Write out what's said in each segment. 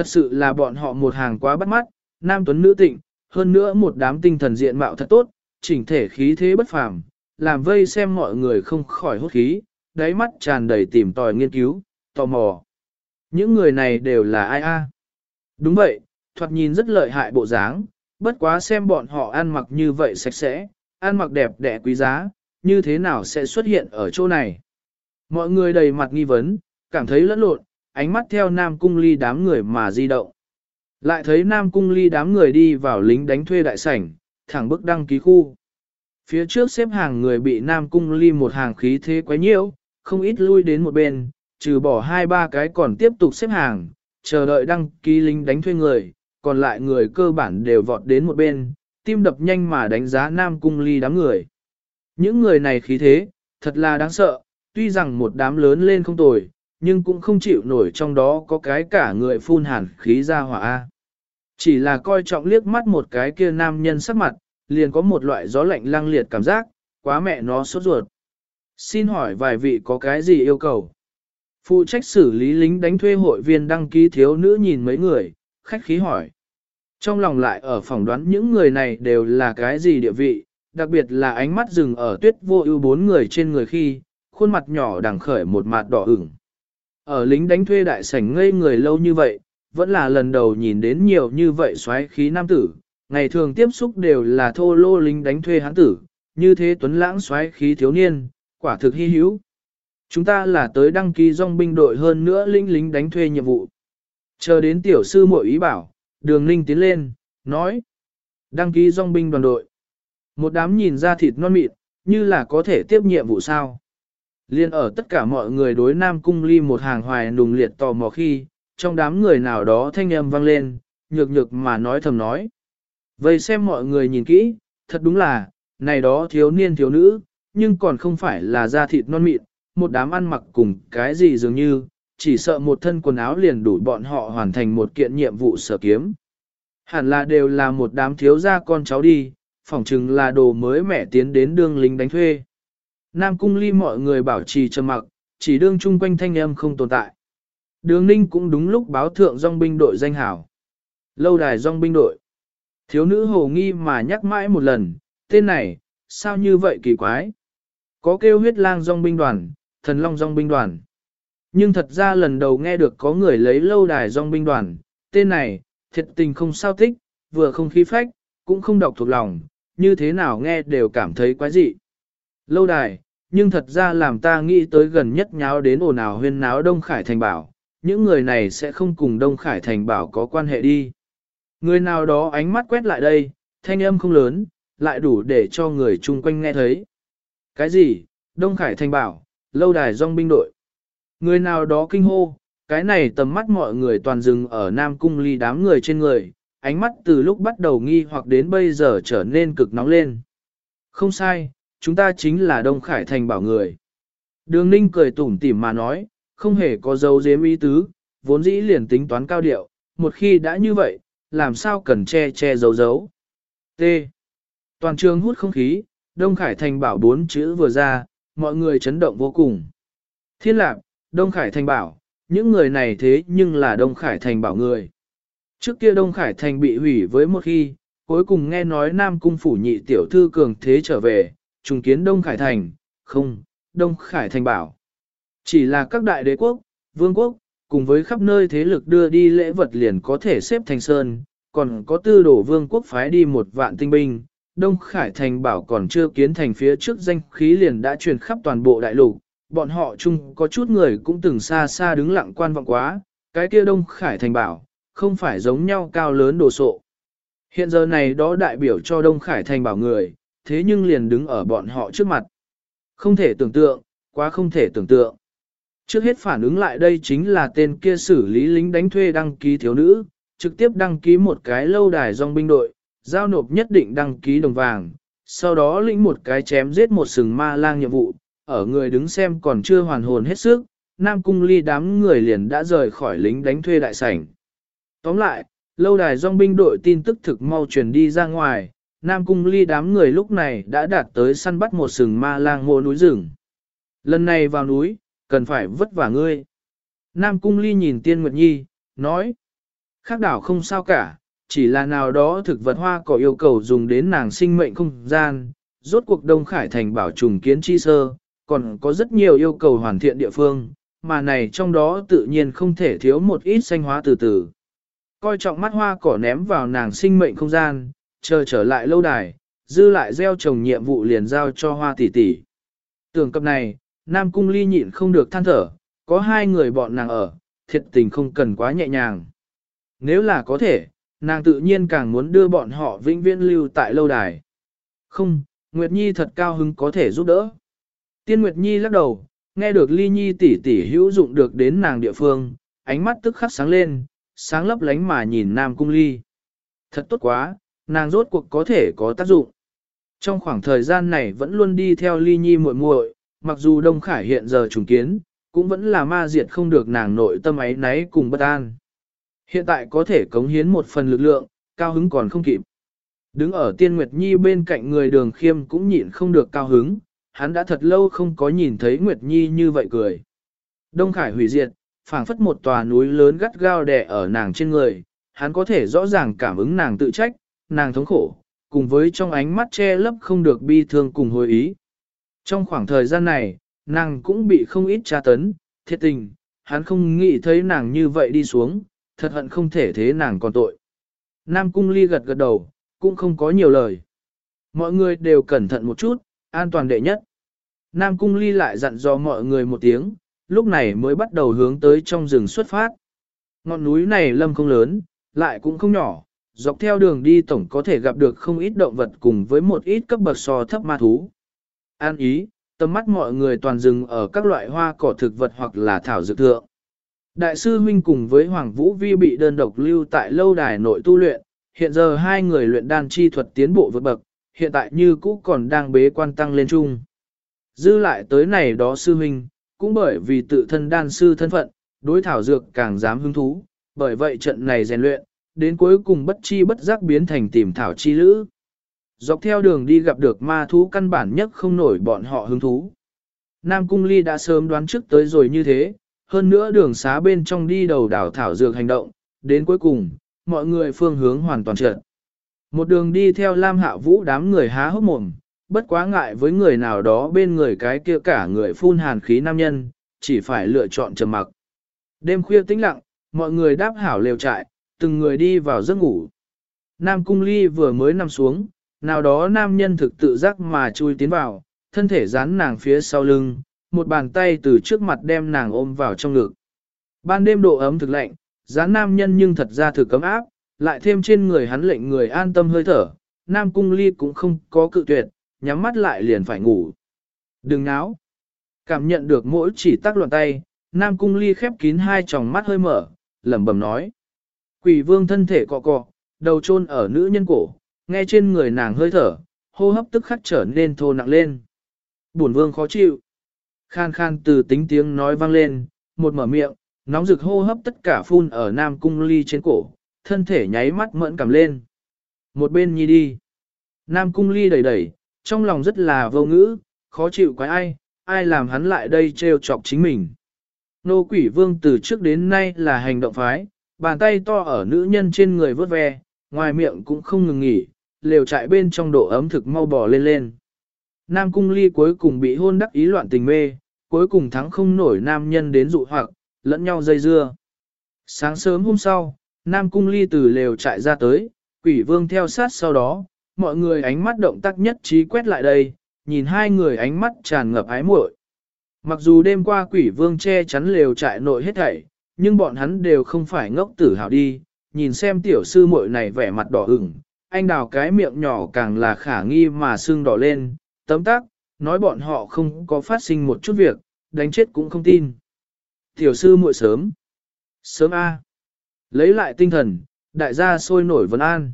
Thật sự là bọn họ một hàng quá bắt mắt, nam tuấn nữ tịnh, hơn nữa một đám tinh thần diện mạo thật tốt, chỉnh thể khí thế bất phàm, làm vây xem mọi người không khỏi hốt khí, đáy mắt tràn đầy tìm tòi nghiên cứu, tò mò. Những người này đều là ai a? Đúng vậy, thoạt nhìn rất lợi hại bộ dáng, bất quá xem bọn họ ăn mặc như vậy sạch sẽ, ăn mặc đẹp đẽ quý giá, như thế nào sẽ xuất hiện ở chỗ này. Mọi người đầy mặt nghi vấn, cảm thấy lẫn lộn, ánh mắt theo Nam Cung Ly đám người mà di động. Lại thấy Nam Cung Ly đám người đi vào lính đánh thuê đại sảnh, thẳng bước đăng ký khu. Phía trước xếp hàng người bị Nam Cung Ly một hàng khí thế quá nhiễu, không ít lui đến một bên, trừ bỏ hai ba cái còn tiếp tục xếp hàng, chờ đợi đăng ký lính đánh thuê người, còn lại người cơ bản đều vọt đến một bên, tim đập nhanh mà đánh giá Nam Cung Ly đám người. Những người này khí thế, thật là đáng sợ, tuy rằng một đám lớn lên không tồi, nhưng cũng không chịu nổi trong đó có cái cả người phun hàn khí ra hỏa. Chỉ là coi trọng liếc mắt một cái kia nam nhân sắc mặt, liền có một loại gió lạnh lăng liệt cảm giác, quá mẹ nó sốt ruột. Xin hỏi vài vị có cái gì yêu cầu? Phụ trách xử lý lính đánh thuê hội viên đăng ký thiếu nữ nhìn mấy người, khách khí hỏi. Trong lòng lại ở phỏng đoán những người này đều là cái gì địa vị, đặc biệt là ánh mắt dừng ở tuyết vô ưu bốn người trên người khi, khuôn mặt nhỏ đằng khởi một mặt đỏ ửng. Ở lính đánh thuê đại sảnh ngây người lâu như vậy, vẫn là lần đầu nhìn đến nhiều như vậy xoáy khí nam tử, ngày thường tiếp xúc đều là thô lô lính đánh thuê hán tử, như thế tuấn lãng xoáy khí thiếu niên, quả thực hy hữu. Chúng ta là tới đăng ký dòng binh đội hơn nữa lính lính đánh thuê nhiệm vụ. Chờ đến tiểu sư muội ý bảo, đường ninh tiến lên, nói. Đăng ký dòng binh đoàn đội. Một đám nhìn ra thịt non mịn, như là có thể tiếp nhiệm vụ sao. Liên ở tất cả mọi người đối Nam Cung Ly một hàng hoài nùng liệt tò mò khi, trong đám người nào đó thanh âm vang lên, nhược nhược mà nói thầm nói. Vậy xem mọi người nhìn kỹ, thật đúng là, này đó thiếu niên thiếu nữ, nhưng còn không phải là da thịt non mịn, một đám ăn mặc cùng cái gì dường như, chỉ sợ một thân quần áo liền đủ bọn họ hoàn thành một kiện nhiệm vụ sở kiếm. Hẳn là đều là một đám thiếu gia con cháu đi, phỏng chừng là đồ mới mẻ tiến đến đương lính đánh thuê. Nam cung ly mọi người bảo trì trầm mặc, chỉ đương chung quanh thanh âm không tồn tại. Đường ninh cũng đúng lúc báo thượng dòng binh đội danh hảo. Lâu đài dòng binh đội. Thiếu nữ hồ nghi mà nhắc mãi một lần, tên này, sao như vậy kỳ quái? Có kêu huyết lang dòng binh đoàn, thần long dòng binh đoàn. Nhưng thật ra lần đầu nghe được có người lấy lâu đài dòng binh đoàn, tên này, thiệt tình không sao thích, vừa không khí phách, cũng không đọc thuộc lòng, như thế nào nghe đều cảm thấy quái dị. Lâu đài, nhưng thật ra làm ta nghĩ tới gần nhất nháo đến ồn ào huyên náo Đông Khải Thành Bảo, những người này sẽ không cùng Đông Khải Thành Bảo có quan hệ đi. Người nào đó ánh mắt quét lại đây, thanh âm không lớn, lại đủ để cho người chung quanh nghe thấy. Cái gì? Đông Khải Thành Bảo, lâu đài dòng binh đội. Người nào đó kinh hô, cái này tầm mắt mọi người toàn dừng ở Nam Cung ly đám người trên người, ánh mắt từ lúc bắt đầu nghi hoặc đến bây giờ trở nên cực nóng lên. Không sai, chúng ta chính là Đông Khải Thành bảo người. Đường Ninh cười tủm tỉm mà nói, không hề có dấu dếm ý tứ, vốn dĩ liền tính toán cao điệu, một khi đã như vậy, làm sao cần che che giấu giấu. T. Toàn trường hút không khí, Đông Khải Thành bảo bốn chữ vừa ra, mọi người chấn động vô cùng. Thiên lạc, Đông Khải Thành bảo, những người này thế nhưng là Đông Khải Thành bảo người. Trước kia Đông Khải Thành bị hủy với một khi, cuối cùng nghe nói Nam Cung phủ nhị tiểu thư cường thế trở về, trùng kiến Đông Khải Thành, không, Đông Khải Thành bảo. Chỉ là các đại đế quốc, vương quốc, cùng với khắp nơi thế lực đưa đi lễ vật liền có thể xếp thành sơn, còn có tư đổ vương quốc phái đi một vạn tinh binh. Đông Khải Thành bảo còn chưa kiến thành phía trước danh khí liền đã truyền khắp toàn bộ đại lục, bọn họ chung có chút người cũng từng xa xa đứng lặng quan vọng quá, cái kia Đông Khải Thành bảo, không phải giống nhau cao lớn đồ sộ. Hiện giờ này đó đại biểu cho Đông Khải Thành bảo người, thế nhưng liền đứng ở bọn họ trước mặt. Không thể tưởng tượng, quá không thể tưởng tượng. Trước hết phản ứng lại đây chính là tên kia xử lý lính đánh thuê đăng ký thiếu nữ, trực tiếp đăng ký một cái lâu đài dòng binh đội, giao nộp nhất định đăng ký đồng vàng, sau đó lĩnh một cái chém giết một sừng ma lang nhiệm vụ, ở người đứng xem còn chưa hoàn hồn hết sức, Nam Cung Ly đám người liền đã rời khỏi lính đánh thuê đại sảnh. Tóm lại, lâu đài dòng binh đội tin tức thực mau truyền đi ra ngoài, Nam Cung Ly đám người lúc này đã đạt tới săn bắt một sừng ma lang mộ núi rừng. Lần này vào núi, cần phải vất vả ngươi. Nam Cung Ly nhìn Tiên Nguyệt Nhi, nói. Khác đảo không sao cả, chỉ là nào đó thực vật hoa có yêu cầu dùng đến nàng sinh mệnh không gian, rốt cuộc Đông Khải thành bảo trùng kiến chi sơ, còn có rất nhiều yêu cầu hoàn thiện địa phương, mà này trong đó tự nhiên không thể thiếu một ít xanh hóa từ từ. Coi trọng mắt hoa cỏ ném vào nàng sinh mệnh không gian, chờ trở lại lâu đài, dư lại gieo trồng nhiệm vụ liền giao cho hoa tỷ tỷ. Tưởng cập này, Nam Cung Ly nhịn không được than thở, có hai người bọn nàng ở, thiệt tình không cần quá nhẹ nhàng. Nếu là có thể, nàng tự nhiên càng muốn đưa bọn họ vĩnh viễn lưu tại lâu đài. Không, Nguyệt Nhi thật cao hứng có thể giúp đỡ. Tiên Nguyệt Nhi lắc đầu, nghe được Ly Nhi tỷ tỷ hữu dụng được đến nàng địa phương, ánh mắt tức khắc sáng lên, sáng lấp lánh mà nhìn Nam Cung Ly. Thật tốt quá, nàng rốt cuộc có thể có tác dụng. Trong khoảng thời gian này vẫn luôn đi theo Ly Nhi muội muội, mặc dù Đông Khải hiện giờ trùng kiến, cũng vẫn là ma diệt không được nàng nội tâm ấy náy cùng bất an. Hiện tại có thể cống hiến một phần lực lượng, cao hứng còn không kịp. Đứng ở Tiên Nguyệt Nhi bên cạnh người đường khiêm cũng nhịn không được cao hứng, hắn đã thật lâu không có nhìn thấy Nguyệt Nhi như vậy cười. Đông Khải hủy diệt, phảng phất một tòa núi lớn gắt gao đè ở nàng trên người, hắn có thể rõ ràng cảm ứng nàng tự trách, nàng thống khổ, cùng với trong ánh mắt che lấp không được bi thương cùng hồi ý. Trong khoảng thời gian này, nàng cũng bị không ít tra tấn, thiệt tình, hắn không nghĩ thấy nàng như vậy đi xuống, thật hận không thể thế nàng còn tội. Nam Cung Ly gật gật đầu, cũng không có nhiều lời. Mọi người đều cẩn thận một chút, an toàn đệ nhất. Nam Cung Ly lại dặn dò mọi người một tiếng, lúc này mới bắt đầu hướng tới trong rừng xuất phát. Ngọn núi này lâm không lớn, lại cũng không nhỏ, dọc theo đường đi tổng có thể gặp được không ít động vật cùng với một ít cấp bậc so thấp ma thú. An ý, tầm mắt mọi người toàn dừng ở các loại hoa cỏ thực vật hoặc là thảo dược thượng. Đại sư huynh cùng với Hoàng Vũ Vi bị đơn độc lưu tại lâu đài nội tu luyện, hiện giờ hai người luyện đan chi thuật tiến bộ vượt bậc, hiện tại như cũ còn đang bế quan tăng lên chung. Dư lại tới này đó sư huynh, cũng bởi vì tự thân đan sư thân phận, đối thảo dược càng dám hứng thú, bởi vậy trận này rèn luyện, đến cuối cùng bất chi bất giác biến thành tìm thảo chi lữ. Dọc theo đường đi gặp được ma thú căn bản nhất không nổi bọn họ hứng thú. Nam Cung Ly đã sớm đoán trước tới rồi như thế, hơn nữa đường xá bên trong đi đầu đảo thảo dược hành động, đến cuối cùng, mọi người phương hướng hoàn toàn trượt. Một đường đi theo Lam Hạ Vũ đám người há hốc mồm, bất quá ngại với người nào đó bên người cái kia cả người phun hàn khí nam nhân, chỉ phải lựa chọn trầm mặc. Đêm khuya tĩnh lặng, mọi người đáp hảo lều trại, từng người đi vào giấc ngủ. Nam Cung Ly vừa mới nằm xuống, nào đó nam nhân thực tự giác mà chui tiến vào, thân thể dán nàng phía sau lưng, một bàn tay từ trước mặt đem nàng ôm vào trong ngực. Ban đêm độ ấm thực lạnh, dán nam nhân nhưng thật ra thực cấm áp, lại thêm trên người hắn lệnh người an tâm hơi thở, Nam Cung Ly cũng không có cự tuyệt, nhắm mắt lại liền phải ngủ. Đừng náo. Cảm nhận được mỗi chỉ tác loạn tay, Nam Cung Ly khép kín hai tròng mắt hơi mở, lẩm bẩm nói. Quỷ vương thân thể cọ cọ, đầu chôn ở nữ nhân cổ, nghe trên người nàng hơi thở, hô hấp tức khắc trở nên thô nặng lên. Bổn vương khó chịu. Khan khan từ tính tiếng nói vang lên, một mở miệng, nóng rực hô hấp tất cả phun ở Nam Cung Ly trên cổ, thân thể nháy mắt mẫn cảm lên. Một bên nhi đi. Nam Cung Ly đẩy đẩy, trong lòng rất là vô ngữ, khó chịu quái ai, ai làm hắn lại đây trêu chọc chính mình. Nô quỷ vương từ trước đến nay là hành động phái, bàn tay to ở nữ nhân trên người vớt ve, ngoài miệng cũng không ngừng nghỉ, lều trại bên trong độ ấm thực mau bò lên lên. Nam cung ly cuối cùng bị hôn đắc ý loạn tình mê, cuối cùng thắng không nổi nam nhân đến dụ hoặc, lẫn nhau dây dưa. Sáng sớm hôm sau, Nam cung ly từ lều trại ra tới, quỷ vương theo sát sau đó, mọi người ánh mắt động tác nhất trí quét lại đây, nhìn hai người ánh mắt tràn ngập ái muội. Mặc dù đêm qua quỷ vương che chắn lều trại nội hết thảy, nhưng bọn hắn đều không phải ngốc tử hào đi, nhìn xem tiểu sư muội này vẻ mặt đỏ ửng, anh đào cái miệng nhỏ càng là khả nghi mà sưng đỏ lên, tấm tắc nói bọn họ không có phát sinh một chút việc, đánh chết cũng không tin. Tiểu sư muội sớm. Sớm A. Lấy lại tinh thần, đại gia sôi nổi vấn an.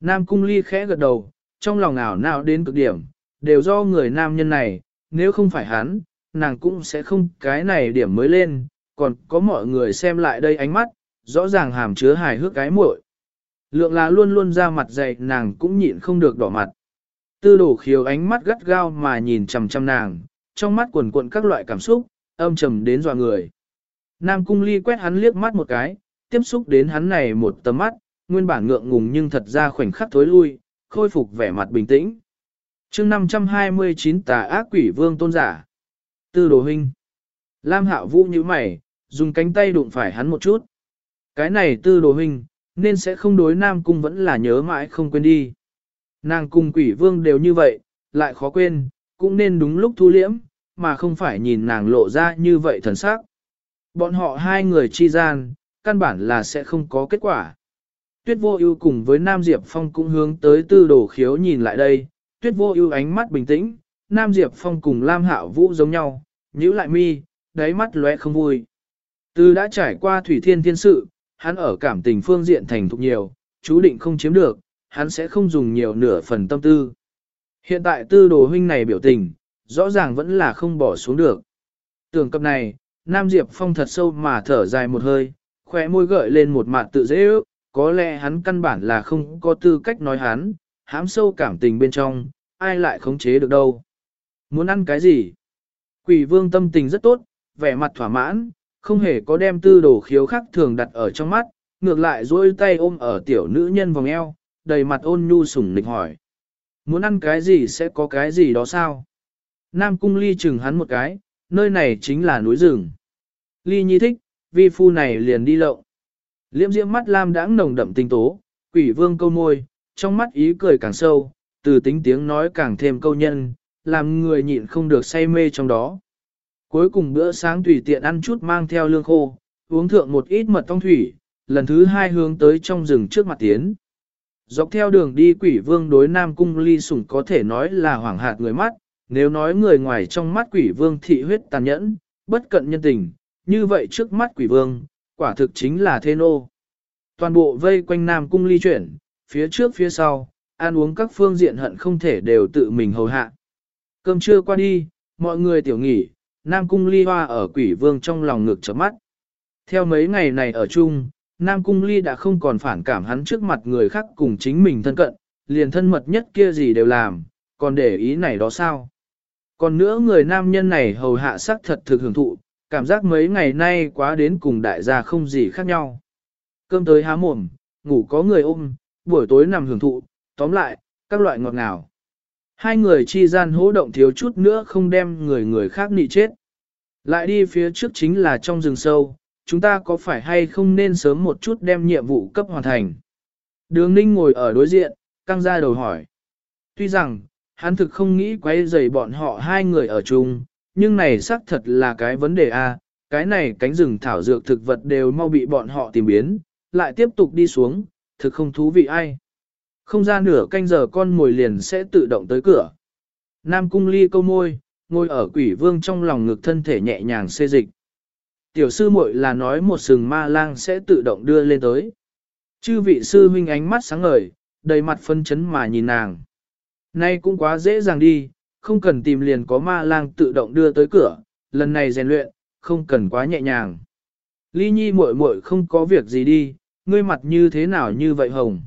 Nam cung ly khẽ gật đầu, trong lòng ảo nào đến cực điểm, đều do người nam nhân này, nếu không phải hắn, nàng cũng sẽ không cái này điểm mới lên, còn có mọi người xem lại đây ánh mắt, rõ ràng hàm chứa hài hước cái muội. Lượng là luôn luôn ra mặt dày nàng cũng nhịn không được đỏ mặt. Tư đổ khiếu ánh mắt gắt gao mà nhìn chằm chằm nàng, trong mắt cuồn cuộn các loại cảm xúc, âm trầm đến dọa người. Nam cung ly quét hắn liếc mắt một cái, tiếp xúc đến hắn này một tấm mắt, nguyên bản ngượng ngùng nhưng thật ra khoảnh khắc thối lui, khôi phục vẻ mặt bình tĩnh. chương 529 tà ác quỷ vương tôn giả. Tư đồ huynh. Lam hạo vũ như mày, dùng cánh tay đụng phải hắn một chút. Cái này tư đồ huynh, nên sẽ không đối nam cung vẫn là nhớ mãi không quên đi. Nàng cung quỷ vương đều như vậy, lại khó quên, cũng nên đúng lúc thu liễm, mà không phải nhìn nàng lộ ra như vậy thần sắc. Bọn họ hai người chi gian, căn bản là sẽ không có kết quả. Tuyết vô ưu cùng với Nam Diệp Phong cũng hướng tới tư đồ khiếu nhìn lại đây, tuyết vô ưu ánh mắt bình tĩnh, Nam Diệp Phong cùng Lam Hạo Vũ giống nhau, nhíu lại mi, đáy mắt lóe không vui. Từ đã trải qua thủy thiên thiên sự, hắn ở cảm tình phương diện thành thục nhiều, chú định không chiếm được, hắn sẽ không dùng nhiều nửa phần tâm tư. Hiện tại tư đồ huynh này biểu tình, rõ ràng vẫn là không bỏ xuống được. Tưởng cập này, Nam Diệp Phong thật sâu mà thở dài một hơi, khóe môi gợi lên một mặt tự dễ ước, có lẽ hắn căn bản là không có tư cách nói hắn, hám sâu cảm tình bên trong, ai lại khống chế được đâu. Muốn ăn cái gì? Quỷ vương tâm tình rất tốt, vẻ mặt thỏa mãn, không hề có đem tư đồ khiếu khắc thường đặt ở trong mắt, ngược lại duỗi tay ôm ở tiểu nữ nhân vòng eo, đầy mặt ôn nhu sủng nịch hỏi. Muốn ăn cái gì sẽ có cái gì đó sao? Nam cung ly chừng hắn một cái, nơi này chính là núi rừng. Ly nhi thích, vi phu này liền đi lộng. Liễm diễm mắt lam đãng nồng đậm tinh tố, quỷ vương câu môi, trong mắt ý cười càng sâu, từ tính tiếng nói càng thêm câu nhân, làm người nhịn không được say mê trong đó. Cuối cùng bữa sáng tùy tiện ăn chút mang theo lương khô, uống thượng một ít mật tông thủy, lần thứ hai hướng tới trong rừng trước mặt tiến. Dọc theo đường đi quỷ vương đối Nam Cung ly sủng có thể nói là hoảng hạt người mắt, nếu nói người ngoài trong mắt quỷ vương thị huyết tàn nhẫn, bất cận nhân tình, như vậy trước mắt quỷ vương, quả thực chính là thế nô. Toàn bộ vây quanh Nam Cung ly chuyển, phía trước phía sau, ăn uống các phương diện hận không thể đều tự mình hầu hạ. Cơm trưa qua đi, mọi người tiểu nghỉ, Nam Cung ly hoa ở quỷ vương trong lòng ngực chấm mắt. Theo mấy ngày này ở chung, Nam Cung ly đã không còn phản cảm hắn trước mặt người khác cùng chính mình thân cận, liền thân mật nhất kia gì đều làm, còn để ý này đó sao. Còn nữa người nam nhân này hầu hạ sắc thật thực hưởng thụ, cảm giác mấy ngày nay quá đến cùng đại gia không gì khác nhau. Cơm tới há mồm, ngủ có người ôm, buổi tối nằm hưởng thụ, tóm lại, các loại ngọt ngào. Hai người chi gian hỗ động thiếu chút nữa không đem người người khác nị chết. Lại đi phía trước chính là trong rừng sâu, chúng ta có phải hay không nên sớm một chút đem nhiệm vụ cấp hoàn thành. Đường ninh ngồi ở đối diện, căng ra đầu hỏi. Tuy rằng, hắn thực không nghĩ quay dày bọn họ hai người ở chung, nhưng này xác thật là cái vấn đề a. cái này cánh rừng thảo dược thực vật đều mau bị bọn họ tìm biến, lại tiếp tục đi xuống, thực không thú vị ai. Không ra nửa canh giờ con mồi liền sẽ tự động tới cửa. Nam cung ly câu môi, ngồi ở quỷ vương trong lòng ngực thân thể nhẹ nhàng xê dịch. Tiểu sư muội là nói một sừng ma lang sẽ tự động đưa lên tới. Chư vị sư huynh ánh mắt sáng ngời, đầy mặt phân chấn mà nhìn nàng. Nay cũng quá dễ dàng đi, không cần tìm liền có ma lang tự động đưa tới cửa, lần này rèn luyện, không cần quá nhẹ nhàng. Ly nhi muội muội không có việc gì đi, ngươi mặt như thế nào như vậy hồng.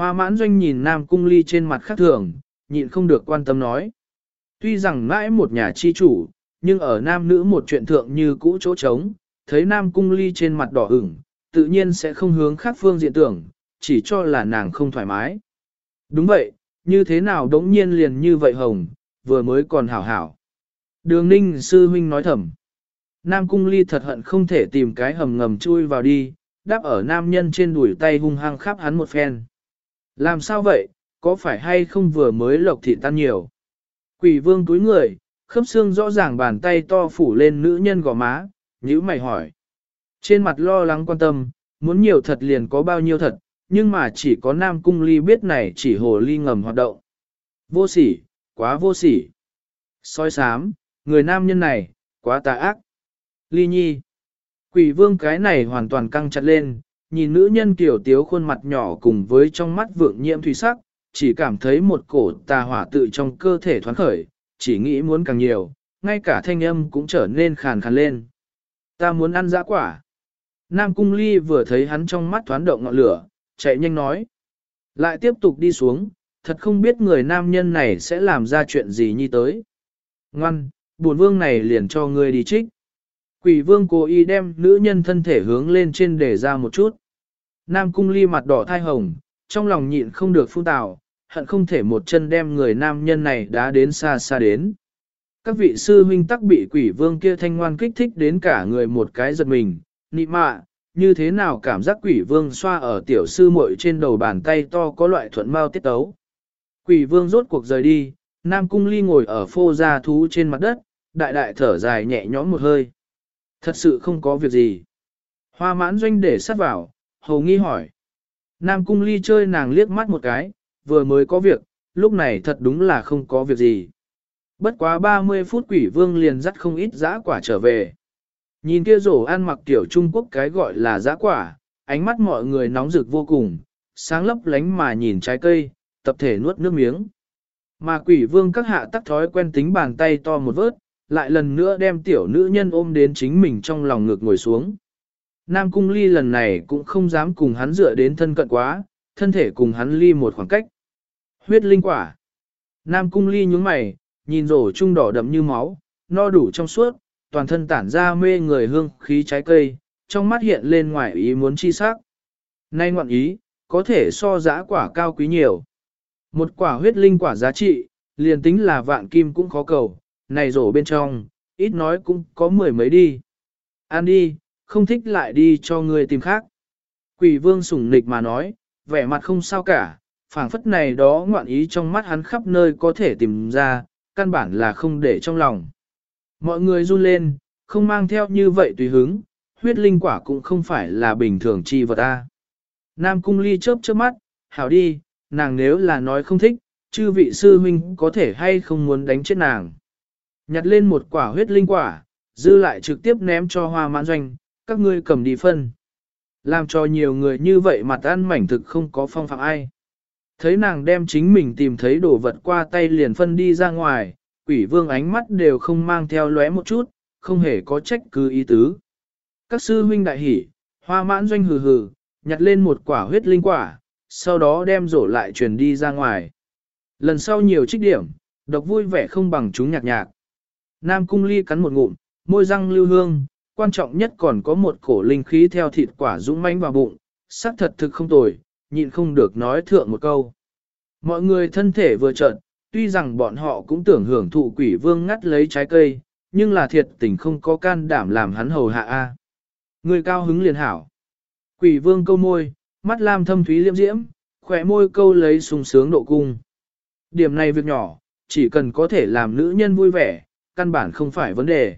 Hoa mãn doanh nhìn nam cung ly trên mặt khác thường, nhịn không được quan tâm nói. Tuy rằng mãi một nhà chi chủ, nhưng ở nam nữ một chuyện thượng như cũ chỗ trống, thấy nam cung ly trên mặt đỏ ửng, tự nhiên sẽ không hướng khác phương diện tưởng, chỉ cho là nàng không thoải mái. Đúng vậy, như thế nào đống nhiên liền như vậy hồng, vừa mới còn hảo hảo. Đường ninh sư huynh nói thầm. Nam cung ly thật hận không thể tìm cái hầm ngầm chui vào đi, đáp ở nam nhân trên đuổi tay hung hăng khắp hắn một phen. Làm sao vậy, có phải hay không vừa mới lộc thị tan nhiều? Quỷ vương túi người, khớp xương rõ ràng bàn tay to phủ lên nữ nhân gò má, nhữ mày hỏi. Trên mặt lo lắng quan tâm, muốn nhiều thật liền có bao nhiêu thật, nhưng mà chỉ có nam cung ly biết này chỉ hồ ly ngầm hoạt động. Vô sỉ, quá vô sỉ. Soi sám, người nam nhân này, quá tà ác. Ly nhi. Quỷ vương cái này hoàn toàn căng chặt lên, nhìn nữ nhân kiểu tiếu khuôn mặt nhỏ cùng với trong mắt vượng nhiễm thủy sắc, chỉ cảm thấy một cổ tà hỏa tự trong cơ thể thoáng khởi, chỉ nghĩ muốn càng nhiều, ngay cả thanh âm cũng trở nên khàn khàn lên. Ta muốn ăn dã quả. Nam Cung Ly vừa thấy hắn trong mắt thoáng động ngọn lửa, chạy nhanh nói. Lại tiếp tục đi xuống, thật không biết người nam nhân này sẽ làm ra chuyện gì như tới. Ngoan, buồn vương này liền cho ngươi đi trích. Quỷ vương cố ý đem nữ nhân thân thể hướng lên trên để ra một chút. Nam cung ly mặt đỏ thai hồng, trong lòng nhịn không được phun tào, hận không thể một chân đem người nam nhân này đã đến xa xa đến. Các vị sư huynh tắc bị quỷ vương kia thanh ngoan kích thích đến cả người một cái giật mình, nị mạ, như thế nào cảm giác quỷ vương xoa ở tiểu sư muội trên đầu bàn tay to có loại thuận mau tiết tấu. Quỷ vương rốt cuộc rời đi, Nam Cung Ly ngồi ở phô gia thú trên mặt đất, đại đại thở dài nhẹ nhõm một hơi. Thật sự không có việc gì. Hoa mãn doanh để sát vào, hầu nghi hỏi. Nam Cung Ly chơi nàng liếc mắt một cái, vừa mới có việc, lúc này thật đúng là không có việc gì. Bất quá 30 phút quỷ vương liền dắt không ít giã quả trở về. Nhìn kia rổ ăn mặc tiểu Trung Quốc cái gọi là giã quả, ánh mắt mọi người nóng rực vô cùng, sáng lấp lánh mà nhìn trái cây, tập thể nuốt nước miếng. Mà quỷ vương các hạ tắc thói quen tính bàn tay to một vớt, lại lần nữa đem tiểu nữ nhân ôm đến chính mình trong lòng ngực ngồi xuống. Nam cung ly lần này cũng không dám cùng hắn dựa đến thân cận quá, thân thể cùng hắn ly một khoảng cách. Huyết linh quả. Nam cung ly nhúng mày, nhìn rổ trung đỏ đậm như máu, no đủ trong suốt, toàn thân tản ra mê người hương khí trái cây, trong mắt hiện lên ngoài ý muốn chi sắc. Nay ngoạn ý, có thể so giá quả cao quý nhiều. Một quả huyết linh quả giá trị, liền tính là vạn kim cũng khó cầu, này rổ bên trong, ít nói cũng có mười mấy đi. Ăn đi, không thích lại đi cho người tìm khác. Quỷ vương sủng nịch mà nói, vẻ mặt không sao cả, phảng phất này đó ngoạn ý trong mắt hắn khắp nơi có thể tìm ra, căn bản là không để trong lòng. Mọi người run lên, không mang theo như vậy tùy hứng, huyết linh quả cũng không phải là bình thường chi vật ta. Nam cung ly chớp chớp mắt, hảo đi, nàng nếu là nói không thích, chư vị sư huynh có thể hay không muốn đánh chết nàng. Nhặt lên một quả huyết linh quả, dư lại trực tiếp ném cho hoa mãn doanh, các ngươi cầm đi phân. Làm cho nhiều người như vậy mặt ăn mảnh thực không có phong phạm ai. Thấy nàng đem chính mình tìm thấy đồ vật qua tay liền phân đi ra ngoài, quỷ vương ánh mắt đều không mang theo lóe một chút, không hề có trách cứ ý tứ. Các sư huynh đại hỉ, hoa mãn doanh hừ hừ, nhặt lên một quả huyết linh quả, sau đó đem rổ lại truyền đi ra ngoài. Lần sau nhiều trích điểm, độc vui vẻ không bằng chúng nhạc nhạc. Nam cung ly cắn một ngụm, môi răng lưu hương, quan trọng nhất còn có một cổ linh khí theo thịt quả dũng mãnh vào bụng, sắc thật thực không tồi, nhịn không được nói thượng một câu. Mọi người thân thể vừa trợn, tuy rằng bọn họ cũng tưởng hưởng thụ quỷ vương ngắt lấy trái cây, nhưng là thiệt tình không có can đảm làm hắn hầu hạ a. Người cao hứng liền hảo. Quỷ vương câu môi, mắt lam thâm thúy liêm diễm, khỏe môi câu lấy sung sướng độ cung. Điểm này việc nhỏ, chỉ cần có thể làm nữ nhân vui vẻ, căn bản không phải vấn đề.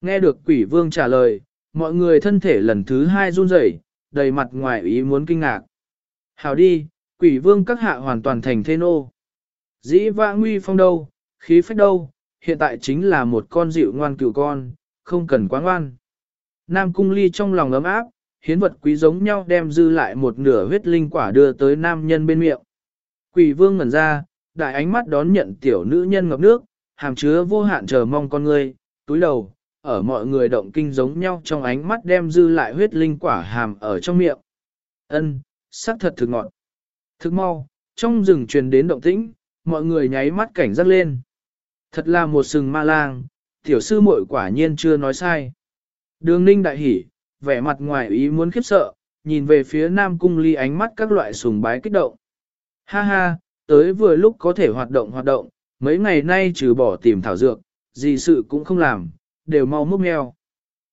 Nghe được quỷ vương trả lời, mọi người thân thể lần thứ hai run rẩy, đầy mặt ngoài ý muốn kinh ngạc. Hào đi, quỷ vương các hạ hoàn toàn thành thế nô. Dĩ vã nguy phong đâu, khí phách đâu, hiện tại chính là một con dịu ngoan cựu con, không cần quá ngoan. Nam cung ly trong lòng ấm áp, hiến vật quý giống nhau đem dư lại một nửa huyết linh quả đưa tới nam nhân bên miệng. Quỷ vương ngẩn ra, đại ánh mắt đón nhận tiểu nữ nhân ngập nước, hàm chứa vô hạn chờ mong con người, túi đầu, ở mọi người động kinh giống nhau trong ánh mắt đem dư lại huyết linh quả hàm ở trong miệng. Ân, sắc thật thực ngọt. Thực mau, trong rừng truyền đến động tĩnh, mọi người nháy mắt cảnh giác lên. Thật là một sừng ma lang, tiểu sư muội quả nhiên chưa nói sai. Đường ninh đại hỉ, vẻ mặt ngoài ý muốn khiếp sợ, nhìn về phía nam cung ly ánh mắt các loại sùng bái kích động. Ha ha, tới vừa lúc có thể hoạt động hoạt động, mấy ngày nay trừ bỏ tìm thảo dược, gì sự cũng không làm, đều mau múc meo.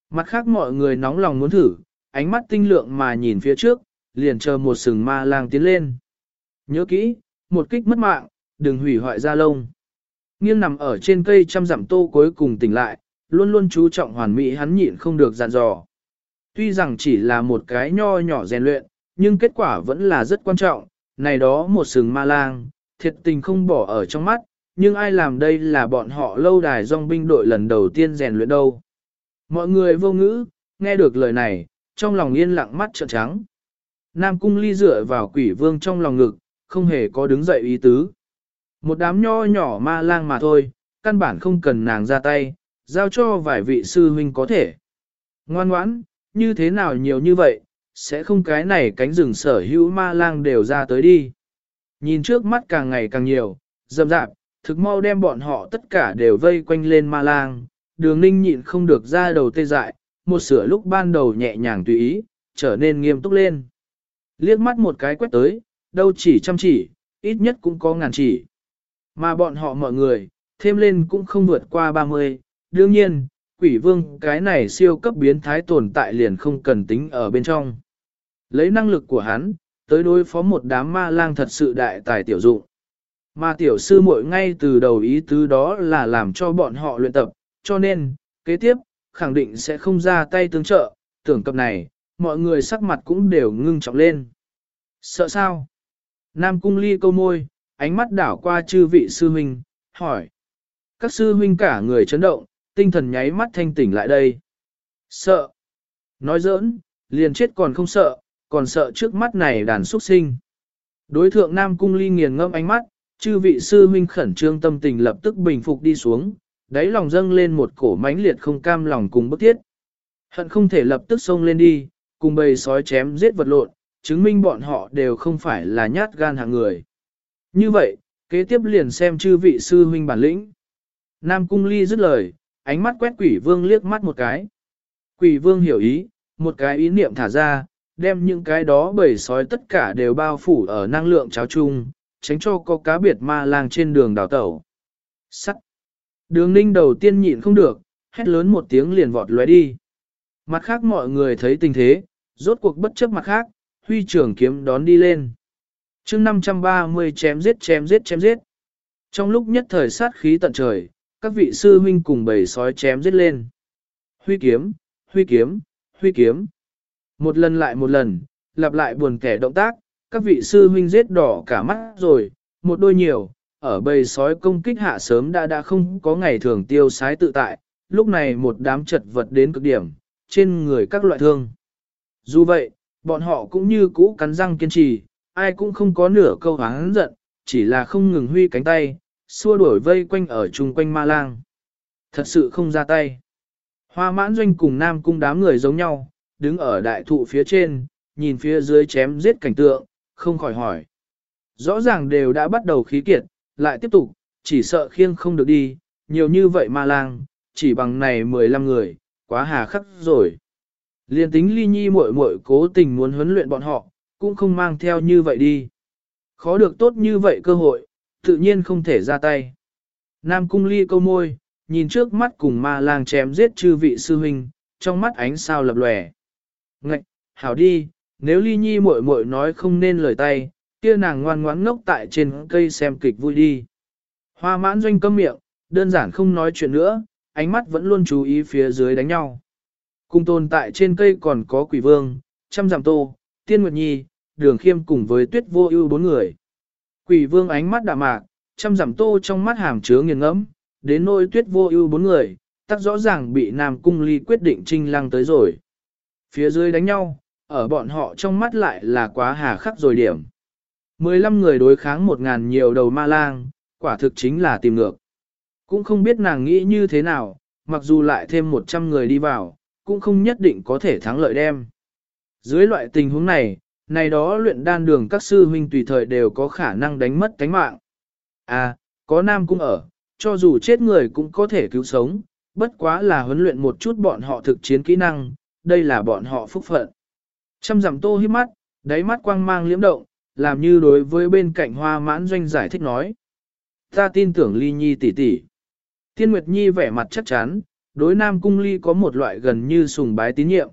Mặt khác mọi người nóng lòng muốn thử, ánh mắt tinh lượng mà nhìn phía trước, liền chờ một sừng ma lang tiến lên. Nhớ kỹ, một kích mất mạng, đừng hủy hoại da lông. Nghiêng nằm ở trên cây trăm dặm tô cuối cùng tỉnh lại, luôn luôn chú trọng hoàn mỹ hắn nhịn không được dặn dò. Tuy rằng chỉ là một cái nho nhỏ rèn luyện, nhưng kết quả vẫn là rất quan trọng, này đó một sừng ma lang, thiệt tình không bỏ ở trong mắt, nhưng ai làm đây là bọn họ lâu đài dòng binh đội lần đầu tiên rèn luyện đâu. Mọi người vô ngữ, nghe được lời này, trong lòng yên lặng mắt trợn trắng. Nam cung ly dựa vào quỷ vương trong lòng ngực, không hề có đứng dậy ý tứ. Một đám nho nhỏ ma lang mà thôi, căn bản không cần nàng ra tay, giao cho vài vị sư huynh có thể. Ngoan ngoãn, như thế nào nhiều như vậy, sẽ không cái này cánh rừng sở hữu ma lang đều ra tới đi. Nhìn trước mắt càng ngày càng nhiều, dầm dạp, thực mau đem bọn họ tất cả đều vây quanh lên ma lang, đường ninh nhịn không được ra đầu tê dại, một sửa lúc ban đầu nhẹ nhàng tùy ý, trở nên nghiêm túc lên. Liếc mắt một cái quét tới, đâu chỉ chăm chỉ, ít nhất cũng có ngàn chỉ. Mà bọn họ mọi người, thêm lên cũng không vượt qua 30, đương nhiên, quỷ vương cái này siêu cấp biến thái tồn tại liền không cần tính ở bên trong. Lấy năng lực của hắn, tới đối phó một đám ma lang thật sự đại tài tiểu dụng. Mà tiểu sư muội ngay từ đầu ý tứ đó là làm cho bọn họ luyện tập, cho nên, kế tiếp, khẳng định sẽ không ra tay tương trợ, tưởng cập này, mọi người sắc mặt cũng đều ngưng trọng lên. Sợ sao? Nam cung ly câu môi, ánh mắt đảo qua chư vị sư huynh, hỏi. Các sư huynh cả người chấn động, tinh thần nháy mắt thanh tỉnh lại đây. Sợ. Nói giỡn, liền chết còn không sợ, còn sợ trước mắt này đàn xuất sinh. Đối thượng Nam cung ly nghiền ngâm ánh mắt, chư vị sư huynh khẩn trương tâm tình lập tức bình phục đi xuống, đáy lòng dâng lên một cổ mãnh liệt không cam lòng cùng bức thiết. Hận không thể lập tức xông lên đi, cùng bầy sói chém giết vật lộn, chứng minh bọn họ đều không phải là nhát gan hạng người. Như vậy, kế tiếp liền xem chư vị sư huynh bản lĩnh. Nam Cung Ly dứt lời, ánh mắt quét quỷ vương liếc mắt một cái. Quỷ vương hiểu ý, một cái ý niệm thả ra, đem những cái đó bầy sói tất cả đều bao phủ ở năng lượng cháo chung, tránh cho có cá biệt ma lang trên đường đào tẩu. Sắt. Đường ninh đầu tiên nhịn không được, hét lớn một tiếng liền vọt lóe đi. Mặt khác mọi người thấy tình thế, rốt cuộc bất chấp mặt khác, huy trưởng kiếm đón đi lên. chương 530 chém giết chém giết chém giết. Trong lúc nhất thời sát khí tận trời, các vị sư huynh cùng bầy sói chém giết lên. Huy kiếm, huy kiếm, huy kiếm. Một lần lại một lần, lặp lại buồn kẻ động tác, các vị sư huynh giết đỏ cả mắt rồi, một đôi nhiều, ở bầy sói công kích hạ sớm đã đã không có ngày thường tiêu sái tự tại, lúc này một đám chật vật đến cực điểm, trên người các loại thương. Dù vậy, bọn họ cũng như cũ cắn răng kiên trì, ai cũng không có nửa câu hán giận, chỉ là không ngừng huy cánh tay, xua đuổi vây quanh ở chung quanh ma lang. Thật sự không ra tay. Hoa mãn doanh cùng nam cung đám người giống nhau, đứng ở đại thụ phía trên, nhìn phía dưới chém giết cảnh tượng, không khỏi hỏi. Rõ ràng đều đã bắt đầu khí kiệt, lại tiếp tục, chỉ sợ khiêng không được đi, nhiều như vậy ma lang, chỉ bằng này 15 người, quá hà khắc rồi. Liên tính ly nhi muội muội cố tình muốn huấn luyện bọn họ, cũng không mang theo như vậy đi. Khó được tốt như vậy cơ hội, tự nhiên không thể ra tay. Nam cung ly câu môi, nhìn trước mắt cùng ma lang chém giết chư vị sư huynh, trong mắt ánh sao lập lòe. Ngạch, hảo đi, nếu ly nhi muội muội nói không nên lời tay, kia nàng ngoan ngoãn ngốc tại trên cây xem kịch vui đi. Hoa mãn doanh câm miệng, đơn giản không nói chuyện nữa, ánh mắt vẫn luôn chú ý phía dưới đánh nhau. Cùng tồn tại trên cây còn có quỷ vương, trăm giảm tô, tiên nguyệt nhi, đường khiêm cùng với tuyết vô ưu bốn người. Quỷ vương ánh mắt đạm mạc, trăm giảm tô trong mắt hàm chứa nghiền ngẫm, đến nỗi tuyết vô ưu bốn người, tắc rõ ràng bị Nam Cung Ly quyết định trinh lăng tới rồi. Phía dưới đánh nhau, ở bọn họ trong mắt lại là quá hà khắc rồi điểm. 15 người đối kháng một ngàn nhiều đầu ma lang, quả thực chính là tìm ngược. Cũng không biết nàng nghĩ như thế nào, mặc dù lại thêm 100 người đi vào, cũng không nhất định có thể thắng lợi đem. Dưới loại tình huống này, này đó luyện đan đường các sư huynh tùy thời đều có khả năng đánh mất cánh mạng. À, có nam cũng ở, cho dù chết người cũng có thể cứu sống, bất quá là huấn luyện một chút bọn họ thực chiến kỹ năng, đây là bọn họ phúc phận. Trăm dặm tô hít mắt, đáy mắt quang mang liễm động, làm như đối với bên cạnh hoa mãn doanh giải thích nói. Ta tin tưởng ly nhi tỷ tỷ. Thiên Nguyệt Nhi vẻ mặt chắc chắn, đối Nam Cung Ly có một loại gần như sùng bái tín nhiệm.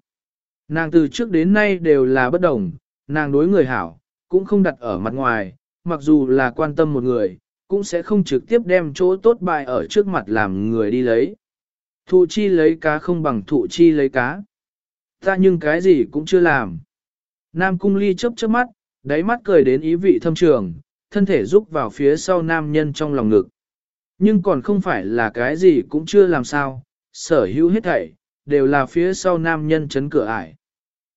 Nàng từ trước đến nay đều là bất đồng, nàng đối người hảo, cũng không đặt ở mặt ngoài, mặc dù là quan tâm một người, cũng sẽ không trực tiếp đem chỗ tốt bài ở trước mặt làm người đi lấy. Thụ chi lấy cá không bằng thụ chi lấy cá. Ta nhưng cái gì cũng chưa làm. Nam Cung Ly chớp chớp mắt, đáy mắt cười đến ý vị thâm trường, thân thể rúc vào phía sau nam nhân trong lòng ngực. Nhưng còn không phải là cái gì cũng chưa làm sao, sở hữu hết thảy, đều là phía sau nam nhân chấn cửa ải.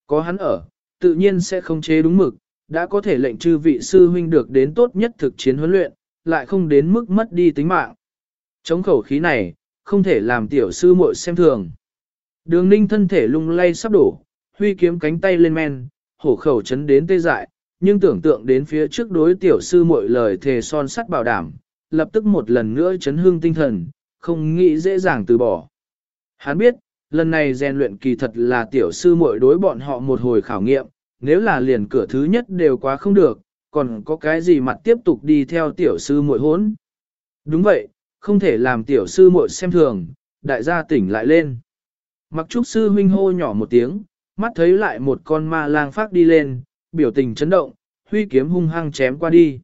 Có hắn ở, tự nhiên sẽ không chế đúng mực, đã có thể lệnh chư vị sư huynh được đến tốt nhất thực chiến huấn luyện, lại không đến mức mất đi tính mạng. Chống khẩu khí này, không thể làm tiểu sư muội xem thường. Đường ninh thân thể lung lay sắp đổ, huy kiếm cánh tay lên men, hổ khẩu chấn đến tê dại, nhưng tưởng tượng đến phía trước đối tiểu sư muội lời thề son sắt bảo đảm, lập tức một lần nữa chấn hương tinh thần, không nghĩ dễ dàng từ bỏ. Hắn biết, lần này rèn luyện kỳ thật là tiểu sư muội đối bọn họ một hồi khảo nghiệm, nếu là liền cửa thứ nhất đều quá không được, còn có cái gì mặt tiếp tục đi theo tiểu sư muội hốn. Đúng vậy, không thể làm tiểu sư muội xem thường, đại gia tỉnh lại lên. Mặc trúc sư huynh hô nhỏ một tiếng, mắt thấy lại một con ma lang phát đi lên, biểu tình chấn động, huy kiếm hung hăng chém qua đi.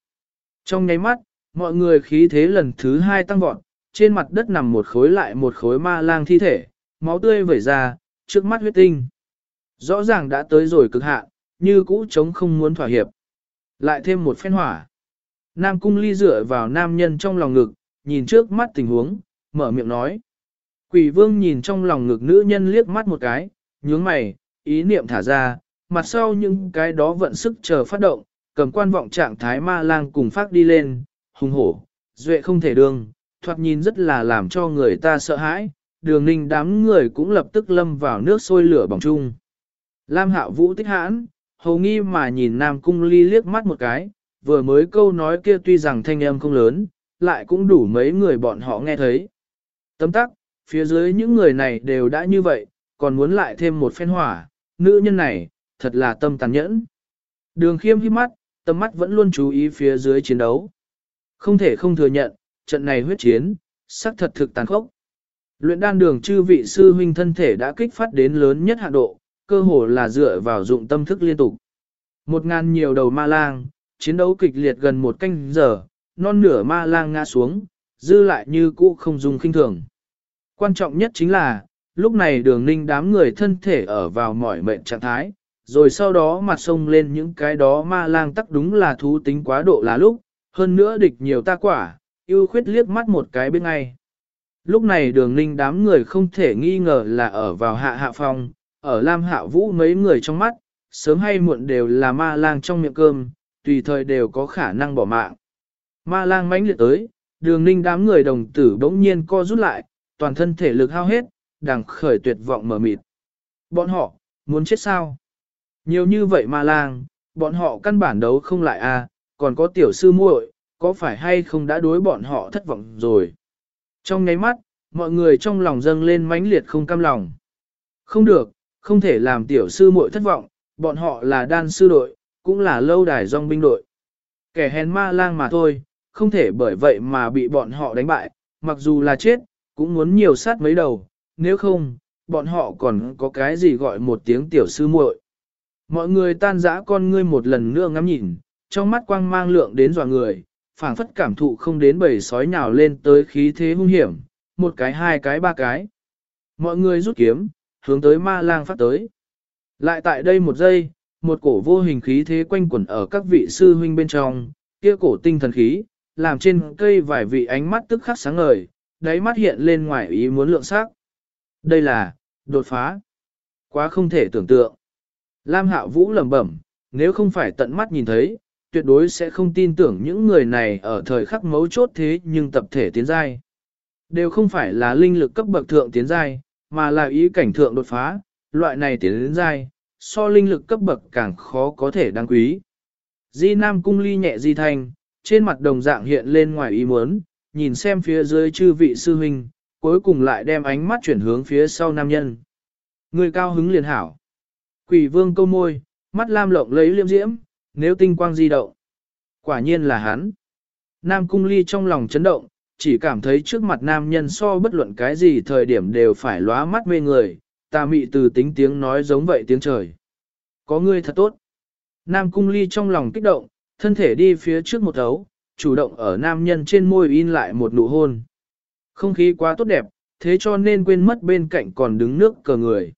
Trong nháy mắt, mọi người khí thế lần thứ hai tăng vọt, trên mặt đất nằm một khối lại một khối ma lang thi thể, máu tươi vẩy ra, trước mắt huyết tinh. Rõ ràng đã tới rồi cực hạn, như cũ chống không muốn thỏa hiệp. Lại thêm một phen hỏa. Nam cung ly dựa vào nam nhân trong lòng ngực, nhìn trước mắt tình huống, mở miệng nói. Quỷ vương nhìn trong lòng ngực nữ nhân liếc mắt một cái, nhướng mày, ý niệm thả ra, mặt sau những cái đó vận sức chờ phát động, cầm quan vọng trạng thái ma lang cùng phát đi lên, hùng hổ, duệ không thể đương, thoạt nhìn rất là làm cho người ta sợ hãi, đường ninh đám người cũng lập tức lâm vào nước sôi lửa bỏng chung. Lam hạo vũ tích hãn, hầu nghi mà nhìn Nam Cung Ly liếc mắt một cái, vừa mới câu nói kia tuy rằng thanh âm không lớn, lại cũng đủ mấy người bọn họ nghe thấy. Tấm tắc, phía dưới những người này đều đã như vậy, còn muốn lại thêm một phen hỏa, nữ nhân này, thật là tâm tàn nhẫn. Đường khiêm hít mắt, tâm mắt vẫn luôn chú ý phía dưới chiến đấu. Không thể không thừa nhận, trận này huyết chiến, sắc thật thực tàn khốc. Luyện đan đường chư vị sư huynh thân thể đã kích phát đến lớn nhất hạ độ, cơ hồ là dựa vào dụng tâm thức liên tục. Một ngàn nhiều đầu ma lang, chiến đấu kịch liệt gần một canh giờ, non nửa ma lang ngã xuống, dư lại như cũ không dùng kinh thường. Quan trọng nhất chính là, lúc này đường ninh đám người thân thể ở vào mỏi mệnh trạng thái, rồi sau đó mặt sông lên những cái đó ma lang tắc đúng là thú tính quá độ là lúc, hơn nữa địch nhiều ta quả, ưu khuyết liếc mắt một cái bên ngay. Lúc này đường ninh đám người không thể nghi ngờ là ở vào hạ hạ phòng ở Lam Hạ Vũ mấy người trong mắt, sớm hay muộn đều là ma lang trong miệng cơm, tùy thời đều có khả năng bỏ mạng. Ma lang mãnh liệt tới, đường ninh đám người đồng tử bỗng nhiên co rút lại, toàn thân thể lực hao hết, đang khởi tuyệt vọng mở mịt. Bọn họ, muốn chết sao? Nhiều như vậy ma lang, bọn họ căn bản đấu không lại à, còn có tiểu sư muội, có phải hay không đã đối bọn họ thất vọng rồi? Trong nháy mắt, mọi người trong lòng dâng lên mãnh liệt không cam lòng. Không được, không thể làm tiểu sư muội thất vọng, bọn họ là đan sư đội, cũng là lâu đài dòng binh đội. Kẻ hèn ma lang mà thôi, không thể bởi vậy mà bị bọn họ đánh bại, mặc dù là chết, cũng muốn nhiều sát mấy đầu, nếu không, bọn họ còn có cái gì gọi một tiếng tiểu sư muội. Mọi người tan dã con ngươi một lần nữa ngắm nhìn, trong mắt quang mang lượng đến dò người, phảng phất cảm thụ không đến bầy sói nhào lên tới khí thế hung hiểm, một cái hai cái ba cái. Mọi người rút kiếm, hướng tới ma lang phát tới. Lại tại đây một giây, một cổ vô hình khí thế quanh quẩn ở các vị sư huynh bên trong, kia cổ tinh thần khí, làm trên cây vài vị ánh mắt tức khắc sáng ngời, đáy mắt hiện lên ngoài ý muốn lượng sắc. Đây là, đột phá. Quá không thể tưởng tượng. Lam Hạ Vũ lẩm bẩm, nếu không phải tận mắt nhìn thấy, tuyệt đối sẽ không tin tưởng những người này ở thời khắc mấu chốt thế nhưng tập thể tiến giai. Đều không phải là linh lực cấp bậc thượng tiến giai, mà là ý cảnh thượng đột phá, loại này tiến đến giai, so linh lực cấp bậc càng khó có thể đáng quý. Di Nam cung ly nhẹ di thanh, trên mặt đồng dạng hiện lên ngoài ý muốn, nhìn xem phía dưới chư vị sư huynh, cuối cùng lại đem ánh mắt chuyển hướng phía sau nam nhân. Người cao hứng liền hảo. Quỷ vương câu môi, mắt lam lộng lấy liêm diễm, nếu tinh quang di động. Quả nhiên là hắn. Nam cung ly trong lòng chấn động, chỉ cảm thấy trước mặt nam nhân so bất luận cái gì thời điểm đều phải lóa mắt mê người, ta mị từ tính tiếng nói giống vậy tiếng trời. Có ngươi thật tốt. Nam cung ly trong lòng kích động, thân thể đi phía trước một thấu, chủ động ở nam nhân trên môi in lại một nụ hôn. Không khí quá tốt đẹp, thế cho nên quên mất bên cạnh còn đứng nước cờ người.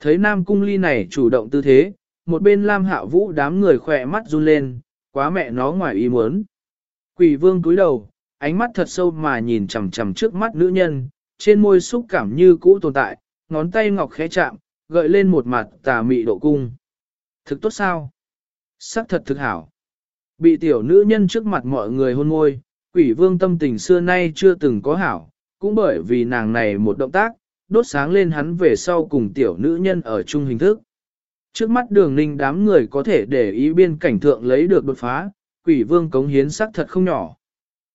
Thấy nam cung ly này chủ động tư thế, một bên lam hạ vũ đám người khỏe mắt run lên, quá mẹ nó ngoài ý muốn. Quỷ vương cúi đầu, ánh mắt thật sâu mà nhìn chằm chằm trước mắt nữ nhân, trên môi xúc cảm như cũ tồn tại, ngón tay ngọc khẽ chạm, gợi lên một mặt tà mị độ cung. Thực tốt sao? Sắc thật thực hảo. Bị tiểu nữ nhân trước mặt mọi người hôn môi, quỷ vương tâm tình xưa nay chưa từng có hảo, cũng bởi vì nàng này một động tác, đốt sáng lên hắn về sau cùng tiểu nữ nhân ở chung hình thức. Trước mắt đường ninh đám người có thể để ý biên cảnh thượng lấy được đột phá, quỷ vương cống hiến sắc thật không nhỏ.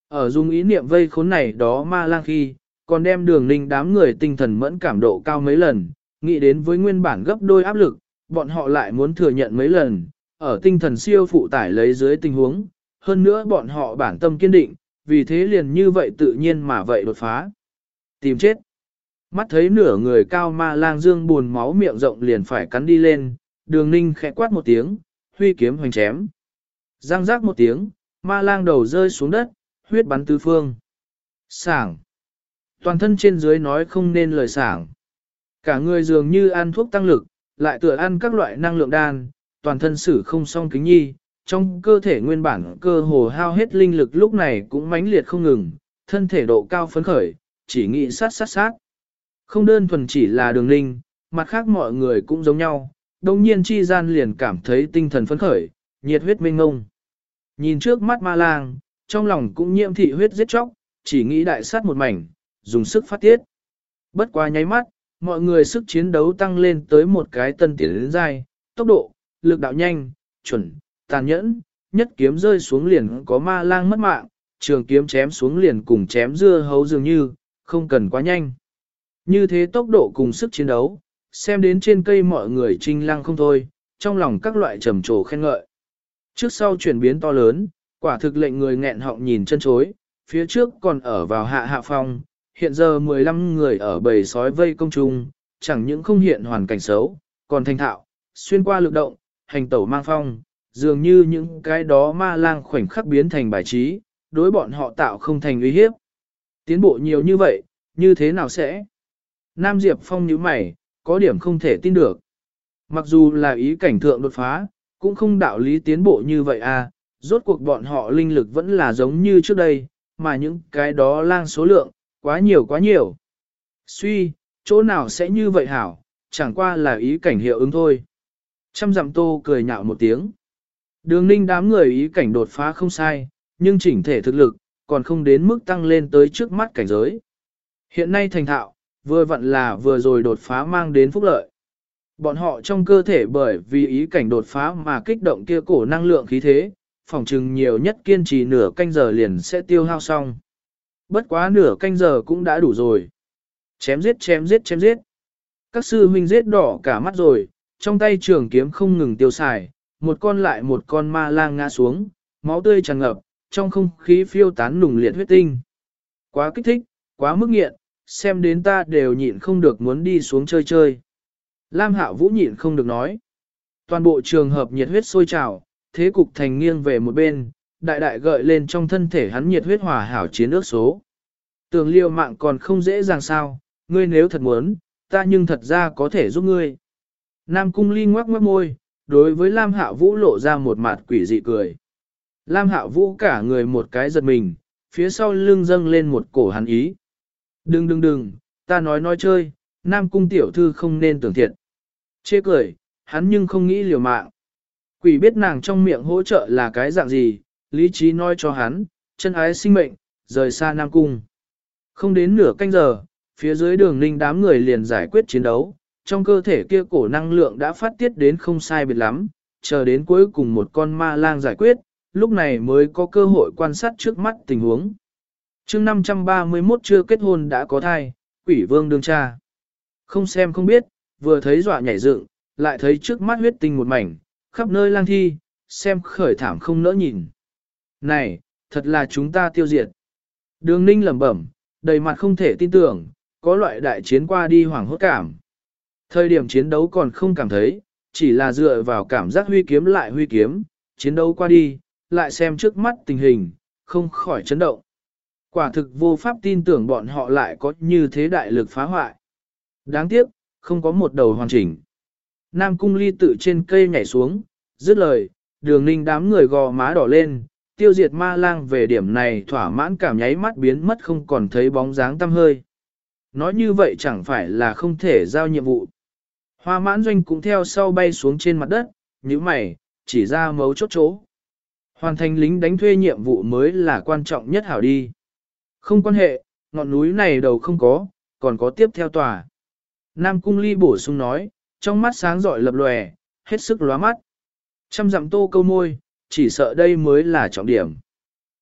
Ở dung ý niệm vây khốn này đó ma lang khi, còn đem đường ninh đám người tinh thần mẫn cảm độ cao mấy lần, nghĩ đến với nguyên bản gấp đôi áp lực, bọn họ lại muốn thừa nhận mấy lần, ở tinh thần siêu phụ tải lấy dưới tình huống, hơn nữa bọn họ bản tâm kiên định, vì thế liền như vậy tự nhiên mà vậy đột phá. Tìm chết. Mắt thấy nửa người cao ma lang dương buồn máu miệng rộng liền phải cắn đi lên, đường ninh khẽ quát một tiếng, huy kiếm hoành chém. Giang giác một tiếng, ma lang đầu rơi xuống đất, huyết bắn tứ phương. Sảng. Toàn thân trên dưới nói không nên lời sảng. Cả người dường như ăn thuốc tăng lực, lại tựa ăn các loại năng lượng đan, toàn thân sử không song kính nhi, trong cơ thể nguyên bản cơ hồ hao hết linh lực lúc này cũng mãnh liệt không ngừng, thân thể độ cao phấn khởi, chỉ nghĩ sát sát sát. Không đơn thuần chỉ là đường linh, mặt khác mọi người cũng giống nhau, đồng nhiên chi gian liền cảm thấy tinh thần phấn khởi, nhiệt huyết mênh ngông. Nhìn trước mắt ma lang, trong lòng cũng nhiễm thị huyết giết chóc, chỉ nghĩ đại sát một mảnh, dùng sức phát tiết. Bất quá nháy mắt, mọi người sức chiến đấu tăng lên tới một cái tân tiến đến dai, tốc độ, lực đạo nhanh, chuẩn, tàn nhẫn, nhất kiếm rơi xuống liền có ma lang mất mạng, trường kiếm chém xuống liền cùng chém dưa hấu dường như, không cần quá nhanh. Như thế tốc độ cùng sức chiến đấu, xem đến trên cây mọi người trinh lăng không thôi, trong lòng các loại trầm trồ khen ngợi. Trước sau chuyển biến to lớn, quả thực lệnh người nghẹn họng nhìn chân chối, phía trước còn ở vào hạ hạ phòng hiện giờ 15 người ở bầy sói vây công trung, chẳng những không hiện hoàn cảnh xấu, còn thanh thạo, xuyên qua lực động, hành tẩu mang phong, dường như những cái đó ma lang khoảnh khắc biến thành bài trí, đối bọn họ tạo không thành uy hiếp. Tiến bộ nhiều như vậy, như thế nào sẽ? Nam Diệp Phong như mày, có điểm không thể tin được. Mặc dù là ý cảnh thượng đột phá, cũng không đạo lý tiến bộ như vậy à, rốt cuộc bọn họ linh lực vẫn là giống như trước đây, mà những cái đó lang số lượng, quá nhiều quá nhiều. Suy, chỗ nào sẽ như vậy hảo, chẳng qua là ý cảnh hiệu ứng thôi. Trăm dặm tô cười nhạo một tiếng. Đường ninh đám người ý cảnh đột phá không sai, nhưng chỉnh thể thực lực, còn không đến mức tăng lên tới trước mắt cảnh giới. Hiện nay thành thạo, vừa vặn là vừa rồi đột phá mang đến phúc lợi. Bọn họ trong cơ thể bởi vì ý cảnh đột phá mà kích động kia cổ năng lượng khí thế, phòng trừng nhiều nhất kiên trì nửa canh giờ liền sẽ tiêu hao xong. Bất quá nửa canh giờ cũng đã đủ rồi. Chém giết chém giết chém giết. Các sư huynh giết đỏ cả mắt rồi, trong tay trường kiếm không ngừng tiêu xài, một con lại một con ma lang ngã xuống, máu tươi tràn ngập, trong không khí phiêu tán nùng liệt huyết tinh. Quá kích thích, quá mức nghiện, xem đến ta đều nhịn không được muốn đi xuống chơi chơi. Lam Hạo Vũ nhịn không được nói. Toàn bộ trường hợp nhiệt huyết sôi trào, thế cục thành nghiêng về một bên, đại đại gợi lên trong thân thể hắn nhiệt huyết hòa hảo chiến ước số. tường liều mạng còn không dễ dàng sao, ngươi nếu thật muốn, ta nhưng thật ra có thể giúp ngươi. Nam cung ly ngoắc ngoắc môi, đối với Lam Hạ Vũ lộ ra một mặt quỷ dị cười. Lam Hạ Vũ cả người một cái giật mình, phía sau lưng dâng lên một cổ hắn ý. Đừng đừng đừng, ta nói nói chơi, Nam cung tiểu thư không nên tưởng thiệt. Chê cười, hắn nhưng không nghĩ liều mạng. Quỷ biết nàng trong miệng hỗ trợ là cái dạng gì, lý trí nói cho hắn, chân ái sinh mệnh, rời xa Nam cung. Không đến nửa canh giờ, phía dưới đường ninh đám người liền giải quyết chiến đấu, trong cơ thể kia cổ năng lượng đã phát tiết đến không sai biệt lắm, chờ đến cuối cùng một con ma lang giải quyết, lúc này mới có cơ hội quan sát trước mắt tình huống. chương 531 chưa kết hôn đã có thai, quỷ vương đương cha. Không xem không biết, vừa thấy dọa nhảy dựng, lại thấy trước mắt huyết tinh một mảnh, khắp nơi lang thi, xem khởi thảm không nỡ nhìn. Này, thật là chúng ta tiêu diệt. Đường ninh lẩm bẩm, đầy mặt không thể tin tưởng, có loại đại chiến qua đi hoảng hốt cảm. Thời điểm chiến đấu còn không cảm thấy, chỉ là dựa vào cảm giác huy kiếm lại huy kiếm, chiến đấu qua đi, lại xem trước mắt tình hình, không khỏi chấn động. Quả thực vô pháp tin tưởng bọn họ lại có như thế đại lực phá hoại. Đáng tiếc, không có một đầu hoàn chỉnh. Nam cung ly tự trên cây nhảy xuống, dứt lời, đường ninh đám người gò má đỏ lên, tiêu diệt ma lang về điểm này thỏa mãn cảm nháy mắt biến mất không còn thấy bóng dáng tăm hơi. Nói như vậy chẳng phải là không thể giao nhiệm vụ. Hoa mãn doanh cũng theo sau bay xuống trên mặt đất, như mày, chỉ ra mấu chốt chỗ. Hoàn thành lính đánh thuê nhiệm vụ mới là quan trọng nhất hảo đi. Không quan hệ, ngọn núi này đầu không có, còn có tiếp theo tòa. Nam Cung Ly bổ sung nói, trong mắt sáng rọi lập lòe, hết sức lóa mắt. Trăm dặm tô câu môi, chỉ sợ đây mới là trọng điểm.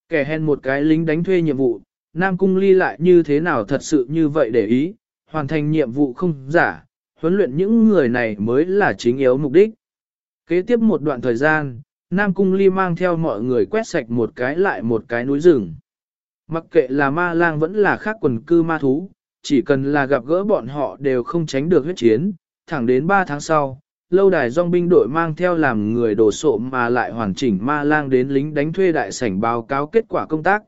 Kẻ hèn một cái lính đánh thuê nhiệm vụ, Nam Cung Ly lại như thế nào thật sự như vậy để ý, hoàn thành nhiệm vụ không giả, huấn luyện những người này mới là chính yếu mục đích. Kế tiếp một đoạn thời gian, Nam Cung Ly mang theo mọi người quét sạch một cái lại một cái núi rừng. Mặc kệ là ma lang vẫn là khác quần cư ma thú, chỉ cần là gặp gỡ bọn họ đều không tránh được huyết chiến, thẳng đến 3 tháng sau, lâu đài dòng binh đội mang theo làm người đổ sộ mà lại hoàn chỉnh ma lang đến lính đánh thuê đại sảnh báo cáo kết quả công tác.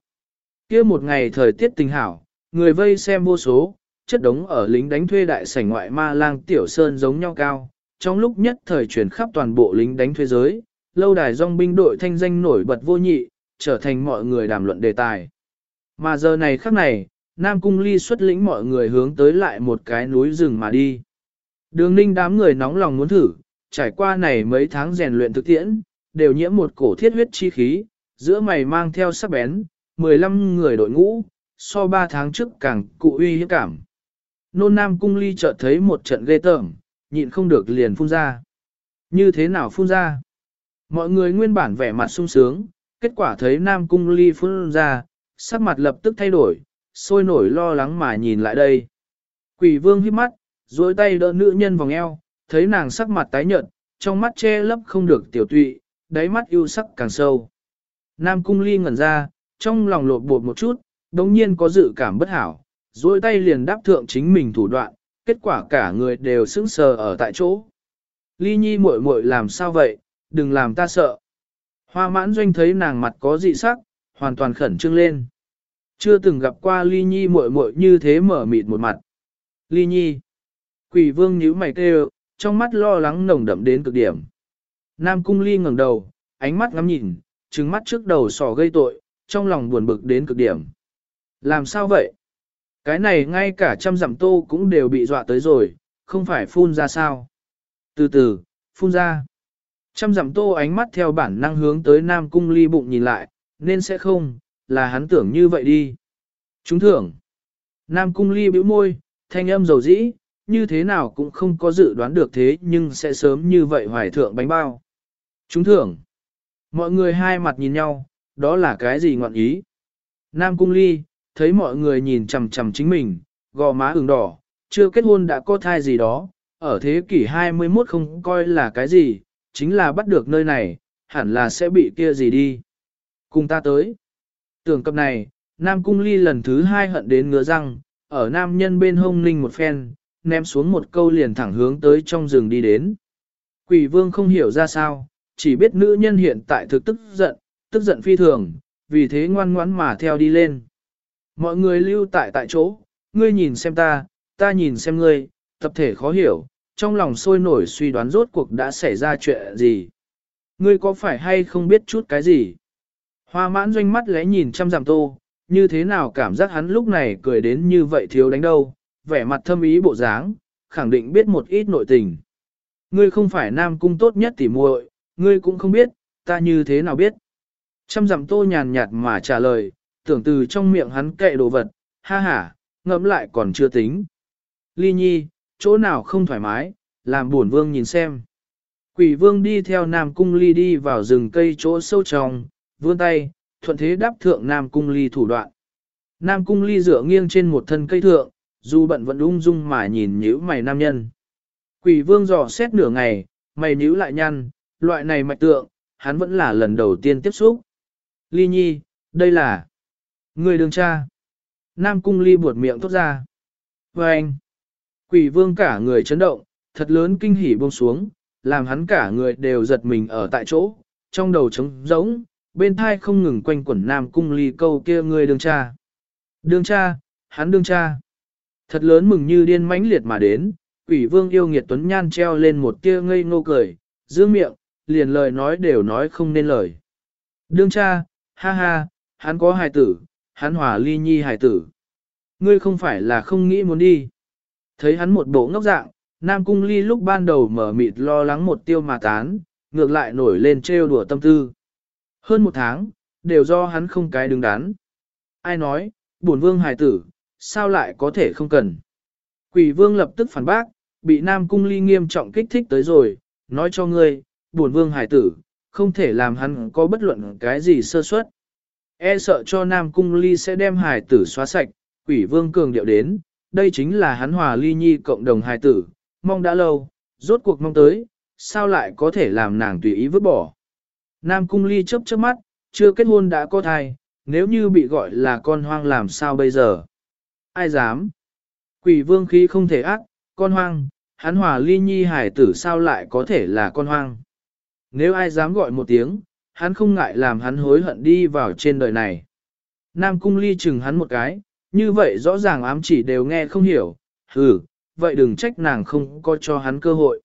kia một ngày thời tiết tình hảo, người vây xem vô số, chất đống ở lính đánh thuê đại sảnh ngoại ma lang tiểu sơn giống nhau cao, trong lúc nhất thời chuyển khắp toàn bộ lính đánh thuê giới, lâu đài dòng binh đội thanh danh nổi bật vô nhị, trở thành mọi người đàm luận đề tài. Mà giờ này khắc này, Nam Cung Ly xuất lĩnh mọi người hướng tới lại một cái núi rừng mà đi. Đường ninh đám người nóng lòng muốn thử, trải qua này mấy tháng rèn luyện thực tiễn, đều nhiễm một cổ thiết huyết chi khí, giữa mày mang theo sắc bén, 15 người đội ngũ, so 3 tháng trước càng cụ uy hiếp cảm. Nôn Nam Cung Ly chợt thấy một trận ghê tởm, nhịn không được liền phun ra. Như thế nào phun ra? Mọi người nguyên bản vẻ mặt sung sướng, kết quả thấy Nam Cung Ly phun ra, sắc mặt lập tức thay đổi, sôi nổi lo lắng mà nhìn lại đây. Quỷ vương hít mắt, duỗi tay đỡ nữ nhân vòng eo, thấy nàng sắc mặt tái nhợt, trong mắt che lấp không được tiểu tụy, đáy mắt yêu sắc càng sâu. Nam cung ly ngẩn ra, trong lòng lột bột một chút, đồng nhiên có dự cảm bất hảo, duỗi tay liền đáp thượng chính mình thủ đoạn, kết quả cả người đều sững sờ ở tại chỗ. Ly nhi muội muội làm sao vậy, đừng làm ta sợ. Hoa mãn doanh thấy nàng mặt có dị sắc, hoàn toàn khẩn trương lên. Chưa từng gặp qua ly nhi muội muội như thế mở mịt một mặt. Ly nhi. Quỷ vương nhíu mày kêu, trong mắt lo lắng nồng đậm đến cực điểm. Nam cung ly ngẩng đầu, ánh mắt ngắm nhìn, trừng mắt trước đầu sò gây tội, trong lòng buồn bực đến cực điểm. Làm sao vậy? Cái này ngay cả trăm dặm tô cũng đều bị dọa tới rồi, không phải phun ra sao? Từ từ, phun ra. Trăm dặm tô ánh mắt theo bản năng hướng tới Nam cung ly bụng nhìn lại, nên sẽ không, là hắn tưởng như vậy đi. Chúng thưởng. Nam cung ly bĩu môi, thanh âm dầu dĩ, như thế nào cũng không có dự đoán được thế nhưng sẽ sớm như vậy hoài thượng bánh bao. Chúng thưởng. Mọi người hai mặt nhìn nhau, đó là cái gì ngọn ý? Nam cung ly, thấy mọi người nhìn chằm chằm chính mình, gò má ửng đỏ, chưa kết hôn đã có thai gì đó, ở thế kỷ 21 không coi là cái gì, chính là bắt được nơi này, hẳn là sẽ bị kia gì đi. Cùng ta tới. Tưởng cập này, Nam Cung Ly lần thứ hai hận đến ngứa răng, ở nam nhân bên hông ninh một phen, ném xuống một câu liền thẳng hướng tới trong rừng đi đến. Quỷ vương không hiểu ra sao, chỉ biết nữ nhân hiện tại thực tức giận, tức giận phi thường, vì thế ngoan ngoãn mà theo đi lên. Mọi người lưu tại tại chỗ, ngươi nhìn xem ta, ta nhìn xem ngươi, tập thể khó hiểu, trong lòng sôi nổi suy đoán rốt cuộc đã xảy ra chuyện gì. Ngươi có phải hay không biết chút cái gì? Hoa mãn doanh mắt lẽ nhìn chăm giảm tô, như thế nào cảm giác hắn lúc này cười đến như vậy thiếu đánh đâu, vẻ mặt thâm ý bộ dáng, khẳng định biết một ít nội tình. Ngươi không phải nam cung tốt nhất tỉ muội, ngươi cũng không biết, ta như thế nào biết. Trăm dặm tô nhàn nhạt mà trả lời, tưởng từ trong miệng hắn kệ đồ vật, ha ha, ngẫm lại còn chưa tính. Ly nhi, chỗ nào không thoải mái, làm buồn vương nhìn xem. Quỷ vương đi theo nam cung ly đi vào rừng cây chỗ sâu trong, vươn tay, thuận thế đáp thượng Nam Cung Ly thủ đoạn. Nam Cung Ly dựa nghiêng trên một thân cây thượng, dù bận vẫn ung dung mà nhìn nhíu mày nam nhân. Quỷ vương dò xét nửa ngày, mày nhíu lại nhăn, loại này mạch tượng, hắn vẫn là lần đầu tiên tiếp xúc. Ly nhi, đây là người đường cha. Nam Cung Ly buột miệng tốt ra. Và anh, quỷ vương cả người chấn động, thật lớn kinh hỉ buông xuống, làm hắn cả người đều giật mình ở tại chỗ, trong đầu trống rỗng, bên thai không ngừng quanh quẩn nam cung ly câu kia người đường cha. đường cha, hắn đường cha. Thật lớn mừng như điên mãnh liệt mà đến, quỷ vương yêu nghiệt tuấn nhan treo lên một tia ngây ngô cười, dương miệng, liền lời nói đều nói không nên lời. Đương cha, ha ha, hắn có hài tử, hắn hòa ly nhi hài tử. Ngươi không phải là không nghĩ muốn đi. Thấy hắn một bộ ngốc dạng, Nam Cung Ly lúc ban đầu mở mịt lo lắng một tiêu mà tán, ngược lại nổi lên trêu đùa tâm tư. Hơn một tháng, đều do hắn không cái đứng đắn. Ai nói, bổn vương hài tử, sao lại có thể không cần. Quỷ vương lập tức phản bác, bị Nam Cung Ly nghiêm trọng kích thích tới rồi, nói cho ngươi, bổn vương hài tử, không thể làm hắn có bất luận cái gì sơ suất e sợ cho Nam Cung Ly sẽ đem hài tử xóa sạch, quỷ vương cường điệu đến, đây chính là hắn hòa ly nhi cộng đồng hài tử, mong đã lâu, rốt cuộc mong tới, sao lại có thể làm nàng tùy ý vứt bỏ. Nam Cung Ly chớp chớp mắt, chưa kết hôn đã có thai, nếu như bị gọi là con hoang làm sao bây giờ? Ai dám? Quỷ vương khí không thể ác, con hoang, hắn hòa ly nhi hải tử sao lại có thể là con hoang? Nếu ai dám gọi một tiếng, hắn không ngại làm hắn hối hận đi vào trên đời này. Nam cung ly chừng hắn một cái, như vậy rõ ràng ám chỉ đều nghe không hiểu, hừ, vậy đừng trách nàng không có cho hắn cơ hội.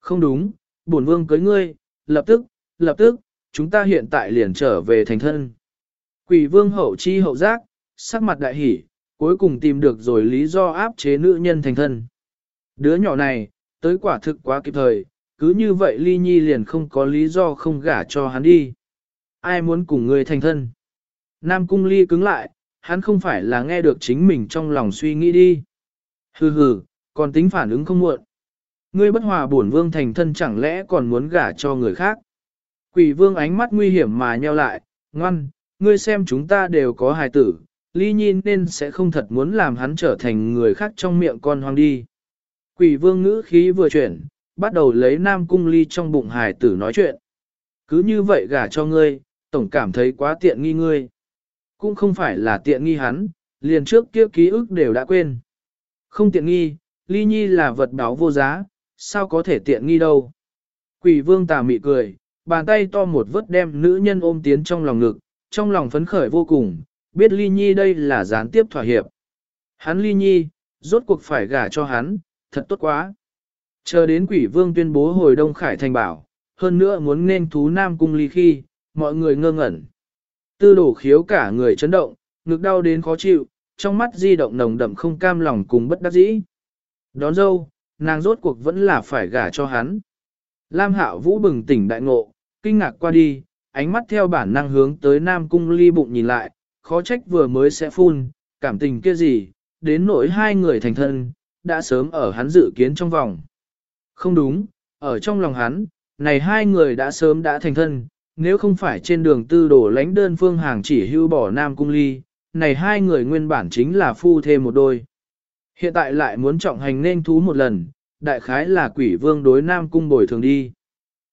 Không đúng, bổn vương cưới ngươi, lập tức, lập tức, chúng ta hiện tại liền trở về thành thân. Quỷ vương hậu chi hậu giác, sắc mặt đại hỉ, cuối cùng tìm được rồi lý do áp chế nữ nhân thành thân. Đứa nhỏ này, tới quả thực quá kịp thời, cứ như vậy ly nhi liền không có lý do không gả cho hắn đi. Ai muốn cùng ngươi thành thân? Nam cung ly cứng lại, hắn không phải là nghe được chính mình trong lòng suy nghĩ đi. Hừ hừ, còn tính phản ứng không muộn. Ngươi bất hòa bổn vương thành thân chẳng lẽ còn muốn gả cho người khác? Quỷ vương ánh mắt nguy hiểm mà nheo lại, ngoan, ngươi xem chúng ta đều có hài tử, ly nhi nên sẽ không thật muốn làm hắn trở thành người khác trong miệng con hoang đi. Quỷ vương ngữ khí vừa chuyển, bắt đầu lấy nam cung ly trong bụng hài tử nói chuyện. Cứ như vậy gả cho ngươi, tổng cảm thấy quá tiện nghi ngươi. Cũng không phải là tiện nghi hắn, liền trước kia ký ức đều đã quên. Không tiện nghi, ly nhi là vật báo vô giá, sao có thể tiện nghi đâu. Quỷ vương tà mị cười, bàn tay to một vớt đem nữ nhân ôm tiến trong lòng ngực, trong lòng phấn khởi vô cùng, biết ly nhi đây là gián tiếp thỏa hiệp. Hắn ly nhi, rốt cuộc phải gả cho hắn, thật tốt quá. Chờ đến quỷ vương tuyên bố hồi Đông Khải thành bảo, hơn nữa muốn nên thú nam cung ly khi, mọi người ngơ ngẩn. Tư đổ khiếu cả người chấn động, ngực đau đến khó chịu, trong mắt di động nồng đậm không cam lòng cùng bất đắc dĩ. Đón dâu, nàng rốt cuộc vẫn là phải gả cho hắn. Lam hạo vũ bừng tỉnh đại ngộ, kinh ngạc qua đi, ánh mắt theo bản năng hướng tới nam cung ly bụng nhìn lại, khó trách vừa mới sẽ phun, cảm tình kia gì, đến nỗi hai người thành thân, đã sớm ở hắn dự kiến trong vòng. Không đúng, ở trong lòng hắn, này hai người đã sớm đã thành thân, nếu không phải trên đường tư đổ lánh đơn phương hàng chỉ hưu bỏ nam cung ly, này hai người nguyên bản chính là phu thêm một đôi. Hiện tại lại muốn trọng hành nên thú một lần, đại khái là quỷ vương đối nam cung bồi thường đi.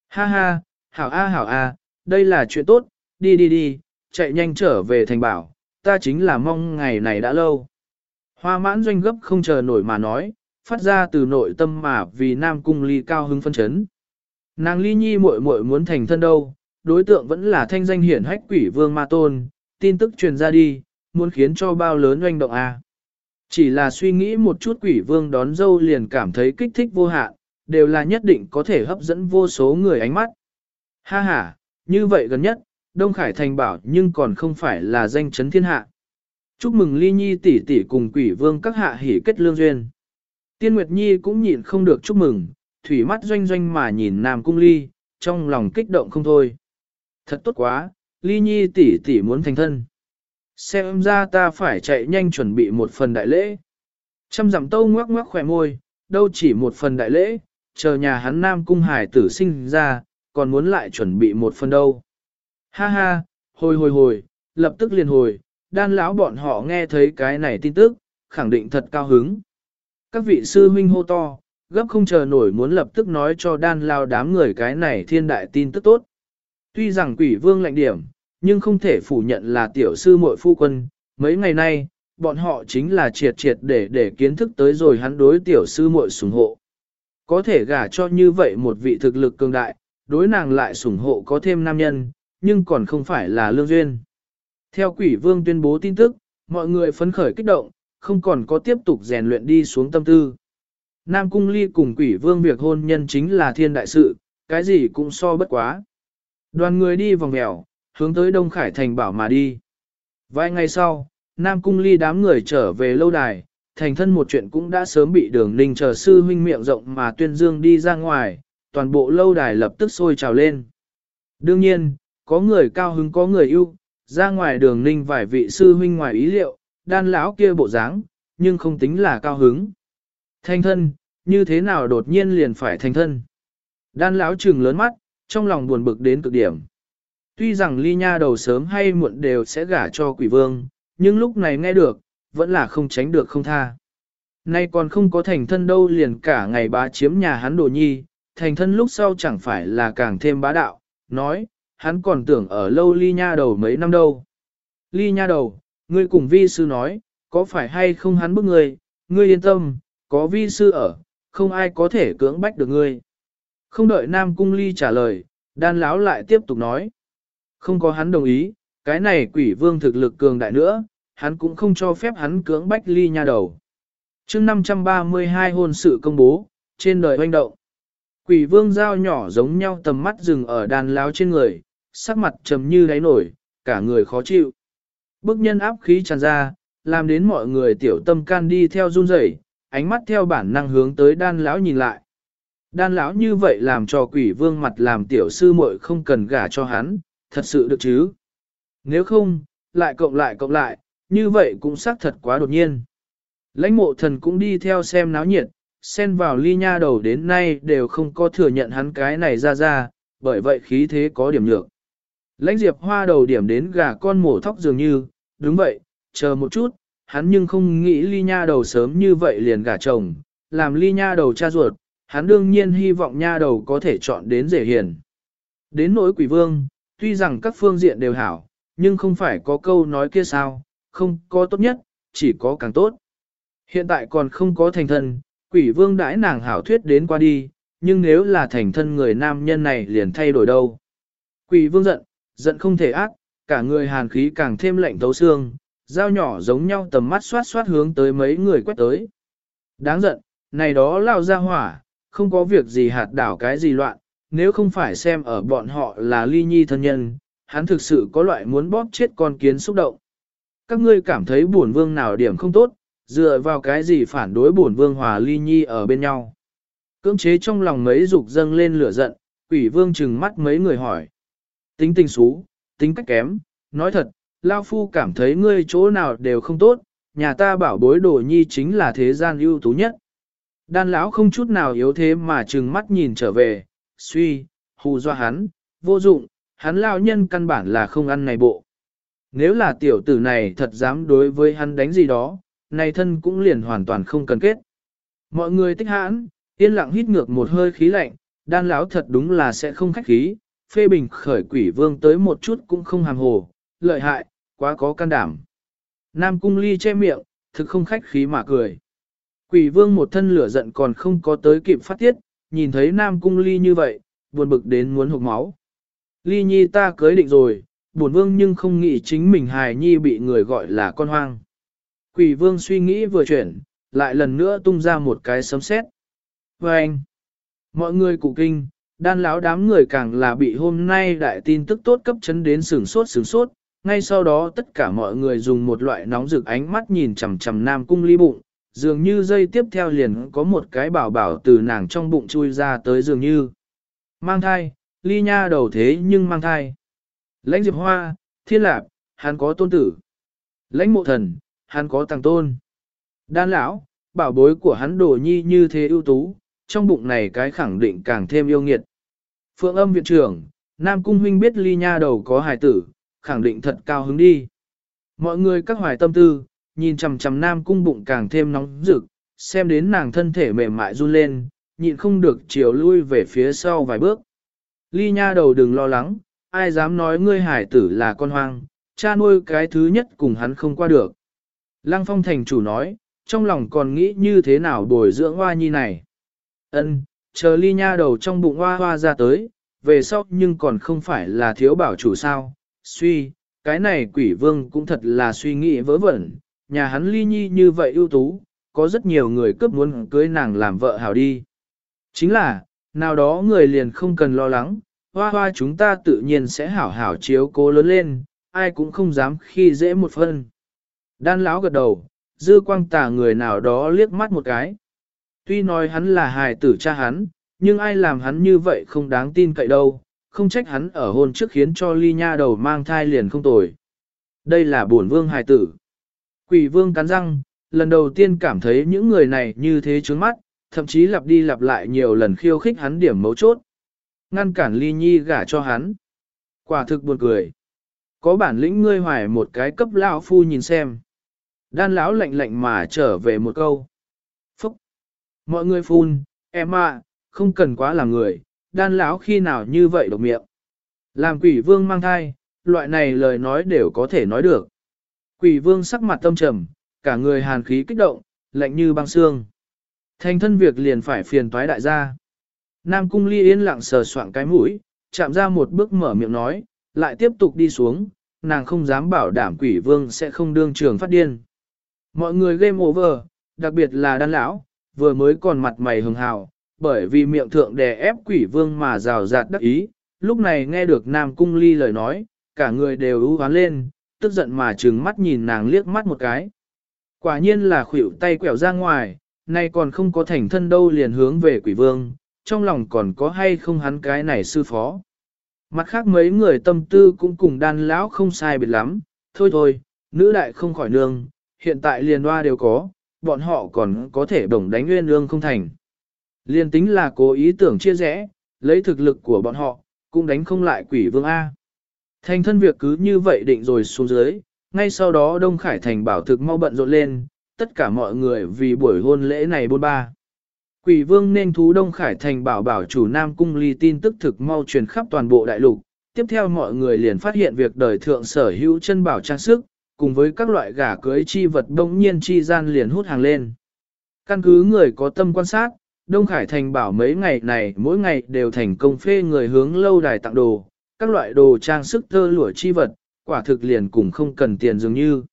Ha ha, hảo a hảo a, đây là chuyện tốt, đi đi đi, chạy nhanh trở về thành bảo, ta chính là mong ngày này đã lâu. Hoa mãn doanh gấp không chờ nổi mà nói, phát ra từ nội tâm mà vì nam cung ly cao hứng phân chấn. Nàng ly nhi muội muội muốn thành thân đâu, đối tượng vẫn là thanh danh hiển hách quỷ vương ma tôn, tin tức truyền ra đi, muốn khiến cho bao lớn doanh động a. Chỉ là suy nghĩ một chút quỷ vương đón dâu liền cảm thấy kích thích vô hạn, đều là nhất định có thể hấp dẫn vô số người ánh mắt. Ha ha, như vậy gần nhất, Đông Khải Thành bảo nhưng còn không phải là danh chấn thiên hạ. Chúc mừng Ly Nhi tỷ tỷ cùng quỷ vương các hạ hỉ kết lương duyên. Tiên Nguyệt Nhi cũng nhịn không được chúc mừng, thủy mắt doanh doanh mà nhìn Nam Cung Ly, trong lòng kích động không thôi. Thật tốt quá, Ly Nhi tỷ tỷ muốn thành thân. Xem ra ta phải chạy nhanh chuẩn bị một phần đại lễ. Trăm dặm tâu ngoắc ngoắc khỏe môi, đâu chỉ một phần đại lễ, chờ nhà hắn Nam Cung Hải tử sinh ra, còn muốn lại chuẩn bị một phần đâu. Ha ha, hồi hồi hồi, lập tức liền hồi, đan lão bọn họ nghe thấy cái này tin tức, khẳng định thật cao hứng. Các vị sư huynh hô to, gấp không chờ nổi muốn lập tức nói cho đan lao đám người cái này thiên đại tin tức tốt. Tuy rằng quỷ vương lạnh điểm, nhưng không thể phủ nhận là tiểu sư muội phu quân, mấy ngày nay, bọn họ chính là triệt triệt để để kiến thức tới rồi hắn đối tiểu sư muội sủng hộ. Có thể gả cho như vậy một vị thực lực cường đại, đối nàng lại sủng hộ có thêm nam nhân, nhưng còn không phải là lương duyên. Theo quỷ vương tuyên bố tin tức, mọi người phấn khởi kích động, không còn có tiếp tục rèn luyện đi xuống tâm tư. Nam Cung Ly cùng quỷ vương việc hôn nhân chính là thiên đại sự, cái gì cũng so bất quá. Đoàn người đi vòng mèo, hướng tới Đông Khải Thành bảo mà đi. Vài ngày sau, Nam Cung Ly đám người trở về lâu đài, thành thân một chuyện cũng đã sớm bị đường ninh chờ sư huynh miệng rộng mà tuyên dương đi ra ngoài, toàn bộ lâu đài lập tức sôi trào lên. Đương nhiên, có người cao hứng có người ưu, ra ngoài đường ninh vài vị sư huynh ngoài ý liệu, đan lão kia bộ dáng, nhưng không tính là cao hứng. Thanh thân, như thế nào đột nhiên liền phải thành thân. Đan lão trừng lớn mắt, trong lòng buồn bực đến cực điểm. Tuy rằng ly nha đầu sớm hay muộn đều sẽ gả cho quỷ vương, nhưng lúc này nghe được, vẫn là không tránh được không tha. Nay còn không có thành thân đâu liền cả ngày bá chiếm nhà hắn đồ nhi, thành thân lúc sau chẳng phải là càng thêm bá đạo, nói, hắn còn tưởng ở lâu ly nha đầu mấy năm đâu. Ly nha đầu, ngươi cùng vi sư nói, có phải hay không hắn bức ngươi, ngươi yên tâm, có vi sư ở, không ai có thể cưỡng bách được ngươi. Không đợi Nam Cung Ly trả lời, đan Láo lại tiếp tục nói. Không có hắn đồng ý, cái này quỷ vương thực lực cường đại nữa, hắn cũng không cho phép hắn cưỡng bách ly nha đầu. chương 532 hôn sự công bố, trên đời hoành động. Quỷ vương dao nhỏ giống nhau tầm mắt dừng ở đàn láo trên người, sắc mặt trầm như đáy nổi, cả người khó chịu. Bức nhân áp khí tràn ra, làm đến mọi người tiểu tâm can đi theo run rẩy, ánh mắt theo bản năng hướng tới đan lão nhìn lại. Đan lão như vậy làm cho quỷ vương mặt làm tiểu sư muội không cần gả cho hắn, thật sự được chứ. Nếu không, lại cộng lại cộng lại, như vậy cũng xác thật quá đột nhiên. Lãnh mộ thần cũng đi theo xem náo nhiệt, xen vào ly nha đầu đến nay đều không có thừa nhận hắn cái này ra ra, bởi vậy khí thế có điểm nhược. Lãnh diệp hoa đầu điểm đến gà con mổ thóc dường như, đúng vậy, chờ một chút, hắn nhưng không nghĩ ly nha đầu sớm như vậy liền gả chồng, làm ly nha đầu cha ruột, hắn đương nhiên hy vọng nha đầu có thể chọn đến rể hiền. Đến nỗi quỷ vương, tuy rằng các phương diện đều hảo, nhưng không phải có câu nói kia sao, không có tốt nhất, chỉ có càng tốt. Hiện tại còn không có thành thân, quỷ vương đãi nàng hảo thuyết đến qua đi, nhưng nếu là thành thân người nam nhân này liền thay đổi đâu. Quỷ vương giận, giận không thể ác, cả người hàn khí càng thêm lạnh tấu xương, dao nhỏ giống nhau tầm mắt xoát xoát hướng tới mấy người quét tới. Đáng giận, này đó lao ra hỏa, không có việc gì hạt đảo cái gì loạn, nếu không phải xem ở bọn họ là ly nhi thân nhân, hắn thực sự có loại muốn bóp chết con kiến xúc động. Các ngươi cảm thấy bổn vương nào điểm không tốt, dựa vào cái gì phản đối bổn vương hòa ly nhi ở bên nhau. Cưỡng chế trong lòng mấy dục dâng lên lửa giận, quỷ vương trừng mắt mấy người hỏi. Tính tình xú, tính cách kém, nói thật, Lao Phu cảm thấy ngươi chỗ nào đều không tốt, nhà ta bảo bối đồ nhi chính là thế gian ưu tú nhất. Đan lão không chút nào yếu thế mà trừng mắt nhìn trở về, suy, hù do hắn, vô dụng, hắn lao nhân căn bản là không ăn này bộ. Nếu là tiểu tử này thật dám đối với hắn đánh gì đó, này thân cũng liền hoàn toàn không cần kết. Mọi người tích hãn, yên lặng hít ngược một hơi khí lạnh, đan lão thật đúng là sẽ không khách khí, phê bình khởi quỷ vương tới một chút cũng không hàm hồ, lợi hại, quá có can đảm. Nam cung ly che miệng, thực không khách khí mà cười. Quỷ vương một thân lửa giận còn không có tới kịp phát tiết, nhìn thấy Nam cung ly như vậy, buồn bực đến muốn hụt máu. Ly nhi ta cưới định rồi, buồn vương nhưng không nghĩ chính mình hài nhi bị người gọi là con hoang. Quỷ vương suy nghĩ vừa chuyển, lại lần nữa tung ra một cái sấm sét. Và anh, mọi người cụ kinh, đan lão đám người càng là bị hôm nay đại tin tức tốt cấp chấn đến sửng sốt sửng sốt, ngay sau đó tất cả mọi người dùng một loại nóng rực ánh mắt nhìn chằm chằm nam cung ly bụng, dường như dây tiếp theo liền có một cái bảo bảo từ nàng trong bụng chui ra tới dường như. Mang thai, ly nha đầu thế nhưng mang thai. Lãnh diệp hoa, thiên lạp, hắn có tôn tử. Lãnh mộ thần, hắn có tàng tôn. Đan lão, bảo bối của hắn đồ nhi như thế ưu tú, trong bụng này cái khẳng định càng thêm yêu nghiệt. Phượng âm viện trưởng, Nam Cung huynh biết ly nha đầu có hài tử, khẳng định thật cao hứng đi. Mọi người các hoài tâm tư, nhìn chằm chằm Nam Cung bụng càng thêm nóng rực, xem đến nàng thân thể mềm mại run lên, nhịn không được chiều lui về phía sau vài bước. Ly nha đầu đừng lo lắng, ai dám nói ngươi hải tử là con hoang, cha nuôi cái thứ nhất cùng hắn không qua được. Lăng phong thành chủ nói, trong lòng còn nghĩ như thế nào bồi dưỡng hoa nhi này. Ân, chờ ly nha đầu trong bụng hoa hoa ra tới, về sau nhưng còn không phải là thiếu bảo chủ sao, suy, cái này quỷ vương cũng thật là suy nghĩ vớ vẩn, nhà hắn ly nhi như vậy ưu tú, có rất nhiều người cướp muốn cưới nàng làm vợ hảo đi. Chính là, nào đó người liền không cần lo lắng, hoa hoa chúng ta tự nhiên sẽ hảo hảo chiếu cố lớn lên, ai cũng không dám khi dễ một phân. Đan lão gật đầu, dư quang tà người nào đó liếc mắt một cái. Tuy nói hắn là hài tử cha hắn, nhưng ai làm hắn như vậy không đáng tin cậy đâu, không trách hắn ở hôn trước khiến cho ly nha đầu mang thai liền không tồi. Đây là bổn vương hài tử. Quỷ vương cắn răng, lần đầu tiên cảm thấy những người này như thế trướng mắt, thậm chí lặp đi lặp lại nhiều lần khiêu khích hắn điểm mấu chốt. Ngăn cản ly nhi gả cho hắn. Quả thực buồn cười. Có bản lĩnh ngươi hoài một cái cấp lão phu nhìn xem. Đan lão lạnh lạnh mà trở về một câu. Mọi người phun, em ạ, không cần quá là người, đan lão khi nào như vậy độc miệng. Làm quỷ vương mang thai, loại này lời nói đều có thể nói được. Quỷ vương sắc mặt tâm trầm, cả người hàn khí kích động, lạnh như băng xương. Thành thân việc liền phải phiền toái đại gia. Nam cung ly yên lặng sờ soạng cái mũi, chạm ra một bước mở miệng nói, lại tiếp tục đi xuống, nàng không dám bảo đảm quỷ vương sẽ không đương trường phát điên. Mọi người game over, đặc biệt là đan lão, vừa mới còn mặt mày hường hào, bởi vì miệng thượng đè ép quỷ vương mà rào rạt đắc ý, lúc này nghe được Nam Cung Ly lời nói, cả người đều ưu hoán lên, tức giận mà trừng mắt nhìn nàng liếc mắt một cái. Quả nhiên là khuỷu tay quẹo ra ngoài, nay còn không có thành thân đâu liền hướng về quỷ vương, trong lòng còn có hay không hắn cái này sư phó. Mặt khác mấy người tâm tư cũng cùng đan lão không sai biệt lắm, thôi thôi, nữ đại không khỏi nương, hiện tại liền hoa đều có, bọn họ còn có thể đồng đánh nguyên lương không thành. Liên tính là cố ý tưởng chia rẽ, lấy thực lực của bọn họ, cũng đánh không lại quỷ vương A. Thành thân việc cứ như vậy định rồi xuống dưới, ngay sau đó Đông Khải Thành bảo thực mau bận rộn lên, tất cả mọi người vì buổi hôn lễ này bôn ba. Quỷ vương nên thú Đông Khải Thành bảo bảo chủ Nam Cung ly tin tức thực mau truyền khắp toàn bộ đại lục. Tiếp theo mọi người liền phát hiện việc đời thượng sở hữu chân bảo trang sức, cùng với các loại gà cưới chi vật đông nhiên chi gian liền hút hàng lên. Căn cứ người có tâm quan sát, Đông Khải Thành bảo mấy ngày này mỗi ngày đều thành công phê người hướng lâu đài tặng đồ, các loại đồ trang sức tơ lụa chi vật, quả thực liền cùng không cần tiền dường như.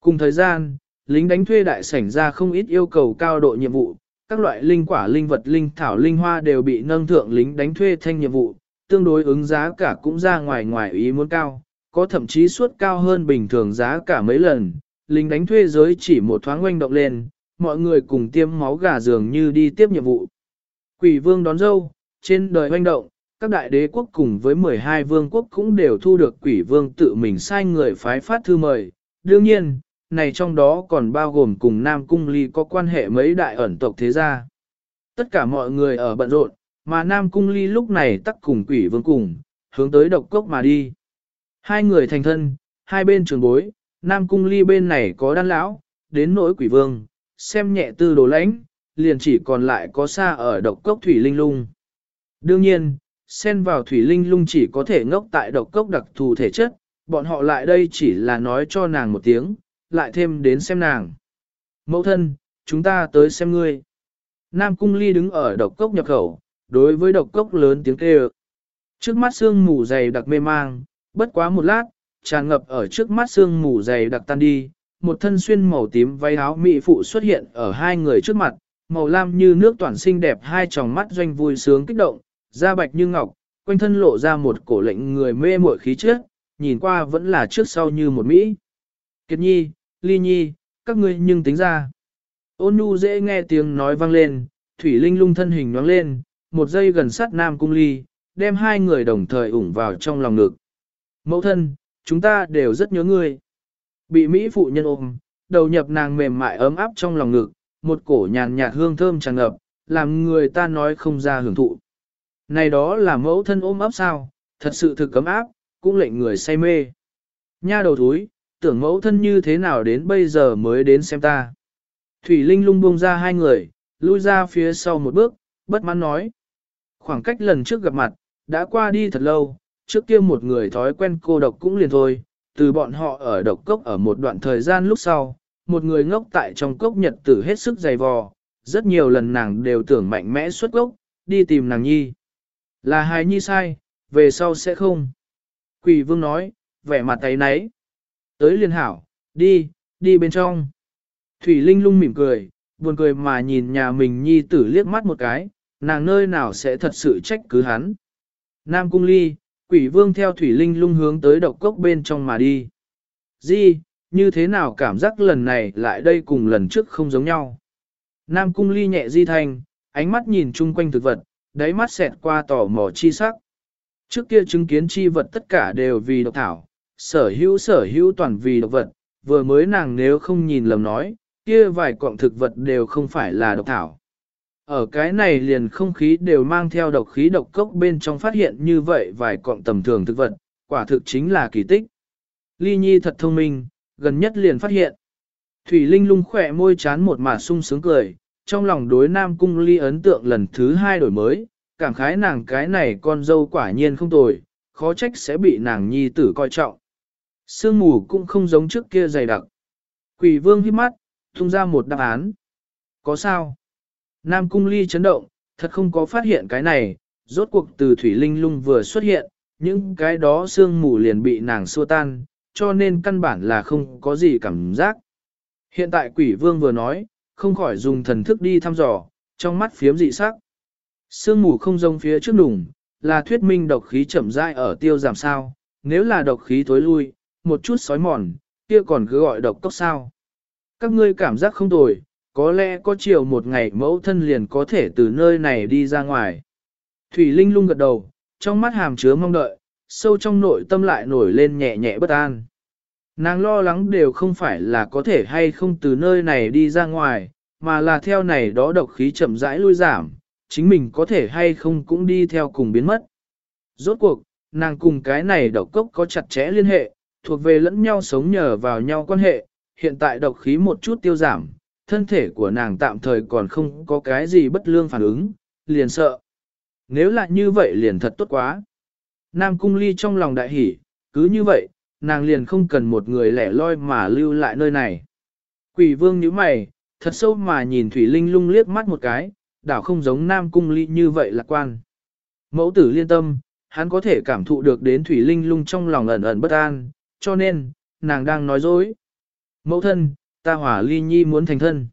Cùng thời gian, lính đánh thuê đại sảnh ra không ít yêu cầu cao độ nhiệm vụ, các loại linh quả linh vật linh thảo linh hoa đều bị nâng thượng lính đánh thuê thanh nhiệm vụ, tương đối ứng giá cả cũng ra ngoài ngoài ý muốn cao, có thậm chí suốt cao hơn bình thường giá cả mấy lần, lính đánh thuê giới chỉ một thoáng oanh động lên, mọi người cùng tiêm máu gà dường như đi tiếp nhiệm vụ. Quỷ vương đón dâu, trên đời oanh động, các đại đế quốc cùng với 12 vương quốc cũng đều thu được quỷ vương tự mình sai người phái phát thư mời. Đương nhiên, này trong đó còn bao gồm cùng Nam Cung Ly có quan hệ mấy đại ẩn tộc thế gia. Tất cả mọi người ở bận rộn, mà Nam Cung Ly lúc này tắc cùng quỷ vương cùng, hướng tới độc cốc mà đi. Hai người thành thân, hai bên trường bối, Nam Cung Ly bên này có đan lão, đến nỗi quỷ vương, xem nhẹ tư đồ lãnh, liền chỉ còn lại có xa ở độc cốc Thủy Linh Lung. Đương nhiên, xen vào Thủy Linh Lung chỉ có thể ngốc tại độc cốc đặc thù thể chất, bọn họ lại đây chỉ là nói cho nàng một tiếng, lại thêm đến xem nàng. Mẫu thân, chúng ta tới xem ngươi. Nam Cung Ly đứng ở độc cốc nhập khẩu, đối với độc cốc lớn tiếng kêu. Trước mắt sương mù dày đặc mê mang, bất quá một lát, tràn ngập ở trước mắt sương mù dày đặc tan đi, một thân xuyên màu tím váy áo mỹ phụ xuất hiện ở hai người trước mặt, màu lam như nước toàn xinh đẹp hai tròng mắt doanh vui sướng kích động, da bạch như ngọc, quanh thân lộ ra một cổ lệnh người mê muội khí chất, nhìn qua vẫn là trước sau như một mỹ. Kiệt nhi, ly nhi, các ngươi nhưng tính ra. Ôn nhu dễ nghe tiếng nói vang lên, thủy linh lung thân hình nhoáng lên, một giây gần sát nam cung ly, đem hai người đồng thời ủng vào trong lòng ngực. Mẫu thân, chúng ta đều rất nhớ ngươi. Bị Mỹ phụ nhân ôm, đầu nhập nàng mềm mại ấm áp trong lòng ngực, một cổ nhàn nhạt hương thơm tràn ngập, làm người ta nói không ra hưởng thụ. Này đó là mẫu thân ôm ấp sao, thật sự thực cấm áp, cũng lệnh người say mê. Nha đầu thúi, tưởng mẫu thân như thế nào đến bây giờ mới đến xem ta. Thủy Linh lung buông ra hai người, lui ra phía sau một bước, bất mãn nói. Khoảng cách lần trước gặp mặt, đã qua đi thật lâu, trước kia một người thói quen cô độc cũng liền thôi, từ bọn họ ở độc cốc ở một đoạn thời gian lúc sau, một người ngốc tại trong cốc nhật tử hết sức dày vò, rất nhiều lần nàng đều tưởng mạnh mẽ xuất gốc, đi tìm nàng nhi. Là hài nhi sai, về sau sẽ không. Quỷ vương nói, vẻ mặt tay nấy. Tới liên hảo, đi, đi bên trong. Thủy Linh lung mỉm cười, buồn cười mà nhìn nhà mình nhi tử liếc mắt một cái, nàng nơi nào sẽ thật sự trách cứ hắn. Nam Cung Ly, quỷ vương theo Thủy Linh lung hướng tới độc cốc bên trong mà đi. Di, như thế nào cảm giác lần này lại đây cùng lần trước không giống nhau. Nam Cung Ly nhẹ di thanh, ánh mắt nhìn chung quanh thực vật, đáy mắt xẹt qua tỏ mò chi sắc. Trước kia chứng kiến chi vật tất cả đều vì độc thảo, sở hữu sở hữu toàn vì độc vật, vừa mới nàng nếu không nhìn lầm nói, kia vài cọng thực vật đều không phải là độc thảo. Ở cái này liền không khí đều mang theo độc khí độc cốc bên trong phát hiện như vậy vài cọng tầm thường thực vật, quả thực chính là kỳ tích. Ly Nhi thật thông minh, gần nhất liền phát hiện. Thủy Linh lung khỏe môi chán một mà sung sướng cười, trong lòng đối Nam Cung Ly ấn tượng lần thứ hai đổi mới, cảm khái nàng cái này con dâu quả nhiên không tồi, khó trách sẽ bị nàng nhi tử coi trọng. Sương mù cũng không giống trước kia dày đặc. Quỷ vương hít mắt, tung ra một đáp án. Có sao? Nam Cung Ly chấn động, thật không có phát hiện cái này, rốt cuộc từ Thủy Linh lung vừa xuất hiện, những cái đó sương mù liền bị nàng xua tan, cho nên căn bản là không có gì cảm giác. Hiện tại quỷ vương vừa nói, không khỏi dùng thần thức đi thăm dò, trong mắt phiếm dị sắc. Sương mù không rông phía trước đủng, là thuyết minh độc khí chậm rãi ở tiêu giảm sao, nếu là độc khí tối lui, một chút sói mòn, kia còn cứ gọi độc cốc sao. Các ngươi cảm giác không tồi, có lẽ có chiều một ngày mẫu thân liền có thể từ nơi này đi ra ngoài. Thủy Linh lung gật đầu, trong mắt hàm chứa mong đợi, sâu trong nội tâm lại nổi lên nhẹ nhẹ bất an. Nàng lo lắng đều không phải là có thể hay không từ nơi này đi ra ngoài, mà là theo này đó độc khí chậm rãi lui giảm, chính mình có thể hay không cũng đi theo cùng biến mất. Rốt cuộc, nàng cùng cái này độc cốc có chặt chẽ liên hệ, thuộc về lẫn nhau sống nhờ vào nhau quan hệ, hiện tại độc khí một chút tiêu giảm, thân thể của nàng tạm thời còn không có cái gì bất lương phản ứng, liền sợ. Nếu là như vậy liền thật tốt quá. Nam Cung Ly trong lòng đại hỉ, cứ như vậy, nàng liền không cần một người lẻ loi mà lưu lại nơi này. Quỷ vương nhíu mày, thật sâu mà nhìn Thủy Linh lung liếc mắt một cái, đảo không giống Nam Cung Ly như vậy lạc quan. Mẫu tử liên tâm, hắn có thể cảm thụ được đến Thủy Linh lung trong lòng ẩn ẩn bất an, cho nên, nàng đang nói dối. Mẫu thân, ta hỏa ly nhi muốn thành thân.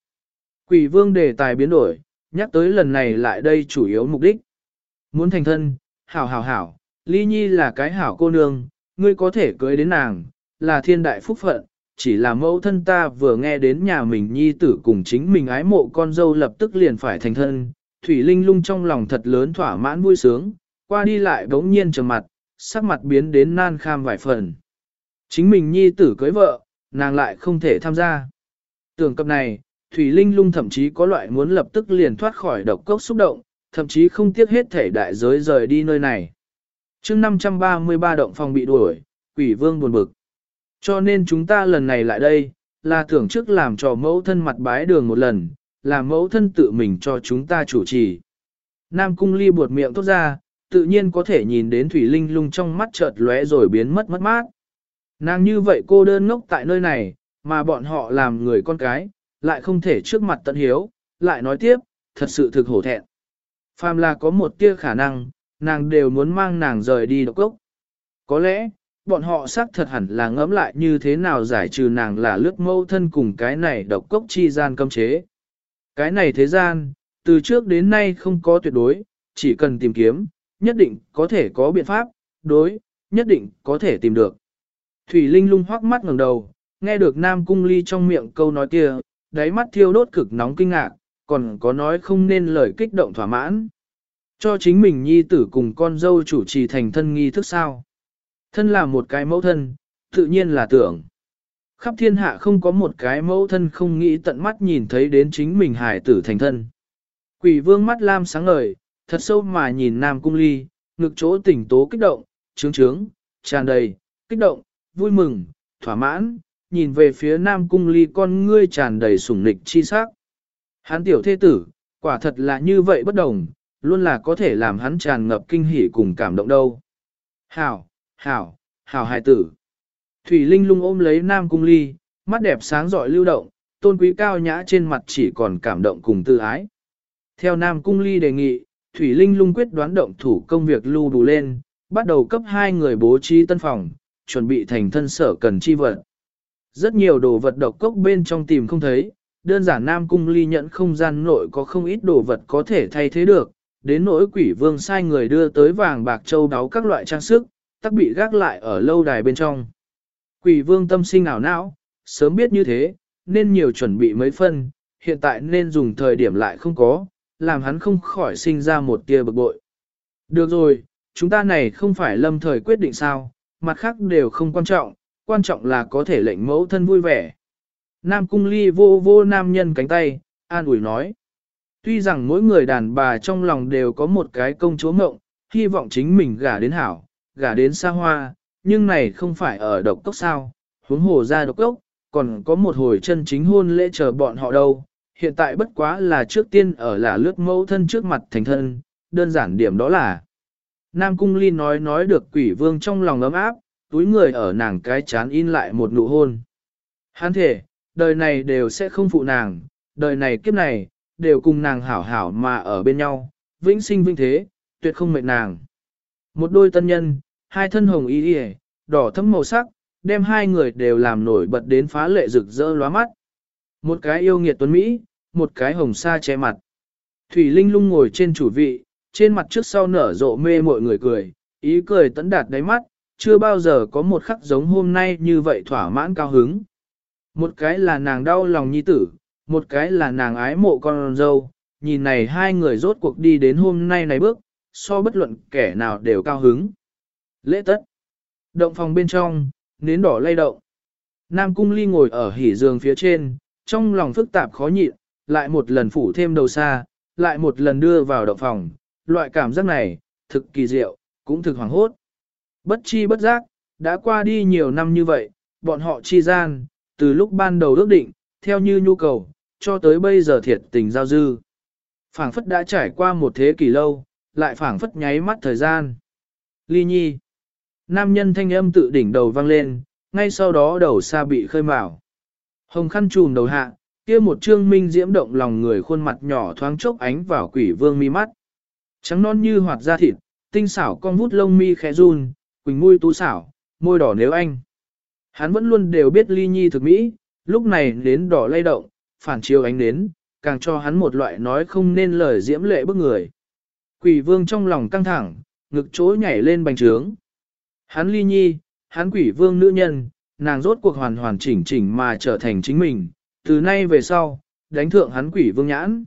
Quỷ vương đề tài biến đổi, nhắc tới lần này lại đây chủ yếu mục đích. Muốn thành thân, hảo hảo hảo, ly nhi là cái hảo cô nương, ngươi có thể cưới đến nàng, là thiên đại phúc phận, chỉ là mẫu thân ta vừa nghe đến nhà mình nhi tử cùng chính mình ái mộ con dâu lập tức liền phải thành thân. Thủy Linh lung trong lòng thật lớn thỏa mãn vui sướng, qua đi lại bỗng nhiên trầm mặt, sắc mặt biến đến nan kham vài phần. Chính mình nhi tử cưới vợ, nàng lại không thể tham gia. Tưởng cập này, Thủy Linh lung thậm chí có loại muốn lập tức liền thoát khỏi độc cốc xúc động, thậm chí không tiếc hết thể đại giới rời đi nơi này. chương 533 động phòng bị đuổi, quỷ vương buồn bực. Cho nên chúng ta lần này lại đây, là tưởng trước làm cho mẫu thân mặt bái đường một lần, là mẫu thân tự mình cho chúng ta chủ trì. Nam cung ly buột miệng tốt ra, tự nhiên có thể nhìn đến Thủy Linh lung trong mắt chợt lóe rồi biến mất mất mát. Nàng như vậy cô đơn ngốc tại nơi này, mà bọn họ làm người con cái, lại không thể trước mặt tận hiếu, lại nói tiếp, thật sự thực hổ thẹn. Phàm là có một tia khả năng, nàng đều muốn mang nàng rời đi độc cốc. Có lẽ, bọn họ xác thật hẳn là ngẫm lại như thế nào giải trừ nàng là lướt mâu thân cùng cái này độc cốc chi gian cấm chế. Cái này thế gian, từ trước đến nay không có tuyệt đối, chỉ cần tìm kiếm, nhất định có thể có biện pháp, đối, nhất định có thể tìm được. Thủy Linh lung hoắc mắt ngẩng đầu, nghe được Nam Cung Ly trong miệng câu nói kia, đáy mắt thiêu đốt cực nóng kinh ngạc, còn có nói không nên lời kích động thỏa mãn. Cho chính mình nhi tử cùng con dâu chủ trì thành thân nghi thức sao. Thân là một cái mẫu thân, tự nhiên là tưởng. Khắp thiên hạ không có một cái mẫu thân không nghĩ tận mắt nhìn thấy đến chính mình hài tử thành thân. Quỷ vương mắt lam sáng ngời, thật sâu mà nhìn Nam Cung Ly, ngực chỗ tỉnh tố kích động, trướng trướng, tràn đầy, kích động, vui mừng, thỏa mãn, nhìn về phía Nam Cung Ly con ngươi tràn đầy sủng nịch chi sắc. Hắn tiểu thế tử, quả thật là như vậy bất đồng, luôn là có thể làm hắn tràn ngập kinh hỉ cùng cảm động đâu. Hảo, hảo, hảo hài tử. Thủy Linh lung ôm lấy Nam Cung Ly, mắt đẹp sáng rọi lưu động, tôn quý cao nhã trên mặt chỉ còn cảm động cùng tự ái. Theo Nam Cung Ly đề nghị, Thủy Linh lung quyết đoán động thủ công việc lưu đủ lên, bắt đầu cấp hai người bố trí tân phòng, chuẩn bị thành thân sở cần chi vật. Rất nhiều đồ vật độc cốc bên trong tìm không thấy, đơn giản Nam Cung Ly nhận không gian nội có không ít đồ vật có thể thay thế được, đến nỗi quỷ vương sai người đưa tới vàng bạc châu đáo các loại trang sức, tắc bị gác lại ở lâu đài bên trong. Quỷ vương tâm sinh ảo não, sớm biết như thế, nên nhiều chuẩn bị mấy phân, hiện tại nên dùng thời điểm lại không có, làm hắn không khỏi sinh ra một tia bực bội. Được rồi, chúng ta này không phải lâm thời quyết định sao, mặt khác đều không quan trọng, quan trọng là có thể lệnh mẫu thân vui vẻ. Nam cung ly vô vô nam nhân cánh tay, an ủi nói. Tuy rằng mỗi người đàn bà trong lòng đều có một cái công chúa mộng, hy vọng chính mình gả đến hảo, gả đến xa hoa, nhưng này không phải ở độc cốc sao, huống hồ ra độc cốc, còn có một hồi chân chính hôn lễ chờ bọn họ đâu. Hiện tại bất quá là trước tiên ở là lướt mẫu thân trước mặt thành thân, đơn giản điểm đó là. Nam Cung Ly nói nói được quỷ vương trong lòng ấm áp, túi người ở nàng cái chán in lại một nụ hôn. Hắn thể, đời này đều sẽ không phụ nàng, đời này kiếp này, đều cùng nàng hảo hảo mà ở bên nhau, vĩnh sinh vinh thế, tuyệt không mệt nàng. Một đôi tân nhân, hai thân hồng y y, đỏ thấm màu sắc, đem hai người đều làm nổi bật đến phá lệ rực rỡ lóa mắt. Một cái yêu nghiệt tuấn Mỹ, một cái hồng sa che mặt. Thủy Linh lung ngồi trên chủ vị, trên mặt trước sau nở rộ mê mọi người cười, ý cười tấn đạt đáy mắt, chưa bao giờ có một khắc giống hôm nay như vậy thỏa mãn cao hứng. Một cái là nàng đau lòng nhi tử, một cái là nàng ái mộ con dâu, nhìn này hai người rốt cuộc đi đến hôm nay này bước, so bất luận kẻ nào đều cao hứng. Lễ tất. Động phòng bên trong, nến đỏ lay động. Nam cung ly ngồi ở hỉ giường phía trên, trong lòng phức tạp khó nhịn, lại một lần phủ thêm đầu xa, lại một lần đưa vào động phòng. Loại cảm giác này, thực kỳ diệu, cũng thực hoàng hốt. Bất chi bất giác, đã qua đi nhiều năm như vậy, bọn họ chi gian, từ lúc ban đầu ước định, theo như nhu cầu, cho tới bây giờ thiệt tình giao dư. phảng phất đã trải qua một thế kỷ lâu, lại phảng phất nháy mắt thời gian. Ly nhi. Nam nhân thanh âm tự đỉnh đầu vang lên, ngay sau đó đầu xa bị khơi mào. Hồng khăn trùm đầu hạ, kia một trương minh diễm động lòng người khuôn mặt nhỏ thoáng chốc ánh vào quỷ vương mi mắt. Trắng non như hoạt da thịt, tinh xảo con vút lông mi khẽ run, quỳnh môi tú xảo, môi đỏ nếu anh. Hắn vẫn luôn đều biết ly nhi thực mỹ, lúc này đến đỏ lay động, phản chiếu ánh đến, càng cho hắn một loại nói không nên lời diễm lệ bức người. Quỷ vương trong lòng căng thẳng, ngực chối nhảy lên bành trướng. Hắn ly nhi, hắn quỷ vương nữ nhân, nàng rốt cuộc hoàn hoàn chỉnh chỉnh mà trở thành chính mình, từ nay về sau, đánh thượng hắn quỷ vương nhãn.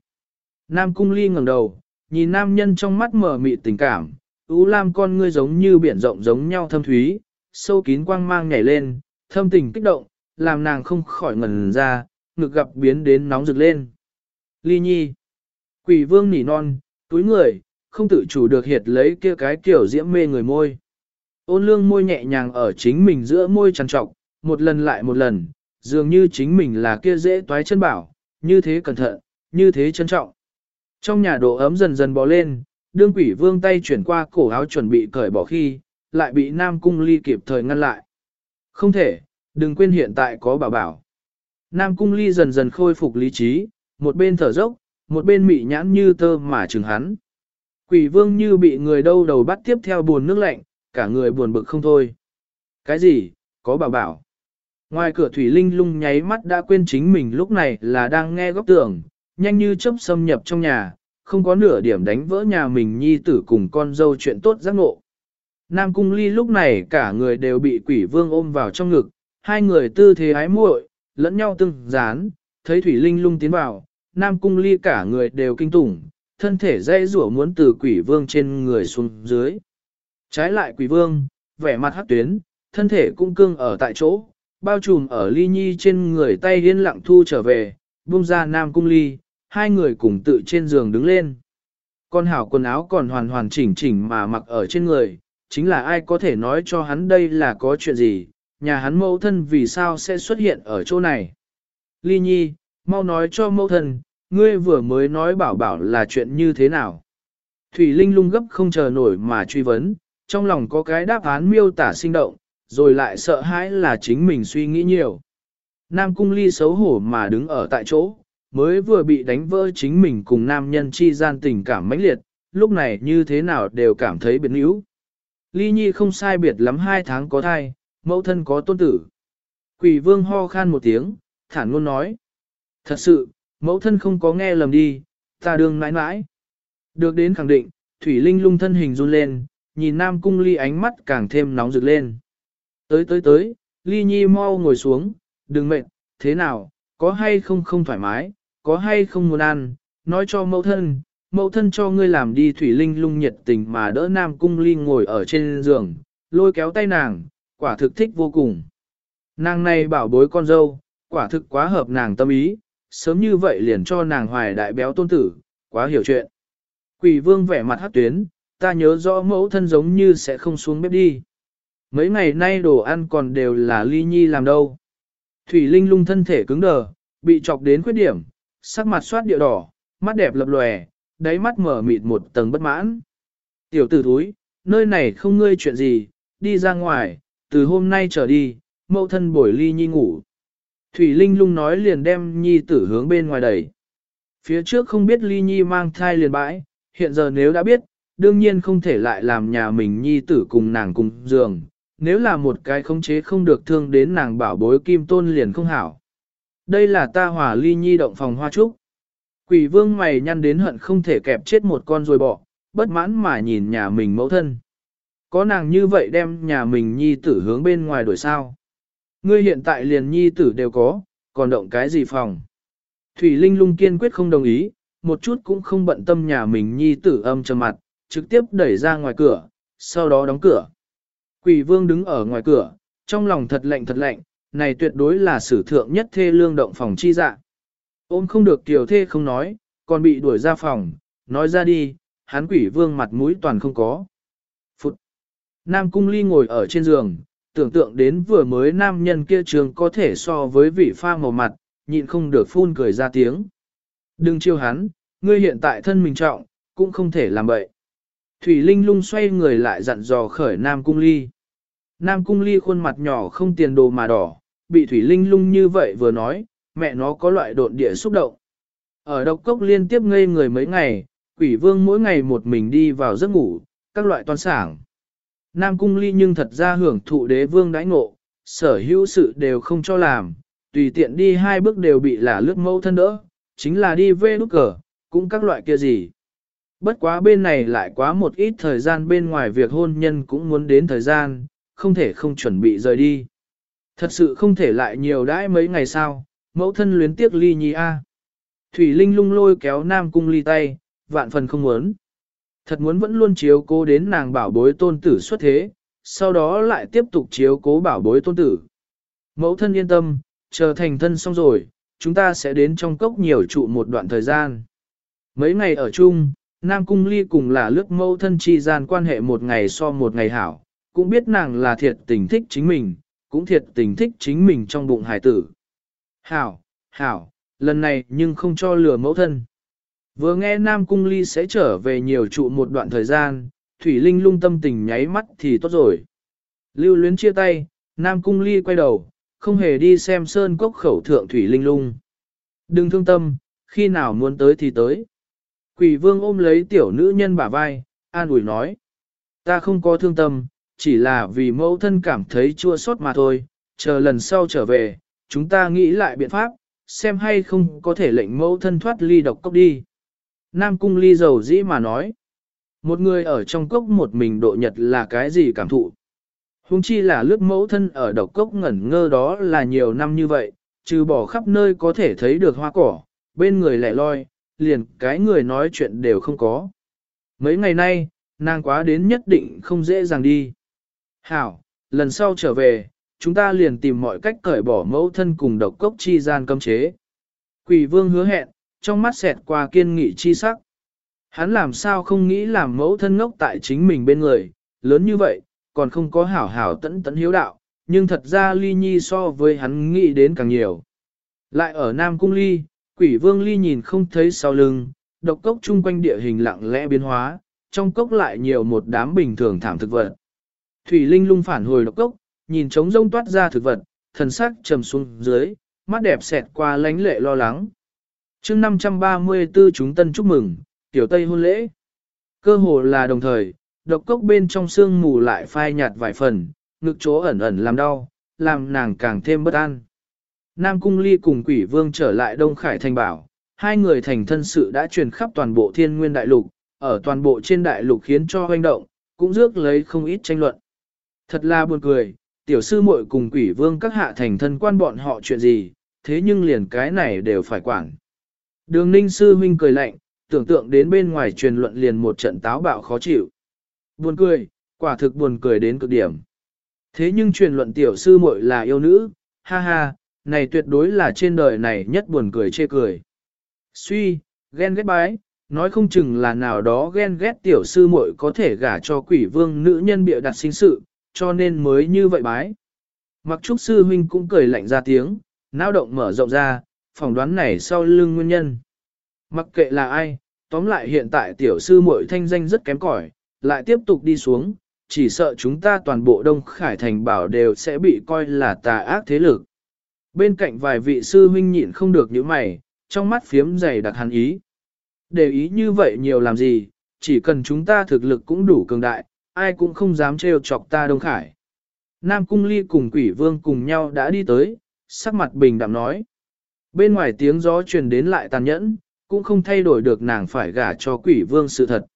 Nam cung ly ngẩng đầu, nhìn nam nhân trong mắt mở mị tình cảm, U lam con ngươi giống như biển rộng giống nhau thâm thúy, sâu kín quang mang nhảy lên, thâm tình kích động, làm nàng không khỏi ngẩn ra, ngực gặp biến đến nóng rực lên. Ly nhi, quỷ vương nỉ non, túi người, không tự chủ được hiệt lấy kia cái kiểu diễm mê người môi. Ôn lương môi nhẹ nhàng ở chính mình giữa môi trằn trọc, một lần lại một lần, dường như chính mình là kia dễ toái chân bảo, như thế cẩn thận, như thế trân trọng. Trong nhà độ ấm dần dần bò lên, đương quỷ vương tay chuyển qua cổ áo chuẩn bị cởi bỏ khi, lại bị Nam Cung Ly kịp thời ngăn lại. Không thể, đừng quên hiện tại có bảo bảo. Nam Cung Ly dần dần khôi phục lý trí, một bên thở dốc, một bên mị nhãn như tơ mà chừng hắn. Quỷ vương như bị người đâu đầu bắt tiếp theo buồn nước lạnh, cả người buồn bực không thôi. Cái gì, có bảo bảo. Ngoài cửa Thủy Linh lung nháy mắt đã quên chính mình lúc này là đang nghe góc tường, nhanh như chớp xâm nhập trong nhà, không có nửa điểm đánh vỡ nhà mình nhi tử cùng con dâu chuyện tốt giác ngộ. Nam Cung Ly lúc này cả người đều bị quỷ vương ôm vào trong ngực, hai người tư thế ái muội, lẫn nhau tương dán, thấy Thủy Linh lung tiến vào, Nam Cung Ly cả người đều kinh tủng, thân thể dây rủa muốn từ quỷ vương trên người xuống dưới. Trái lại quỷ vương, vẻ mặt hắc tuyến, thân thể cũng cương ở tại chỗ, bao trùm ở ly nhi trên người tay yên lặng thu trở về, buông ra Nam Cung Ly, hai người cùng tự trên giường đứng lên. Con hảo quần áo còn hoàn hoàn chỉnh chỉnh mà mặc ở trên người, chính là ai có thể nói cho hắn đây là có chuyện gì, nhà hắn mẫu thân vì sao sẽ xuất hiện ở chỗ này. Ly Nhi, mau nói cho mẫu thân, ngươi vừa mới nói bảo bảo là chuyện như thế nào. Thủy Linh lung gấp không chờ nổi mà truy vấn, trong lòng có cái đáp án miêu tả sinh động, rồi lại sợ hãi là chính mình suy nghĩ nhiều. Nam Cung Ly xấu hổ mà đứng ở tại chỗ, mới vừa bị đánh vỡ chính mình cùng nam nhân chi gian tình cảm mãnh liệt, lúc này như thế nào đều cảm thấy biến yếu. Ly Nhi không sai biệt lắm hai tháng có thai, mẫu thân có tôn tử. Quỷ vương ho khan một tiếng, thản ngôn nói. Thật sự, mẫu thân không có nghe lầm đi, ta đương mãi mãi. Được đến khẳng định, Thủy Linh lung thân hình run lên, nhìn Nam Cung Ly ánh mắt càng thêm nóng rực lên. Tới tới tới, Ly Nhi mau ngồi xuống, đừng mệt, thế nào, có hay không không thoải mái, có hay không muốn ăn, nói cho mẫu thân, mẫu thân cho ngươi làm đi Thủy Linh lung nhiệt tình mà đỡ Nam Cung Ly ngồi ở trên giường, lôi kéo tay nàng, quả thực thích vô cùng. Nàng này bảo bối con dâu, quả thực quá hợp nàng tâm ý, sớm như vậy liền cho nàng hoài đại béo tôn tử, quá hiểu chuyện. Quỷ vương vẻ mặt hát tuyến, ta nhớ rõ mẫu thân giống như sẽ không xuống bếp đi. Mấy ngày nay đồ ăn còn đều là ly nhi làm đâu. Thủy Linh lung thân thể cứng đờ, bị chọc đến khuyết điểm, sắc mặt soát điệu đỏ, mắt đẹp lập lòe, đáy mắt mở mịt một tầng bất mãn. Tiểu tử thúi, nơi này không ngươi chuyện gì, đi ra ngoài, từ hôm nay trở đi, mẫu thân bổi ly nhi ngủ. Thủy Linh lung nói liền đem nhi tử hướng bên ngoài đẩy. Phía trước không biết ly nhi mang thai liền bãi, hiện giờ nếu đã biết, đương nhiên không thể lại làm nhà mình nhi tử cùng nàng cùng giường. Nếu là một cái khống chế không được thương đến nàng bảo bối kim tôn liền không hảo. Đây là ta hỏa ly nhi động phòng hoa trúc. Quỷ vương mày nhăn đến hận không thể kẹp chết một con rồi bỏ, bất mãn mà nhìn nhà mình mẫu thân. Có nàng như vậy đem nhà mình nhi tử hướng bên ngoài đổi sao. Ngươi hiện tại liền nhi tử đều có, còn động cái gì phòng. Thủy Linh lung kiên quyết không đồng ý, một chút cũng không bận tâm nhà mình nhi tử âm trầm mặt, trực tiếp đẩy ra ngoài cửa, sau đó đóng cửa. Quỷ vương đứng ở ngoài cửa, trong lòng thật lạnh thật lạnh, này tuyệt đối là sử thượng nhất thê lương động phòng chi dạ. Ôm không được tiểu thê không nói, còn bị đuổi ra phòng, nói ra đi, hắn quỷ vương mặt mũi toàn không có. Phụt! Nam cung ly ngồi ở trên giường, tưởng tượng đến vừa mới nam nhân kia trường có thể so với vị pha màu mặt, nhịn không được phun cười ra tiếng. Đừng chiêu hắn, ngươi hiện tại thân mình trọng, cũng không thể làm bậy. Thủy Linh lung xoay người lại dặn dò khởi Nam Cung Ly. Nam Cung Ly khuôn mặt nhỏ không tiền đồ mà đỏ, bị Thủy Linh lung như vậy vừa nói, mẹ nó có loại độn địa xúc động. Ở độc cốc liên tiếp ngây người mấy ngày, quỷ vương mỗi ngày một mình đi vào giấc ngủ, các loại toan sảng. Nam Cung Ly nhưng thật ra hưởng thụ đế vương đãi ngộ, sở hữu sự đều không cho làm, tùy tiện đi hai bước đều bị là lướt mẫu thân đỡ, chính là đi về nút cờ, cũng các loại kia gì. Bất quá bên này lại quá một ít thời gian bên ngoài việc hôn nhân cũng muốn đến thời gian, không thể không chuẩn bị rời đi. Thật sự không thể lại nhiều đãi mấy ngày sau, mẫu thân luyến tiếc ly nhi a. Thủy Linh lung lôi kéo Nam Cung ly tay, vạn phần không muốn. Thật muốn vẫn luôn chiếu cố đến nàng bảo bối tôn tử xuất thế, sau đó lại tiếp tục chiếu cố bảo bối tôn tử. Mẫu thân yên tâm, chờ thành thân xong rồi, chúng ta sẽ đến trong cốc nhiều trụ một đoạn thời gian. Mấy ngày ở chung, Nam Cung Ly cùng là lướt mẫu thân chi gian quan hệ một ngày so một ngày hảo, cũng biết nàng là thiệt tình thích chính mình, cũng thiệt tình thích chính mình trong bụng hải tử. Hảo, hảo, lần này nhưng không cho lừa mẫu thân. Vừa nghe Nam Cung Ly sẽ trở về nhiều trụ một đoạn thời gian, Thủy Linh lung tâm tình nháy mắt thì tốt rồi. Lưu luyến chia tay, Nam Cung Ly quay đầu, không hề đi xem sơn cốc khẩu thượng Thủy Linh lung. Đừng thương tâm, khi nào muốn tới thì tới. Quỷ vương ôm lấy tiểu nữ nhân bả vai, an ủi nói. Ta không có thương tâm, chỉ là vì mẫu thân cảm thấy chua xót mà thôi, chờ lần sau trở về, chúng ta nghĩ lại biện pháp, xem hay không có thể lệnh mẫu thân thoát ly độc cốc đi. Nam cung ly dầu dĩ mà nói. Một người ở trong cốc một mình độ nhật là cái gì cảm thụ? Hùng chi là lướt mẫu thân ở độc cốc ngẩn ngơ đó là nhiều năm như vậy, trừ bỏ khắp nơi có thể thấy được hoa cỏ, bên người lẻ loi, liền cái người nói chuyện đều không có. Mấy ngày nay, nàng quá đến nhất định không dễ dàng đi. Hảo, lần sau trở về, chúng ta liền tìm mọi cách cởi bỏ mẫu thân cùng độc cốc chi gian cấm chế. Quỷ vương hứa hẹn, trong mắt xẹt qua kiên nghị chi sắc. Hắn làm sao không nghĩ làm mẫu thân ngốc tại chính mình bên người, lớn như vậy, còn không có hảo hảo tẫn tẫn hiếu đạo, nhưng thật ra ly nhi so với hắn nghĩ đến càng nhiều. Lại ở Nam Cung Ly, quỷ vương ly nhìn không thấy sau lưng, độc cốc chung quanh địa hình lặng lẽ biến hóa, trong cốc lại nhiều một đám bình thường thảm thực vật. Thủy Linh lung phản hồi độc cốc, nhìn trống rông toát ra thực vật, thần sắc trầm xuống dưới, mắt đẹp xẹt qua lánh lệ lo lắng. chương 534 chúng tân chúc mừng, tiểu tây hôn lễ. Cơ hồ là đồng thời, độc cốc bên trong xương mù lại phai nhạt vài phần, ngực chỗ ẩn ẩn làm đau, làm nàng càng thêm bất an. Nam Cung Ly cùng quỷ vương trở lại Đông Khải Thành Bảo, hai người thành thân sự đã truyền khắp toàn bộ thiên nguyên đại lục, ở toàn bộ trên đại lục khiến cho hoành động, cũng rước lấy không ít tranh luận. Thật là buồn cười, tiểu sư muội cùng quỷ vương các hạ thành thân quan bọn họ chuyện gì, thế nhưng liền cái này đều phải quản. Đường ninh sư huynh cười lạnh, tưởng tượng đến bên ngoài truyền luận liền một trận táo bạo khó chịu. Buồn cười, quả thực buồn cười đến cực điểm. Thế nhưng truyền luận tiểu sư muội là yêu nữ, ha ha, này tuyệt đối là trên đời này nhất buồn cười chê cười. Suy, ghen ghét bái, nói không chừng là nào đó ghen ghét tiểu sư muội có thể gả cho quỷ vương nữ nhân bịa đặt sinh sự, cho nên mới như vậy bái. Mặc trúc sư huynh cũng cười lạnh ra tiếng, não động mở rộng ra, phỏng đoán này sau lưng nguyên nhân. Mặc kệ là ai, tóm lại hiện tại tiểu sư muội thanh danh rất kém cỏi, lại tiếp tục đi xuống, chỉ sợ chúng ta toàn bộ Đông Khải Thành bảo đều sẽ bị coi là tà ác thế lực. Bên cạnh vài vị sư huynh nhịn không được những mày, trong mắt phiếm dày đặc hắn ý. Để ý như vậy nhiều làm gì, chỉ cần chúng ta thực lực cũng đủ cường đại, ai cũng không dám trêu chọc ta Đông Khải. Nam Cung Ly cùng quỷ vương cùng nhau đã đi tới, sắc mặt bình đạm nói. Bên ngoài tiếng gió truyền đến lại tàn nhẫn, cũng không thay đổi được nàng phải gả cho quỷ vương sự thật.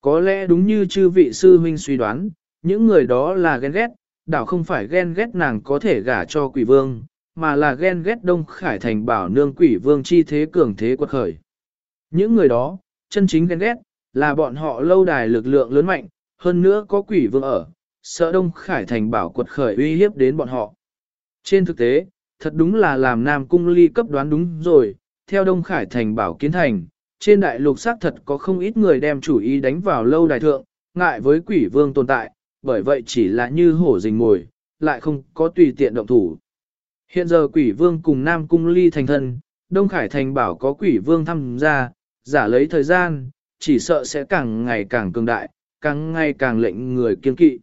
Có lẽ đúng như chư vị sư huynh suy đoán, những người đó là ghen ghét, đảo không phải ghen ghét nàng có thể gả cho quỷ vương, mà là ghen ghét Đông Khải Thành bảo nương quỷ vương chi thế cường thế quật khởi. Những người đó, chân chính ghen ghét, là bọn họ lâu đài lực lượng lớn mạnh, hơn nữa có quỷ vương ở, sợ Đông Khải Thành bảo quật khởi uy hiếp đến bọn họ. Trên thực tế, thật đúng là làm Nam Cung Ly cấp đoán đúng rồi, theo Đông Khải Thành bảo kiến thành, trên đại lục xác thật có không ít người đem chủ ý đánh vào lâu đài thượng, ngại với quỷ vương tồn tại, bởi vậy chỉ là như hổ rình ngồi, lại không có tùy tiện động thủ. Hiện giờ quỷ vương cùng Nam Cung Ly thành thân, Đông Khải Thành bảo có quỷ vương tham gia, giả lấy thời gian, chỉ sợ sẽ càng ngày càng cường đại, càng ngày càng lệnh người kiên kỵ.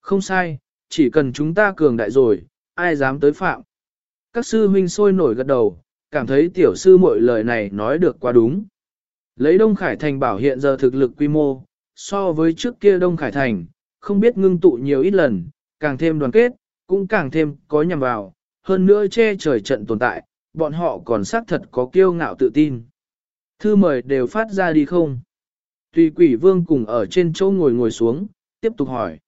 Không sai, chỉ cần chúng ta cường đại rồi, ai dám tới phạm. Các sư huynh sôi nổi gật đầu, cảm thấy tiểu sư mọi lời này nói được quá đúng. Lấy Đông Khải Thành bảo hiện giờ thực lực quy mô, so với trước kia Đông Khải Thành, không biết ngưng tụ nhiều ít lần, càng thêm đoàn kết, cũng càng thêm có nhằm vào, hơn nữa che trời trận tồn tại, bọn họ còn xác thật có kiêu ngạo tự tin. Thư mời đều phát ra đi không? Tùy quỷ vương cùng ở trên chỗ ngồi ngồi xuống, tiếp tục hỏi.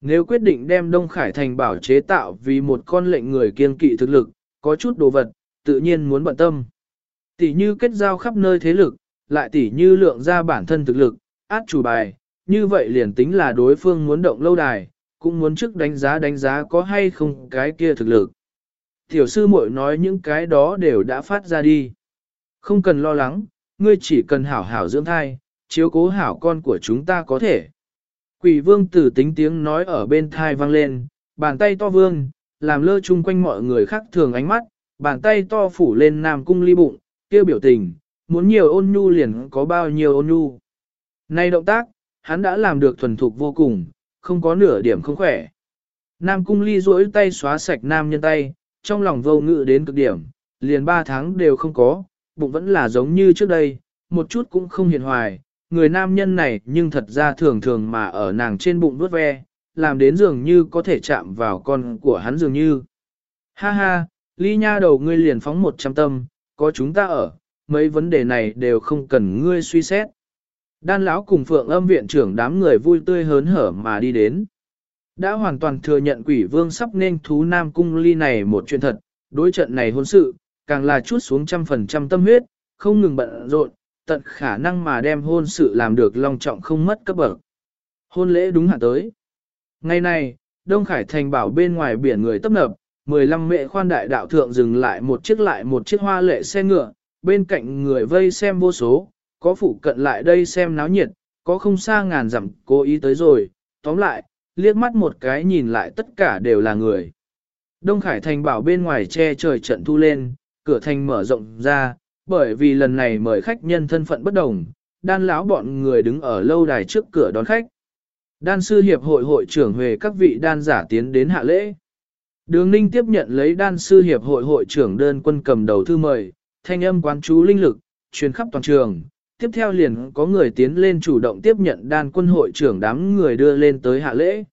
Nếu quyết định đem Đông Khải Thành bảo chế tạo vì một con lệnh người kiên kỵ thực lực, có chút đồ vật, tự nhiên muốn bận tâm. Tỷ như kết giao khắp nơi thế lực, lại tỷ như lượng ra bản thân thực lực, át chủ bài, như vậy liền tính là đối phương muốn động lâu đài, cũng muốn trước đánh giá đánh giá có hay không cái kia thực lực. Tiểu sư muội nói những cái đó đều đã phát ra đi. Không cần lo lắng, ngươi chỉ cần hảo hảo dưỡng thai, chiếu cố hảo con của chúng ta có thể. Quỷ vương tử tính tiếng nói ở bên thai vang lên, bàn tay to vương, làm lơ chung quanh mọi người khác thường ánh mắt, bàn tay to phủ lên nam cung ly bụng, kêu biểu tình, muốn nhiều ôn nhu liền có bao nhiêu ôn nhu. Nay động tác, hắn đã làm được thuần thục vô cùng, không có nửa điểm không khỏe. Nam cung ly duỗi tay xóa sạch nam nhân tay, trong lòng vô ngự đến cực điểm, liền ba tháng đều không có, bụng vẫn là giống như trước đây, một chút cũng không hiền hoài. Người nam nhân này nhưng thật ra thường thường mà ở nàng trên bụng vuốt ve, làm đến dường như có thể chạm vào con của hắn dường như. Ha ha, ly nha đầu ngươi liền phóng một trăm tâm, có chúng ta ở, mấy vấn đề này đều không cần ngươi suy xét. Đan lão cùng phượng âm viện trưởng đám người vui tươi hớn hở mà đi đến. Đã hoàn toàn thừa nhận quỷ vương sắp nên thú nam cung ly này một chuyện thật, đối trận này hôn sự, càng là chút xuống trăm phần trăm tâm huyết, không ngừng bận rộn, tận khả năng mà đem hôn sự làm được long trọng không mất cấp bậc. Hôn lễ đúng hạn tới. Ngày này, Đông Khải Thành bảo bên ngoài biển người tấp nập, 15 mẹ khoan đại đạo thượng dừng lại một chiếc lại một chiếc hoa lệ xe ngựa, bên cạnh người vây xem vô số, có phụ cận lại đây xem náo nhiệt, có không xa ngàn dặm cố ý tới rồi, tóm lại, liếc mắt một cái nhìn lại tất cả đều là người. Đông Khải Thành bảo bên ngoài che trời trận thu lên, cửa thành mở rộng ra, bởi vì lần này mời khách nhân thân phận bất đồng, đan lão bọn người đứng ở lâu đài trước cửa đón khách. Đan sư hiệp hội hội trưởng về các vị đan giả tiến đến hạ lễ. Đường Ninh tiếp nhận lấy đan sư hiệp hội hội trưởng đơn quân cầm đầu thư mời, thanh âm quán chú linh lực, truyền khắp toàn trường, tiếp theo liền có người tiến lên chủ động tiếp nhận đan quân hội trưởng đám người đưa lên tới hạ lễ.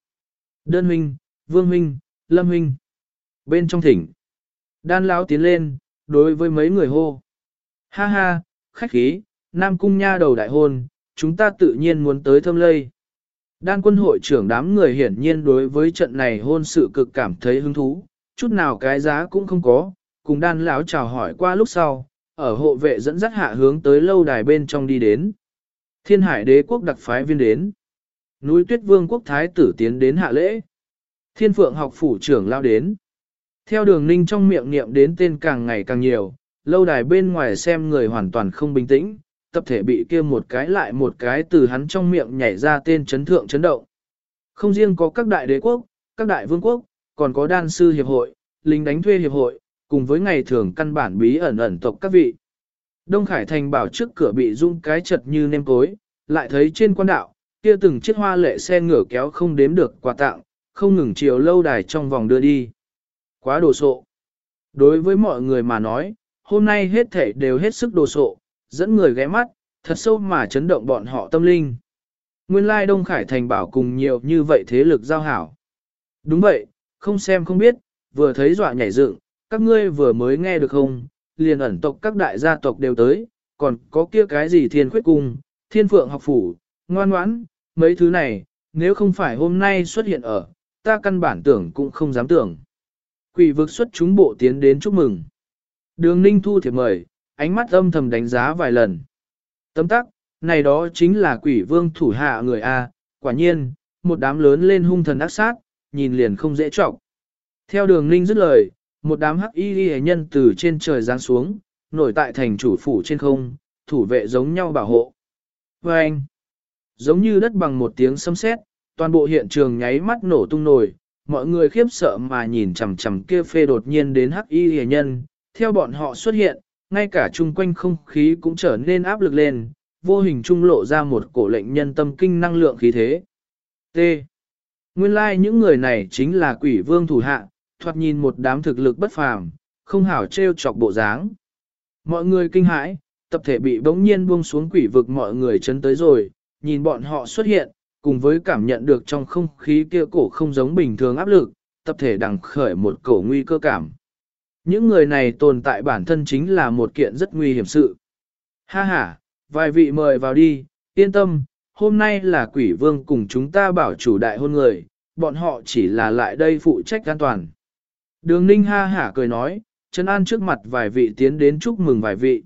Đơn huynh, vương huynh, lâm huynh. Bên trong thỉnh, đan lão tiến lên, đối với mấy người hô. Ha ha, khách khí, nam cung nha đầu đại hôn, chúng ta tự nhiên muốn tới thơm lây. Đan quân hội trưởng đám người hiển nhiên đối với trận này hôn sự cực cảm thấy hứng thú, chút nào cái giá cũng không có, cùng đan lão chào hỏi qua lúc sau, ở hộ vệ dẫn dắt hạ hướng tới lâu đài bên trong đi đến. Thiên hải đế quốc đặc phái viên đến. Núi tuyết vương quốc thái tử tiến đến hạ lễ. Thiên phượng học phủ trưởng lao đến. Theo đường ninh trong miệng niệm đến tên càng ngày càng nhiều, lâu đài bên ngoài xem người hoàn toàn không bình tĩnh, tập thể bị kia một cái lại một cái từ hắn trong miệng nhảy ra tên chấn thượng chấn động. Không riêng có các đại đế quốc, các đại vương quốc, còn có đan sư hiệp hội, lính đánh thuê hiệp hội, cùng với ngày thường căn bản bí ẩn ẩn tộc các vị. Đông Khải Thành bảo trước cửa bị rung cái chật như nêm cối, lại thấy trên quan đạo, kia từng chiếc hoa lệ xe ngựa kéo không đếm được quà tặng, không ngừng chiều lâu đài trong vòng đưa đi. Quá đồ sộ. Đối với mọi người mà nói, hôm nay hết thể đều hết sức đồ sộ, dẫn người ghé mắt, thật sâu mà chấn động bọn họ tâm linh. Nguyên lai Đông Khải Thành bảo cùng nhiều như vậy thế lực giao hảo. Đúng vậy, không xem không biết, vừa thấy dọa nhảy dựng, các ngươi vừa mới nghe được không, liền ẩn tộc các đại gia tộc đều tới, còn có kia cái gì thiên khuyết cung, thiên phượng học phủ, ngoan ngoãn, mấy thứ này, nếu không phải hôm nay xuất hiện ở, ta căn bản tưởng cũng không dám tưởng. Quỷ vực xuất chúng bộ tiến đến chúc mừng. Đường ninh thu thiệp mời, ánh mắt âm thầm đánh giá vài lần. Tấm tắc, này đó chính là quỷ vương thủ hạ người A, quả nhiên, một đám lớn lên hung thần ác sát, nhìn liền không dễ trọng. Theo đường ninh dứt lời, một đám hắc y ghi nhân từ trên trời giáng xuống, nổi tại thành chủ phủ trên không, thủ vệ giống nhau bảo hộ. Và anh, giống như đất bằng một tiếng sấm sét, toàn bộ hiện trường nháy mắt nổ tung nổi, mọi người khiếp sợ mà nhìn chằm chằm kia phê đột nhiên đến hắc y ghi nhân, theo bọn họ xuất hiện, ngay cả chung quanh không khí cũng trở nên áp lực lên, vô hình trung lộ ra một cổ lệnh nhân tâm kinh năng lượng khí thế. T. Nguyên lai like những người này chính là quỷ vương thủ hạ, thoạt nhìn một đám thực lực bất phàm, không hảo trêu chọc bộ dáng. Mọi người kinh hãi, tập thể bị bỗng nhiên buông xuống quỷ vực mọi người chấn tới rồi, nhìn bọn họ xuất hiện, cùng với cảm nhận được trong không khí kia cổ không giống bình thường áp lực, tập thể đằng khởi một cổ nguy cơ cảm. Những người này tồn tại bản thân chính là một kiện rất nguy hiểm sự. Ha ha, vài vị mời vào đi, yên tâm, hôm nay là quỷ vương cùng chúng ta bảo chủ đại hôn người, bọn họ chỉ là lại đây phụ trách an toàn. Đường ninh ha hả cười nói, chân an trước mặt vài vị tiến đến chúc mừng vài vị.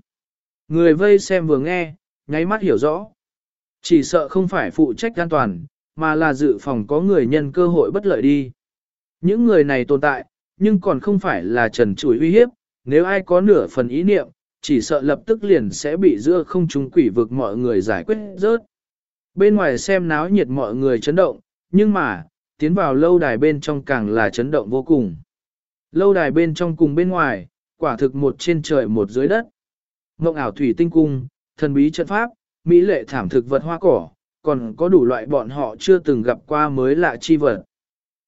Người vây xem vừa nghe, nháy mắt hiểu rõ. Chỉ sợ không phải phụ trách an toàn, mà là dự phòng có người nhân cơ hội bất lợi đi. Những người này tồn tại, nhưng còn không phải là trần trụi uy hiếp, nếu ai có nửa phần ý niệm, chỉ sợ lập tức liền sẽ bị giữa không trung quỷ vực mọi người giải quyết rớt. Bên ngoài xem náo nhiệt mọi người chấn động, nhưng mà, tiến vào lâu đài bên trong càng là chấn động vô cùng. Lâu đài bên trong cùng bên ngoài, quả thực một trên trời một dưới đất. Ngộng ảo thủy tinh cung, thần bí trận pháp, mỹ lệ thảm thực vật hoa cỏ, còn có đủ loại bọn họ chưa từng gặp qua mới lạ chi vật.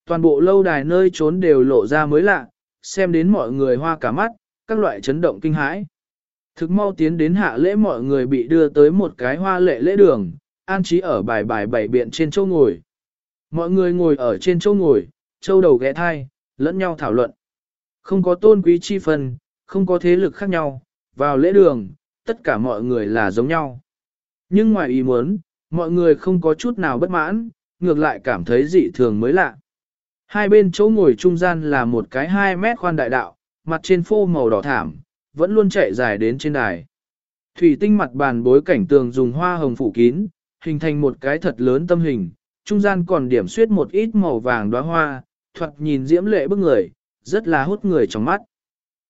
Toàn bộ lâu đài nơi trốn đều lộ ra mới lạ, xem đến mọi người hoa cả mắt, các loại chấn động kinh hãi. Thực mau tiến đến hạ lễ mọi người bị đưa tới một cái hoa lệ lễ đường, an trí ở bài bài bảy biện trên châu ngồi. Mọi người ngồi ở trên châu ngồi, châu đầu ghé thai, lẫn nhau thảo luận. Không có tôn quý chi phần, không có thế lực khác nhau, vào lễ đường, tất cả mọi người là giống nhau. Nhưng ngoài ý muốn, mọi người không có chút nào bất mãn, ngược lại cảm thấy dị thường mới lạ. Hai bên chỗ ngồi trung gian là một cái 2 mét khoan đại đạo, mặt trên phô màu đỏ thảm, vẫn luôn chạy dài đến trên đài. Thủy tinh mặt bàn bối cảnh tường dùng hoa hồng phủ kín, hình thành một cái thật lớn tâm hình, trung gian còn điểm xuyết một ít màu vàng đóa hoa, thoạt nhìn diễm lệ bức người, rất là hút người trong mắt.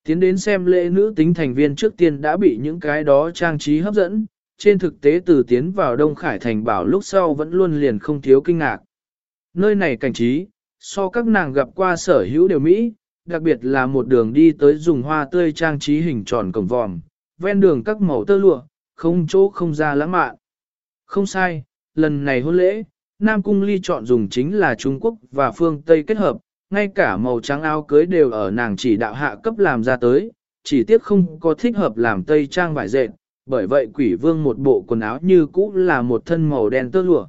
Tiến đến xem lễ nữ tính thành viên trước tiên đã bị những cái đó trang trí hấp dẫn, trên thực tế từ tiến vào Đông Khải Thành bảo lúc sau vẫn luôn liền không thiếu kinh ngạc. Nơi này cảnh trí, so các nàng gặp qua sở hữu đều Mỹ, đặc biệt là một đường đi tới dùng hoa tươi trang trí hình tròn cổng vòm, ven đường các màu tơ lụa, không chỗ không ra lãng mạn. Không sai, lần này hôn lễ, Nam Cung Ly chọn dùng chính là Trung Quốc và phương Tây kết hợp, ngay cả màu trắng áo cưới đều ở nàng chỉ đạo hạ cấp làm ra tới, chỉ tiếc không có thích hợp làm Tây trang vải dệt, bởi vậy quỷ vương một bộ quần áo như cũ là một thân màu đen tơ lụa.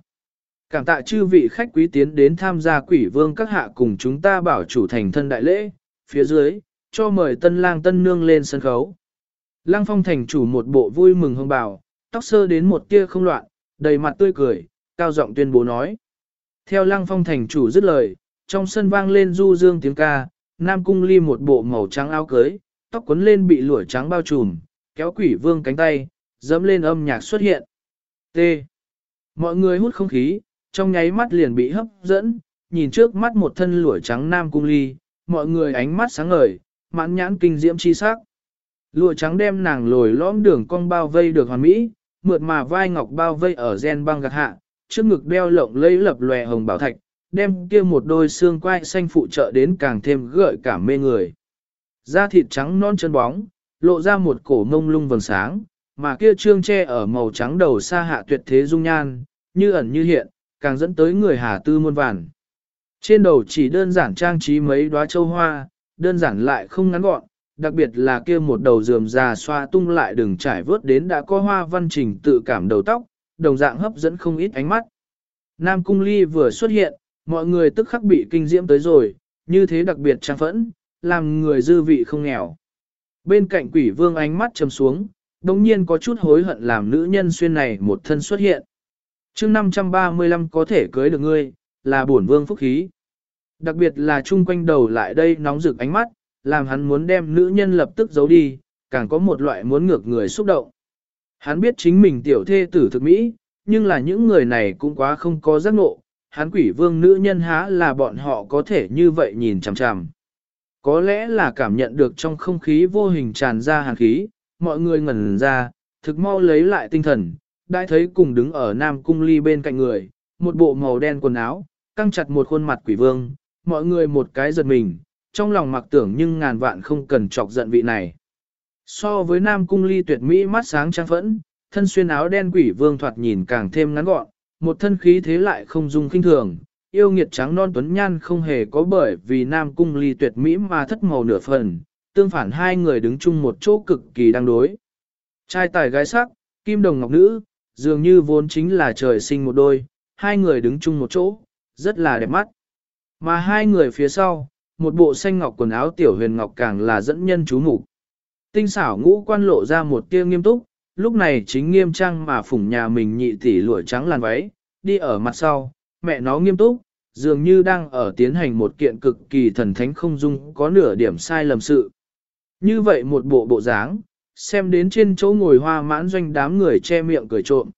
Cảm tạ chư vị khách quý tiến đến tham gia quỷ vương các hạ cùng chúng ta bảo chủ thành thân đại lễ, phía dưới, cho mời tân lang tân nương lên sân khấu. Lăng phong thành chủ một bộ vui mừng hương bảo, tóc sơ đến một tia không loạn, đầy mặt tươi cười, cao giọng tuyên bố nói. Theo lăng phong thành chủ dứt lời, trong sân vang lên du dương tiếng ca, nam cung ly một bộ màu trắng áo cưới, tóc quấn lên bị lụa trắng bao trùm, kéo quỷ vương cánh tay, dẫm lên âm nhạc xuất hiện. T. Mọi người hút không khí, trong nháy mắt liền bị hấp dẫn, nhìn trước mắt một thân lụa trắng nam cung ly, mọi người ánh mắt sáng ngời, mãn nhãn kinh diễm chi sắc. Lụa trắng đem nàng lồi lõm đường cong bao vây được hoàn mỹ, mượt mà vai ngọc bao vây ở gen băng gạt hạ, trước ngực đeo lộng lấy lập lòe hồng bảo thạch, đem kia một đôi xương quai xanh phụ trợ đến càng thêm gợi cảm mê người. Da thịt trắng non chân bóng, lộ ra một cổ mông lung vầng sáng, mà kia trương che ở màu trắng đầu xa hạ tuyệt thế dung nhan, như ẩn như hiện, càng dẫn tới người hà tư muôn vàn. Trên đầu chỉ đơn giản trang trí mấy đóa châu hoa, đơn giản lại không ngắn gọn, đặc biệt là kia một đầu dườm già xoa tung lại đường trải vớt đến đã có hoa văn trình tự cảm đầu tóc, đồng dạng hấp dẫn không ít ánh mắt. Nam Cung Ly vừa xuất hiện, mọi người tức khắc bị kinh diễm tới rồi, như thế đặc biệt trang phẫn, làm người dư vị không nghèo. Bên cạnh quỷ vương ánh mắt trầm xuống, đồng nhiên có chút hối hận làm nữ nhân xuyên này một thân xuất hiện chương 535 có thể cưới được ngươi, là bổn vương phúc khí. Đặc biệt là chung quanh đầu lại đây nóng rực ánh mắt, làm hắn muốn đem nữ nhân lập tức giấu đi, càng có một loại muốn ngược người xúc động. Hắn biết chính mình tiểu thê tử thực mỹ, nhưng là những người này cũng quá không có giác ngộ, hắn quỷ vương nữ nhân há là bọn họ có thể như vậy nhìn chằm chằm. Có lẽ là cảm nhận được trong không khí vô hình tràn ra hàn khí, mọi người ngẩn ra, thực mau lấy lại tinh thần, đã thấy cùng đứng ở Nam Cung Ly bên cạnh người, một bộ màu đen quần áo, căng chặt một khuôn mặt quỷ vương, mọi người một cái giật mình, trong lòng mặc tưởng nhưng ngàn vạn không cần chọc giận vị này. So với Nam Cung Ly tuyệt mỹ mắt sáng trang phẫn, thân xuyên áo đen quỷ vương thoạt nhìn càng thêm ngắn gọn, một thân khí thế lại không dung kinh thường, yêu nghiệt trắng non tuấn nhan không hề có bởi vì Nam Cung Ly tuyệt mỹ mà thất màu nửa phần, tương phản hai người đứng chung một chỗ cực kỳ đang đối. Trai tài gái sắc, kim đồng ngọc nữ, dường như vốn chính là trời sinh một đôi, hai người đứng chung một chỗ, rất là đẹp mắt. Mà hai người phía sau, một bộ xanh ngọc quần áo tiểu huyền ngọc càng là dẫn nhân chú mục. Tinh xảo ngũ quan lộ ra một tia nghiêm túc, lúc này chính nghiêm trang mà phủng nhà mình nhị tỷ lụa trắng làn váy, đi ở mặt sau, mẹ nó nghiêm túc, dường như đang ở tiến hành một kiện cực kỳ thần thánh không dung có nửa điểm sai lầm sự. Như vậy một bộ bộ dáng, xem đến trên chỗ ngồi hoa mãn doanh đám người che miệng cười trộm.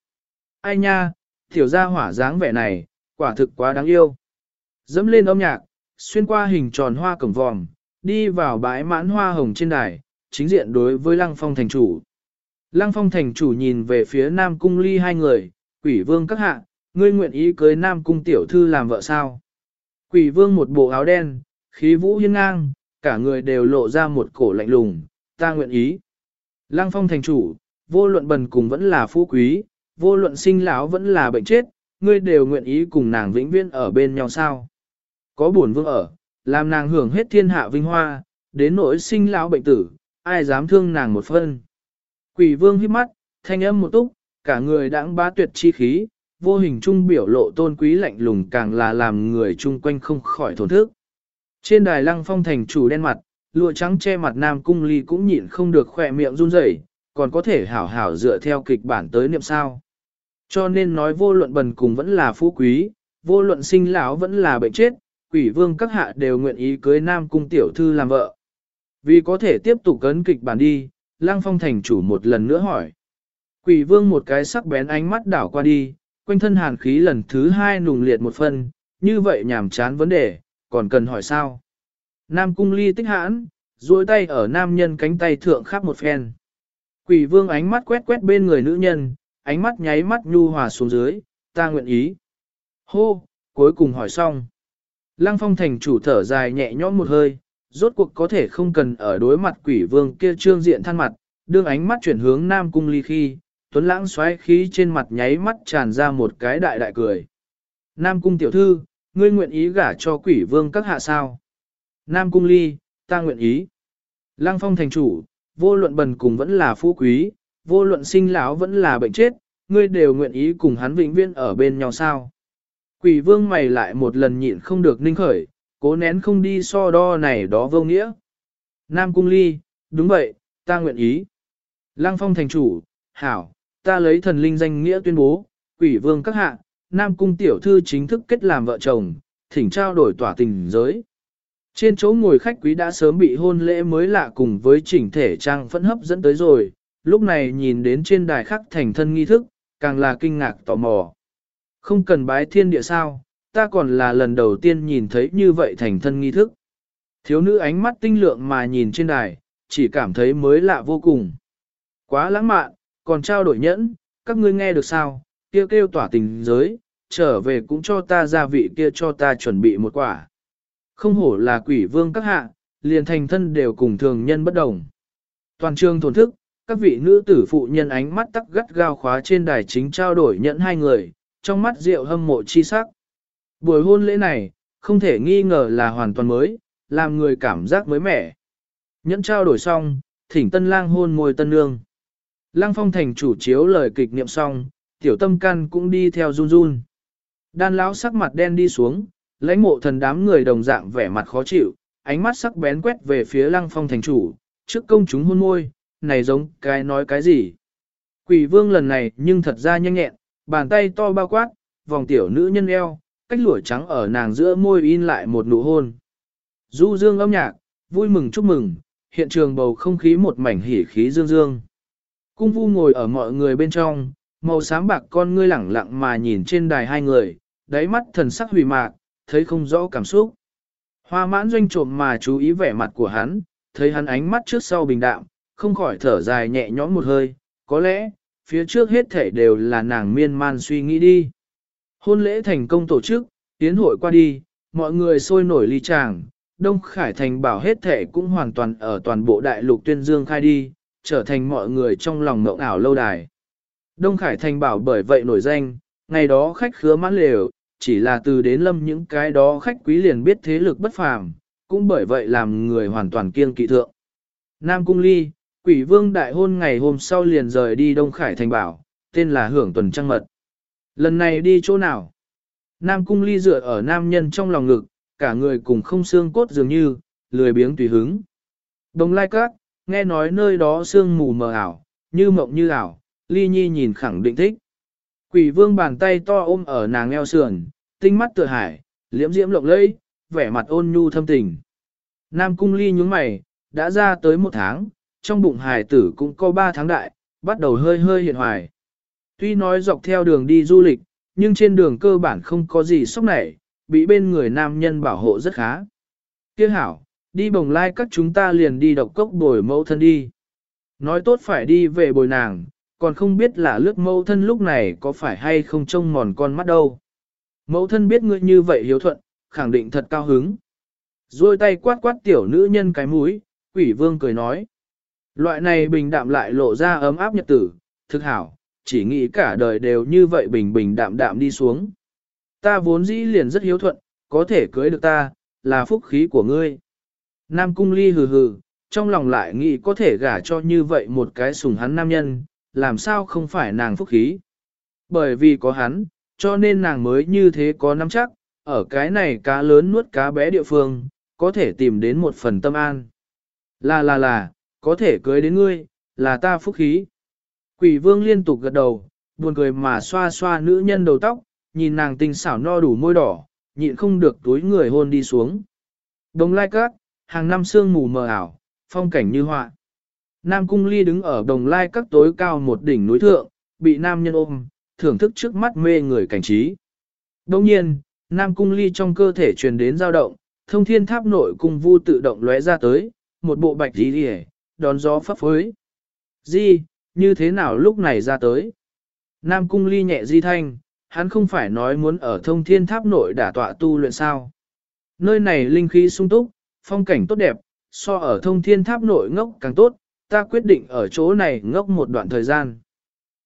Ai nha, tiểu gia hỏa dáng vẻ này, quả thực quá đáng yêu. Dẫm lên âm nhạc, xuyên qua hình tròn hoa cổng vòm, đi vào bãi mãn hoa hồng trên đài, chính diện đối với lăng phong thành chủ. Lăng phong thành chủ nhìn về phía Nam Cung ly hai người, quỷ vương các hạ, ngươi nguyện ý cưới Nam Cung tiểu thư làm vợ sao? Quỷ vương một bộ áo đen, khí vũ hiên ngang, cả người đều lộ ra một cổ lạnh lùng, ta nguyện ý. Lăng phong thành chủ, vô luận bần cùng vẫn là phú quý, vô luận sinh lão vẫn là bệnh chết, ngươi đều nguyện ý cùng nàng vĩnh viễn ở bên nhau sao? Có buồn vương ở, làm nàng hưởng hết thiên hạ vinh hoa, đến nỗi sinh lão bệnh tử, ai dám thương nàng một phân. Quỷ vương hít mắt, thanh âm một túc, cả người đãng bá tuyệt chi khí, vô hình trung biểu lộ tôn quý lạnh lùng càng là làm người chung quanh không khỏi thổn thức. Trên đài lăng phong thành chủ đen mặt, lụa trắng che mặt nam cung ly cũng nhịn không được khỏe miệng run rẩy, còn có thể hảo hảo dựa theo kịch bản tới niệm sao. Cho nên nói vô luận bần cùng vẫn là phú quý, vô luận sinh lão vẫn là bệnh chết, quỷ vương các hạ đều nguyện ý cưới nam cung tiểu thư làm vợ. Vì có thể tiếp tục cấn kịch bản đi, lang phong thành chủ một lần nữa hỏi. Quỷ vương một cái sắc bén ánh mắt đảo qua đi, quanh thân hàn khí lần thứ hai nùng liệt một phân, như vậy nhảm chán vấn đề, còn cần hỏi sao? Nam cung ly tích hãn, duỗi tay ở nam nhân cánh tay thượng khắp một phen. Quỷ vương ánh mắt quét quét bên người nữ nhân, ánh mắt nháy mắt nhu hòa xuống dưới, ta nguyện ý. Hô, cuối cùng hỏi xong. Lăng phong thành chủ thở dài nhẹ nhõm một hơi, rốt cuộc có thể không cần ở đối mặt quỷ vương kia trương diện than mặt, đương ánh mắt chuyển hướng nam cung ly khi, tuấn lãng xoáy khí trên mặt nháy mắt tràn ra một cái đại đại cười. Nam cung tiểu thư, ngươi nguyện ý gả cho quỷ vương các hạ sao? Nam cung ly, ta nguyện ý. Lăng phong thành chủ, vô luận bần cùng vẫn là phú quý, vô luận sinh lão vẫn là bệnh chết, ngươi đều nguyện ý cùng hắn vĩnh viễn ở bên nhau sao? Quỷ vương mày lại một lần nhịn không được ninh khởi, cố nén không đi so đo này đó vô nghĩa. Nam cung ly, đúng vậy, ta nguyện ý. Lăng phong thành chủ, hảo, ta lấy thần linh danh nghĩa tuyên bố, quỷ vương các hạ, Nam cung tiểu thư chính thức kết làm vợ chồng, thỉnh trao đổi tỏa tình giới. Trên chỗ ngồi khách quý đã sớm bị hôn lễ mới lạ cùng với chỉnh thể trang phẫn hấp dẫn tới rồi, lúc này nhìn đến trên đài khắc thành thân nghi thức, càng là kinh ngạc tò mò. Không cần bái thiên địa sao, ta còn là lần đầu tiên nhìn thấy như vậy thành thân nghi thức. Thiếu nữ ánh mắt tinh lượng mà nhìn trên đài, chỉ cảm thấy mới lạ vô cùng. Quá lãng mạn, còn trao đổi nhẫn, các ngươi nghe được sao, kêu kêu tỏa tình giới, trở về cũng cho ta gia vị kia cho ta chuẩn bị một quả. Không hổ là quỷ vương các hạ, liền thành thân đều cùng thường nhân bất đồng. Toàn trường thổn thức, các vị nữ tử phụ nhân ánh mắt tắc gắt gao khóa trên đài chính trao đổi nhận hai người, trong mắt rượu hâm mộ chi sắc. Buổi hôn lễ này, không thể nghi ngờ là hoàn toàn mới, làm người cảm giác mới mẻ. Nhẫn trao đổi xong, thỉnh tân lang hôn môi tân nương. lang phong thành chủ chiếu lời kịch niệm xong, tiểu tâm căn cũng đi theo run run. Đan lão sắc mặt đen đi xuống, lãnh mộ thần đám người đồng dạng vẻ mặt khó chịu, ánh mắt sắc bén quét về phía lăng phong thành chủ, trước công chúng hôn môi, này giống cái nói cái gì. Quỷ vương lần này nhưng thật ra nhanh nhẹn, bàn tay to bao quát, vòng tiểu nữ nhân eo, cách lũa trắng ở nàng giữa môi in lại một nụ hôn. Du dương âm nhạc, vui mừng chúc mừng, hiện trường bầu không khí một mảnh hỉ khí dương dương. Cung vu ngồi ở mọi người bên trong, màu xám bạc con ngươi lẳng lặng mà nhìn trên đài hai người, đáy mắt thần sắc hủy mạc, thấy không rõ cảm xúc. Hoa mãn doanh trộm mà chú ý vẻ mặt của hắn, thấy hắn ánh mắt trước sau bình đạm, không khỏi thở dài nhẹ nhõm một hơi, có lẽ, phía trước hết thể đều là nàng miên man suy nghĩ đi. Hôn lễ thành công tổ chức, tiến hội qua đi, mọi người sôi nổi ly tràng, Đông Khải Thành bảo hết thể cũng hoàn toàn ở toàn bộ đại lục tuyên dương khai đi, trở thành mọi người trong lòng mộng ảo lâu đài. Đông Khải Thành bảo bởi vậy nổi danh, ngày đó khách khứa mãn lều, chỉ là từ đến lâm những cái đó khách quý liền biết thế lực bất phàm, cũng bởi vậy làm người hoàn toàn kiêng kỵ thượng. Nam Cung Ly, quỷ vương đại hôn ngày hôm sau liền rời đi Đông Khải Thành bảo, tên là hưởng tuần trăng mật. Lần này đi chỗ nào? Nam Cung Ly dựa ở nam nhân trong lòng ngực, cả người cùng không xương cốt dường như, lười biếng tùy hứng. Đồng lai các, nghe nói nơi đó sương mù mờ ảo, như mộng như ảo, Ly Nhi nhìn khẳng định thích. Quỷ vương bàn tay to ôm ở nàng eo sườn, tinh mắt tựa hải, liễm diễm lộng lẫy, vẻ mặt ôn nhu thâm tình. Nam cung ly nhướng mày, đã ra tới một tháng, trong bụng hài tử cũng có ba tháng đại, bắt đầu hơi hơi hiện hoài. Tuy nói dọc theo đường đi du lịch, nhưng trên đường cơ bản không có gì sốc nảy, bị bên người nam nhân bảo hộ rất khá. Tiếc hảo, đi bồng lai các chúng ta liền đi độc cốc bồi mẫu thân đi. Nói tốt phải đi về bồi nàng, còn không biết là lướt mẫu thân lúc này có phải hay không trông mòn con mắt đâu. Mẫu thân biết ngươi như vậy hiếu thuận, khẳng định thật cao hứng. Rồi tay quát quát tiểu nữ nhân cái mũi, quỷ vương cười nói. Loại này bình đạm lại lộ ra ấm áp nhật tử, thực hảo, chỉ nghĩ cả đời đều như vậy bình bình đạm đạm đi xuống. Ta vốn dĩ liền rất hiếu thuận, có thể cưới được ta, là phúc khí của ngươi. Nam cung ly hừ hừ, trong lòng lại nghĩ có thể gả cho như vậy một cái sùng hắn nam nhân, làm sao không phải nàng phúc khí. Bởi vì có hắn, cho nên nàng mới như thế có nắm chắc, ở cái này cá lớn nuốt cá bé địa phương, có thể tìm đến một phần tâm an. Là là là, có thể cưới đến ngươi, là ta phúc khí. Quỷ vương liên tục gật đầu, buồn cười mà xoa xoa nữ nhân đầu tóc, nhìn nàng tinh xảo no đủ môi đỏ, nhịn không được túi người hôn đi xuống. Đồng lai cát, hàng năm sương mù mờ ảo, phong cảnh như họa. Nam Cung Ly đứng ở đồng lai các tối cao một đỉnh núi thượng, bị nam nhân ôm, thưởng thức trước mắt mê người cảnh trí. Đồng nhiên, Nam Cung Ly trong cơ thể truyền đến dao động, thông thiên tháp nội cung vu tự động lóe ra tới, một bộ bạch dì dì đón gió pháp phối. Di, như thế nào lúc này ra tới? Nam Cung Ly nhẹ di thanh, hắn không phải nói muốn ở thông thiên tháp nội đả tọa tu luyện sao. Nơi này linh khí sung túc, phong cảnh tốt đẹp, so ở thông thiên tháp nội ngốc càng tốt, ta quyết định ở chỗ này ngốc một đoạn thời gian.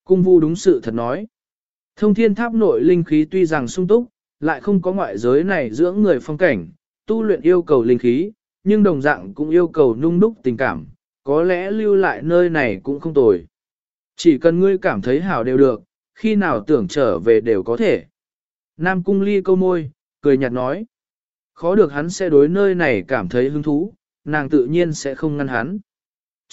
Cung vu đúng sự thật nói. Thông thiên tháp nội linh khí tuy rằng sung túc, lại không có ngoại giới này dưỡng người phong cảnh, tu luyện yêu cầu linh khí, nhưng đồng dạng cũng yêu cầu nung đúc tình cảm, có lẽ lưu lại nơi này cũng không tồi. Chỉ cần ngươi cảm thấy hảo đều được, khi nào tưởng trở về đều có thể. Nam cung ly câu môi, cười nhạt nói. Khó được hắn sẽ đối nơi này cảm thấy hứng thú, nàng tự nhiên sẽ không ngăn hắn.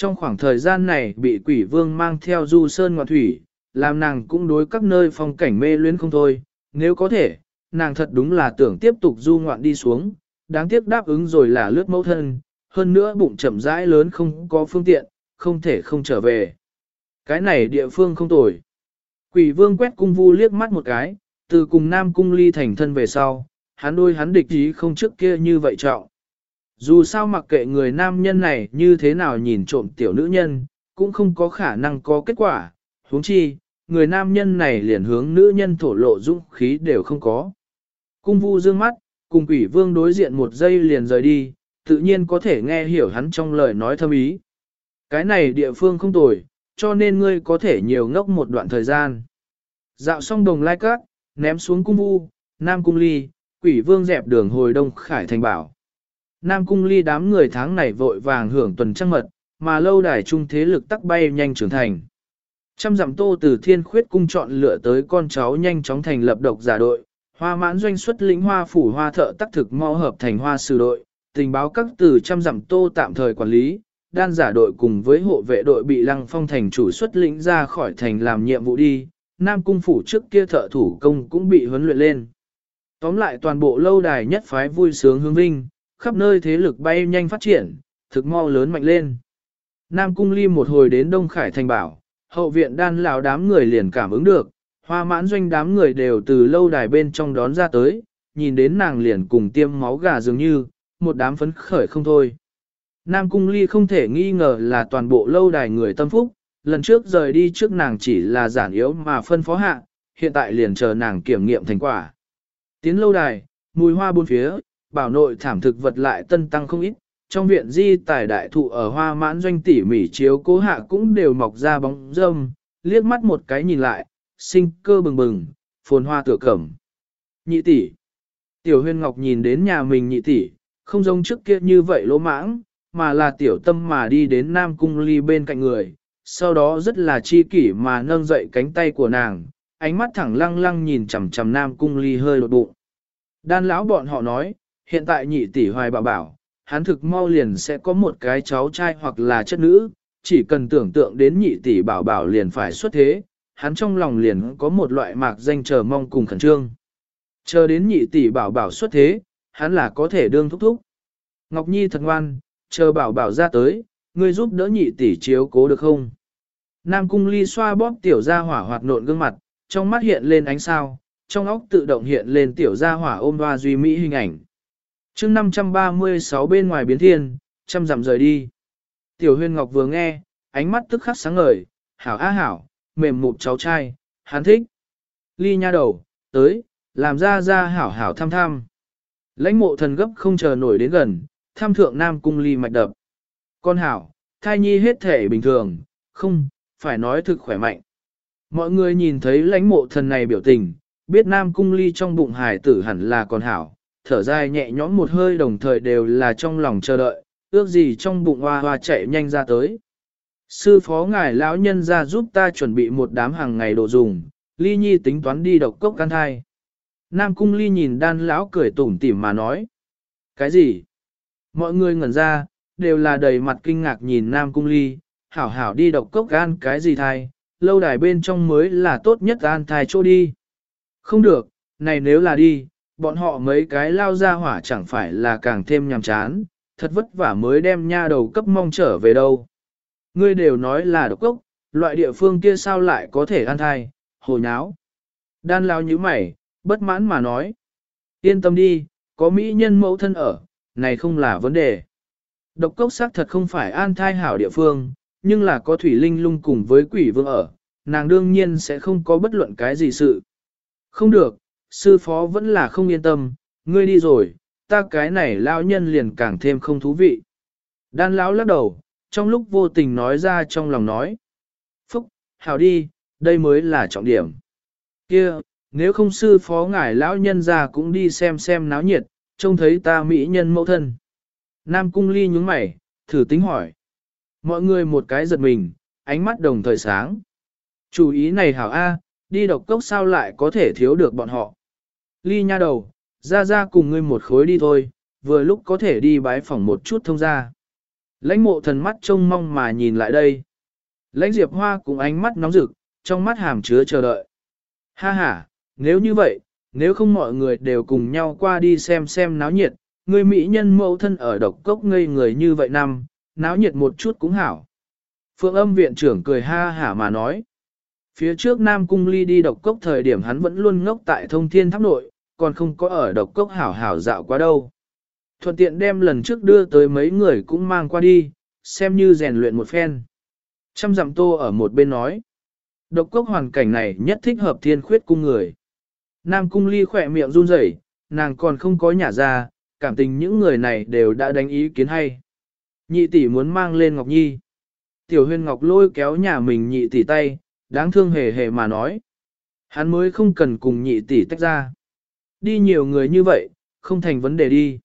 Trong khoảng thời gian này bị quỷ vương mang theo du sơn ngoạn thủy, làm nàng cũng đối các nơi phong cảnh mê luyến không thôi, nếu có thể, nàng thật đúng là tưởng tiếp tục du ngoạn đi xuống, đáng tiếc đáp ứng rồi là lướt mẫu thân, hơn nữa bụng chậm rãi lớn không có phương tiện, không thể không trở về. Cái này địa phương không tồi. Quỷ vương quét cung vu liếc mắt một cái, từ cùng nam cung ly thành thân về sau, hắn đôi hắn địch ý không trước kia như vậy trọng. Dù sao mặc kệ người nam nhân này như thế nào nhìn trộm tiểu nữ nhân, cũng không có khả năng có kết quả, huống chi, người nam nhân này liền hướng nữ nhân thổ lộ dũng khí đều không có. Cung vu dương mắt, cùng quỷ vương đối diện một giây liền rời đi, tự nhiên có thể nghe hiểu hắn trong lời nói thâm ý. Cái này địa phương không tồi, cho nên ngươi có thể nhiều ngốc một đoạn thời gian. Dạo xong đồng lai cát, ném xuống cung vu, nam cung ly, quỷ vương dẹp đường hồi đông khải thành bảo. Nam cung ly đám người tháng này vội vàng hưởng tuần trăng mật, mà lâu đài trung thế lực tắc bay nhanh trưởng thành. Trăm dặm tô từ thiên khuyết cung chọn lựa tới con cháu nhanh chóng thành lập độc giả đội, hoa mãn doanh xuất lĩnh hoa phủ hoa thợ tác thực mau hợp thành hoa sư đội, tình báo các từ trăm dặm tô tạm thời quản lý, đan giả đội cùng với hộ vệ đội bị lăng phong thành chủ xuất lĩnh ra khỏi thành làm nhiệm vụ đi, nam cung phủ trước kia thợ thủ công cũng bị huấn luyện lên. Tóm lại toàn bộ lâu đài nhất phái vui sướng hướng vinh, khắp nơi thế lực bay nhanh phát triển, thực mau lớn mạnh lên. Nam cung ly một hồi đến Đông Khải thành bảo, hậu viện đan lão đám người liền cảm ứng được, hoa mãn doanh đám người đều từ lâu đài bên trong đón ra tới, nhìn đến nàng liền cùng tiêm máu gà dường như, một đám phấn khởi không thôi. Nam cung ly không thể nghi ngờ là toàn bộ lâu đài người tâm phúc, lần trước rời đi trước nàng chỉ là giản yếu mà phân phó hạ, hiện tại liền chờ nàng kiểm nghiệm thành quả. Tiến lâu đài, mùi hoa buôn phía, bảo nội thảm thực vật lại tân tăng không ít, trong viện di tài đại thụ ở hoa mãn doanh tỉ mỉ chiếu cố hạ cũng đều mọc ra bóng râm, liếc mắt một cái nhìn lại, sinh cơ bừng bừng, phồn hoa tựa cẩm. Nhị tỷ. Tiểu huyên ngọc nhìn đến nhà mình nhị tỷ, không giống trước kia như vậy lỗ mãng, mà là tiểu tâm mà đi đến nam cung ly bên cạnh người, sau đó rất là chi kỷ mà nâng dậy cánh tay của nàng, ánh mắt thẳng lăng lăng nhìn chằm chằm nam cung ly hơi lột bụng. Đan lão bọn họ nói, hiện tại nhị tỷ hoài bảo bảo, hắn thực mau liền sẽ có một cái cháu trai hoặc là chất nữ, chỉ cần tưởng tượng đến nhị tỷ bảo bảo liền phải xuất thế, hắn trong lòng liền có một loại mạc danh chờ mong cùng khẩn trương. Chờ đến nhị tỷ bảo bảo xuất thế, hắn là có thể đương thúc thúc. Ngọc Nhi thật ngoan, chờ bảo bảo ra tới, ngươi giúp đỡ nhị tỷ chiếu cố được không? Nam cung ly xoa bóp tiểu gia hỏa hoạt nộn gương mặt, trong mắt hiện lên ánh sao, trong óc tự động hiện lên tiểu gia hỏa ôm hoa duy mỹ hình ảnh chương 536 bên ngoài biến thiên, chăm dặm rời đi. Tiểu huyên ngọc vừa nghe, ánh mắt tức khắc sáng ngời, hảo á hảo, mềm mụt cháu trai, hắn thích. Ly nha đầu, tới, làm ra ra hảo hảo thăm thăm. Lãnh mộ thần gấp không chờ nổi đến gần, tham thượng nam cung ly mạch đập. Con hảo, thai nhi hết thể bình thường, không, phải nói thực khỏe mạnh. Mọi người nhìn thấy lãnh mộ thần này biểu tình, biết nam cung ly trong bụng hải tử hẳn là con hảo, thở dài nhẹ nhõm một hơi đồng thời đều là trong lòng chờ đợi, ước gì trong bụng hoa hoa chạy nhanh ra tới. Sư phó ngài lão nhân ra giúp ta chuẩn bị một đám hàng ngày đồ dùng, ly nhi tính toán đi độc cốc can thai. Nam cung ly nhìn đan lão cười tủm tỉm mà nói. Cái gì? Mọi người ngẩn ra, đều là đầy mặt kinh ngạc nhìn Nam cung ly, hảo hảo đi độc cốc gan cái gì thai, lâu đài bên trong mới là tốt nhất an thai chỗ đi. Không được, này nếu là đi, bọn họ mấy cái lao ra hỏa chẳng phải là càng thêm nhàm chán, thật vất vả mới đem nha đầu cấp mong trở về đâu. Ngươi đều nói là độc cốc, loại địa phương kia sao lại có thể an thai, hồ nháo. Đan lao như mày, bất mãn mà nói. Yên tâm đi, có mỹ nhân mẫu thân ở, này không là vấn đề. Độc cốc xác thật không phải an thai hảo địa phương, nhưng là có thủy linh lung cùng với quỷ vương ở, nàng đương nhiên sẽ không có bất luận cái gì sự. Không được, sư phó vẫn là không yên tâm, ngươi đi rồi, ta cái này lão nhân liền càng thêm không thú vị. Đan lão lắc đầu, trong lúc vô tình nói ra trong lòng nói. Phúc, hảo đi, đây mới là trọng điểm. Kia, nếu không sư phó ngài lão nhân ra cũng đi xem xem náo nhiệt, trông thấy ta mỹ nhân mẫu thân. Nam cung ly nhúng mày, thử tính hỏi. Mọi người một cái giật mình, ánh mắt đồng thời sáng. Chủ ý này hảo A, đi độc cốc sao lại có thể thiếu được bọn họ. Ly nha đầu, ra ra cùng ngươi một khối đi thôi, vừa lúc có thể đi bái phỏng một chút thông ra. Lãnh mộ thần mắt trông mong mà nhìn lại đây. Lãnh diệp hoa cùng ánh mắt nóng rực, trong mắt hàm chứa chờ đợi. Ha ha, nếu như vậy, nếu không mọi người đều cùng nhau qua đi xem xem náo nhiệt, người mỹ nhân mẫu thân ở độc cốc ngây người như vậy năm, náo nhiệt một chút cũng hảo. Phượng âm viện trưởng cười ha hả mà nói. Phía trước Nam Cung Ly đi độc cốc thời điểm hắn vẫn luôn ngốc tại thông thiên tháp nội, còn không có ở độc cốc hảo hảo dạo quá đâu. Thuận tiện đem lần trước đưa tới mấy người cũng mang qua đi, xem như rèn luyện một phen. Trăm dặm tô ở một bên nói. độc cốc hoàn cảnh này nhất thích hợp thiên khuyết cung người. Nam cung ly khỏe miệng run rẩy, nàng còn không có nhà ra, cảm tình những người này đều đã đánh ý kiến hay. Nhị tỷ muốn mang lên Ngọc Nhi. Tiểu huyên Ngọc lôi kéo nhà mình nhị tỷ tay, đáng thương hề hề mà nói. Hắn mới không cần cùng nhị tỷ tách ra. Đi nhiều người như vậy, không thành vấn đề đi.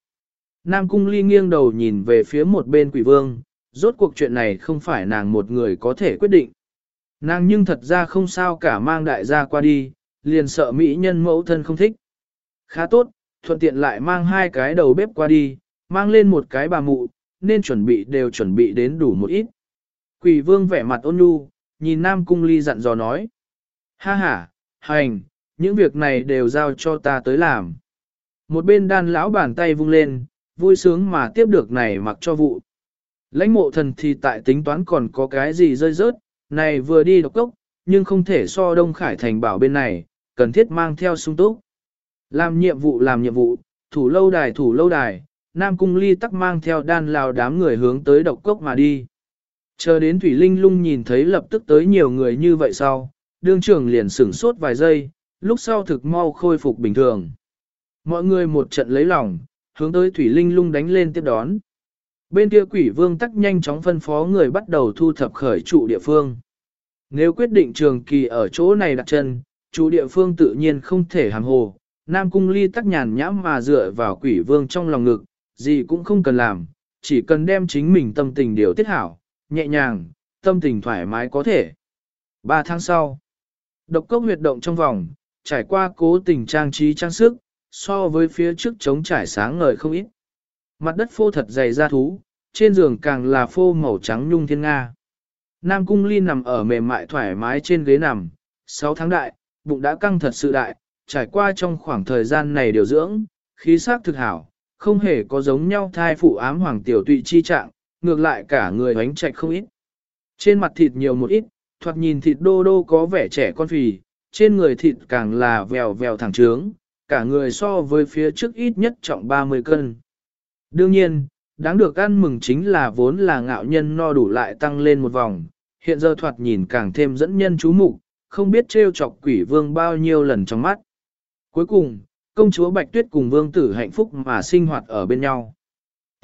Nam cung ly nghiêng đầu nhìn về phía một bên quỷ vương, rốt cuộc chuyện này không phải nàng một người có thể quyết định. Nàng nhưng thật ra không sao cả mang đại gia qua đi, liền sợ mỹ nhân mẫu thân không thích. Khá tốt, thuận tiện lại mang hai cái đầu bếp qua đi, mang lên một cái bà mụ, nên chuẩn bị đều chuẩn bị đến đủ một ít. Quỷ vương vẻ mặt ôn nhu, nhìn Nam Cung Ly dặn dò nói. Ha ha, hành, những việc này đều giao cho ta tới làm. Một bên đan lão bàn tay vung lên, vui sướng mà tiếp được này mặc cho vụ. Lãnh mộ thần thì tại tính toán còn có cái gì rơi rớt, này vừa đi độc cốc, nhưng không thể so Đông Khải Thành bảo bên này, cần thiết mang theo sung túc. Làm nhiệm vụ làm nhiệm vụ, thủ lâu đài thủ lâu đài, Nam Cung Ly tắc mang theo đan Lào đám người hướng tới độc cốc mà đi. Chờ đến Thủy Linh lung nhìn thấy lập tức tới nhiều người như vậy sau, đương trưởng liền sửng sốt vài giây, lúc sau thực mau khôi phục bình thường. Mọi người một trận lấy lòng, hướng tới Thủy Linh lung đánh lên tiếp đón. Bên kia quỷ vương tắc nhanh chóng phân phó người bắt đầu thu thập khởi trụ địa phương. Nếu quyết định trường kỳ ở chỗ này đặt chân, chủ địa phương tự nhiên không thể hàm hồ. Nam cung ly tắc nhàn nhãm mà dựa vào quỷ vương trong lòng ngực, gì cũng không cần làm, chỉ cần đem chính mình tâm tình điều tiết hảo, nhẹ nhàng, tâm tình thoải mái có thể. Ba tháng sau, độc cốc huyệt động trong vòng, trải qua cố tình trang trí trang sức, so với phía trước trống trải sáng ngời không ít. Mặt đất phô thật dày da thú, trên giường càng là phô màu trắng nhung thiên nga. Nam cung ly nằm ở mềm mại thoải mái trên ghế nằm, 6 tháng đại, bụng đã căng thật sự đại, trải qua trong khoảng thời gian này điều dưỡng, khí sắc thực hảo, không hề có giống nhau thai phụ ám hoàng tiểu tụy chi trạng, ngược lại cả người hoánh trạch không ít. Trên mặt thịt nhiều một ít, thoạt nhìn thịt đô đô có vẻ trẻ con phì, trên người thịt càng là vèo vèo thẳng trướng, cả người so với phía trước ít nhất trọng 30 cân. Đương nhiên, đáng được ăn mừng chính là vốn là ngạo nhân no đủ lại tăng lên một vòng, hiện giờ thoạt nhìn càng thêm dẫn nhân chú mục, không biết trêu chọc quỷ vương bao nhiêu lần trong mắt. Cuối cùng, công chúa Bạch Tuyết cùng vương tử hạnh phúc mà sinh hoạt ở bên nhau.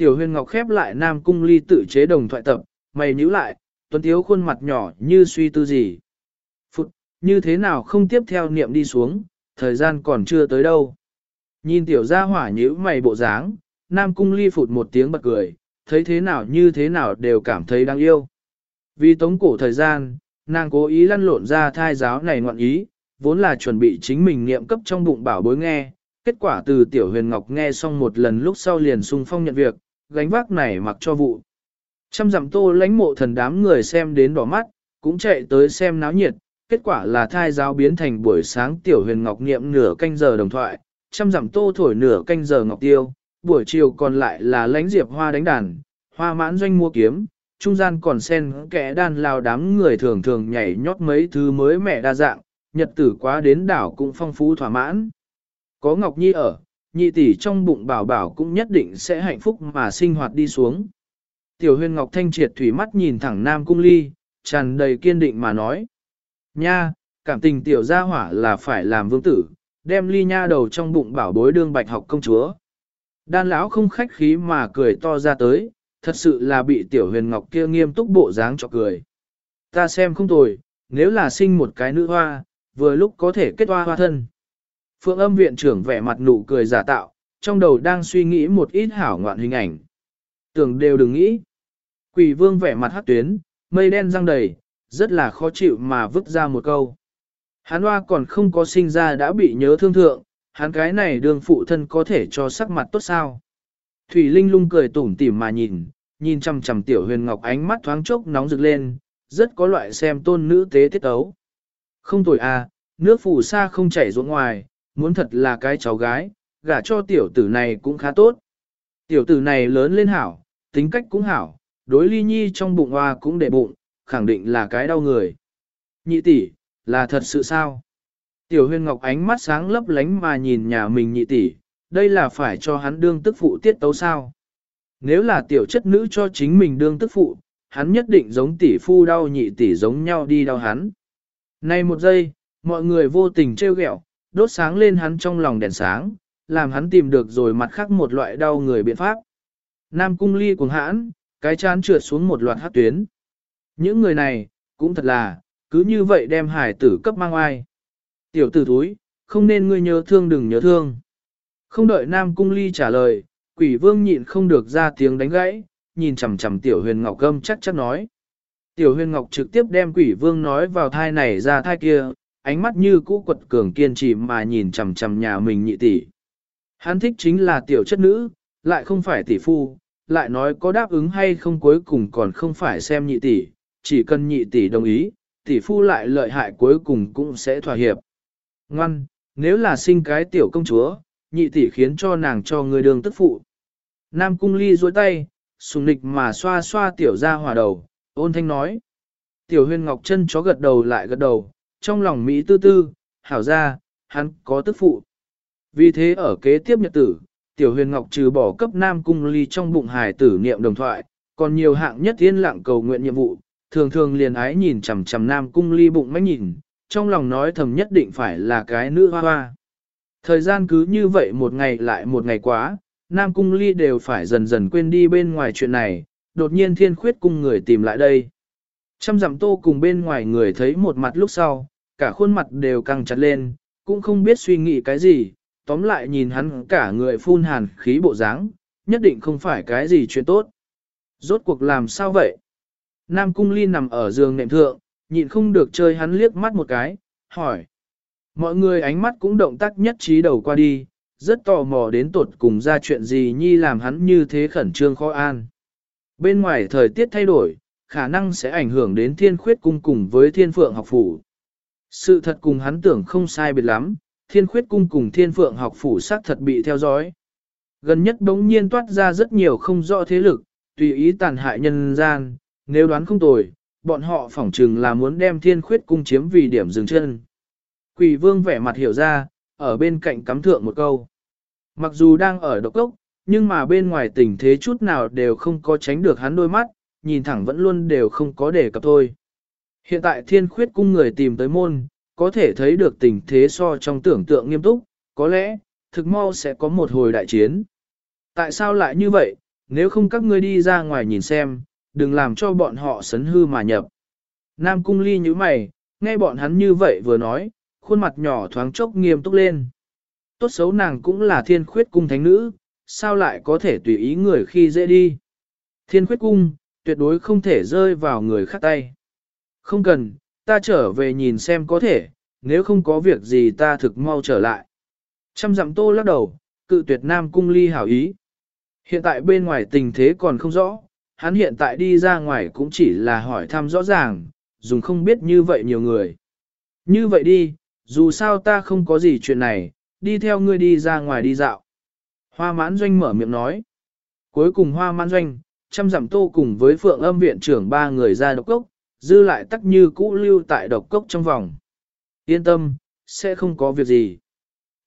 Tiểu huyền ngọc khép lại nam cung ly tự chế đồng thoại tập, mày nhíu lại, tuấn thiếu khuôn mặt nhỏ như suy tư gì. Phụt, như thế nào không tiếp theo niệm đi xuống, thời gian còn chưa tới đâu. Nhìn tiểu gia hỏa nhíu mày bộ dáng, nam cung ly phụt một tiếng bật cười, thấy thế nào như thế nào đều cảm thấy đáng yêu. Vì tống cổ thời gian, nàng cố ý lăn lộn ra thai giáo này ngoạn ý, vốn là chuẩn bị chính mình niệm cấp trong bụng bảo bối nghe, kết quả từ tiểu huyền ngọc nghe xong một lần lúc sau liền sung phong nhận việc, gánh vác này mặc cho vụ. Trăm dặm tô lánh mộ thần đám người xem đến đỏ mắt, cũng chạy tới xem náo nhiệt, kết quả là thai giáo biến thành buổi sáng tiểu huyền ngọc niệm nửa canh giờ đồng thoại, trăm dặm tô thổi nửa canh giờ ngọc tiêu, buổi chiều còn lại là lánh diệp hoa đánh đàn, hoa mãn doanh mua kiếm, trung gian còn sen kẻ đan lao đám người thường thường nhảy nhót mấy thứ mới mẻ đa dạng, nhật tử quá đến đảo cũng phong phú thỏa mãn. Có Ngọc Nhi ở, nhị tỷ trong bụng bảo bảo cũng nhất định sẽ hạnh phúc mà sinh hoạt đi xuống. Tiểu huyền Ngọc Thanh triệt thủy mắt nhìn thẳng Nam Cung Ly, tràn đầy kiên định mà nói. Nha, cảm tình tiểu gia hỏa là phải làm vương tử, đem ly nha đầu trong bụng bảo bối đương bạch học công chúa. Đan lão không khách khí mà cười to ra tới, thật sự là bị tiểu huyền ngọc kia nghiêm túc bộ dáng cho cười. Ta xem không tồi, nếu là sinh một cái nữ hoa, vừa lúc có thể kết hoa hoa thân. Phượng âm viện trưởng vẻ mặt nụ cười giả tạo, trong đầu đang suy nghĩ một ít hảo ngoạn hình ảnh. Tưởng đều đừng nghĩ. Quỷ vương vẻ mặt hát tuyến, mây đen răng đầy, rất là khó chịu mà vứt ra một câu. Hán hoa còn không có sinh ra đã bị nhớ thương thượng, hắn cái này đường phụ thân có thể cho sắc mặt tốt sao. Thủy Linh lung cười tủm tỉm mà nhìn, nhìn chằm chằm tiểu huyền ngọc ánh mắt thoáng chốc nóng rực lên, rất có loại xem tôn nữ tế tiết ấu. Không tội à, nước phù sa không chảy ruộng ngoài, muốn thật là cái cháu gái, gả cho tiểu tử này cũng khá tốt. Tiểu tử này lớn lên hảo, tính cách cũng hảo, đối ly nhi trong bụng hoa cũng để bụng, khẳng định là cái đau người. Nhị tỷ, là thật sự sao? Tiểu huyên ngọc ánh mắt sáng lấp lánh mà nhìn nhà mình nhị tỷ, đây là phải cho hắn đương tức phụ tiết tấu sao? Nếu là tiểu chất nữ cho chính mình đương tức phụ, hắn nhất định giống tỷ phu đau nhị tỷ giống nhau đi đau hắn. Nay một giây, mọi người vô tình trêu ghẹo, đốt sáng lên hắn trong lòng đèn sáng, làm hắn tìm được rồi mặt khác một loại đau người biện pháp. Nam cung ly cuồng hãn, cái chán trượt xuống một loạt hát tuyến. Những người này, cũng thật là, cứ như vậy đem hải tử cấp mang ai. Tiểu tử thúi, không nên ngươi nhớ thương đừng nhớ thương. Không đợi Nam cung ly trả lời, quỷ vương nhịn không được ra tiếng đánh gãy, nhìn chằm chằm tiểu huyền ngọc gâm chắc chắc nói. Tiểu huyền ngọc trực tiếp đem quỷ vương nói vào thai này ra thai kia, ánh mắt như cũ quật cường kiên trì mà nhìn chằm chằm nhà mình nhị tỷ. Hắn thích chính là tiểu chất nữ, lại không phải tỷ phu, lại nói có đáp ứng hay không cuối cùng còn không phải xem nhị tỷ, chỉ cần nhị tỷ đồng ý, tỷ phu lại lợi hại cuối cùng cũng sẽ thỏa hiệp. Ngoan, nếu là sinh cái tiểu công chúa, nhị tỷ khiến cho nàng cho người đường tức phụ. Nam cung ly duỗi tay, sùng nịch mà xoa xoa tiểu ra hòa đầu, ôn thanh nói. Tiểu huyền ngọc chân chó gật đầu lại gật đầu, trong lòng Mỹ tư tư, hảo ra, hắn có tức phụ. Vì thế ở kế tiếp nhật tử, tiểu huyền ngọc trừ bỏ cấp nam cung ly trong bụng hài tử niệm đồng thoại, còn nhiều hạng nhất thiên lặng cầu nguyện nhiệm vụ, thường thường liền ái nhìn chằm chằm nam cung ly bụng mách nhìn, trong lòng nói thầm nhất định phải là cái nữ hoa hoa. Thời gian cứ như vậy một ngày lại một ngày quá, nam cung ly đều phải dần dần quên đi bên ngoài chuyện này, đột nhiên thiên khuyết cung người tìm lại đây. Trăm dặm tô cùng bên ngoài người thấy một mặt lúc sau, cả khuôn mặt đều căng chặt lên, cũng không biết suy nghĩ cái gì, tóm lại nhìn hắn cả người phun hàn khí bộ dáng, nhất định không phải cái gì chuyện tốt. Rốt cuộc làm sao vậy? Nam Cung Ly nằm ở giường nệm thượng, nhịn không được chơi hắn liếc mắt một cái, hỏi. Mọi người ánh mắt cũng động tác nhất trí đầu qua đi, rất tò mò đến tột cùng ra chuyện gì nhi làm hắn như thế khẩn trương khó an. Bên ngoài thời tiết thay đổi, khả năng sẽ ảnh hưởng đến thiên khuyết cung cùng với thiên phượng học phủ. Sự thật cùng hắn tưởng không sai biệt lắm, thiên khuyết cung cùng thiên phượng học phủ sát thật bị theo dõi. Gần nhất đống nhiên toát ra rất nhiều không rõ thế lực, tùy ý tàn hại nhân gian, nếu đoán không tồi, bọn họ phỏng chừng là muốn đem thiên khuyết cung chiếm vì điểm dừng chân. Quỷ vương vẻ mặt hiểu ra, ở bên cạnh cắm thượng một câu. Mặc dù đang ở độc cốc, nhưng mà bên ngoài tình thế chút nào đều không có tránh được hắn đôi mắt, nhìn thẳng vẫn luôn đều không có để cập thôi. Hiện tại thiên khuyết cung người tìm tới môn, có thể thấy được tình thế so trong tưởng tượng nghiêm túc, có lẽ, thực mau sẽ có một hồi đại chiến. Tại sao lại như vậy, nếu không các ngươi đi ra ngoài nhìn xem, đừng làm cho bọn họ sấn hư mà nhập. Nam cung ly như mày, nghe bọn hắn như vậy vừa nói, khuôn mặt nhỏ thoáng chốc nghiêm túc lên. Tốt xấu nàng cũng là thiên khuyết cung thánh nữ, sao lại có thể tùy ý người khi dễ đi. Thiên khuyết cung, tuyệt đối không thể rơi vào người khác tay. Không cần, ta trở về nhìn xem có thể, nếu không có việc gì ta thực mau trở lại. Trăm dặm tô lắc đầu, cự tuyệt nam cung ly hảo ý. Hiện tại bên ngoài tình thế còn không rõ, hắn hiện tại đi ra ngoài cũng chỉ là hỏi thăm rõ ràng, dùng không biết như vậy nhiều người. Như vậy đi, dù sao ta không có gì chuyện này, đi theo ngươi đi ra ngoài đi dạo. Hoa mãn doanh mở miệng nói. Cuối cùng hoa mãn doanh, trăm dặm tô cùng với phượng âm viện trưởng ba người ra độc cốc, dư lại tắc như cũ lưu tại độc cốc trong vòng. Yên tâm, sẽ không có việc gì.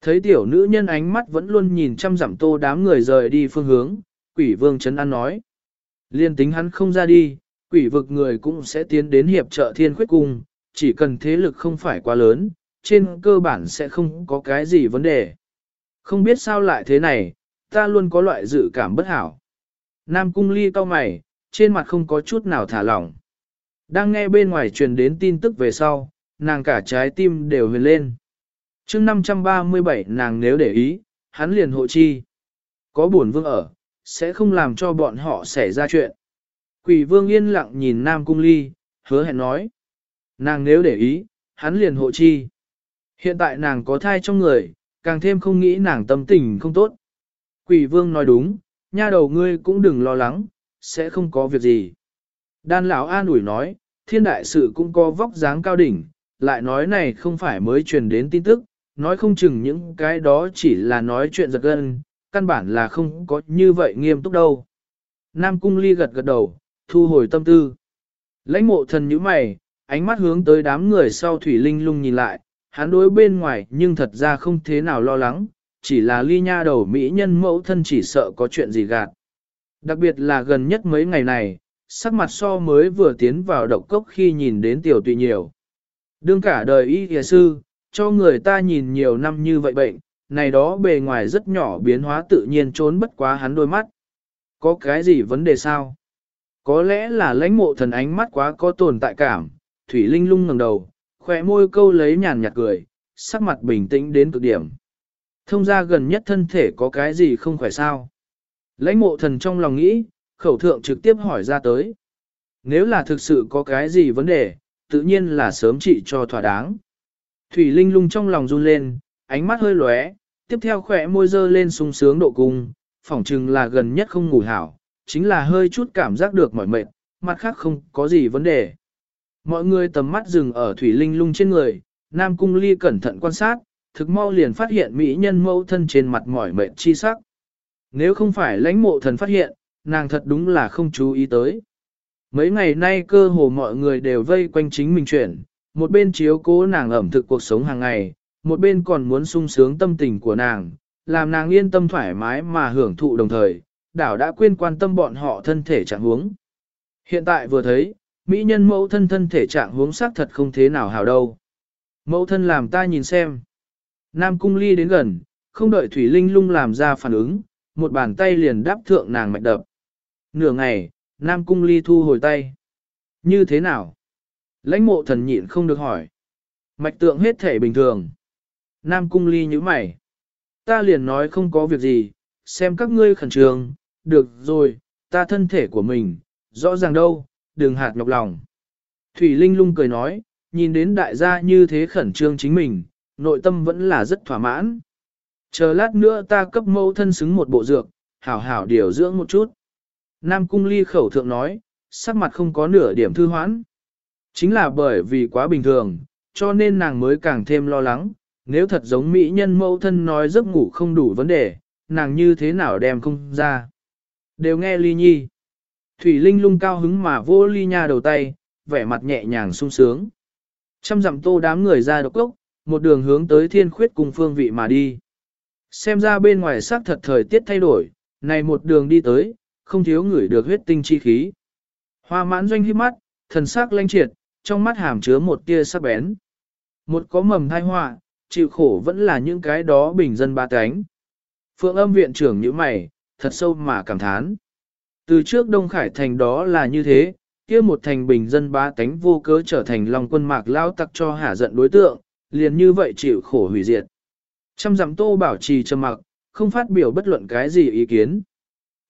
Thấy tiểu nữ nhân ánh mắt vẫn luôn nhìn chăm dặm tô đám người rời đi phương hướng, quỷ vương chấn an nói. Liên tính hắn không ra đi, quỷ vực người cũng sẽ tiến đến hiệp trợ thiên khuyết cung, chỉ cần thế lực không phải quá lớn, trên cơ bản sẽ không có cái gì vấn đề. Không biết sao lại thế này, ta luôn có loại dự cảm bất hảo. Nam cung ly cao mày, trên mặt không có chút nào thả lỏng. Đang nghe bên ngoài truyền đến tin tức về sau, nàng cả trái tim đều huyền lên. chương 537 nàng nếu để ý, hắn liền hộ chi. Có buồn vương ở, sẽ không làm cho bọn họ xảy ra chuyện. Quỷ vương yên lặng nhìn Nam Cung Ly, hứa hẹn nói. Nàng nếu để ý, hắn liền hộ chi. Hiện tại nàng có thai trong người, càng thêm không nghĩ nàng tâm tình không tốt. Quỷ vương nói đúng, nha đầu ngươi cũng đừng lo lắng, sẽ không có việc gì. Đan lão an ủi nói, thiên đại sự cũng có vóc dáng cao đỉnh, lại nói này không phải mới truyền đến tin tức, nói không chừng những cái đó chỉ là nói chuyện giật gân, căn bản là không có như vậy nghiêm túc đâu. Nam cung ly gật gật đầu, thu hồi tâm tư. Lãnh mộ thần như mày, ánh mắt hướng tới đám người sau thủy linh lung nhìn lại, hắn đối bên ngoài nhưng thật ra không thế nào lo lắng, chỉ là ly nha đầu mỹ nhân mẫu thân chỉ sợ có chuyện gì gạt. Đặc biệt là gần nhất mấy ngày này, sắc mặt so mới vừa tiến vào độc cốc khi nhìn đến tiểu tùy nhiều. Đương cả đời y kìa sư, cho người ta nhìn nhiều năm như vậy bệnh, này đó bề ngoài rất nhỏ biến hóa tự nhiên trốn bất quá hắn đôi mắt. Có cái gì vấn đề sao? Có lẽ là lãnh mộ thần ánh mắt quá có tồn tại cảm, Thủy Linh lung ngẩng đầu, khỏe môi câu lấy nhàn nhạt cười, sắc mặt bình tĩnh đến cực điểm. Thông ra gần nhất thân thể có cái gì không khỏe sao? Lãnh mộ thần trong lòng nghĩ, khẩu thượng trực tiếp hỏi ra tới. Nếu là thực sự có cái gì vấn đề, tự nhiên là sớm trị cho thỏa đáng. Thủy Linh lung trong lòng run lên, ánh mắt hơi lóe, tiếp theo khỏe môi dơ lên sung sướng độ cung, phỏng chừng là gần nhất không ngủ hảo, chính là hơi chút cảm giác được mỏi mệt, mặt khác không có gì vấn đề. Mọi người tầm mắt dừng ở Thủy Linh lung trên người, Nam Cung Ly cẩn thận quan sát, thực mau liền phát hiện mỹ nhân mẫu thân trên mặt mỏi mệt chi sắc. Nếu không phải lãnh mộ thần phát hiện, nàng thật đúng là không chú ý tới. Mấy ngày nay cơ hồ mọi người đều vây quanh chính mình chuyển, một bên chiếu cố nàng ẩm thực cuộc sống hàng ngày, một bên còn muốn sung sướng tâm tình của nàng, làm nàng yên tâm thoải mái mà hưởng thụ đồng thời, đảo đã quên quan tâm bọn họ thân thể trạng huống. Hiện tại vừa thấy, mỹ nhân mẫu thân thân thể trạng huống xác thật không thế nào hào đâu. Mẫu thân làm ta nhìn xem. Nam cung ly đến gần, không đợi Thủy Linh lung làm ra phản ứng, một bàn tay liền đáp thượng nàng mạch đập. Nửa ngày, Nam cung ly thu hồi tay. Như thế nào? Lãnh mộ thần nhịn không được hỏi. Mạch tượng hết thể bình thường. Nam cung ly như mày. Ta liền nói không có việc gì, xem các ngươi khẩn trương, được rồi, ta thân thể của mình, rõ ràng đâu, đừng hạt nhọc lòng. Thủy Linh lung cười nói, nhìn đến đại gia như thế khẩn trương chính mình, nội tâm vẫn là rất thỏa mãn. Chờ lát nữa ta cấp mẫu thân xứng một bộ dược, hảo hảo điều dưỡng một chút. Nam cung ly khẩu thượng nói, sắc mặt không có nửa điểm thư hoãn. Chính là bởi vì quá bình thường, cho nên nàng mới càng thêm lo lắng, nếu thật giống mỹ nhân mẫu thân nói giấc ngủ không đủ vấn đề, nàng như thế nào đem không ra. Đều nghe ly nhi. Thủy Linh lung cao hứng mà vô ly nha đầu tay, vẻ mặt nhẹ nhàng sung sướng. Trăm dặm tô đám người ra độc cốc, một đường hướng tới thiên khuyết cùng phương vị mà đi. Xem ra bên ngoài sắc thật thời tiết thay đổi, này một đường đi tới, không thiếu người được huyết tinh chi khí. Hoa mãn doanh hiếp mắt, thần sắc lanh triệt, trong mắt hàm chứa một tia sắc bén. Một có mầm thai họa, chịu khổ vẫn là những cái đó bình dân ba cánh. Phượng âm viện trưởng như mày, thật sâu mà cảm thán. Từ trước Đông Khải thành đó là như thế, kia một thành bình dân ba tánh vô cớ trở thành lòng quân mạc lao tặc cho hả giận đối tượng, liền như vậy chịu khổ hủy diệt. Trăm dặm tô bảo trì trầm mặc, không phát biểu bất luận cái gì ý kiến.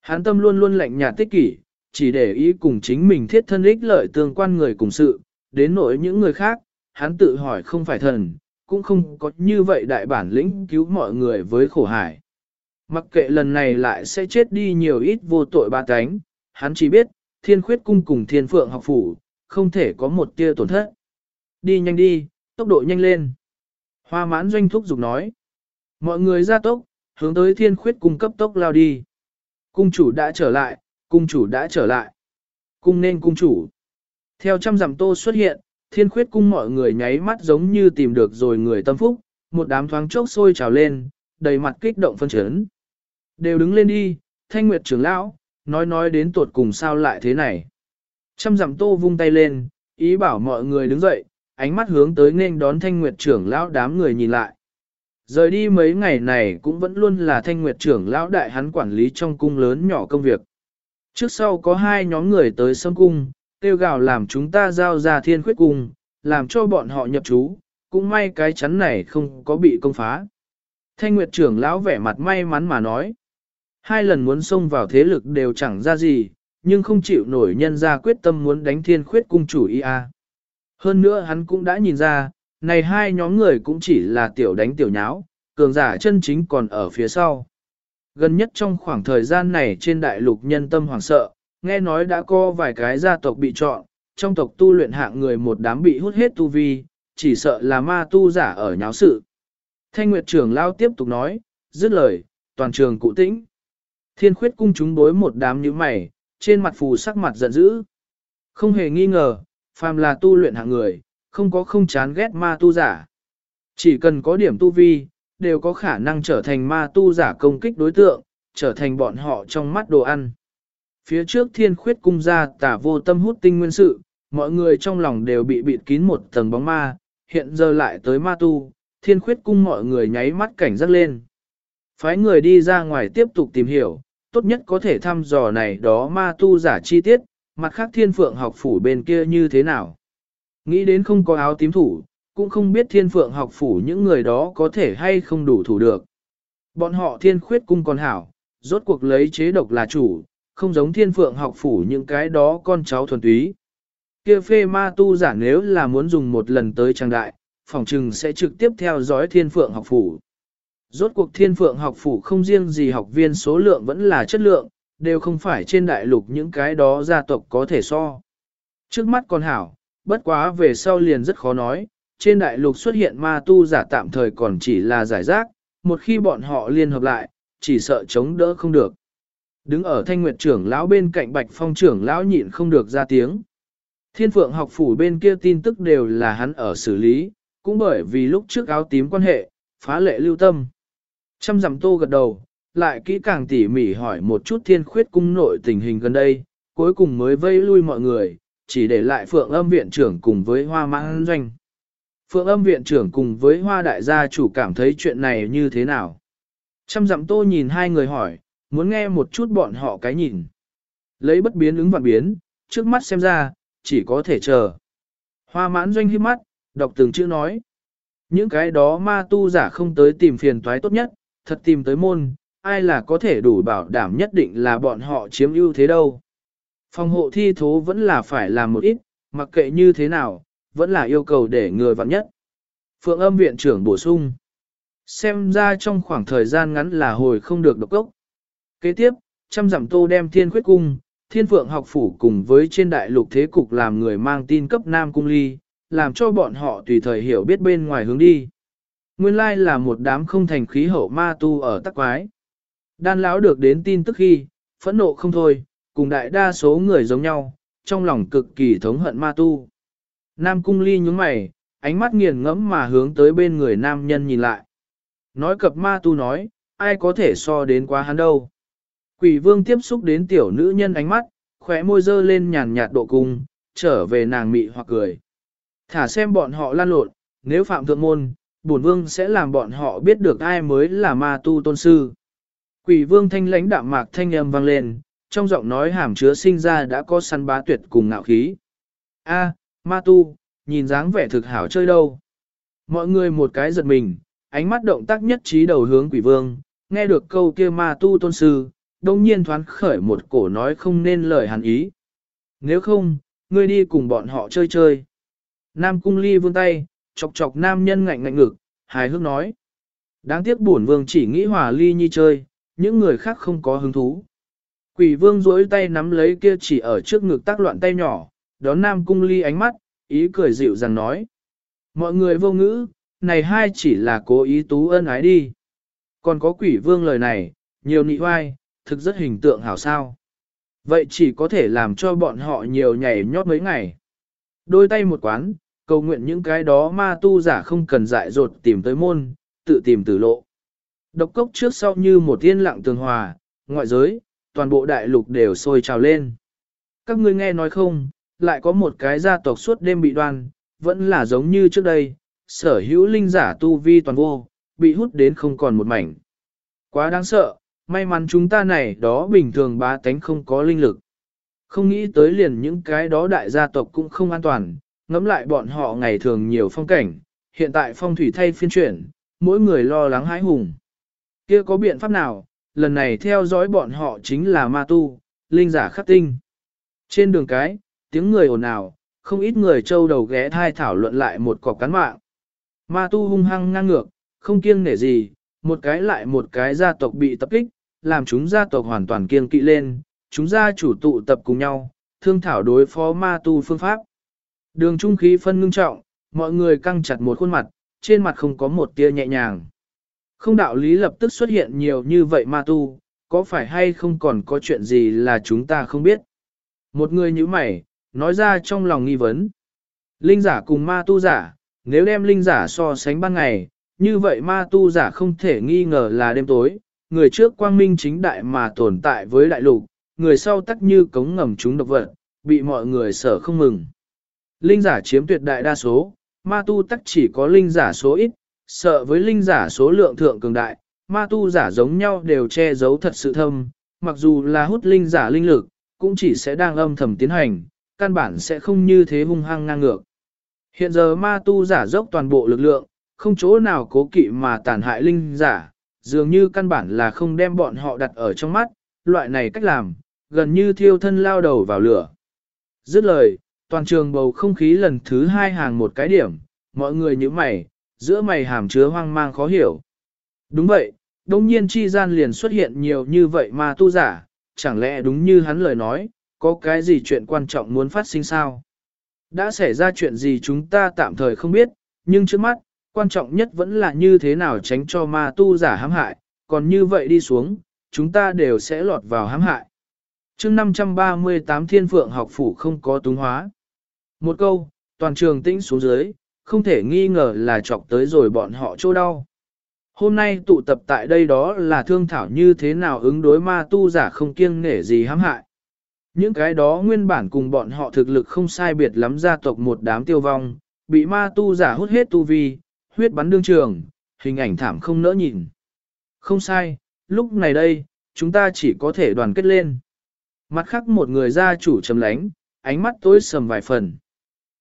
Hán tâm luôn luôn lạnh nhạt tích kỷ, chỉ để ý cùng chính mình thiết thân ích lợi tương quan người cùng sự, đến nỗi những người khác, hắn tự hỏi không phải thần, cũng không có như vậy đại bản lĩnh cứu mọi người với khổ hải. Mặc kệ lần này lại sẽ chết đi nhiều ít vô tội ba cánh, hắn chỉ biết, thiên khuyết cung cùng thiên phượng học phủ, không thể có một tia tổn thất. Đi nhanh đi, tốc độ nhanh lên. Hoa mãn doanh thúc giục nói. Mọi người ra tốc, hướng tới thiên khuyết cung cấp tốc lao đi. Cung chủ đã trở lại, cung chủ đã trở lại. Cung nên cung chủ. Theo trăm dặm tô xuất hiện, thiên khuyết cung mọi người nháy mắt giống như tìm được rồi người tâm phúc, một đám thoáng chốc sôi trào lên, đầy mặt kích động phân chấn. Đều đứng lên đi, thanh nguyệt trưởng lão, nói nói đến tuột cùng sao lại thế này. Trăm dặm tô vung tay lên, ý bảo mọi người đứng dậy, ánh mắt hướng tới nên đón thanh nguyệt trưởng lão đám người nhìn lại. Rời đi mấy ngày này cũng vẫn luôn là thanh nguyệt trưởng lão đại hắn quản lý trong cung lớn nhỏ công việc. Trước sau có hai nhóm người tới sâm cung, tiêu gào làm chúng ta giao ra thiên khuyết cung, làm cho bọn họ nhập trú. cũng may cái chắn này không có bị công phá. Thanh Nguyệt trưởng lão vẻ mặt may mắn mà nói. Hai lần muốn xông vào thế lực đều chẳng ra gì, nhưng không chịu nổi nhân ra quyết tâm muốn đánh thiên khuyết cung chủ IA. Hơn nữa hắn cũng đã nhìn ra, này hai nhóm người cũng chỉ là tiểu đánh tiểu nháo, cường giả chân chính còn ở phía sau. Gần nhất trong khoảng thời gian này trên đại lục nhân tâm hoảng sợ, nghe nói đã có vài cái gia tộc bị chọn, trong tộc tu luyện hạng người một đám bị hút hết tu vi, chỉ sợ là ma tu giả ở nháo sự. Thanh Nguyệt trưởng lao tiếp tục nói, dứt lời, toàn trường cụ tĩnh. Thiên khuyết cung chúng đối một đám như mày, trên mặt phù sắc mặt giận dữ. Không hề nghi ngờ, phàm là tu luyện hạng người, không có không chán ghét ma tu giả. Chỉ cần có điểm tu vi, đều có khả năng trở thành ma tu giả công kích đối tượng, trở thành bọn họ trong mắt đồ ăn. Phía trước thiên khuyết cung ra tả vô tâm hút tinh nguyên sự, mọi người trong lòng đều bị bịt kín một tầng bóng ma, hiện giờ lại tới ma tu, thiên khuyết cung mọi người nháy mắt cảnh giác lên. Phái người đi ra ngoài tiếp tục tìm hiểu, tốt nhất có thể thăm dò này đó ma tu giả chi tiết, mặt khác thiên phượng học phủ bên kia như thế nào. Nghĩ đến không có áo tím thủ, cũng không biết thiên phượng học phủ những người đó có thể hay không đủ thủ được. Bọn họ thiên khuyết cung còn hảo, rốt cuộc lấy chế độc là chủ, không giống thiên phượng học phủ những cái đó con cháu thuần túy. Kia phê ma tu giả nếu là muốn dùng một lần tới trang đại, phòng trừng sẽ trực tiếp theo dõi thiên phượng học phủ. Rốt cuộc thiên phượng học phủ không riêng gì học viên số lượng vẫn là chất lượng, đều không phải trên đại lục những cái đó gia tộc có thể so. Trước mắt còn hảo, bất quá về sau liền rất khó nói, trên đại lục xuất hiện ma tu giả tạm thời còn chỉ là giải rác, một khi bọn họ liên hợp lại, chỉ sợ chống đỡ không được. Đứng ở thanh nguyệt trưởng lão bên cạnh bạch phong trưởng lão nhịn không được ra tiếng. Thiên phượng học phủ bên kia tin tức đều là hắn ở xử lý, cũng bởi vì lúc trước áo tím quan hệ, phá lệ lưu tâm. Trăm dặm tô gật đầu, lại kỹ càng tỉ mỉ hỏi một chút thiên khuyết cung nội tình hình gần đây, cuối cùng mới vây lui mọi người, chỉ để lại phượng âm viện trưởng cùng với hoa mãn doanh. Phượng âm viện trưởng cùng với hoa đại gia chủ cảm thấy chuyện này như thế nào. Trăm dặm tô nhìn hai người hỏi, muốn nghe một chút bọn họ cái nhìn. Lấy bất biến ứng vạn biến, trước mắt xem ra, chỉ có thể chờ. Hoa mãn doanh hiếp mắt, đọc từng chữ nói. Những cái đó ma tu giả không tới tìm phiền toái tốt nhất, thật tìm tới môn, ai là có thể đủ bảo đảm nhất định là bọn họ chiếm ưu thế đâu. Phòng hộ thi thố vẫn là phải làm một ít, mặc kệ như thế nào, vẫn là yêu cầu để người vặn nhất. Phượng âm viện trưởng bổ sung. Xem ra trong khoảng thời gian ngắn là hồi không được độc cốc. Kế tiếp, trăm giảm tô đem thiên khuyết cung, thiên phượng học phủ cùng với trên đại lục thế cục làm người mang tin cấp nam cung ly, làm cho bọn họ tùy thời hiểu biết bên ngoài hướng đi. Nguyên lai là một đám không thành khí hậu ma tu ở tắc quái. Đan lão được đến tin tức khi, phẫn nộ không thôi, cùng đại đa số người giống nhau, trong lòng cực kỳ thống hận ma tu. Nam cung ly nhúng mày, ánh mắt nghiền ngẫm mà hướng tới bên người nam nhân nhìn lại. Nói cập ma tu nói, ai có thể so đến quá hắn đâu. Quỷ vương tiếp xúc đến tiểu nữ nhân ánh mắt, khóe môi dơ lên nhàn nhạt độ cung, trở về nàng mị hoặc cười. Thả xem bọn họ lan lộn, nếu phạm thượng môn, bổn vương sẽ làm bọn họ biết được ai mới là ma tu tôn sư. Quỷ vương thanh lãnh đạm mạc thanh âm vang lên, trong giọng nói hàm chứa sinh ra đã có săn bá tuyệt cùng ngạo khí. A, ma tu, nhìn dáng vẻ thực hảo chơi đâu. Mọi người một cái giật mình, ánh mắt động tác nhất trí đầu hướng quỷ vương, nghe được câu kia ma tu tôn sư, đông nhiên thoáng khởi một cổ nói không nên lời hàn ý. Nếu không, ngươi đi cùng bọn họ chơi chơi. Nam cung ly vươn tay, chọc chọc nam nhân ngạnh ngạnh ngực, hài hước nói. Đáng tiếc bổn vương chỉ nghĩ hòa ly nhi chơi, những người khác không có hứng thú. Quỷ vương duỗi tay nắm lấy kia chỉ ở trước ngực tác loạn tay nhỏ, đón nam cung ly ánh mắt, ý cười dịu dàng nói. Mọi người vô ngữ, này hai chỉ là cố ý tú ân ái đi. Còn có quỷ vương lời này, nhiều nị hoai, thực rất hình tượng hảo sao. Vậy chỉ có thể làm cho bọn họ nhiều nhảy nhót mấy ngày. Đôi tay một quán, cầu nguyện những cái đó ma tu giả không cần dại dột tìm tới môn, tự tìm tử lộ. Độc cốc trước sau như một tiên lặng tường hòa, ngoại giới, toàn bộ đại lục đều sôi trào lên. Các ngươi nghe nói không, lại có một cái gia tộc suốt đêm bị đoan, vẫn là giống như trước đây, sở hữu linh giả tu vi toàn vô, bị hút đến không còn một mảnh. Quá đáng sợ, may mắn chúng ta này đó bình thường bá tánh không có linh lực. Không nghĩ tới liền những cái đó đại gia tộc cũng không an toàn, ngẫm lại bọn họ ngày thường nhiều phong cảnh, hiện tại phong thủy thay phiên chuyển, mỗi người lo lắng hãi hùng. kia có biện pháp nào, lần này theo dõi bọn họ chính là ma tu, linh giả khắc tinh. Trên đường cái, tiếng người ồn ào, không ít người trâu đầu ghé thai thảo luận lại một cọc cán mạng. Ma tu hung hăng ngang ngược, không kiêng nể gì, một cái lại một cái gia tộc bị tập kích, làm chúng gia tộc hoàn toàn kiêng kỵ lên, chúng gia chủ tụ tập cùng nhau, thương thảo đối phó ma tu phương pháp. Đường trung khí phân ngưng trọng, mọi người căng chặt một khuôn mặt, trên mặt không có một tia nhẹ nhàng. Không đạo lý lập tức xuất hiện nhiều như vậy ma tu, có phải hay không còn có chuyện gì là chúng ta không biết. Một người như mày, nói ra trong lòng nghi vấn. Linh giả cùng ma tu giả, nếu đem linh giả so sánh ban ngày, như vậy ma tu giả không thể nghi ngờ là đêm tối, người trước quang minh chính đại mà tồn tại với đại lục, người sau tắc như cống ngầm chúng độc vật, bị mọi người sở không mừng. Linh giả chiếm tuyệt đại đa số, ma tu tắc chỉ có linh giả số ít, sợ với linh giả số lượng thượng cường đại, ma tu giả giống nhau đều che giấu thật sự thâm, mặc dù là hút linh giả linh lực, cũng chỉ sẽ đang âm thầm tiến hành, căn bản sẽ không như thế hung hăng ngang ngược. Hiện giờ ma tu giả dốc toàn bộ lực lượng, không chỗ nào cố kỵ mà tàn hại linh giả, dường như căn bản là không đem bọn họ đặt ở trong mắt, loại này cách làm, gần như thiêu thân lao đầu vào lửa. Dứt lời, toàn trường bầu không khí lần thứ hai hàng một cái điểm, mọi người như mày, giữa mày hàm chứa hoang mang khó hiểu. Đúng vậy, đông nhiên chi gian liền xuất hiện nhiều như vậy mà tu giả, chẳng lẽ đúng như hắn lời nói, có cái gì chuyện quan trọng muốn phát sinh sao? Đã xảy ra chuyện gì chúng ta tạm thời không biết, nhưng trước mắt, quan trọng nhất vẫn là như thế nào tránh cho ma tu giả hãm hại, còn như vậy đi xuống, chúng ta đều sẽ lọt vào hãm hại. chương 538 thiên phượng học phủ không có túng hóa. Một câu, toàn trường tĩnh xuống dưới, không thể nghi ngờ là chọc tới rồi bọn họ chỗ đau. Hôm nay tụ tập tại đây đó là thương thảo như thế nào ứng đối ma tu giả không kiêng nể gì hãm hại. Những cái đó nguyên bản cùng bọn họ thực lực không sai biệt lắm gia tộc một đám tiêu vong, bị ma tu giả hút hết tu vi, huyết bắn đương trường, hình ảnh thảm không nỡ nhìn. Không sai, lúc này đây, chúng ta chỉ có thể đoàn kết lên. Mặt khác một người gia chủ trầm lánh, ánh mắt tối sầm vài phần.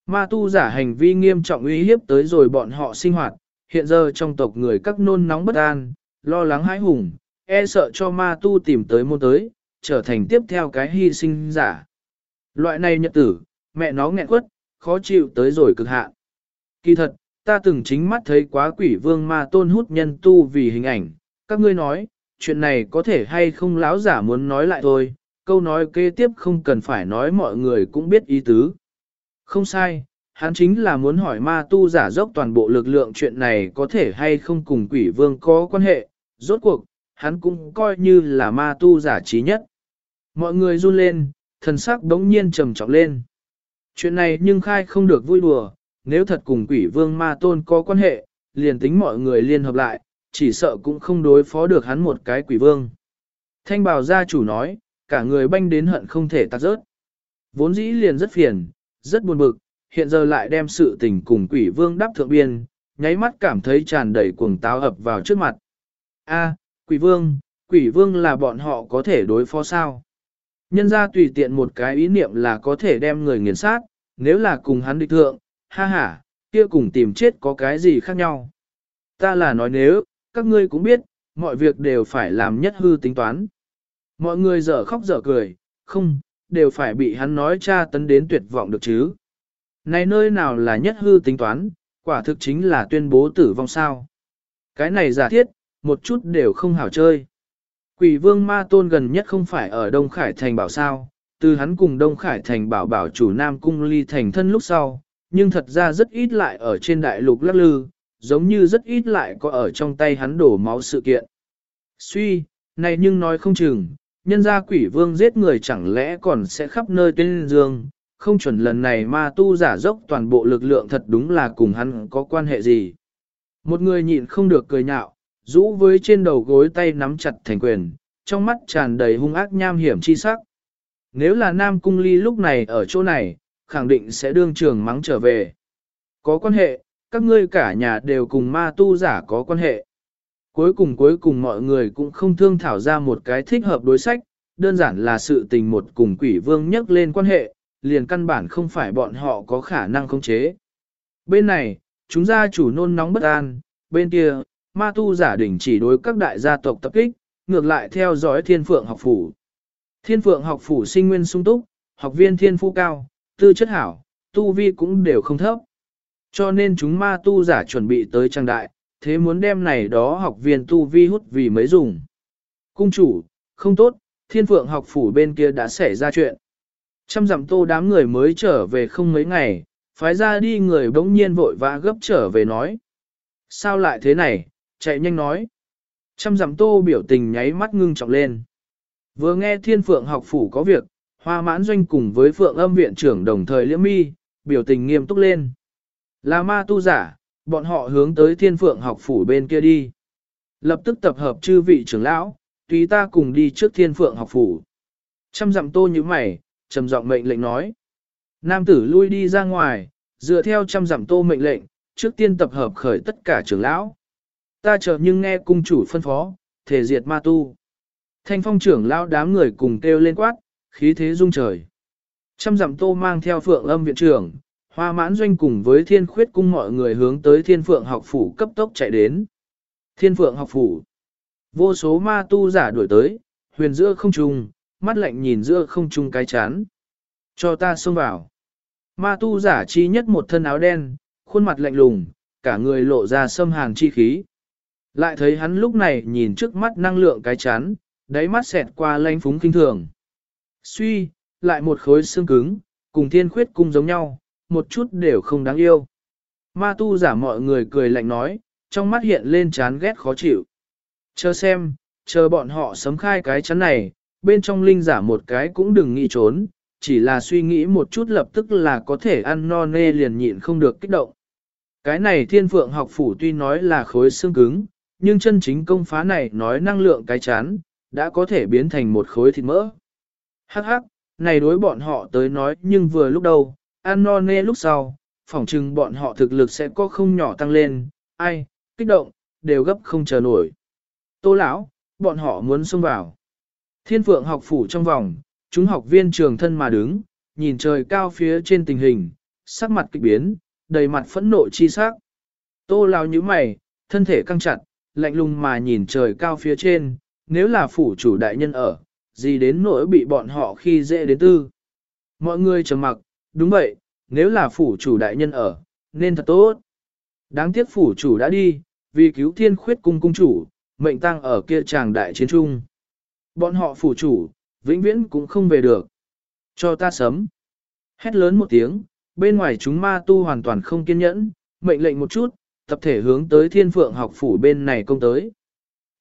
Ma tu giả hành vi nghiêm trọng uy hiếp tới rồi bọn họ sinh hoạt, hiện giờ trong tộc người các nôn nóng bất an, lo lắng hãi hùng, e sợ cho ma tu tìm tới môn tới, trở thành tiếp theo cái hy sinh giả. Loại này nhật tử, mẹ nó nghẹn quất, khó chịu tới rồi cực hạn. Kỳ thật, ta từng chính mắt thấy quá quỷ vương ma tôn hút nhân tu vì hình ảnh, các ngươi nói, chuyện này có thể hay không láo giả muốn nói lại thôi, câu nói kế tiếp không cần phải nói mọi người cũng biết ý tứ. Không sai, hắn chính là muốn hỏi ma tu giả dốc toàn bộ lực lượng chuyện này có thể hay không cùng quỷ vương có quan hệ, rốt cuộc, hắn cũng coi như là ma tu giả trí nhất. Mọi người run lên, thần sắc đống nhiên trầm trọng lên. Chuyện này nhưng khai không được vui đùa, nếu thật cùng quỷ vương ma tôn có quan hệ, liền tính mọi người liên hợp lại, chỉ sợ cũng không đối phó được hắn một cái quỷ vương. Thanh bào gia chủ nói, cả người banh đến hận không thể tạt rớt. Vốn dĩ liền rất phiền, rất buồn bực, hiện giờ lại đem sự tình cùng quỷ vương đáp thượng biên, nháy mắt cảm thấy tràn đầy cuồng táo ập vào trước mặt. A, quỷ vương, quỷ vương là bọn họ có thể đối phó sao? Nhân ra tùy tiện một cái ý niệm là có thể đem người nghiền sát, nếu là cùng hắn địch thượng, ha ha, kia cùng tìm chết có cái gì khác nhau. Ta là nói nếu, các ngươi cũng biết, mọi việc đều phải làm nhất hư tính toán. Mọi người dở khóc dở cười, không, đều phải bị hắn nói tra tấn đến tuyệt vọng được chứ. Này nơi nào là nhất hư tính toán, quả thực chính là tuyên bố tử vong sao. Cái này giả thiết, một chút đều không hảo chơi. Quỷ vương ma tôn gần nhất không phải ở Đông Khải Thành bảo sao, từ hắn cùng Đông Khải Thành bảo bảo chủ Nam Cung ly thành thân lúc sau, nhưng thật ra rất ít lại ở trên đại lục lắc lư, giống như rất ít lại có ở trong tay hắn đổ máu sự kiện. Suy, này nhưng nói không chừng, nhân gia quỷ vương giết người chẳng lẽ còn sẽ khắp nơi tuyên dương, không chuẩn lần này ma tu giả dốc toàn bộ lực lượng thật đúng là cùng hắn có quan hệ gì. Một người nhịn không được cười nhạo, rũ với trên đầu gối tay nắm chặt thành quyền, trong mắt tràn đầy hung ác nham hiểm chi sắc. Nếu là Nam Cung Ly lúc này ở chỗ này, khẳng định sẽ đương trường mắng trở về. Có quan hệ, các ngươi cả nhà đều cùng ma tu giả có quan hệ. Cuối cùng cuối cùng mọi người cũng không thương thảo ra một cái thích hợp đối sách, đơn giản là sự tình một cùng quỷ vương nhắc lên quan hệ, liền căn bản không phải bọn họ có khả năng khống chế. Bên này, chúng gia chủ nôn nóng bất an, bên kia, ma tu giả đỉnh chỉ đối các đại gia tộc tập kích, ngược lại theo dõi thiên phượng học phủ. Thiên phượng học phủ sinh nguyên sung túc, học viên thiên phú cao, tư chất hảo, tu vi cũng đều không thấp. Cho nên chúng ma tu giả chuẩn bị tới trang đại, thế muốn đem này đó học viên tu vi hút vì mới dùng. Cung chủ, không tốt, thiên phượng học phủ bên kia đã xảy ra chuyện. Trăm dặm tô đám người mới trở về không mấy ngày, phái ra đi người bỗng nhiên vội vã gấp trở về nói. Sao lại thế này, chạy nhanh nói. Trăm dặm tô biểu tình nháy mắt ngưng trọng lên. Vừa nghe thiên phượng học phủ có việc, hoa mãn doanh cùng với phượng âm viện trưởng đồng thời liễm mi, biểu tình nghiêm túc lên. Là ma tu giả, bọn họ hướng tới thiên phượng học phủ bên kia đi. Lập tức tập hợp chư vị trưởng lão, tùy ta cùng đi trước thiên phượng học phủ. Trăm dặm tô như mày, trầm giọng mệnh lệnh nói. Nam tử lui đi ra ngoài, dựa theo trăm dặm tô mệnh lệnh, trước tiên tập hợp khởi tất cả trưởng lão. Ta chờ nhưng nghe cung chủ phân phó, thể diệt ma tu. Thanh phong trưởng lão đám người cùng kêu lên quát, khí thế rung trời. Trăm dặm tô mang theo phượng âm viện trưởng, hoa mãn doanh cùng với thiên khuyết cung mọi người hướng tới thiên phượng học phủ cấp tốc chạy đến. Thiên phượng học phủ. Vô số ma tu giả đuổi tới, huyền giữa không trung, mắt lạnh nhìn giữa không trung cái chán. Cho ta xông vào. Ma tu giả chi nhất một thân áo đen, khuôn mặt lạnh lùng, cả người lộ ra xâm hàn chi khí. Lại thấy hắn lúc này nhìn trước mắt năng lượng cái chán, đáy mắt xẹt qua lanh phúng kinh thường. Suy, lại một khối xương cứng, cùng thiên khuyết cung giống nhau, một chút đều không đáng yêu. Ma tu giả mọi người cười lạnh nói, trong mắt hiện lên chán ghét khó chịu. Chờ xem, chờ bọn họ sấm khai cái chắn này, bên trong linh giả một cái cũng đừng nghĩ trốn, chỉ là suy nghĩ một chút lập tức là có thể ăn no nê liền nhịn không được kích động. Cái này thiên phượng học phủ tuy nói là khối xương cứng, nhưng chân chính công phá này nói năng lượng cái chán, đã có thể biến thành một khối thịt mỡ. Hắc hắc, này đối bọn họ tới nói nhưng vừa lúc đầu, ăn no nê lúc sau, phỏng chừng bọn họ thực lực sẽ có không nhỏ tăng lên, ai, kích động, đều gấp không chờ nổi. Tô lão, bọn họ muốn xông vào. Thiên phượng học phủ trong vòng, chúng học viên trường thân mà đứng, nhìn trời cao phía trên tình hình, sắc mặt kịch biến, đầy mặt phẫn nộ chi sắc. Tô lão như mày, thân thể căng chặt, lạnh lùng mà nhìn trời cao phía trên, nếu là phủ chủ đại nhân ở, gì đến nỗi bị bọn họ khi dễ đến tư. Mọi người trầm mặc, đúng vậy, nếu là phủ chủ đại nhân ở, nên thật tốt. Đáng tiếc phủ chủ đã đi, vì cứu thiên khuyết cung cung chủ, mệnh tăng ở kia tràng đại chiến trung. Bọn họ phủ chủ, vĩnh viễn cũng không về được. Cho ta sấm. Hét lớn một tiếng, bên ngoài chúng ma tu hoàn toàn không kiên nhẫn, mệnh lệnh một chút, tập thể hướng tới thiên phượng học phủ bên này công tới.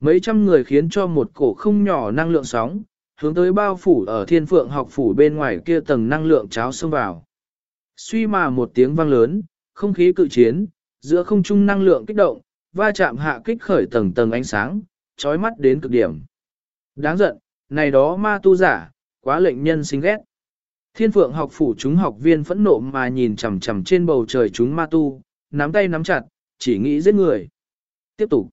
Mấy trăm người khiến cho một cổ không nhỏ năng lượng sóng, hướng tới bao phủ ở thiên phượng học phủ bên ngoài kia tầng năng lượng cháo xông vào. Suy mà một tiếng vang lớn, không khí cự chiến, giữa không trung năng lượng kích động, va chạm hạ kích khởi tầng tầng ánh sáng, chói mắt đến cực điểm. Đáng giận, này đó ma tu giả, quá lệnh nhân sinh ghét. Thiên phượng học phủ chúng học viên phẫn nộ mà nhìn chằm chằm trên bầu trời chúng ma tu, nắm tay nắm chặt, chỉ nghĩ giết người. Tiếp tục.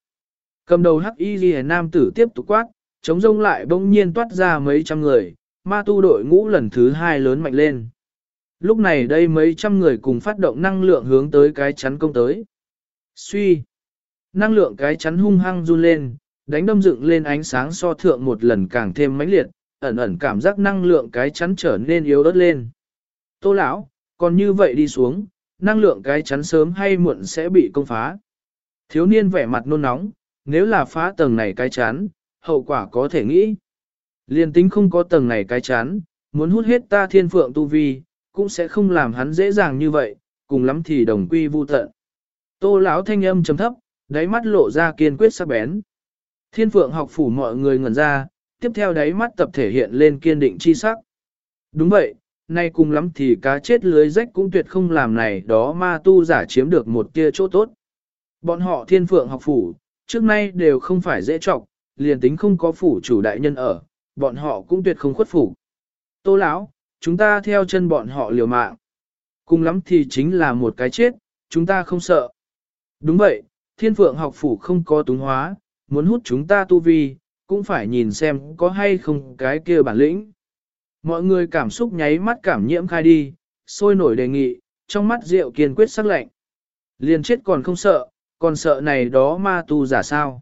Cầm đầu hắc y ghi nam tử tiếp tục quát, chống rông lại bỗng nhiên toát ra mấy trăm người, ma tu đội ngũ lần thứ hai lớn mạnh lên. Lúc này đây mấy trăm người cùng phát động năng lượng hướng tới cái chắn công tới. Suy. Năng lượng cái chắn hung hăng run lên, đánh đâm dựng lên ánh sáng so thượng một lần càng thêm mãnh liệt, ẩn ẩn cảm giác năng lượng cái chắn trở nên yếu ớt lên. Tô lão, còn như vậy đi xuống, năng lượng cái chắn sớm hay muộn sẽ bị công phá. Thiếu niên vẻ mặt nôn nóng, nếu là phá tầng này cái chắn, hậu quả có thể nghĩ. Liên tính không có tầng này cái chán, muốn hút hết ta thiên phượng tu vi, cũng sẽ không làm hắn dễ dàng như vậy, cùng lắm thì đồng quy vu tận. Tô lão thanh âm trầm thấp, đáy mắt lộ ra kiên quyết sắc bén. Thiên phượng học phủ mọi người ngẩn ra, tiếp theo đáy mắt tập thể hiện lên kiên định chi sắc. Đúng vậy, nay cùng lắm thì cá chết lưới rách cũng tuyệt không làm này đó ma tu giả chiếm được một tia chỗ tốt. Bọn họ thiên phượng học phủ, trước nay đều không phải dễ trọng, liền tính không có phủ chủ đại nhân ở, bọn họ cũng tuyệt không khuất phủ. Tô lão, chúng ta theo chân bọn họ liều mạng. Cùng lắm thì chính là một cái chết, chúng ta không sợ. Đúng vậy, thiên phượng học phủ không có túng hóa, muốn hút chúng ta tu vi, cũng phải nhìn xem có hay không cái kia bản lĩnh. Mọi người cảm xúc nháy mắt cảm nhiễm khai đi, sôi nổi đề nghị, trong mắt rượu kiên quyết sắc lạnh. Liền chết còn không sợ, còn sợ này đó ma tu giả sao.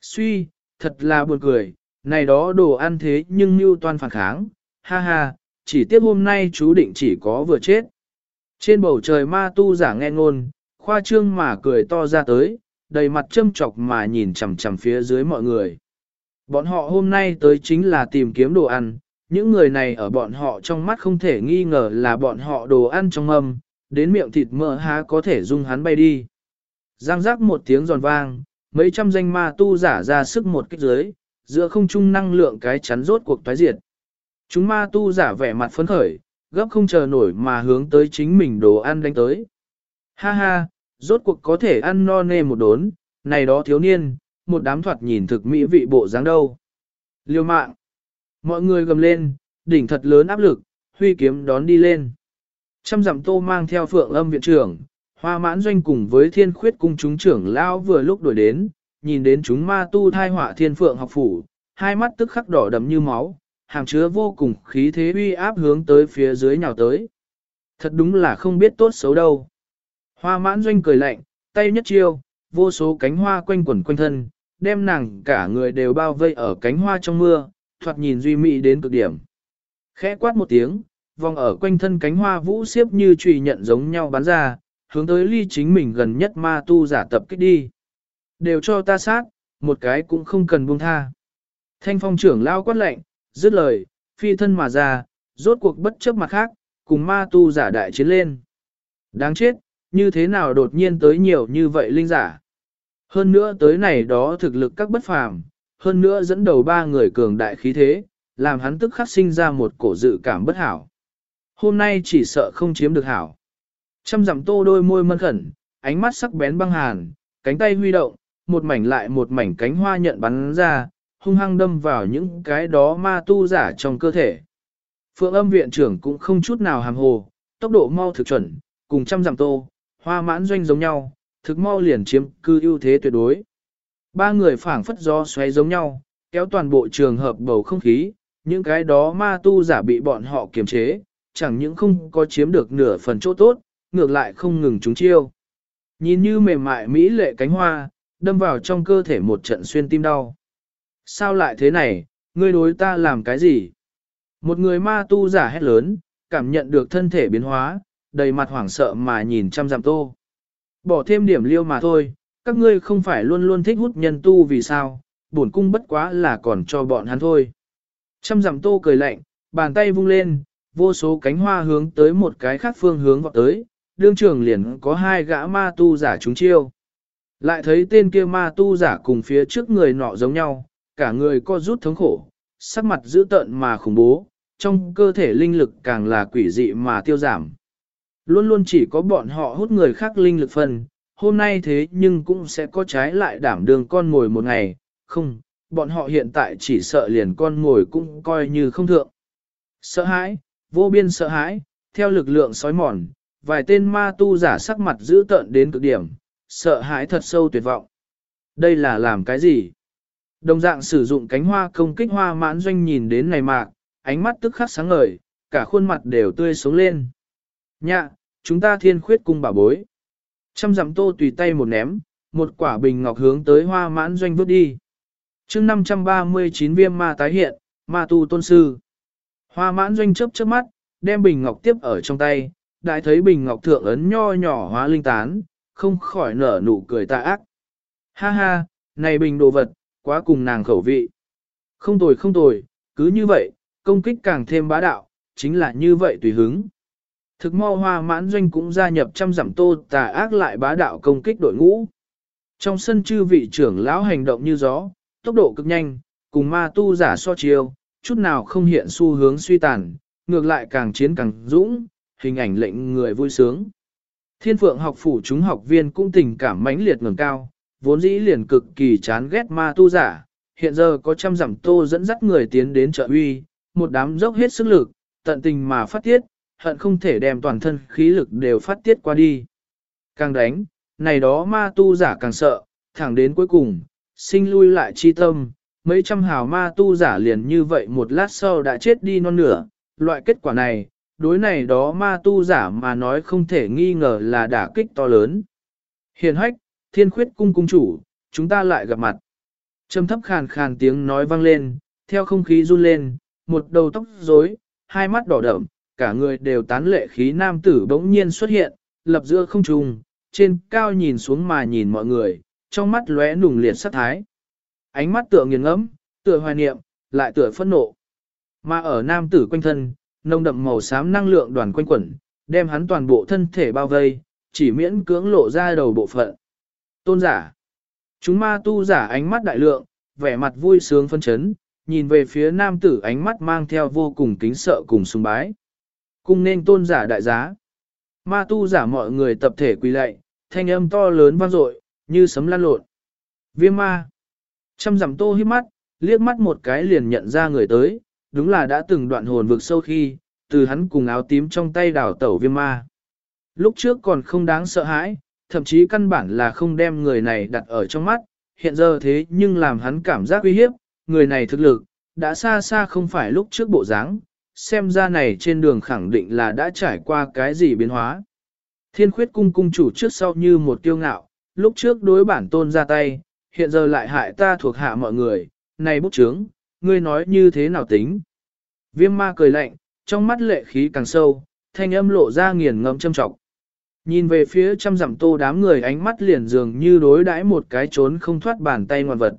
Suy, thật là buồn cười, này đó đồ ăn thế nhưng mưu toan phản kháng, ha ha, chỉ tiếc hôm nay chú định chỉ có vừa chết. Trên bầu trời ma tu giả nghe ngôn, khoa trương mà cười to ra tới, đầy mặt châm chọc mà nhìn chằm chằm phía dưới mọi người. Bọn họ hôm nay tới chính là tìm kiếm đồ ăn, những người này ở bọn họ trong mắt không thể nghi ngờ là bọn họ đồ ăn trong âm, đến miệng thịt mỡ há có thể dung hắn bay đi. Giang giác một tiếng giòn vang, mấy trăm danh ma tu giả ra sức một kích dưới, giữa không trung năng lượng cái chắn rốt cuộc tái diệt. Chúng ma tu giả vẻ mặt phấn khởi, gấp không chờ nổi mà hướng tới chính mình đồ ăn đánh tới. Ha ha, rốt cuộc có thể ăn no nê một đốn, này đó thiếu niên, một đám thoạt nhìn thực mỹ vị bộ dáng đâu. Liêu mạng. Mọi người gầm lên, đỉnh thật lớn áp lực, huy kiếm đón đi lên. Trăm dặm tô mang theo phượng âm viện trưởng, Hoa mãn doanh cùng với thiên khuyết cung chúng trưởng Lão vừa lúc đổi đến, nhìn đến chúng ma tu thai họa thiên phượng học phủ, hai mắt tức khắc đỏ đầm như máu, hàm chứa vô cùng khí thế uy áp hướng tới phía dưới nhào tới. Thật đúng là không biết tốt xấu đâu. Hoa mãn doanh cười lạnh, tay nhất chiêu, vô số cánh hoa quanh quẩn quanh thân, đem nàng cả người đều bao vây ở cánh hoa trong mưa, thoạt nhìn duy mỹ đến cực điểm. Khẽ quát một tiếng, vòng ở quanh thân cánh hoa vũ xiếp như trùy nhận giống nhau bắn ra, hướng tới ly chính mình gần nhất ma tu giả tập kích đi. Đều cho ta sát, một cái cũng không cần buông tha. Thanh phong trưởng lao quát lệnh, dứt lời, phi thân mà ra, rốt cuộc bất chấp mặt khác, cùng ma tu giả đại chiến lên. Đáng chết, như thế nào đột nhiên tới nhiều như vậy linh giả. Hơn nữa tới này đó thực lực các bất phàm, hơn nữa dẫn đầu ba người cường đại khí thế, làm hắn tức khắc sinh ra một cổ dự cảm bất hảo. Hôm nay chỉ sợ không chiếm được hảo. Trăm dặm tô đôi môi mân khẩn, ánh mắt sắc bén băng hàn, cánh tay huy động, một mảnh lại một mảnh cánh hoa nhận bắn ra, hung hăng đâm vào những cái đó ma tu giả trong cơ thể. Phượng âm viện trưởng cũng không chút nào hàm hồ, tốc độ mau thực chuẩn, cùng trăm dặm tô, hoa mãn doanh giống nhau, thực mau liền chiếm cư ưu thế tuyệt đối. Ba người phảng phất gió xoáy giống nhau, kéo toàn bộ trường hợp bầu không khí, những cái đó ma tu giả bị bọn họ kiềm chế, chẳng những không có chiếm được nửa phần chỗ tốt, ngược lại không ngừng chúng chiêu. Nhìn như mềm mại mỹ lệ cánh hoa, đâm vào trong cơ thể một trận xuyên tim đau. Sao lại thế này, ngươi đối ta làm cái gì? Một người ma tu giả hét lớn, cảm nhận được thân thể biến hóa, đầy mặt hoảng sợ mà nhìn chăm dặm tô. Bỏ thêm điểm liêu mà thôi, các ngươi không phải luôn luôn thích hút nhân tu vì sao, bổn cung bất quá là còn cho bọn hắn thôi. Chăm dặm tô cười lạnh, bàn tay vung lên, vô số cánh hoa hướng tới một cái khác phương hướng vọt tới, đương trường liền có hai gã ma tu giả chúng chiêu. Lại thấy tên kia ma tu giả cùng phía trước người nọ giống nhau, cả người co rút thống khổ, sắc mặt dữ tợn mà khủng bố, trong cơ thể linh lực càng là quỷ dị mà tiêu giảm. Luôn luôn chỉ có bọn họ hút người khác linh lực phần, hôm nay thế nhưng cũng sẽ có trái lại đảm đường con ngồi một ngày, không, bọn họ hiện tại chỉ sợ liền con ngồi cũng coi như không thượng. Sợ hãi, vô biên sợ hãi, theo lực lượng sói mòn, vài tên ma tu giả sắc mặt dữ tợn đến cực điểm, sợ hãi thật sâu tuyệt vọng. Đây là làm cái gì? Đồng dạng sử dụng cánh hoa công kích hoa mãn doanh nhìn đến này mạc, ánh mắt tức khắc sáng ngời, cả khuôn mặt đều tươi sống lên. Nhạ, chúng ta thiên khuyết cung bảo bối. Trăm dặm tô tùy tay một ném, một quả bình ngọc hướng tới hoa mãn doanh vứt đi. chương 539 viêm ma tái hiện, ma tu tôn sư. Hoa mãn doanh chớp chớp mắt, đem bình ngọc tiếp ở trong tay, đại thấy bình ngọc thượng ấn nho nhỏ hóa linh tán, không khỏi nở nụ cười tà ác. Ha ha, này bình đồ vật, quá cùng nàng khẩu vị. Không tồi không tồi, cứ như vậy, công kích càng thêm bá đạo, chính là như vậy tùy hứng. Thực mau hoa mãn doanh cũng gia nhập trăm giảm tô tà ác lại bá đạo công kích đội ngũ. Trong sân chư vị trưởng lão hành động như gió, tốc độ cực nhanh, cùng ma tu giả so chiêu, chút nào không hiện xu hướng suy tàn, ngược lại càng chiến càng dũng, hình ảnh lệnh người vui sướng. Thiên phượng học phủ chúng học viên cũng tình cảm mãnh liệt ngẩng cao, vốn dĩ liền cực kỳ chán ghét ma tu giả, hiện giờ có trăm giảm tô dẫn dắt người tiến đến trợ uy, một đám dốc hết sức lực, tận tình mà phát tiết, hận không thể đem toàn thân khí lực đều phát tiết qua đi. Càng đánh, này đó ma tu giả càng sợ, thẳng đến cuối cùng, sinh lui lại chi tâm, mấy trăm hào ma tu giả liền như vậy một lát sau đã chết đi non nửa, loại kết quả này, đối này đó ma tu giả mà nói không thể nghi ngờ là đả kích to lớn. Hiền hách, thiên khuyết cung cung chủ, chúng ta lại gặp mặt. Trầm thấp khàn khàn tiếng nói vang lên, theo không khí run lên, một đầu tóc rối, hai mắt đỏ đậm, cả người đều tán lệ khí nam tử bỗng nhiên xuất hiện, lập giữa không trung, trên cao nhìn xuống mà nhìn mọi người, trong mắt lóe nùng liệt sát thái. Ánh mắt tựa nghiền ngẫm, tựa hoài niệm, lại tựa phẫn nộ. Mà ở nam tử quanh thân, nồng đậm màu xám năng lượng đoàn quanh quẩn, đem hắn toàn bộ thân thể bao vây, chỉ miễn cưỡng lộ ra đầu bộ phận. Tôn giả. Chúng ma tu giả ánh mắt đại lượng, vẻ mặt vui sướng phân chấn, nhìn về phía nam tử ánh mắt mang theo vô cùng kính sợ cùng sùng bái. Cung nên tôn giả đại giá. Ma tu giả mọi người tập thể quỳ lạy, thanh âm to lớn vang dội, như sấm lan lộn. Viêm ma. Trăm dặm tô hít mắt, liếc mắt một cái liền nhận ra người tới, đúng là đã từng đoạn hồn vực sâu khi, từ hắn cùng áo tím trong tay đảo tẩu viêm ma. Lúc trước còn không đáng sợ hãi, thậm chí căn bản là không đem người này đặt ở trong mắt, hiện giờ thế nhưng làm hắn cảm giác uy hiếp, người này thực lực, đã xa xa không phải lúc trước bộ dáng, xem ra này trên đường khẳng định là đã trải qua cái gì biến hóa. Thiên khuyết cung cung chủ trước sau như một tiêu ngạo, lúc trước đối bản tôn ra tay, hiện giờ lại hại ta thuộc hạ mọi người, này bút chướng, ngươi nói như thế nào tính. Viêm ma cười lạnh, trong mắt lệ khí càng sâu, thanh âm lộ ra nghiền ngẫm châm trọng. Nhìn về phía trăm dặm tô đám người ánh mắt liền dường như đối đãi một cái trốn không thoát bàn tay ngoan vật.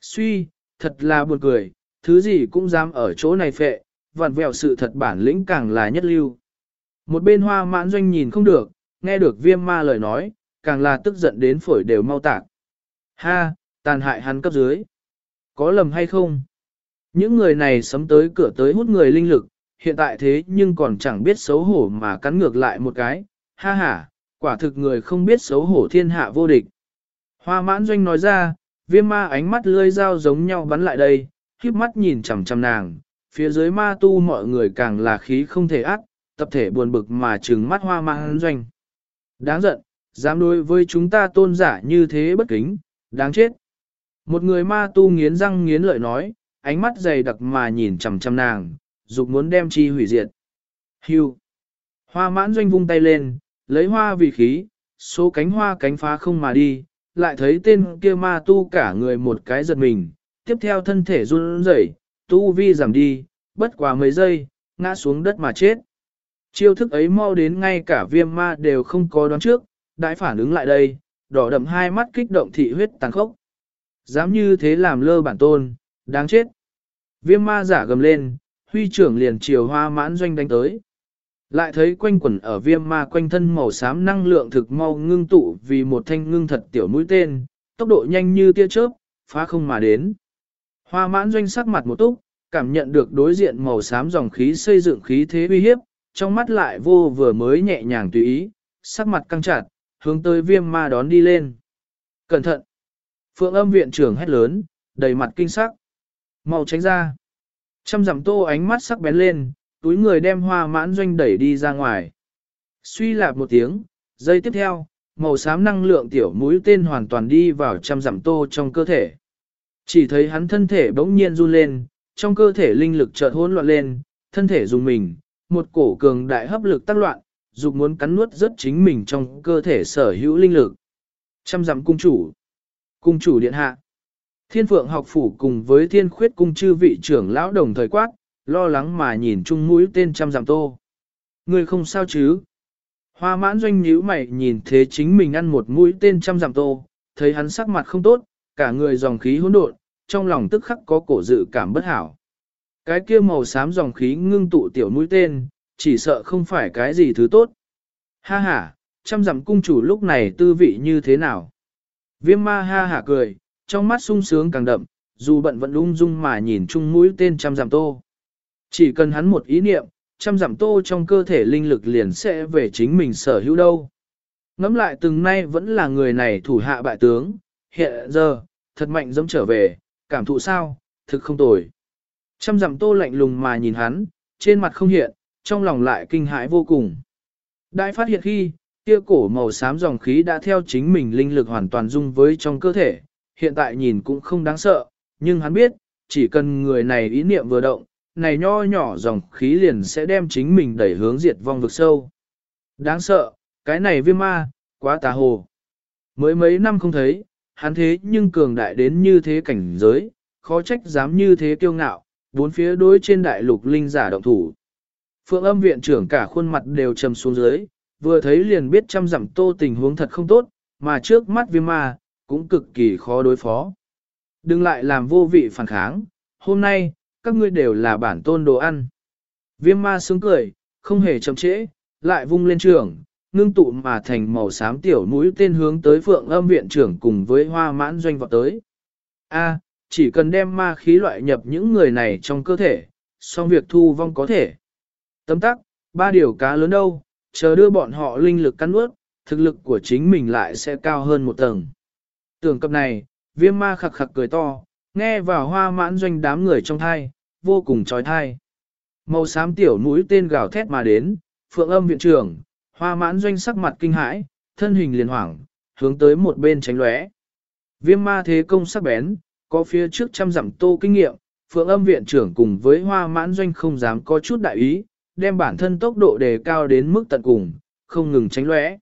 Suy, thật là buồn cười, thứ gì cũng dám ở chỗ này phệ, vặn vẹo sự thật bản lĩnh càng là nhất lưu. Một bên hoa mãn doanh nhìn không được, nghe được viêm ma lời nói, càng là tức giận đến phổi đều mau tạc. Ha, tàn hại hắn cấp dưới. Có lầm hay không? Những người này sấm tới cửa tới hút người linh lực, hiện tại thế nhưng còn chẳng biết xấu hổ mà cắn ngược lại một cái. Ha ha, quả thực người không biết xấu hổ thiên hạ vô địch. Hoa mãn doanh nói ra, viêm ma ánh mắt lươi dao giống nhau bắn lại đây, khiếp mắt nhìn chằm chằm nàng, phía dưới ma tu mọi người càng là khí không thể ác, tập thể buồn bực mà trừng mắt hoa mãn doanh. Đáng giận, dám đối với chúng ta tôn giả như thế bất kính, đáng chết. Một người ma tu nghiến răng nghiến lợi nói, ánh mắt dày đặc mà nhìn chằm chằm nàng, dục muốn đem chi hủy diệt. Hưu. Hoa mãn doanh vung tay lên, lấy hoa vì khí, số cánh hoa cánh phá không mà đi, lại thấy tên kia ma tu cả người một cái giật mình, tiếp theo thân thể run rẩy, tu vi giảm đi, bất quá mấy giây, ngã xuống đất mà chết. Chiêu thức ấy mau đến ngay cả viêm ma đều không có đoán trước, đại phản ứng lại đây, đỏ đậm hai mắt kích động thị huyết tàn khốc. Dám như thế làm lơ bản tôn, đáng chết. Viêm ma giả gầm lên, huy trưởng liền chiều hoa mãn doanh đánh tới. Lại thấy quanh quẩn ở viêm ma quanh thân màu xám năng lượng thực mau ngưng tụ vì một thanh ngưng thật tiểu mũi tên, tốc độ nhanh như tia chớp, phá không mà đến. Hoa mãn doanh sắc mặt một túc, cảm nhận được đối diện màu xám dòng khí xây dựng khí thế uy hiếp, trong mắt lại vô vừa mới nhẹ nhàng tùy ý, sắc mặt căng chặt, hướng tới viêm ma đón đi lên. Cẩn thận! Phượng âm viện trưởng hét lớn, đầy mặt kinh sắc. Mau tránh ra! Trăm dặm tô ánh mắt sắc bén lên, túi người đem hoa mãn doanh đẩy đi ra ngoài. Suy lạp một tiếng, giây tiếp theo, màu xám năng lượng tiểu mũi tên hoàn toàn đi vào trăm dặm tô trong cơ thể. Chỉ thấy hắn thân thể bỗng nhiên run lên, trong cơ thể linh lực chợt hỗn loạn lên, thân thể dùng mình, một cổ cường đại hấp lực tác loạn, dục muốn cắn nuốt rất chính mình trong cơ thể sở hữu linh lực. Trăm dặm cung chủ. Cung chủ điện hạ. Thiên phượng học phủ cùng với thiên khuyết cung chư vị trưởng lão đồng thời quát, lo lắng mà nhìn chung mũi tên trăm dặm tô. Người không sao chứ? Hoa mãn doanh nhíu mày nhìn thế chính mình ăn một mũi tên trăm dặm tô, thấy hắn sắc mặt không tốt, cả người dòng khí hỗn độn, trong lòng tức khắc có cổ dự cảm bất hảo. Cái kia màu xám dòng khí ngưng tụ tiểu mũi tên, chỉ sợ không phải cái gì thứ tốt. Ha ha, trăm dặm cung chủ lúc này tư vị như thế nào? Viêm ma ha ha cười, trong mắt sung sướng càng đậm, dù bận vẫn ung dung mà nhìn chung mũi tên trăm giảm tô. Chỉ cần hắn một ý niệm, trăm giảm tô trong cơ thể linh lực liền sẽ về chính mình sở hữu đâu. Ngắm lại từng nay vẫn là người này thủ hạ bại tướng, hiện giờ, thật mạnh giống trở về, cảm thụ sao, thực không tồi. Trăm giảm tô lạnh lùng mà nhìn hắn, trên mặt không hiện, trong lòng lại kinh hãi vô cùng. Đại phát hiện khi, tia cổ màu xám dòng khí đã theo chính mình linh lực hoàn toàn dung với trong cơ thể, hiện tại nhìn cũng không đáng sợ, nhưng hắn biết, chỉ cần người này ý niệm vừa động, này nho nhỏ dòng khí liền sẽ đem chính mình đẩy hướng diệt vong vực sâu. Đáng sợ, cái này viêm ma, quá tà hồ. Mới mấy năm không thấy, hắn thế nhưng cường đại đến như thế cảnh giới, khó trách dám như thế kiêu ngạo, bốn phía đối trên đại lục linh giả động thủ. Phượng âm viện trưởng cả khuôn mặt đều trầm xuống dưới, vừa thấy liền biết trăm dặm tô tình huống thật không tốt, mà trước mắt viêm ma, cũng cực kỳ khó đối phó. Đừng lại làm vô vị phản kháng, hôm nay, các ngươi đều là bản tôn đồ ăn. Viêm ma sướng cười, không hề chậm trễ, lại vung lên trường, ngưng tụ mà thành màu xám tiểu mũi tên hướng tới phượng âm viện trưởng cùng với hoa mãn doanh vọt tới. A, chỉ cần đem ma khí loại nhập những người này trong cơ thể, xong việc thu vong có thể. Tấm tắc, ba điều cá lớn đâu, chờ đưa bọn họ linh lực cắn ướt, thực lực của chính mình lại sẽ cao hơn một tầng. Tưởng cập này, viêm ma khặc khặc cười to, nghe vào hoa mãn doanh đám người trong thai, vô cùng trói thai. Màu xám tiểu mũi tên gào thét mà đến, phượng âm viện trưởng, Hoa mãn doanh sắc mặt kinh hãi, thân hình liền hoảng, hướng tới một bên tránh lóe. Viêm ma thế công sắc bén, có phía trước trăm dặm tô kinh nghiệm, phượng âm viện trưởng cùng với hoa mãn doanh không dám có chút đại ý, đem bản thân tốc độ đề cao đến mức tận cùng, không ngừng tránh lóe.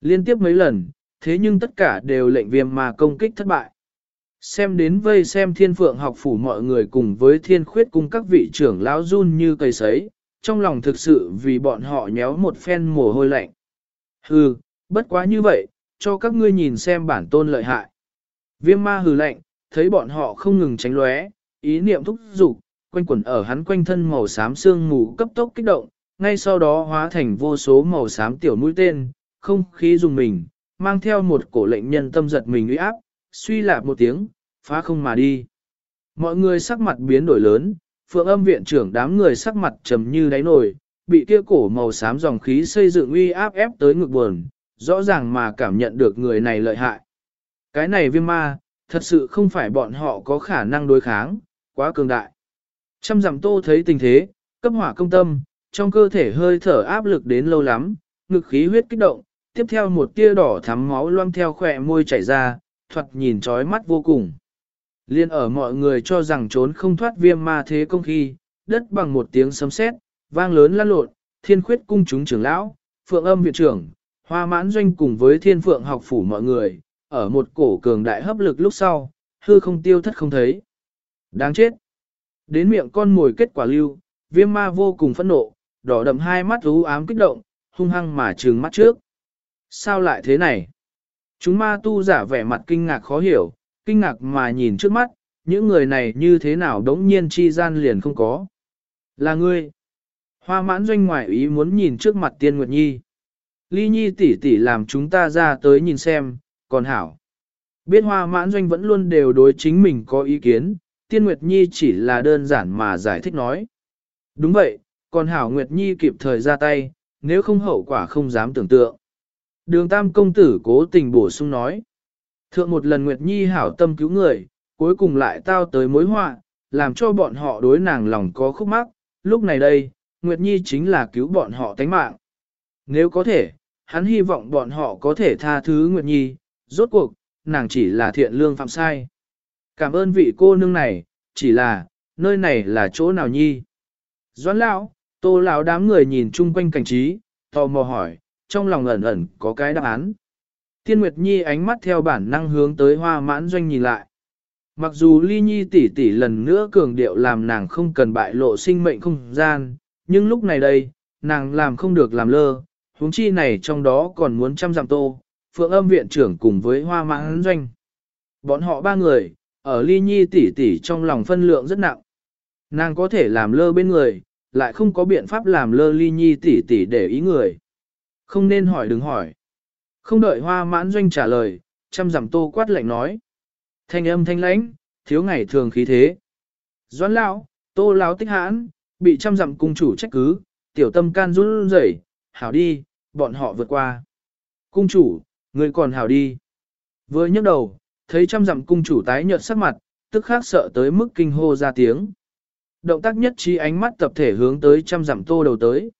Liên tiếp mấy lần, thế nhưng tất cả đều lệnh viêm ma công kích thất bại. Xem đến vây xem thiên phượng học phủ mọi người cùng với thiên khuyết cùng các vị trưởng lão run như cây sấy, trong lòng thực sự vì bọn họ nhéo một phen mồ hôi lạnh. Hừ, bất quá như vậy, cho các ngươi nhìn xem bản tôn lợi hại. Viêm ma hừ lạnh, thấy bọn họ không ngừng tránh lóe, ý niệm thúc dục quanh quẩn ở hắn quanh thân màu xám xương mù cấp tốc kích động, ngay sau đó hóa thành vô số màu xám tiểu mũi tên, không khí dùng mình, mang theo một cổ lệnh nhân tâm giật mình uy áp, suy lạp một tiếng, phá không mà đi. Mọi người sắc mặt biến đổi lớn, phượng âm viện trưởng đám người sắc mặt trầm như đáy nồi, bị kia cổ màu xám dòng khí xây dựng uy áp ép tới ngực buồn, rõ ràng mà cảm nhận được người này lợi hại. Cái này viêm ma, thật sự không phải bọn họ có khả năng đối kháng, quá cường đại. Trăm dặm tô thấy tình thế, cấp hỏa công tâm, trong cơ thể hơi thở áp lực đến lâu lắm, ngực khí huyết kích động, tiếp theo một tia đỏ thắm máu loang theo khỏe môi chảy ra, thoạt nhìn trói mắt vô cùng. Liên ở mọi người cho rằng trốn không thoát viêm ma thế công khi, đất bằng một tiếng sấm sét, vang lớn lan lộn, thiên khuyết cung chúng trưởng lão, phượng âm viện trưởng, hoa mãn doanh cùng với thiên phượng học phủ mọi người, ở một cổ cường đại hấp lực lúc sau, hư không tiêu thất không thấy. Đáng chết! Đến miệng con mồi kết quả lưu, viêm ma vô cùng phẫn nộ, đỏ đậm hai mắt u ám kích động, hung hăng mà trừng mắt trước. Sao lại thế này? Chúng ma tu giả vẻ mặt kinh ngạc khó hiểu, kinh ngạc mà nhìn trước mắt, những người này như thế nào đống nhiên chi gian liền không có. Là ngươi. Hoa mãn doanh ngoại ý muốn nhìn trước mặt tiên Nguyệt Nhi. Ly Nhi tỷ tỷ làm chúng ta ra tới nhìn xem, còn hảo. Biết hoa mãn doanh vẫn luôn đều đối chính mình có ý kiến, tiên Nguyệt Nhi chỉ là đơn giản mà giải thích nói. Đúng vậy, còn hảo Nguyệt Nhi kịp thời ra tay, nếu không hậu quả không dám tưởng tượng. Đường tam công tử cố tình bổ sung nói. Thượng một lần Nguyệt Nhi hảo tâm cứu người, cuối cùng lại tao tới mối họa, làm cho bọn họ đối nàng lòng có khúc mắc, lúc này đây, Nguyệt Nhi chính là cứu bọn họ tánh mạng. Nếu có thể, hắn hy vọng bọn họ có thể tha thứ Nguyệt Nhi, rốt cuộc, nàng chỉ là thiện lương phạm sai. Cảm ơn vị cô nương này, chỉ là, nơi này là chỗ nào Nhi? Doãn lão, tô lão đám người nhìn chung quanh cảnh trí, tò mò hỏi, trong lòng ẩn ẩn có cái đáp án. Tiên Nguyệt Nhi ánh mắt theo bản năng hướng tới hoa mãn doanh nhìn lại. Mặc dù Ly Nhi tỷ tỷ lần nữa cường điệu làm nàng không cần bại lộ sinh mệnh không gian, nhưng lúc này đây, nàng làm không được làm lơ, huống chi này trong đó còn muốn chăm dặm tô, phượng âm viện trưởng cùng với hoa mãn doanh. Bọn họ ba người, ở Ly Nhi tỷ tỷ trong lòng phân lượng rất nặng. Nàng có thể làm lơ bên người, lại không có biện pháp làm lơ Ly Nhi tỷ tỷ để ý người. Không nên hỏi đừng hỏi. Không đợi hoa mãn doanh trả lời, chăm dặm tô quát lạnh nói. Thanh âm thanh lãnh, thiếu ngày thường khí thế. Doãn lão, tô lão tích hãn, bị chăm dặm cung chủ trách cứ, tiểu tâm can run rẩy, hảo đi, bọn họ vượt qua. Cung chủ, người còn hảo đi. Vừa nhấc đầu, thấy chăm dặm cung chủ tái nhợt sắc mặt, tức khác sợ tới mức kinh hô ra tiếng. Động tác nhất trí ánh mắt tập thể hướng tới chăm dặm tô đầu tới.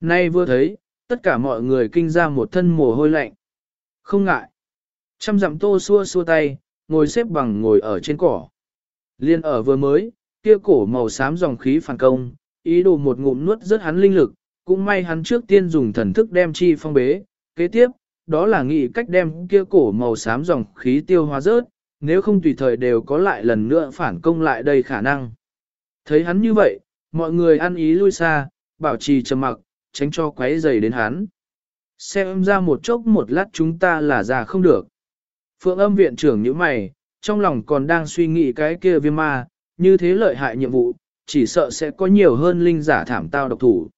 Nay vừa thấy, tất cả mọi người kinh ra một thân mồ hôi lạnh. Không ngại. Trăm dặm tô xua xua tay, ngồi xếp bằng ngồi ở trên cỏ. Liên ở vừa mới, kia cổ màu xám dòng khí phản công, ý đồ một ngụm nuốt rất hắn linh lực, cũng may hắn trước tiên dùng thần thức đem chi phong bế, kế tiếp, đó là nghĩ cách đem kia cổ màu xám dòng khí tiêu hóa rớt, nếu không tùy thời đều có lại lần nữa phản công lại đây khả năng. Thấy hắn như vậy, mọi người ăn ý lui xa, bảo trì trầm mặc, tránh cho quấy dày đến hắn. Xem ra một chốc một lát chúng ta là già không được. Phượng âm viện trưởng như mày, trong lòng còn đang suy nghĩ cái kia viêm ma, như thế lợi hại nhiệm vụ, chỉ sợ sẽ có nhiều hơn linh giả thảm tao độc thủ.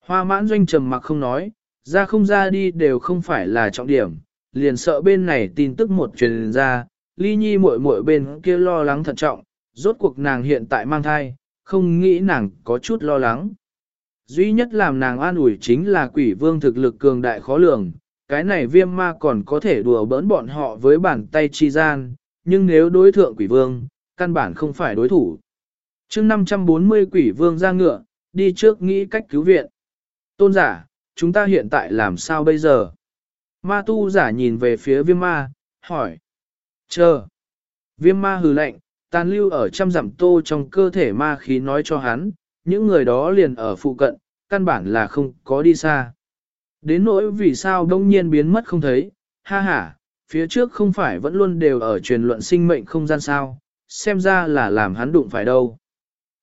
Hoa mãn doanh trầm mặc không nói, ra không ra đi đều không phải là trọng điểm, liền sợ bên này tin tức một truyền ra, ly nhi muội muội bên kia lo lắng thận trọng, rốt cuộc nàng hiện tại mang thai, không nghĩ nàng có chút lo lắng. Duy nhất làm nàng an ủi chính là quỷ vương thực lực cường đại khó lường, cái này viêm ma còn có thể đùa bỡn bọn họ với bàn tay chi gian, nhưng nếu đối thượng quỷ vương, căn bản không phải đối thủ. chương 540 quỷ vương ra ngựa, đi trước nghĩ cách cứu viện. Tôn giả, chúng ta hiện tại làm sao bây giờ? Ma tu giả nhìn về phía viêm ma, hỏi. Chờ. Viêm ma hừ lạnh, tàn lưu ở trăm dặm tô trong cơ thể ma khí nói cho hắn, những người đó liền ở phụ cận, căn bản là không có đi xa. Đến nỗi vì sao đông nhiên biến mất không thấy, ha ha, phía trước không phải vẫn luôn đều ở truyền luận sinh mệnh không gian sao, xem ra là làm hắn đụng phải đâu.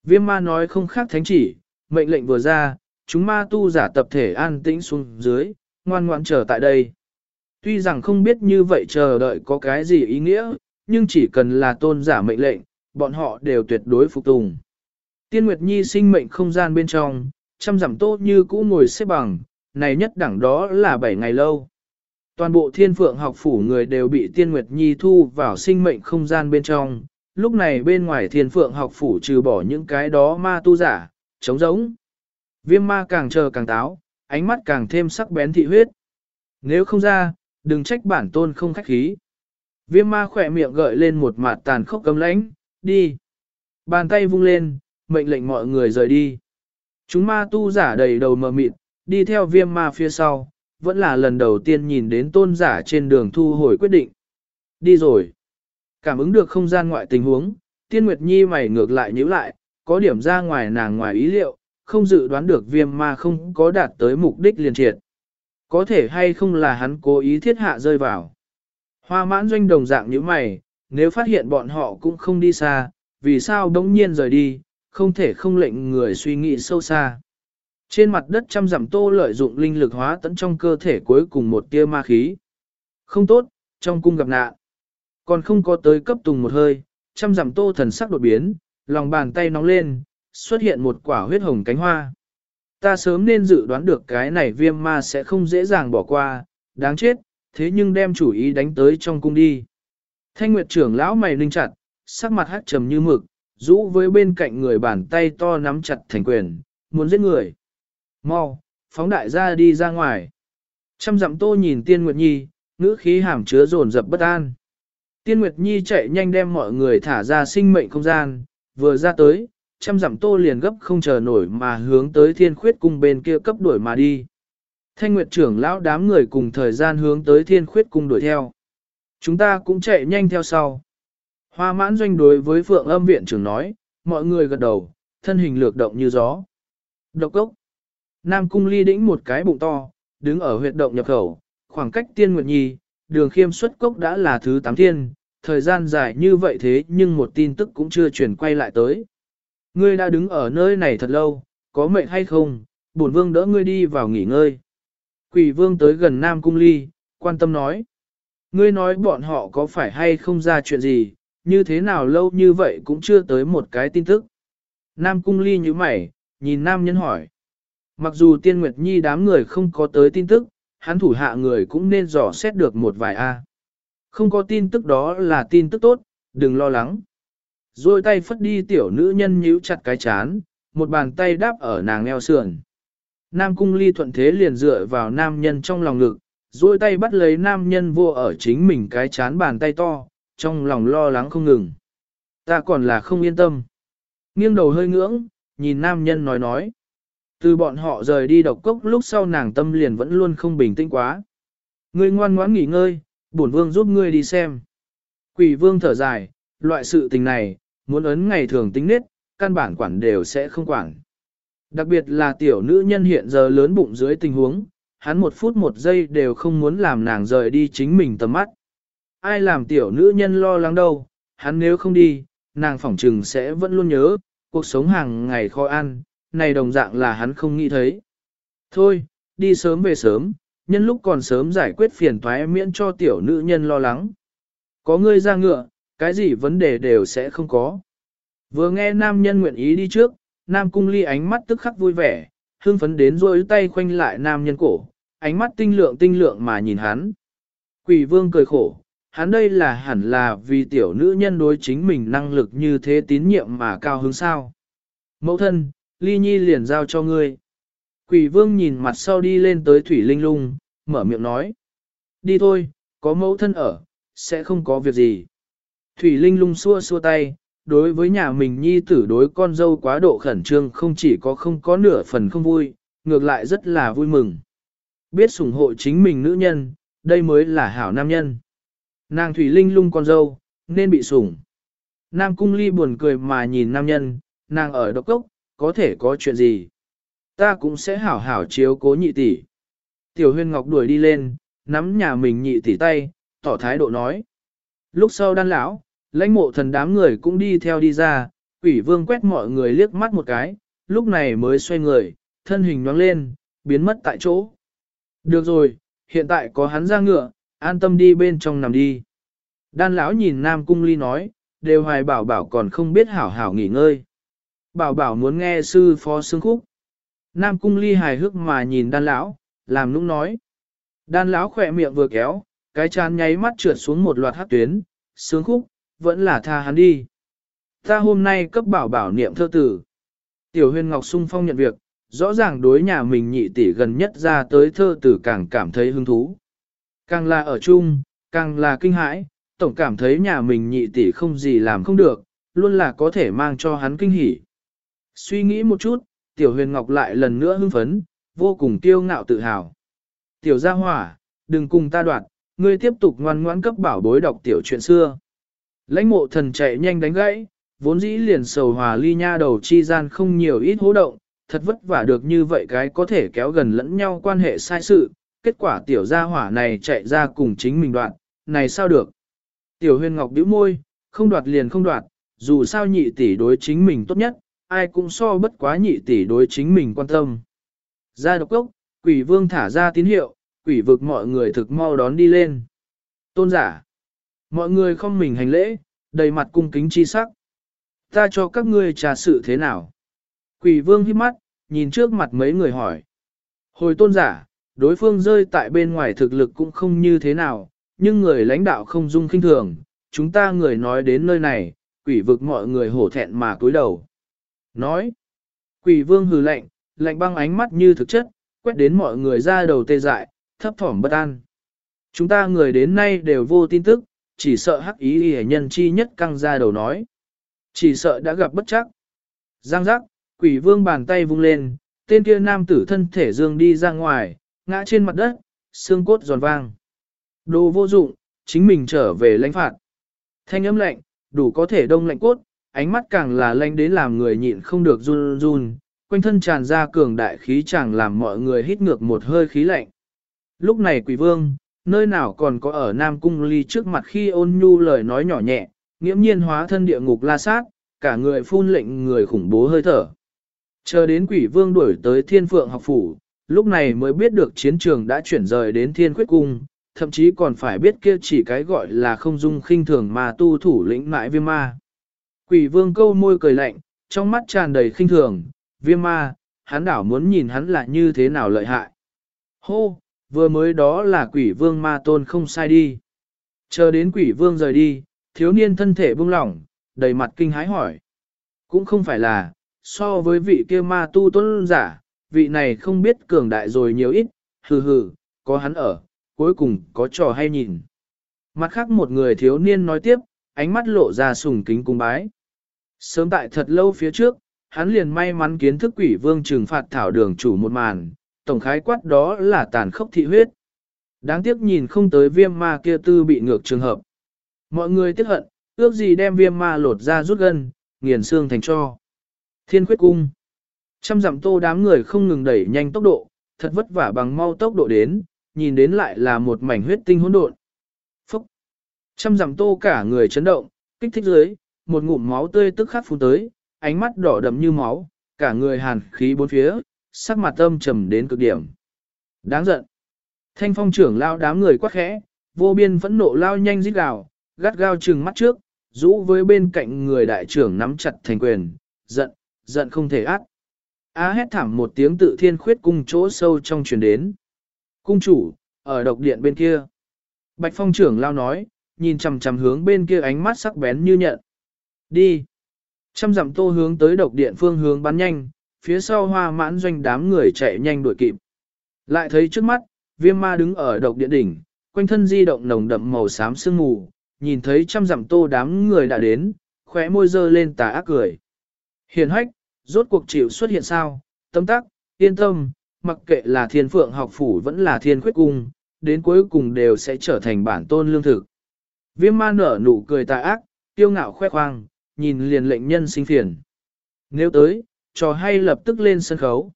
Viêm ma nói không khác thánh chỉ, mệnh lệnh vừa ra, chúng ma tu giả tập thể an tĩnh xuống dưới, ngoan ngoãn chờ tại đây. Tuy rằng không biết như vậy chờ đợi có cái gì ý nghĩa, nhưng chỉ cần là tôn giả mệnh lệnh, bọn họ đều tuyệt đối phục tùng. Tiên Nguyệt Nhi sinh mệnh không gian bên trong, trăm giảm tốt như cũ ngồi xếp bằng, này nhất đẳng đó là 7 ngày lâu. Toàn bộ thiên phượng học phủ người đều bị Tiên Nguyệt Nhi thu vào sinh mệnh không gian bên trong, lúc này bên ngoài thiên phượng học phủ trừ bỏ những cái đó ma tu giả, trống rỗng. Viêm ma càng chờ càng táo, ánh mắt càng thêm sắc bén thị huyết. Nếu không ra, đừng trách bản tôn không khách khí. Viêm ma khỏe miệng gợi lên một mặt tàn khốc cấm lãnh, đi. Bàn tay vung lên, mệnh lệnh mọi người rời đi. Chúng ma tu giả đầy đầu mờ mịt, đi theo viêm ma phía sau, vẫn là lần đầu tiên nhìn đến tôn giả trên đường thu hồi quyết định. Đi rồi. Cảm ứng được không gian ngoại tình huống, tiên nguyệt nhi mày ngược lại nhíu lại, có điểm ra ngoài nàng ngoài ý liệu, không dự đoán được viêm ma không có đạt tới mục đích liền triệt. Có thể hay không là hắn cố ý thiết hạ rơi vào. Hoa mãn doanh đồng dạng như mày, nếu phát hiện bọn họ cũng không đi xa, vì sao đống nhiên rời đi, không thể không lệnh người suy nghĩ sâu xa. Trên mặt đất trăm giảm tô lợi dụng linh lực hóa tận trong cơ thể cuối cùng một tia ma khí. Không tốt, trong cung gặp nạn. Còn không có tới cấp tùng một hơi, trăm giảm tô thần sắc đột biến, lòng bàn tay nóng lên, xuất hiện một quả huyết hồng cánh hoa. Ta sớm nên dự đoán được cái này viêm ma sẽ không dễ dàng bỏ qua, đáng chết, thế nhưng đem chủ ý đánh tới trong cung đi. Thanh Nguyệt trưởng lão mày ninh chặt, sắc mặt hắt trầm như mực, rũ với bên cạnh người bàn tay to nắm chặt thành quyền, muốn giết người. Mau, phóng đại ra đi ra ngoài. Trăm dặm tô nhìn tiên Nguyệt Nhi, ngữ khí hàm chứa dồn dập bất an. Tiên Nguyệt Nhi chạy nhanh đem mọi người thả ra sinh mệnh không gian, vừa ra tới, trăm dặm tô liền gấp không chờ nổi mà hướng tới thiên khuyết cung bên kia cấp đuổi mà đi. Thanh Nguyệt trưởng lão đám người cùng thời gian hướng tới thiên khuyết cung đuổi theo. Chúng ta cũng chạy nhanh theo sau. Hoa mãn doanh đối với phượng âm viện trưởng nói, mọi người gật đầu, thân hình lược động như gió. Độc cốc. Nam cung ly đĩnh một cái bụng to, đứng ở huyệt động nhập khẩu, khoảng cách tiên nguyệt nhi, đường khiêm xuất cốc đã là thứ tám thiên, thời gian dài như vậy thế nhưng một tin tức cũng chưa chuyển quay lại tới. Ngươi đã đứng ở nơi này thật lâu, có mệnh hay không, bổn vương đỡ ngươi đi vào nghỉ ngơi. Quỷ vương tới gần Nam Cung Ly, quan tâm nói. Ngươi nói bọn họ có phải hay không ra chuyện gì, như thế nào lâu như vậy cũng chưa tới một cái tin tức. Nam Cung Ly như mày, nhìn Nam nhân hỏi. Mặc dù Tiên Nguyệt Nhi đám người không có tới tin tức, hắn thủ hạ người cũng nên dò xét được một vài A. Không có tin tức đó là tin tức tốt, đừng lo lắng. Rồi tay phất đi tiểu nữ nhân nhíu chặt cái chán, một bàn tay đáp ở nàng eo sườn. Nam cung ly thuận thế liền dựa vào nam nhân trong lòng ngực, rồi tay bắt lấy nam nhân vô ở chính mình cái chán bàn tay to, trong lòng lo lắng không ngừng. Ta còn là không yên tâm. Nghiêng đầu hơi ngưỡng, nhìn nam nhân nói nói. Từ bọn họ rời đi độc cốc lúc sau nàng tâm liền vẫn luôn không bình tĩnh quá. Ngươi ngoan ngoãn nghỉ ngơi, bổn vương giúp ngươi đi xem. Quỷ vương thở dài, loại sự tình này, muốn ấn ngày thường tính nết, căn bản quản đều sẽ không quản. Đặc biệt là tiểu nữ nhân hiện giờ lớn bụng dưới tình huống, hắn một phút một giây đều không muốn làm nàng rời đi chính mình tầm mắt. Ai làm tiểu nữ nhân lo lắng đâu, hắn nếu không đi, nàng phỏng trừng sẽ vẫn luôn nhớ, cuộc sống hàng ngày khó ăn, này đồng dạng là hắn không nghĩ thấy. Thôi, đi sớm về sớm, nhân lúc còn sớm giải quyết phiền toái miễn cho tiểu nữ nhân lo lắng. Có ngươi ra ngựa, cái gì vấn đề đều sẽ không có. Vừa nghe nam nhân nguyện ý đi trước, nam cung ly ánh mắt tức khắc vui vẻ, hương phấn đến rôi tay khoanh lại nam nhân cổ, ánh mắt tinh lượng tinh lượng mà nhìn hắn. Quỷ vương cười khổ, hắn đây là hẳn là vì tiểu nữ nhân đối chính mình năng lực như thế tín nhiệm mà cao hứng sao. Mẫu thân, ly nhi liền giao cho ngươi. Quỷ vương nhìn mặt sau đi lên tới thủy linh lung, mở miệng nói. Đi thôi, có mẫu thân ở, sẽ không có việc gì. Thủy linh lung xua xua tay, đối với nhà mình nhi tử đối con dâu quá độ khẩn trương không chỉ có không có nửa phần không vui, ngược lại rất là vui mừng. Biết sủng hộ chính mình nữ nhân, đây mới là hảo nam nhân. Nàng Thủy Linh lung con dâu, nên bị sủng. Nam Cung Ly buồn cười mà nhìn nam nhân, nàng ở độc cốc, có thể có chuyện gì. Ta cũng sẽ hảo hảo chiếu cố nhị tỷ. Tiểu huyên ngọc đuổi đi lên, nắm nhà mình nhị tỷ tay, tỏ thái độ nói. Lúc sau đan lão, lãnh mộ thần đám người cũng đi theo đi ra, quỷ vương quét mọi người liếc mắt một cái, lúc này mới xoay người, thân hình nhoáng lên, biến mất tại chỗ. Được rồi, hiện tại có hắn ra ngựa, an tâm đi bên trong nằm đi. Đan lão nhìn Nam Cung Ly nói, đều hoài bảo bảo còn không biết hảo hảo nghỉ ngơi. Bảo bảo muốn nghe sư phó xương khúc. Nam Cung Ly hài hước mà nhìn đan lão, làm nũng nói. Đan lão khỏe miệng vừa kéo, cái chán nháy mắt trượt xuống một loạt hát tuyến, sướng khúc, vẫn là tha hắn đi. Ta hôm nay cấp bảo bảo niệm thơ tử. Tiểu huyền ngọc sung phong nhận việc, rõ ràng đối nhà mình nhị tỷ gần nhất ra tới thơ tử càng cảm thấy hứng thú. Càng là ở chung, càng là kinh hãi, tổng cảm thấy nhà mình nhị tỷ không gì làm không được, luôn là có thể mang cho hắn kinh hỉ. Suy nghĩ một chút, tiểu huyền ngọc lại lần nữa hưng phấn, vô cùng kiêu ngạo tự hào. Tiểu gia hỏa, đừng cùng ta đoạt, ngươi tiếp tục ngoan ngoãn cấp bảo bối đọc tiểu chuyện xưa. Lãnh mộ thần chạy nhanh đánh gãy, vốn dĩ liền sầu hòa ly nha đầu chi gian không nhiều ít hố động, thật vất vả được như vậy cái có thể kéo gần lẫn nhau quan hệ sai sự, kết quả tiểu gia hỏa này chạy ra cùng chính mình đoạn, này sao được. Tiểu huyền ngọc bĩu môi, không đoạt liền không đoạt, dù sao nhị tỷ đối chính mình tốt nhất, ai cũng so bất quá nhị tỷ đối chính mình quan tâm. Ra độc cốc, quỷ vương thả ra tín hiệu, quỷ vực mọi người thực mau đón đi lên. Tôn giả. Mọi người không mình hành lễ, đầy mặt cung kính chi sắc. Ta cho các ngươi trà sự thế nào? Quỷ vương hít mắt, nhìn trước mặt mấy người hỏi. Hồi tôn giả, đối phương rơi tại bên ngoài thực lực cũng không như thế nào, nhưng người lãnh đạo không dung kinh thường. Chúng ta người nói đến nơi này, quỷ vực mọi người hổ thẹn mà cúi đầu. Nói, quỷ vương hừ lạnh, lạnh băng ánh mắt như thực chất, quét đến mọi người ra đầu tê dại, thấp thỏm bất an. Chúng ta người đến nay đều vô tin tức, chỉ sợ hắc ý hề nhân chi nhất căng ra đầu nói. Chỉ sợ đã gặp bất chắc. Giang giác, quỷ vương bàn tay vung lên, tên kia nam tử thân thể dương đi ra ngoài, ngã trên mặt đất, xương cốt giòn vang. Đồ vô dụng, chính mình trở về lãnh phạt. Thanh âm lạnh, đủ có thể đông lạnh cốt, ánh mắt càng là lạnh đến làm người nhịn không được run run, quanh thân tràn ra cường đại khí chẳng làm mọi người hít ngược một hơi khí lạnh. Lúc này quỷ vương, nơi nào còn có ở Nam Cung Ly trước mặt khi ôn nhu lời nói nhỏ nhẹ, nghiễm nhiên hóa thân địa ngục la sát, cả người phun lệnh người khủng bố hơi thở. Chờ đến quỷ vương đuổi tới thiên phượng học phủ, lúc này mới biết được chiến trường đã chuyển rời đến thiên khuyết cung, thậm chí còn phải biết kia chỉ cái gọi là không dung khinh thường mà tu thủ lĩnh mãi viêm ma. Quỷ vương câu môi cười lạnh, trong mắt tràn đầy khinh thường, viêm ma, hắn đảo muốn nhìn hắn là như thế nào lợi hại. Hô, vừa mới đó là quỷ vương ma tôn không sai đi. Chờ đến quỷ vương rời đi, thiếu niên thân thể buông lỏng, đầy mặt kinh hái hỏi. Cũng không phải là, so với vị kia ma tu tôn giả, vị này không biết cường đại rồi nhiều ít, hừ hừ, có hắn ở, cuối cùng có trò hay nhìn. Mặt khác một người thiếu niên nói tiếp, ánh mắt lộ ra sùng kính cung bái. Sớm tại thật lâu phía trước, hắn liền may mắn kiến thức quỷ vương trừng phạt thảo đường chủ một màn, tổng khái quát đó là tàn khốc thị huyết. Đáng tiếc nhìn không tới viêm ma kia tư bị ngược trường hợp. Mọi người tiếc hận, ước gì đem viêm ma lột ra rút gân, nghiền xương thành cho. Thiên khuyết cung. Trăm dặm tô đám người không ngừng đẩy nhanh tốc độ, thật vất vả bằng mau tốc độ đến, nhìn đến lại là một mảnh huyết tinh hỗn độn. Phúc. Trăm dặm tô cả người chấn động, kích thích dưới, một ngụm máu tươi tức khắc phun tới, ánh mắt đỏ đậm như máu, cả người hàn khí bốn phía, sắc mặt âm trầm đến cực điểm. Đáng giận. Thanh phong trưởng lao đám người quát khẽ, vô biên phẫn nộ lao nhanh rít gào, gắt gao trừng mắt trước, rũ với bên cạnh người đại trưởng nắm chặt thành quyền, giận, giận không thể át. Á hét thảm một tiếng tự thiên khuyết cung chỗ sâu trong truyền đến. Cung chủ, ở độc điện bên kia. Bạch phong trưởng lao nói, nhìn chằm chằm hướng bên kia ánh mắt sắc bén như nhận. Đi. Trăm dặm tô hướng tới độc điện phương hướng bắn nhanh, phía sau hoa mãn doanh đám người chạy nhanh đuổi kịp. Lại thấy trước mắt, viêm ma đứng ở độc điện đỉnh, quanh thân di động nồng đậm màu xám sương mù, nhìn thấy trăm dặm tô đám người đã đến, khóe môi dơ lên tà ác cười. Hiền hách, rốt cuộc chịu xuất hiện sao, tâm tắc, yên tâm, mặc kệ là thiên phượng học phủ vẫn là thiên khuyết cung, đến cuối cùng đều sẽ trở thành bản tôn lương thực. Viêm ma nở nụ cười tà ác, tiêu ngạo khoe khoang, nhìn liền lệnh nhân sinh phiền. Nếu tới, trò hay lập tức lên sân khấu.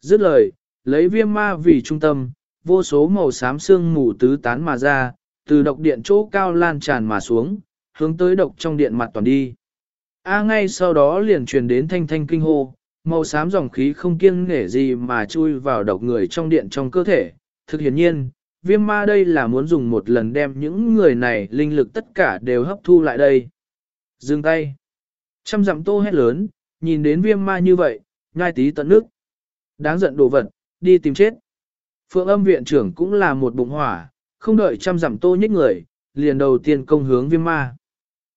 Dứt lời, lấy viêm ma vì trung tâm, vô số màu xám xương mù tứ tán mà ra, từ độc điện chỗ cao lan tràn mà xuống, hướng tới độc trong điện mặt toàn đi. A ngay sau đó liền truyền đến thanh thanh kinh hô, màu xám dòng khí không kiêng nể gì mà chui vào độc người trong điện trong cơ thể. Thực hiển nhiên, viêm ma đây là muốn dùng một lần đem những người này linh lực tất cả đều hấp thu lại đây. Dừng tay. Trăm dặm tô hét lớn, nhìn đến viêm ma như vậy, ngai tí tận nước. Đáng giận đồ vật, đi tìm chết. Phượng âm viện trưởng cũng là một bụng hỏa, không đợi trăm dặm tô nhích người, liền đầu tiên công hướng viêm ma.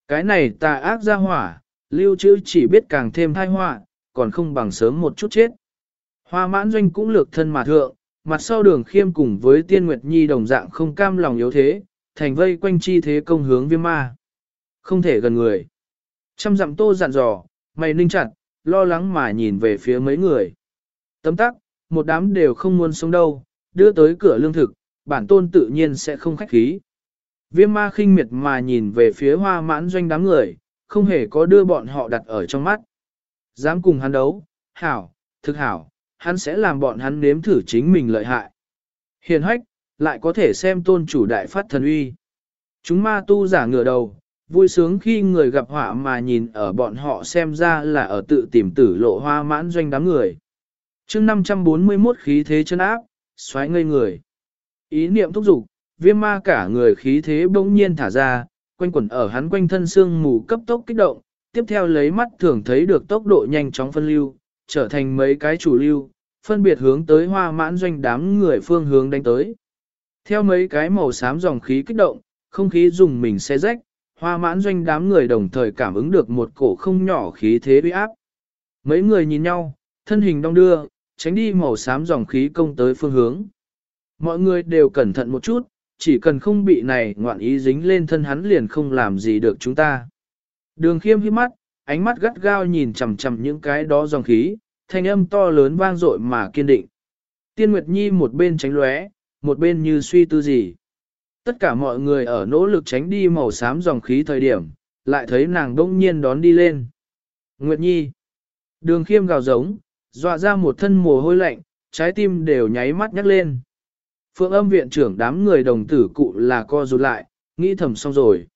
Cái này tà ác ra hỏa, lưu trữ chỉ biết càng thêm thai họa, còn không bằng sớm một chút chết. Hoa mãn doanh cũng lược thân mà thượng, mặt sau đường khiêm cùng với tiên nguyệt nhi đồng dạng không cam lòng yếu thế, thành vây quanh chi thế công hướng viêm ma. Không thể gần người. Trăm dặm tô dặn dò, mày ninh chặt, lo lắng mà nhìn về phía mấy người. Tấm tắc, một đám đều không muốn sống đâu, đưa tới cửa lương thực, bản tôn tự nhiên sẽ không khách khí. Viêm ma khinh miệt mà nhìn về phía hoa mãn doanh đám người, không hề có đưa bọn họ đặt ở trong mắt. Dám cùng hắn đấu, hảo, thực hảo, hắn sẽ làm bọn hắn nếm thử chính mình lợi hại. Hiền hách, lại có thể xem tôn chủ đại phát thần uy. Chúng ma tu giả ngửa đầu, vui sướng khi người gặp họa mà nhìn ở bọn họ xem ra là ở tự tìm tử lộ hoa mãn doanh đám người. chương 541 khí thế chân áp, xoáy ngây người. Ý niệm thúc dục viêm ma cả người khí thế bỗng nhiên thả ra, quanh quẩn ở hắn quanh thân xương mù cấp tốc kích động, tiếp theo lấy mắt thường thấy được tốc độ nhanh chóng phân lưu, trở thành mấy cái chủ lưu, phân biệt hướng tới hoa mãn doanh đám người phương hướng đánh tới. Theo mấy cái màu xám dòng khí kích động, không khí dùng mình xe rách, hoa mãn doanh đám người đồng thời cảm ứng được một cổ không nhỏ khí thế uy áp. Mấy người nhìn nhau, thân hình đong đưa, tránh đi màu xám dòng khí công tới phương hướng. Mọi người đều cẩn thận một chút, chỉ cần không bị này ngoạn ý dính lên thân hắn liền không làm gì được chúng ta. Đường khiêm hít mắt, ánh mắt gắt gao nhìn chằm chằm những cái đó dòng khí, thanh âm to lớn vang dội mà kiên định. Tiên Nguyệt Nhi một bên tránh lóe, một bên như suy tư gì. Tất cả mọi người ở nỗ lực tránh đi màu xám dòng khí thời điểm, lại thấy nàng đông nhiên đón đi lên. Nguyệt Nhi. Đường khiêm gào giống, dọa ra một thân mồ hôi lạnh, trái tim đều nháy mắt nhắc lên. Phượng âm viện trưởng đám người đồng tử cụ là co rụt lại, nghĩ thầm xong rồi.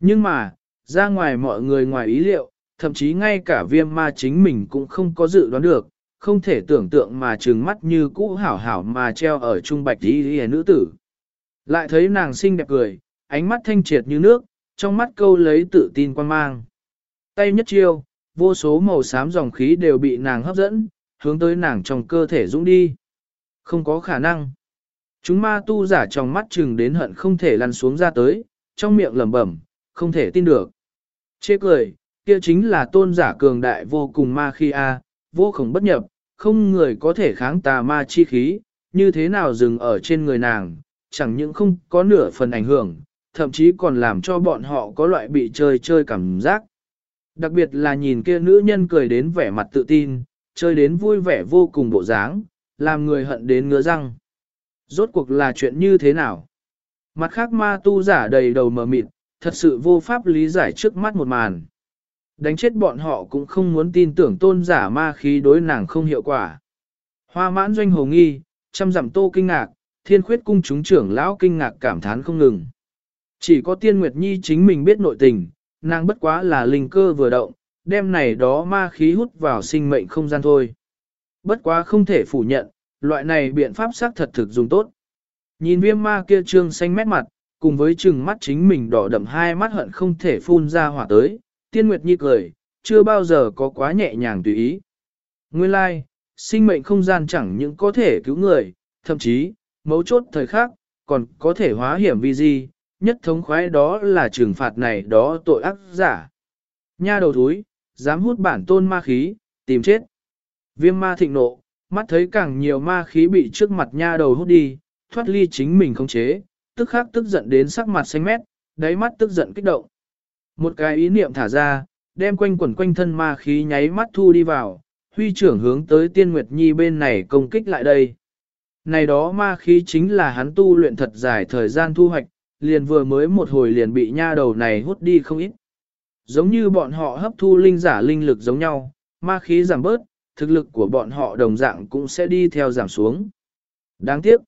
Nhưng mà, ra ngoài mọi người ngoài ý liệu, thậm chí ngay cả viêm ma chính mình cũng không có dự đoán được, không thể tưởng tượng mà trừng mắt như cũ hảo hảo mà treo ở trung bạch đi hề nữ tử. Lại thấy nàng xinh đẹp cười, ánh mắt thanh triệt như nước, trong mắt câu lấy tự tin quan mang. Tay nhất chiêu, vô số màu xám dòng khí đều bị nàng hấp dẫn, hướng tới nàng trong cơ thể dũng đi. Không có khả năng. Chúng ma tu giả trong mắt chừng đến hận không thể lăn xuống ra tới, trong miệng lẩm bẩm, không thể tin được. Chê cười, kia chính là tôn giả cường đại vô cùng ma khi a, vô khổng bất nhập, không người có thể kháng tà ma chi khí, như thế nào dừng ở trên người nàng, chẳng những không có nửa phần ảnh hưởng, thậm chí còn làm cho bọn họ có loại bị chơi chơi cảm giác. Đặc biệt là nhìn kia nữ nhân cười đến vẻ mặt tự tin, chơi đến vui vẻ vô cùng bộ dáng, làm người hận đến ngứa răng. Rốt cuộc là chuyện như thế nào? Mặt khác ma tu giả đầy đầu mờ mịt, thật sự vô pháp lý giải trước mắt một màn. Đánh chết bọn họ cũng không muốn tin tưởng tôn giả ma khí đối nàng không hiệu quả. Hoa mãn doanh hồ nghi, trăm dặm tô kinh ngạc, thiên khuyết cung chúng trưởng lão kinh ngạc cảm thán không ngừng. Chỉ có tiên nguyệt nhi chính mình biết nội tình, nàng bất quá là linh cơ vừa động, đem này đó ma khí hút vào sinh mệnh không gian thôi. Bất quá không thể phủ nhận, loại này biện pháp xác thật thực dùng tốt. Nhìn viêm ma kia trương xanh mét mặt, cùng với trừng mắt chính mình đỏ đậm hai mắt hận không thể phun ra hỏa tới, tiên nguyệt nhi cười, chưa bao giờ có quá nhẹ nhàng tùy ý. Nguyên lai, like, sinh mệnh không gian chẳng những có thể cứu người, thậm chí, mấu chốt thời khắc, còn có thể hóa hiểm vi di, nhất thống khoái đó là trừng phạt này đó tội ác giả. Nha đầu thúi, dám hút bản tôn ma khí, tìm chết. Viêm ma thịnh nộ, mắt thấy càng nhiều ma khí bị trước mặt nha đầu hút đi, thoát ly chính mình không chế, tức khắc tức giận đến sắc mặt xanh mét, đáy mắt tức giận kích động. Một cái ý niệm thả ra, đem quanh quẩn quanh thân ma khí nháy mắt thu đi vào, huy trưởng hướng tới tiên nguyệt nhi bên này công kích lại đây. Này đó ma khí chính là hắn tu luyện thật dài thời gian thu hoạch, liền vừa mới một hồi liền bị nha đầu này hút đi không ít. Giống như bọn họ hấp thu linh giả linh lực giống nhau, ma khí giảm bớt, thực lực của bọn họ đồng dạng cũng sẽ đi theo giảm xuống. Đáng tiếc.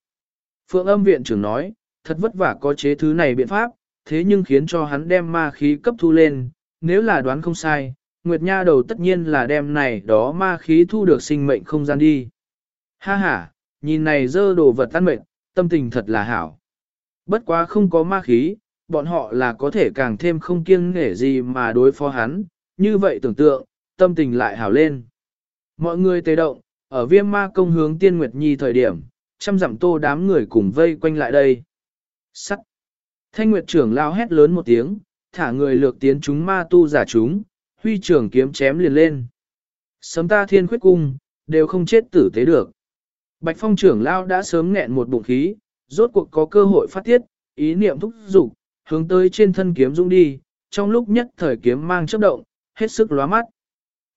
Phượng âm viện trưởng nói, thật vất vả có chế thứ này biện pháp, thế nhưng khiến cho hắn đem ma khí cấp thu lên, nếu là đoán không sai, Nguyệt Nha đầu tất nhiên là đem này đó ma khí thu được sinh mệnh không gian đi. Ha ha, nhìn này dơ đồ vật tan mệnh, tâm tình thật là hảo. Bất quá không có ma khí, bọn họ là có thể càng thêm không kiêng nghể gì mà đối phó hắn, như vậy tưởng tượng, tâm tình lại hảo lên. Mọi người tê động, ở viêm ma công hướng tiên nguyệt nhi thời điểm, trăm dặm tô đám người cùng vây quanh lại đây. Sắt! Thanh nguyệt trưởng lao hét lớn một tiếng, thả người lược tiến chúng ma tu giả chúng, huy trưởng kiếm chém liền lên. Sấm ta thiên khuyết cung, đều không chết tử tế được. Bạch phong trưởng lao đã sớm nghẹn một bụng khí, rốt cuộc có cơ hội phát tiết, ý niệm thúc dục hướng tới trên thân kiếm dũng đi, trong lúc nhất thời kiếm mang chấp động, hết sức lóa mắt.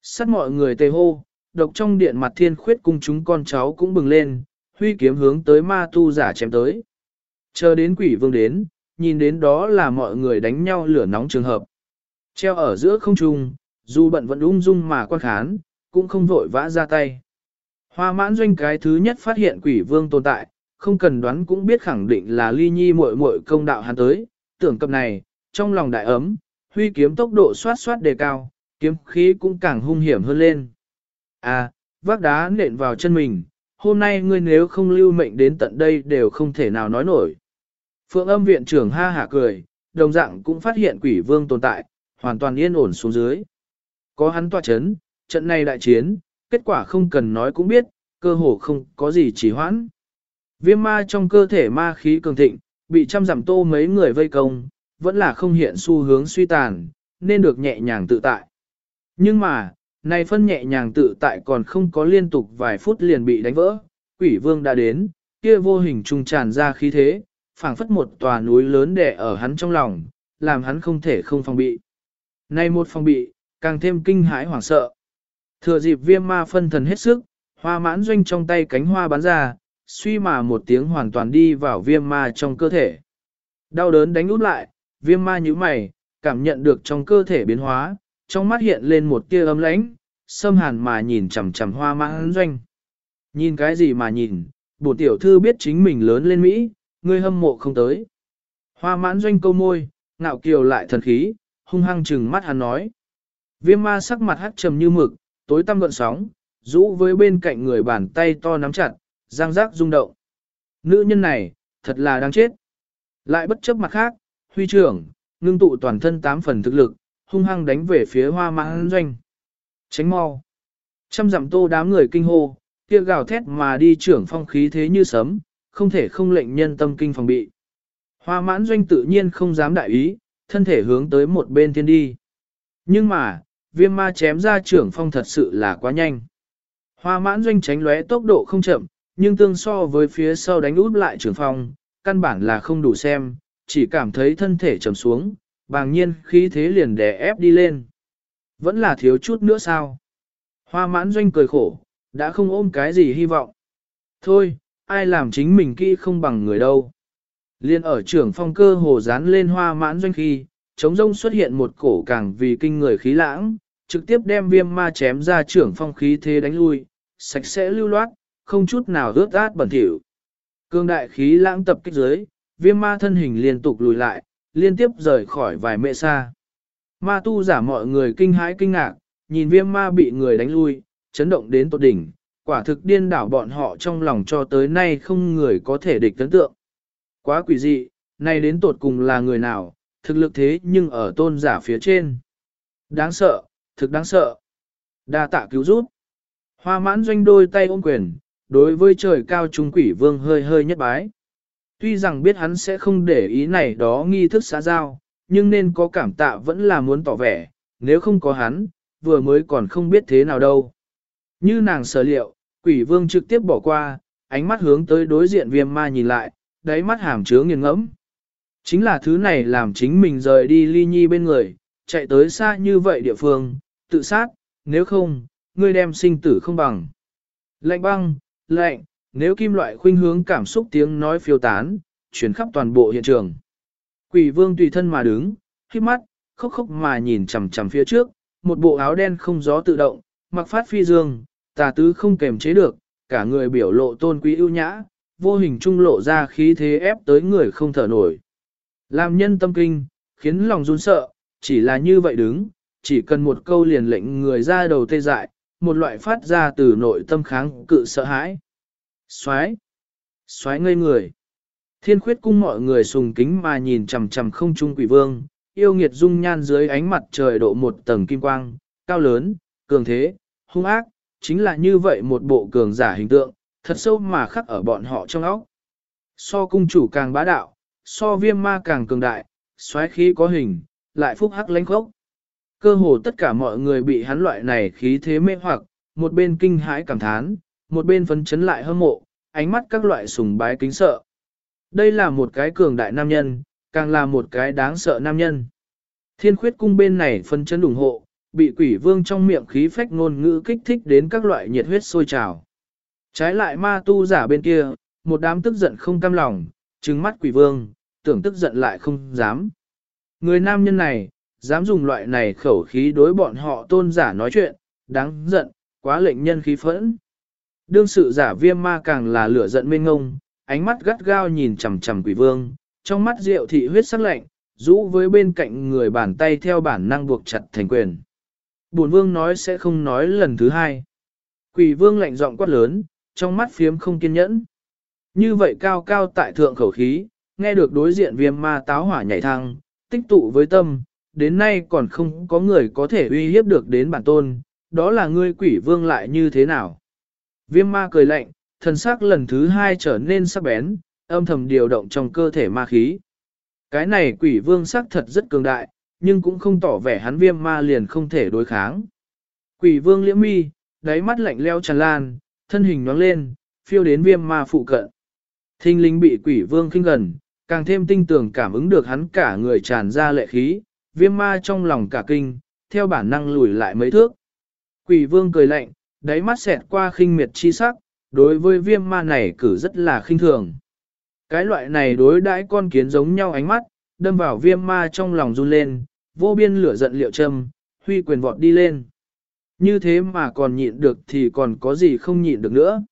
Sát mọi người tề hô, độc trong điện mặt thiên khuyết cung chúng con cháu cũng bừng lên, huy kiếm hướng tới ma tu giả chém tới. Chờ đến quỷ vương đến, nhìn đến đó là mọi người đánh nhau lửa nóng trường hợp. Treo ở giữa không trung, dù bận vẫn ung dung mà quan khán, cũng không vội vã ra tay. Hoa mãn doanh cái thứ nhất phát hiện quỷ vương tồn tại, không cần đoán cũng biết khẳng định là ly nhi muội muội công đạo hắn tới, tưởng cập này, trong lòng đại ấm, huy kiếm tốc độ xoát xoát đề cao, kiếm khí cũng càng hung hiểm hơn lên. À, vác đá nện vào chân mình, hôm nay ngươi nếu không lưu mệnh đến tận đây đều không thể nào nói nổi. Phượng âm viện trưởng ha hả cười, đồng dạng cũng phát hiện quỷ vương tồn tại, hoàn toàn yên ổn xuống dưới. Có hắn tỏa chấn, trận này đại chiến, kết quả không cần nói cũng biết, cơ hồ không có gì chỉ hoãn. Viêm ma trong cơ thể ma khí cường thịnh, bị trăm giảm tô mấy người vây công, vẫn là không hiện xu hướng suy tàn, nên được nhẹ nhàng tự tại. Nhưng mà, này phân nhẹ nhàng tự tại còn không có liên tục vài phút liền bị đánh vỡ, quỷ vương đã đến, kia vô hình trung tràn ra khí thế, phảng phất một tòa núi lớn đè ở hắn trong lòng, làm hắn không thể không phòng bị. Này một phòng bị, càng thêm kinh hãi hoảng sợ. Thừa dịp viêm ma phân thần hết sức, hoa mãn doanh trong tay cánh hoa bắn ra, suy mà một tiếng hoàn toàn đi vào viêm ma trong cơ thể. Đau đớn đánh út lại, viêm ma như mày, cảm nhận được trong cơ thể biến hóa, trong mắt hiện lên một tia ấm lãnh, xâm hàn mà nhìn chằm chằm hoa mãn doanh. Nhìn cái gì mà nhìn, bổ tiểu thư biết chính mình lớn lên Mỹ, ngươi hâm mộ không tới. Hoa mãn doanh câu môi, ngạo kiều lại thần khí, hung hăng trừng mắt hắn nói. Viêm ma sắc mặt hắt trầm như mực, tối tăm gợn sóng, rũ với bên cạnh người bàn tay to nắm chặt, giang giác rung động. Nữ nhân này, thật là đáng chết. Lại bất chấp mặt khác, huy trưởng, ngưng tụ toàn thân tám phần thực lực, hung hăng đánh về phía hoa mãn doanh. Tránh mau. Trăm dặm tô đám người kinh hô, kia gào thét mà đi trưởng phong khí thế như sấm, không thể không lệnh nhân tâm kinh phòng bị. Hoa mãn doanh tự nhiên không dám đại ý, thân thể hướng tới một bên thiên đi. Nhưng mà, viêm ma chém ra trưởng phong thật sự là quá nhanh. Hoa mãn doanh tránh lóe tốc độ không chậm, nhưng tương so với phía sau đánh út lại trưởng phong, căn bản là không đủ xem, chỉ cảm thấy thân thể trầm xuống, bàng nhiên khí thế liền đè ép đi lên. Vẫn là thiếu chút nữa sao? Hoa mãn doanh cười khổ, đã không ôm cái gì hy vọng. Thôi, ai làm chính mình kỹ không bằng người đâu. Liên ở trưởng phong cơ hồ dán lên hoa mãn doanh khi, chống rông xuất hiện một cổ càng vì kinh người khí lãng, trực tiếp đem viêm ma chém ra trưởng phong khí thế đánh lui, sạch sẽ lưu loát, không chút nào rớt át bẩn thỉu. Cương đại khí lãng tập kích dưới, viêm ma thân hình liên tục lùi lại, liên tiếp rời khỏi vài mẹ xa. Ma tu giả mọi người kinh hãi kinh ngạc, nhìn viêm ma bị người đánh lui, chấn động đến tột đỉnh, quả thực điên đảo bọn họ trong lòng cho tới nay không người có thể địch tấn tượng. Quá quỷ dị, nay đến tột cùng là người nào, thực lực thế nhưng ở tôn giả phía trên. Đáng sợ, thực đáng sợ. đa tạ cứu giúp. Hoa mãn doanh đôi tay ôm quyền, đối với trời cao trung quỷ vương hơi hơi nhất bái. Tuy rằng biết hắn sẽ không để ý này đó nghi thức xã giao, nhưng nên có cảm tạ vẫn là muốn tỏ vẻ, nếu không có hắn, vừa mới còn không biết thế nào đâu. Như nàng sở liệu, quỷ vương trực tiếp bỏ qua, ánh mắt hướng tới đối diện viêm ma nhìn lại, đáy mắt hàm chứa nghiền ngẫm. Chính là thứ này làm chính mình rời đi ly nhi bên người, chạy tới xa như vậy địa phương, tự sát, nếu không, ngươi đem sinh tử không bằng. Lạnh băng, lạnh, nếu kim loại khuynh hướng cảm xúc tiếng nói phiêu tán, chuyển khắp toàn bộ hiện trường. Quỷ vương tùy thân mà đứng, khiếp mắt, khóc khóc mà nhìn chằm chằm phía trước, một bộ áo đen không gió tự động, mặc phát phi dương, tà tứ không kềm chế được, cả người biểu lộ tôn quý ưu nhã, vô hình trung lộ ra khí thế ép tới người không thở nổi. Làm nhân tâm kinh, khiến lòng run sợ, chỉ là như vậy đứng, chỉ cần một câu liền lệnh người ra đầu tê dại, một loại phát ra từ nội tâm kháng cự sợ hãi. Xoái! Xoái ngây người! Thiên khuyết cung mọi người sùng kính mà nhìn chằm chằm không trung quỷ vương, yêu nghiệt dung nhan dưới ánh mặt trời độ một tầng kim quang, cao lớn, cường thế, hung ác, chính là như vậy một bộ cường giả hình tượng, thật sâu mà khắc ở bọn họ trong óc. So cung chủ càng bá đạo, so viêm ma càng cường đại, xoáy khí có hình, lại phúc hắc lãnh khốc. Cơ hồ tất cả mọi người bị hắn loại này khí thế mê hoặc, một bên kinh hãi cảm thán, một bên phấn chấn lại hâm mộ, ánh mắt các loại sùng bái kính sợ. Đây là một cái cường đại nam nhân, càng là một cái đáng sợ nam nhân. Thiên khuyết cung bên này phân chấn ủng hộ, bị quỷ vương trong miệng khí phách ngôn ngữ kích thích đến các loại nhiệt huyết sôi trào. Trái lại ma tu giả bên kia, một đám tức giận không cam lòng, trừng mắt quỷ vương, tưởng tức giận lại không dám. Người nam nhân này, dám dùng loại này khẩu khí đối bọn họ tôn giả nói chuyện, đáng giận, quá lệnh nhân khí phẫn. Đương sự giả viêm ma càng là lửa giận mênh ngông, ánh mắt gắt gao nhìn chằm chằm quỷ vương, trong mắt rượu thị huyết sắc lạnh, rũ với bên cạnh người bàn tay theo bản năng buộc chặt thành quyền. Bổn vương nói sẽ không nói lần thứ hai. Quỷ vương lạnh giọng quát lớn, trong mắt phiếm không kiên nhẫn. Như vậy cao cao tại thượng khẩu khí, nghe được đối diện viêm ma táo hỏa nhảy thăng, tích tụ với tâm, đến nay còn không có người có thể uy hiếp được đến bản tôn, đó là ngươi quỷ vương lại như thế nào. Viêm ma cười lạnh, thần sắc lần thứ hai trở nên sắc bén, âm thầm điều động trong cơ thể ma khí. Cái này quỷ vương sắc thật rất cường đại, nhưng cũng không tỏ vẻ hắn viêm ma liền không thể đối kháng. Quỷ vương liễm mi, đáy mắt lạnh leo tràn lan, thân hình nhoáng lên, phiêu đến viêm ma phụ cận. Thinh linh bị quỷ vương khinh gần, càng thêm tinh tường cảm ứng được hắn cả người tràn ra lệ khí, viêm ma trong lòng cả kinh, theo bản năng lùi lại mấy thước. Quỷ vương cười lạnh, đáy mắt xẹt qua khinh miệt chi sắc, đối với viêm ma này cử rất là khinh thường. Cái loại này đối đãi con kiến giống nhau ánh mắt, đâm vào viêm ma trong lòng run lên, vô biên lửa giận liệu châm, huy quyền vọt đi lên. Như thế mà còn nhịn được thì còn có gì không nhịn được nữa.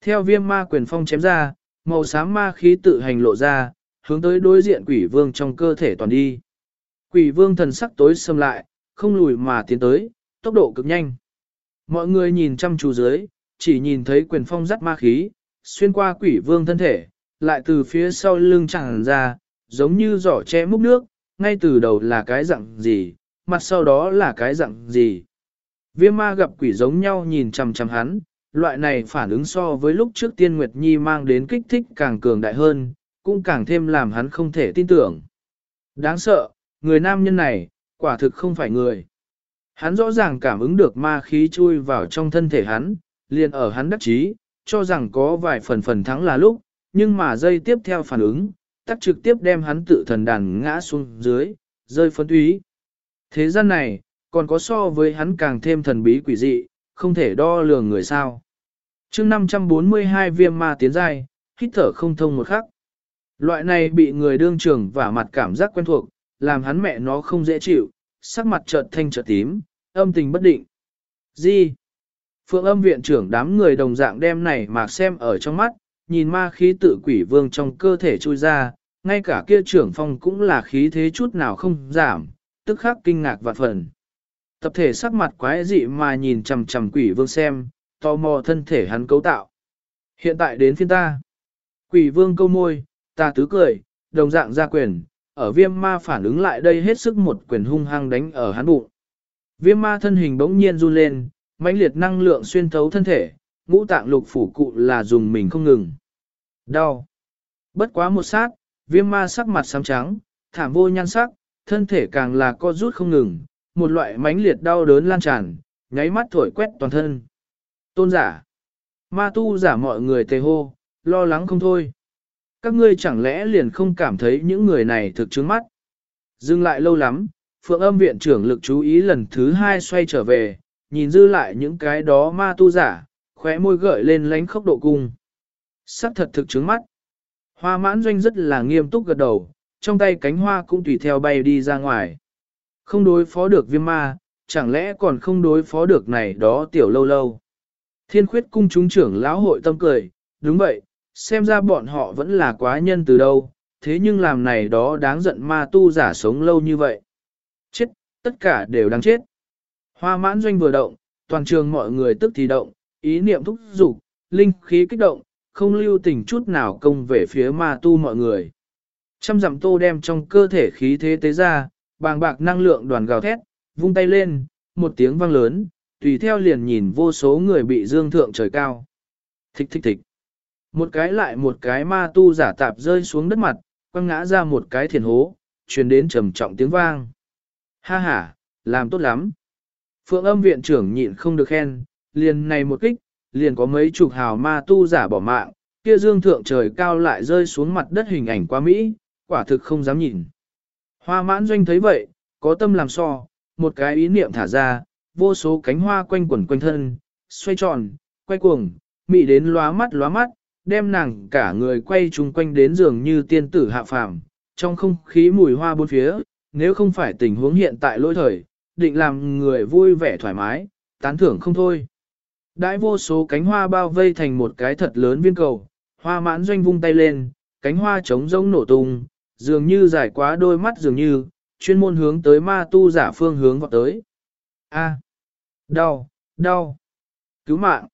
Theo viêm ma quyền phong chém ra, màu xám ma khí tự hành lộ ra, hướng tới đối diện quỷ vương trong cơ thể toàn đi. Quỷ vương thần sắc tối xâm lại, không lùi mà tiến tới, tốc độ cực nhanh. Mọi người nhìn chăm chú dưới, chỉ nhìn thấy quyền phong dắt ma khí, xuyên qua quỷ vương thân thể, lại từ phía sau lưng chẳng ra, giống như giỏ che múc nước, ngay từ đầu là cái dạng gì, mặt sau đó là cái dạng gì. Viêm ma gặp quỷ giống nhau nhìn chằm chằm hắn, loại này phản ứng so với lúc trước tiên Nguyệt Nhi mang đến kích thích càng cường đại hơn, cũng càng thêm làm hắn không thể tin tưởng. Đáng sợ, người nam nhân này, quả thực không phải người. Hắn rõ ràng cảm ứng được ma khí chui vào trong thân thể hắn, liền ở hắn đắc chí, cho rằng có vài phần phần thắng là lúc, nhưng mà dây tiếp theo phản ứng, tắt trực tiếp đem hắn tự thần đàn ngã xuống dưới, rơi phấn túy. Thế gian này, còn có so với hắn càng thêm thần bí quỷ dị, không thể đo lường người sao. chương 542 viêm ma tiến dai, hít thở không thông một khắc. Loại này bị người đương trường và mặt cảm giác quen thuộc, làm hắn mẹ nó không dễ chịu, sắc mặt chợt thanh chợt tím, âm tình bất định. Gì? Phượng âm viện trưởng đám người đồng dạng đem này mà xem ở trong mắt, nhìn ma khí tự quỷ vương trong cơ thể trôi ra, ngay cả kia trưởng phong cũng là khí thế chút nào không giảm, tức khắc kinh ngạc vạn phần. Tập thể sắc mặt quái dị mà nhìn chằm chằm quỷ vương xem, tò mò thân thể hắn cấu tạo. Hiện tại đến phiên ta. Quỷ vương câu môi, ta tứ cười, đồng dạng ra quyền, ở viêm ma phản ứng lại đây hết sức một quyền hung hăng đánh ở hắn bụng. Viêm ma thân hình bỗng nhiên run lên, mãnh liệt năng lượng xuyên thấu thân thể, ngũ tạng lục phủ cụ là dùng mình không ngừng. Đau. Bất quá một sát, viêm ma sắc mặt xám trắng, thảm vô nhan sắc, thân thể càng là co rút không ngừng, một loại mãnh liệt đau đớn lan tràn, nháy mắt thổi quét toàn thân. Tôn giả. Ma tu giả mọi người tề hô, lo lắng không thôi. Các ngươi chẳng lẽ liền không cảm thấy những người này thực chứng mắt. Dừng lại lâu lắm, phượng âm viện trưởng lực chú ý lần thứ hai xoay trở về, nhìn dư lại những cái đó ma tu giả, khóe môi gợi lên lánh khốc độ cung. Sắc thật thực trướng mắt. Hoa mãn doanh rất là nghiêm túc gật đầu, trong tay cánh hoa cũng tùy theo bay đi ra ngoài. Không đối phó được viêm ma, chẳng lẽ còn không đối phó được này đó tiểu lâu lâu. Thiên khuyết cung chúng trưởng lão hội tâm cười, đúng vậy, xem ra bọn họ vẫn là quá nhân từ đâu, thế nhưng làm này đó đáng giận ma tu giả sống lâu như vậy. Chết, tất cả đều đáng chết. Hoa mãn doanh vừa động, toàn trường mọi người tức thì động, ý niệm thúc dục, linh khí kích động, không lưu tình chút nào công về phía ma tu mọi người. Trăm dặm tô đem trong cơ thể khí thế tế ra, bàng bạc năng lượng đoàn gào thét, vung tay lên, một tiếng vang lớn, tùy theo liền nhìn vô số người bị dương thượng trời cao. Thích thích thích. Một cái lại một cái ma tu giả tạp rơi xuống đất mặt, quăng ngã ra một cái thiền hố, truyền đến trầm trọng tiếng vang. Ha ha, làm tốt lắm. Phượng âm viện trưởng nhịn không được khen, liền này một kích, liền có mấy chục hào ma tu giả bỏ mạng, kia dương thượng trời cao lại rơi xuống mặt đất hình ảnh quá Mỹ, quả thực không dám nhìn. Hoa mãn doanh thấy vậy, có tâm làm so, một cái ý niệm thả ra, vô số cánh hoa quanh quẩn quanh thân, xoay tròn, quay cuồng, mị đến lóa mắt lóa mắt, đem nàng cả người quay chung quanh đến giường như tiên tử hạ phàm, trong không khí mùi hoa bốn phía, nếu không phải tình huống hiện tại lỗi thời, định làm người vui vẻ thoải mái, tán thưởng không thôi. Đãi vô số cánh hoa bao vây thành một cái thật lớn viên cầu, hoa mãn doanh vung tay lên, cánh hoa trống rỗng nổ tung, dường như dài quá đôi mắt dường như, chuyên môn hướng tới ma tu giả phương hướng vọt tới. A. Đau, đau. Cứu mạng.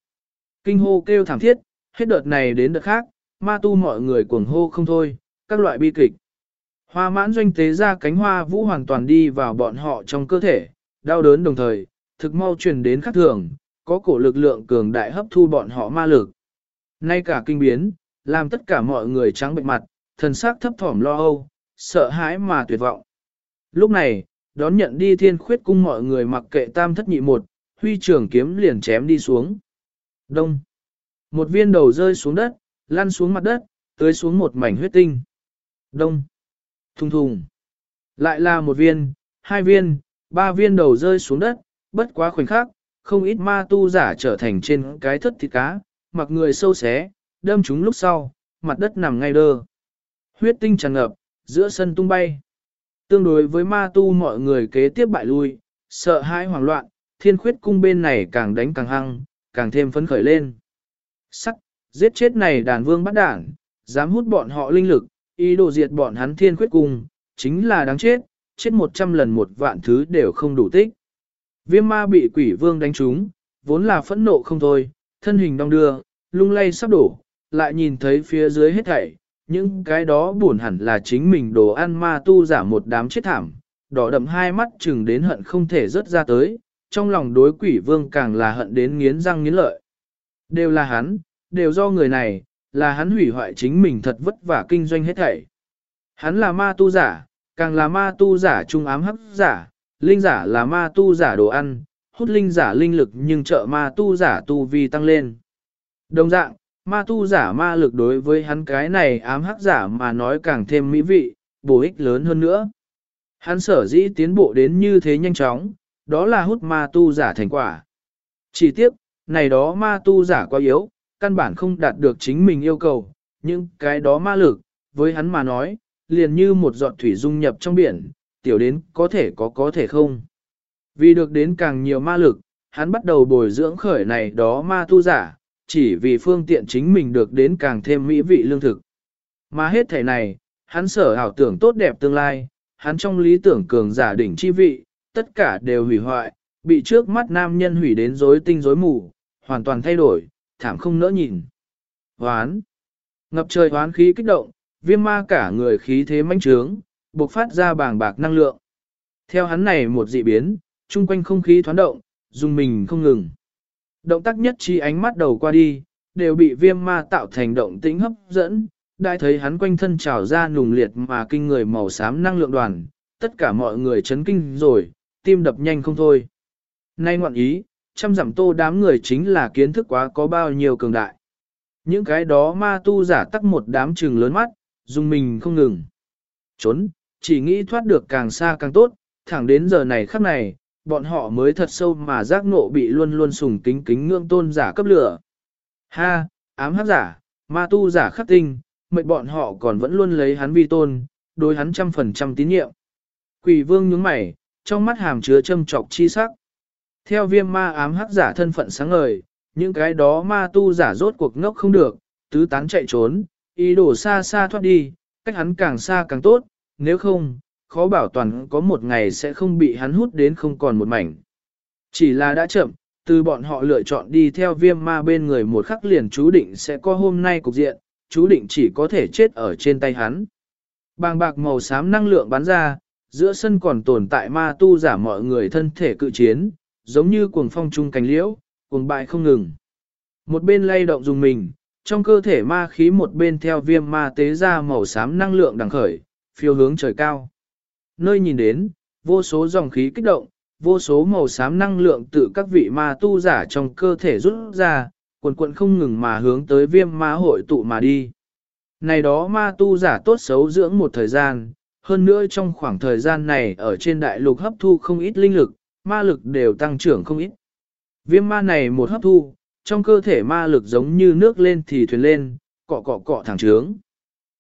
Kinh hô kêu thảm thiết, hết đợt này đến đợt khác, ma tu mọi người cuồng hô không thôi, các loại bi kịch. Hoa mãn doanh tế ra cánh hoa vũ hoàn toàn đi vào bọn họ trong cơ thể, đau đớn đồng thời, thực mau truyền đến khắc thường, có cổ lực lượng cường đại hấp thu bọn họ ma lực. Nay cả kinh biến, làm tất cả mọi người trắng bệnh mặt, thần sắc thấp thỏm lo âu, sợ hãi mà tuyệt vọng. Lúc này, đón nhận đi thiên khuyết cung mọi người mặc kệ tam thất nhị một, huy trưởng kiếm liền chém đi xuống. Đông. Một viên đầu rơi xuống đất, lăn xuống mặt đất, tới xuống một mảnh huyết tinh. Đông. Thùng thùng. Lại là một viên, hai viên, ba viên đầu rơi xuống đất, bất quá khoảnh khắc, không ít ma tu giả trở thành trên cái thất thịt cá, mặc người sâu xé, đâm chúng lúc sau, mặt đất nằm ngay đơ. Huyết tinh tràn ngập, giữa sân tung bay. Tương đối với ma tu mọi người kế tiếp bại lui, sợ hãi hoảng loạn, thiên khuyết cung bên này càng đánh càng hăng, càng thêm phấn khởi lên sắt, giết chết này đàn vương bắt đảng, dám hút bọn họ linh lực, ý đồ diệt bọn hắn thiên khuyết cung, chính là đáng chết, chết một trăm lần một vạn thứ đều không đủ tích. Viêm ma bị quỷ vương đánh trúng, vốn là phẫn nộ không thôi, thân hình đong đưa, lung lay sắp đổ, lại nhìn thấy phía dưới hết thảy, những cái đó buồn hẳn là chính mình đồ ăn ma tu giả một đám chết thảm, đỏ đậm hai mắt chừng đến hận không thể rớt ra tới, trong lòng đối quỷ vương càng là hận đến nghiến răng nghiến lợi. Đều là hắn, đều do người này, là hắn hủy hoại chính mình thật vất vả kinh doanh hết thảy. Hắn là ma tu giả, càng là ma tu giả trung ám hấp giả, linh giả là ma tu giả đồ ăn, hút linh giả linh lực nhưng trợ ma tu giả tu vi tăng lên. Đồng dạng, ma tu giả ma lực đối với hắn cái này ám hắc giả mà nói càng thêm mỹ vị, bổ ích lớn hơn nữa. Hắn sở dĩ tiến bộ đến như thế nhanh chóng, đó là hút ma tu giả thành quả. Chỉ tiếc, này đó ma tu giả quá yếu, căn bản không đạt được chính mình yêu cầu, nhưng cái đó ma lực, với hắn mà nói, liền như một giọt thủy dung nhập trong biển, tiểu đến có thể có có thể không. Vì được đến càng nhiều ma lực, hắn bắt đầu bồi dưỡng khởi này đó ma tu giả, chỉ vì phương tiện chính mình được đến càng thêm mỹ vị lương thực. Mà hết thể này, hắn sở ảo tưởng tốt đẹp tương lai, hắn trong lý tưởng cường giả đỉnh chi vị, tất cả đều hủy hoại, bị trước mắt nam nhân hủy đến rối tinh rối mù, hoàn toàn thay đổi, thảm không nỡ nhìn. Hoán. Ngập trời hoán khí kích động, viêm ma cả người khí thế mãnh trướng, bộc phát ra bàng bạc năng lượng. Theo hắn này một dị biến, chung quanh không khí thoáng động, dùng mình không ngừng. Động tác nhất chi ánh mắt đầu qua đi, đều bị viêm ma tạo thành động tĩnh hấp dẫn, đại thấy hắn quanh thân trào ra nùng liệt mà kinh người màu xám năng lượng đoàn, tất cả mọi người chấn kinh rồi, tim đập nhanh không thôi. Nay ngoạn ý, trăm giảm tô đám người chính là kiến thức quá có bao nhiêu cường đại. Những cái đó ma tu giả tắc một đám trừng lớn mắt, dùng mình không ngừng. Trốn, chỉ nghĩ thoát được càng xa càng tốt, thẳng đến giờ này khắc này, bọn họ mới thật sâu mà giác ngộ bị luôn luôn sùng kính kính ngưỡng tôn giả cấp lửa. Ha, ám hắc giả, ma tu giả khắc tinh, mệnh bọn họ còn vẫn luôn lấy hắn vi tôn, đối hắn trăm phần trăm tín nhiệm. Quỷ vương nhướng mày, trong mắt hàm chứa châm trọc chi sắc. Theo viêm ma ám hắc giả thân phận sáng ngời, những cái đó ma tu giả rốt cuộc ngốc không được, tứ tán chạy trốn, ý đồ xa xa thoát đi, cách hắn càng xa càng tốt, nếu không, khó bảo toàn có một ngày sẽ không bị hắn hút đến không còn một mảnh. Chỉ là đã chậm, từ bọn họ lựa chọn đi theo viêm ma bên người một khắc liền chú định sẽ có hôm nay cục diện, chú định chỉ có thể chết ở trên tay hắn. Bàng bạc màu xám năng lượng bắn ra, giữa sân còn tồn tại ma tu giả mọi người thân thể cự chiến, giống như cuồng phong trung cánh liễu, cuồng bại không ngừng. Một bên lay động dùng mình, trong cơ thể ma khí một bên theo viêm ma tế ra màu xám năng lượng đằng khởi, phiêu hướng trời cao. Nơi nhìn đến, vô số dòng khí kích động, vô số màu xám năng lượng từ các vị ma tu giả trong cơ thể rút ra, quần quận không ngừng mà hướng tới viêm ma hội tụ mà đi. Này đó ma tu giả tốt xấu dưỡng một thời gian, hơn nữa trong khoảng thời gian này ở trên đại lục hấp thu không ít linh lực, ma lực đều tăng trưởng không ít. Viêm ma này một hấp thu, trong cơ thể ma lực giống như nước lên thì thuyền lên, cọ cọ cọ thẳng trướng.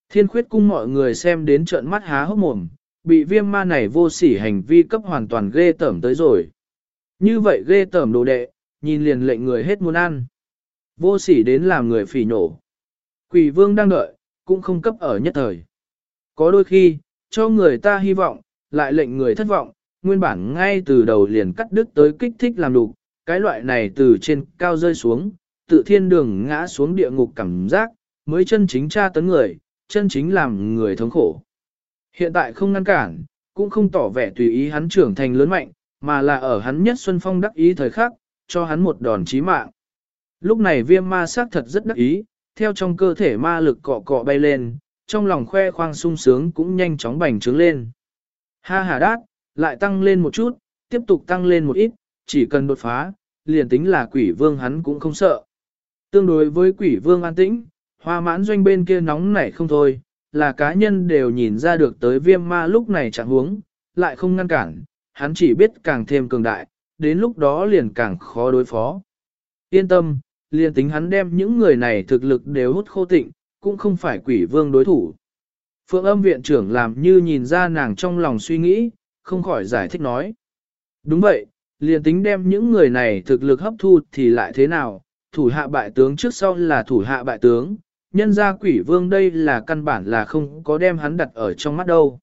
Thiên khuyết cung mọi người xem đến trợn mắt há hốc mồm, bị viêm ma này vô sỉ hành vi cấp hoàn toàn ghê tởm tới rồi. Như vậy ghê tởm đồ đệ, nhìn liền lệnh người hết muốn ăn. Vô sỉ đến làm người phỉ nổ. Quỷ vương đang đợi, cũng không cấp ở nhất thời. Có đôi khi, cho người ta hy vọng, lại lệnh người thất vọng, nguyên bản ngay từ đầu liền cắt đứt tới kích thích làm đục, cái loại này từ trên cao rơi xuống, tự thiên đường ngã xuống địa ngục cảm giác, mới chân chính tra tấn người, chân chính làm người thống khổ. Hiện tại không ngăn cản, cũng không tỏ vẻ tùy ý hắn trưởng thành lớn mạnh, mà là ở hắn nhất xuân phong đắc ý thời khắc, cho hắn một đòn chí mạng. Lúc này viêm ma sát thật rất đắc ý, theo trong cơ thể ma lực cọ cọ bay lên, trong lòng khoe khoang sung sướng cũng nhanh chóng bành trướng lên. Ha ha đát, lại tăng lên một chút, tiếp tục tăng lên một ít, chỉ cần đột phá, liền tính là quỷ vương hắn cũng không sợ. Tương đối với quỷ vương an tĩnh, hoa mãn doanh bên kia nóng nảy không thôi, là cá nhân đều nhìn ra được tới viêm ma lúc này chẳng huống, lại không ngăn cản, hắn chỉ biết càng thêm cường đại, đến lúc đó liền càng khó đối phó. Yên tâm, liền tính hắn đem những người này thực lực đều hút khô tịnh, cũng không phải quỷ vương đối thủ. Phượng âm viện trưởng làm như nhìn ra nàng trong lòng suy nghĩ, không khỏi giải thích nói. Đúng vậy, liền tính đem những người này thực lực hấp thu thì lại thế nào, thủ hạ bại tướng trước sau là thủ hạ bại tướng, nhân ra quỷ vương đây là căn bản là không có đem hắn đặt ở trong mắt đâu.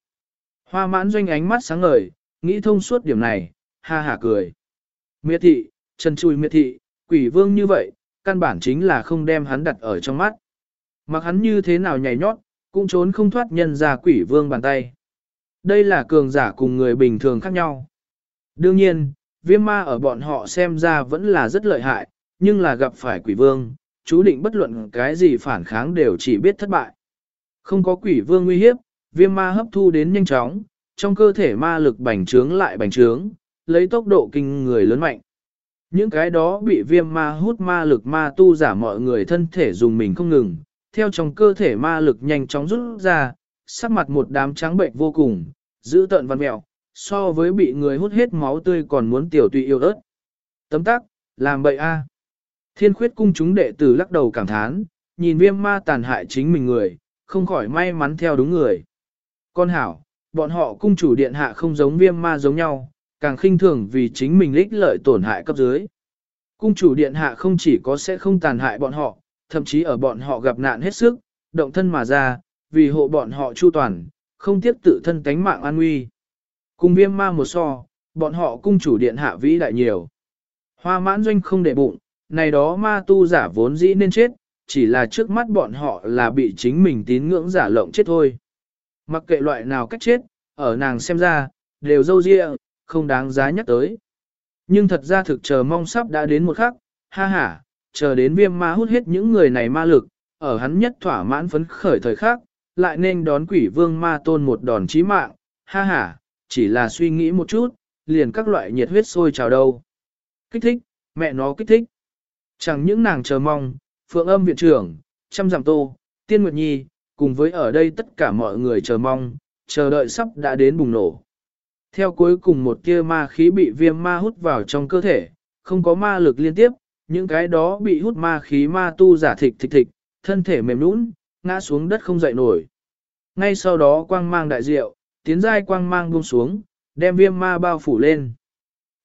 Hoa mãn doanh ánh mắt sáng ngời, nghĩ thông suốt điểm này, ha ha cười. Miệt thị, chân chui miệt thị, quỷ vương như vậy, căn bản chính là không đem hắn đặt ở trong mắt. Mặc hắn như thế nào nhảy nhót, cũng trốn không thoát nhân ra quỷ vương bàn tay. Đây là cường giả cùng người bình thường khác nhau. Đương nhiên, viêm ma ở bọn họ xem ra vẫn là rất lợi hại, nhưng là gặp phải quỷ vương, chú định bất luận cái gì phản kháng đều chỉ biết thất bại. Không có quỷ vương nguy hiếp, viêm ma hấp thu đến nhanh chóng, trong cơ thể ma lực bành trướng lại bành trướng, lấy tốc độ kinh người lớn mạnh. Những cái đó bị viêm ma hút ma lực ma tu giả mọi người thân thể dùng mình không ngừng, theo trong cơ thể ma lực nhanh chóng rút ra, sắc mặt một đám trắng bệnh vô cùng, giữ tợn văn mẹo, so với bị người hút hết máu tươi còn muốn tiểu tùy yêu ớt. Tấm tắc, làm bậy a. Thiên khuyết cung chúng đệ tử lắc đầu cảm thán, nhìn viêm ma tàn hại chính mình người, không khỏi may mắn theo đúng người. Con hảo, bọn họ cung chủ điện hạ không giống viêm ma giống nhau, càng khinh thường vì chính mình lích lợi tổn hại cấp dưới. Cung chủ điện hạ không chỉ có sẽ không tàn hại bọn họ, thậm chí ở bọn họ gặp nạn hết sức, động thân mà ra, vì hộ bọn họ chu toàn, không tiếc tự thân tánh mạng an nguy. Cùng viêm ma một so, bọn họ cung chủ điện hạ vĩ đại nhiều. Hoa mãn doanh không để bụng, này đó ma tu giả vốn dĩ nên chết, chỉ là trước mắt bọn họ là bị chính mình tín ngưỡng giả lộng chết thôi. Mặc kệ loại nào cách chết, ở nàng xem ra, đều dâu dịa, không đáng giá nhắc tới. Nhưng thật ra thực chờ mong sắp đã đến một khắc, ha ha, chờ đến viêm ma hút hết những người này ma lực, ở hắn nhất thỏa mãn phấn khởi thời khắc, lại nên đón quỷ vương ma tôn một đòn chí mạng, ha ha, chỉ là suy nghĩ một chút, liền các loại nhiệt huyết sôi trào đâu. Kích thích, mẹ nó kích thích. Chẳng những nàng chờ mong, phượng âm viện trưởng, trăm giảm tô, tiên nguyệt nhi, cùng với ở đây tất cả mọi người chờ mong, chờ đợi sắp đã đến bùng nổ. Theo cuối cùng một tia ma khí bị viêm ma hút vào trong cơ thể, không có ma lực liên tiếp, những cái đó bị hút ma khí ma tu giả thịt thịt thịt, thân thể mềm nũng, ngã xuống đất không dậy nổi. Ngay sau đó quang mang đại diệu, tiến giai quang mang buông xuống, đem viêm ma bao phủ lên.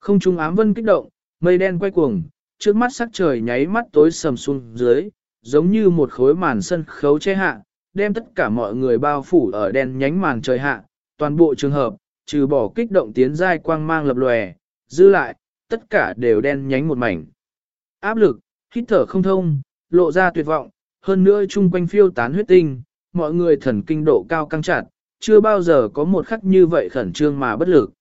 Không trung ám vân kích động, mây đen quay cuồng, trước mắt sắc trời nháy mắt tối sầm xuống dưới, giống như một khối màn sân khấu che hạ, đem tất cả mọi người bao phủ ở đen nhánh màn trời hạ, toàn bộ trường hợp, trừ bỏ kích động tiến giai quang mang lập lòe, dư lại, tất cả đều đen nhánh một mảnh. Áp lực, hít thở không thông, lộ ra tuyệt vọng, hơn nữa chung quanh phiêu tán huyết tinh, mọi người thần kinh độ cao căng chặt, chưa bao giờ có một khắc như vậy khẩn trương mà bất lực.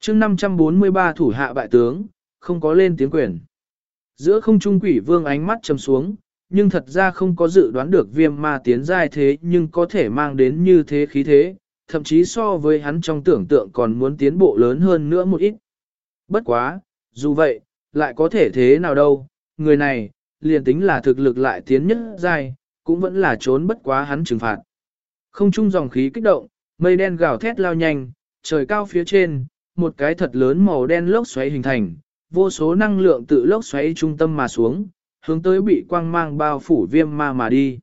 chương 543 thủ hạ bại tướng, không có lên tiếng quyền. Giữa không trung quỷ vương ánh mắt trầm xuống, nhưng thật ra không có dự đoán được viêm ma tiến giai thế nhưng có thể mang đến như thế khí thế, thậm chí so với hắn trong tưởng tượng còn muốn tiến bộ lớn hơn nữa một ít. Bất quá, dù vậy, lại có thể thế nào đâu, người này, liền tính là thực lực lại tiến nhất giai, cũng vẫn là trốn bất quá hắn trừng phạt. Không trung dòng khí kích động, mây đen gào thét lao nhanh, trời cao phía trên, một cái thật lớn màu đen lốc xoáy hình thành, vô số năng lượng tự lốc xoáy trung tâm mà xuống, hướng tới bị quang mang bao phủ viêm ma mà đi.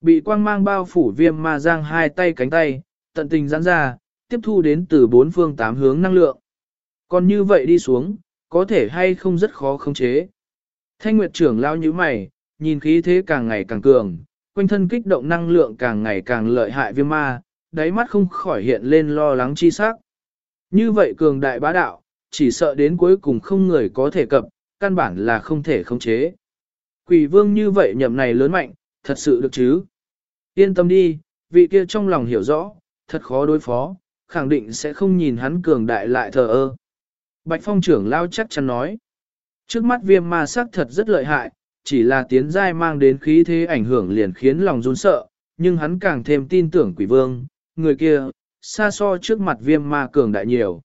Bị quang mang bao phủ viêm ma giang hai tay cánh tay, tận tình giãn ra, tiếp thu đến từ bốn phương tám hướng năng lượng. Còn như vậy đi xuống, có thể hay không rất khó khống chế. Thanh Nguyệt trưởng lao như mày, nhìn khí thế càng ngày càng cường, quanh thân kích động năng lượng càng ngày càng lợi hại viêm ma, đáy mắt không khỏi hiện lên lo lắng chi sắc. Như vậy cường đại bá đạo, chỉ sợ đến cuối cùng không người có thể cập, căn bản là không thể khống chế. Quỷ vương như vậy nhậm này lớn mạnh, thật sự được chứ? Yên tâm đi, vị kia trong lòng hiểu rõ, thật khó đối phó, khẳng định sẽ không nhìn hắn cường đại lại thờ ơ. Bạch phong trưởng lao chắc chắn nói. Trước mắt viêm ma sắc thật rất lợi hại, chỉ là tiến giai mang đến khí thế ảnh hưởng liền khiến lòng run sợ, nhưng hắn càng thêm tin tưởng quỷ vương, người kia, xa so trước mặt viêm ma cường đại nhiều.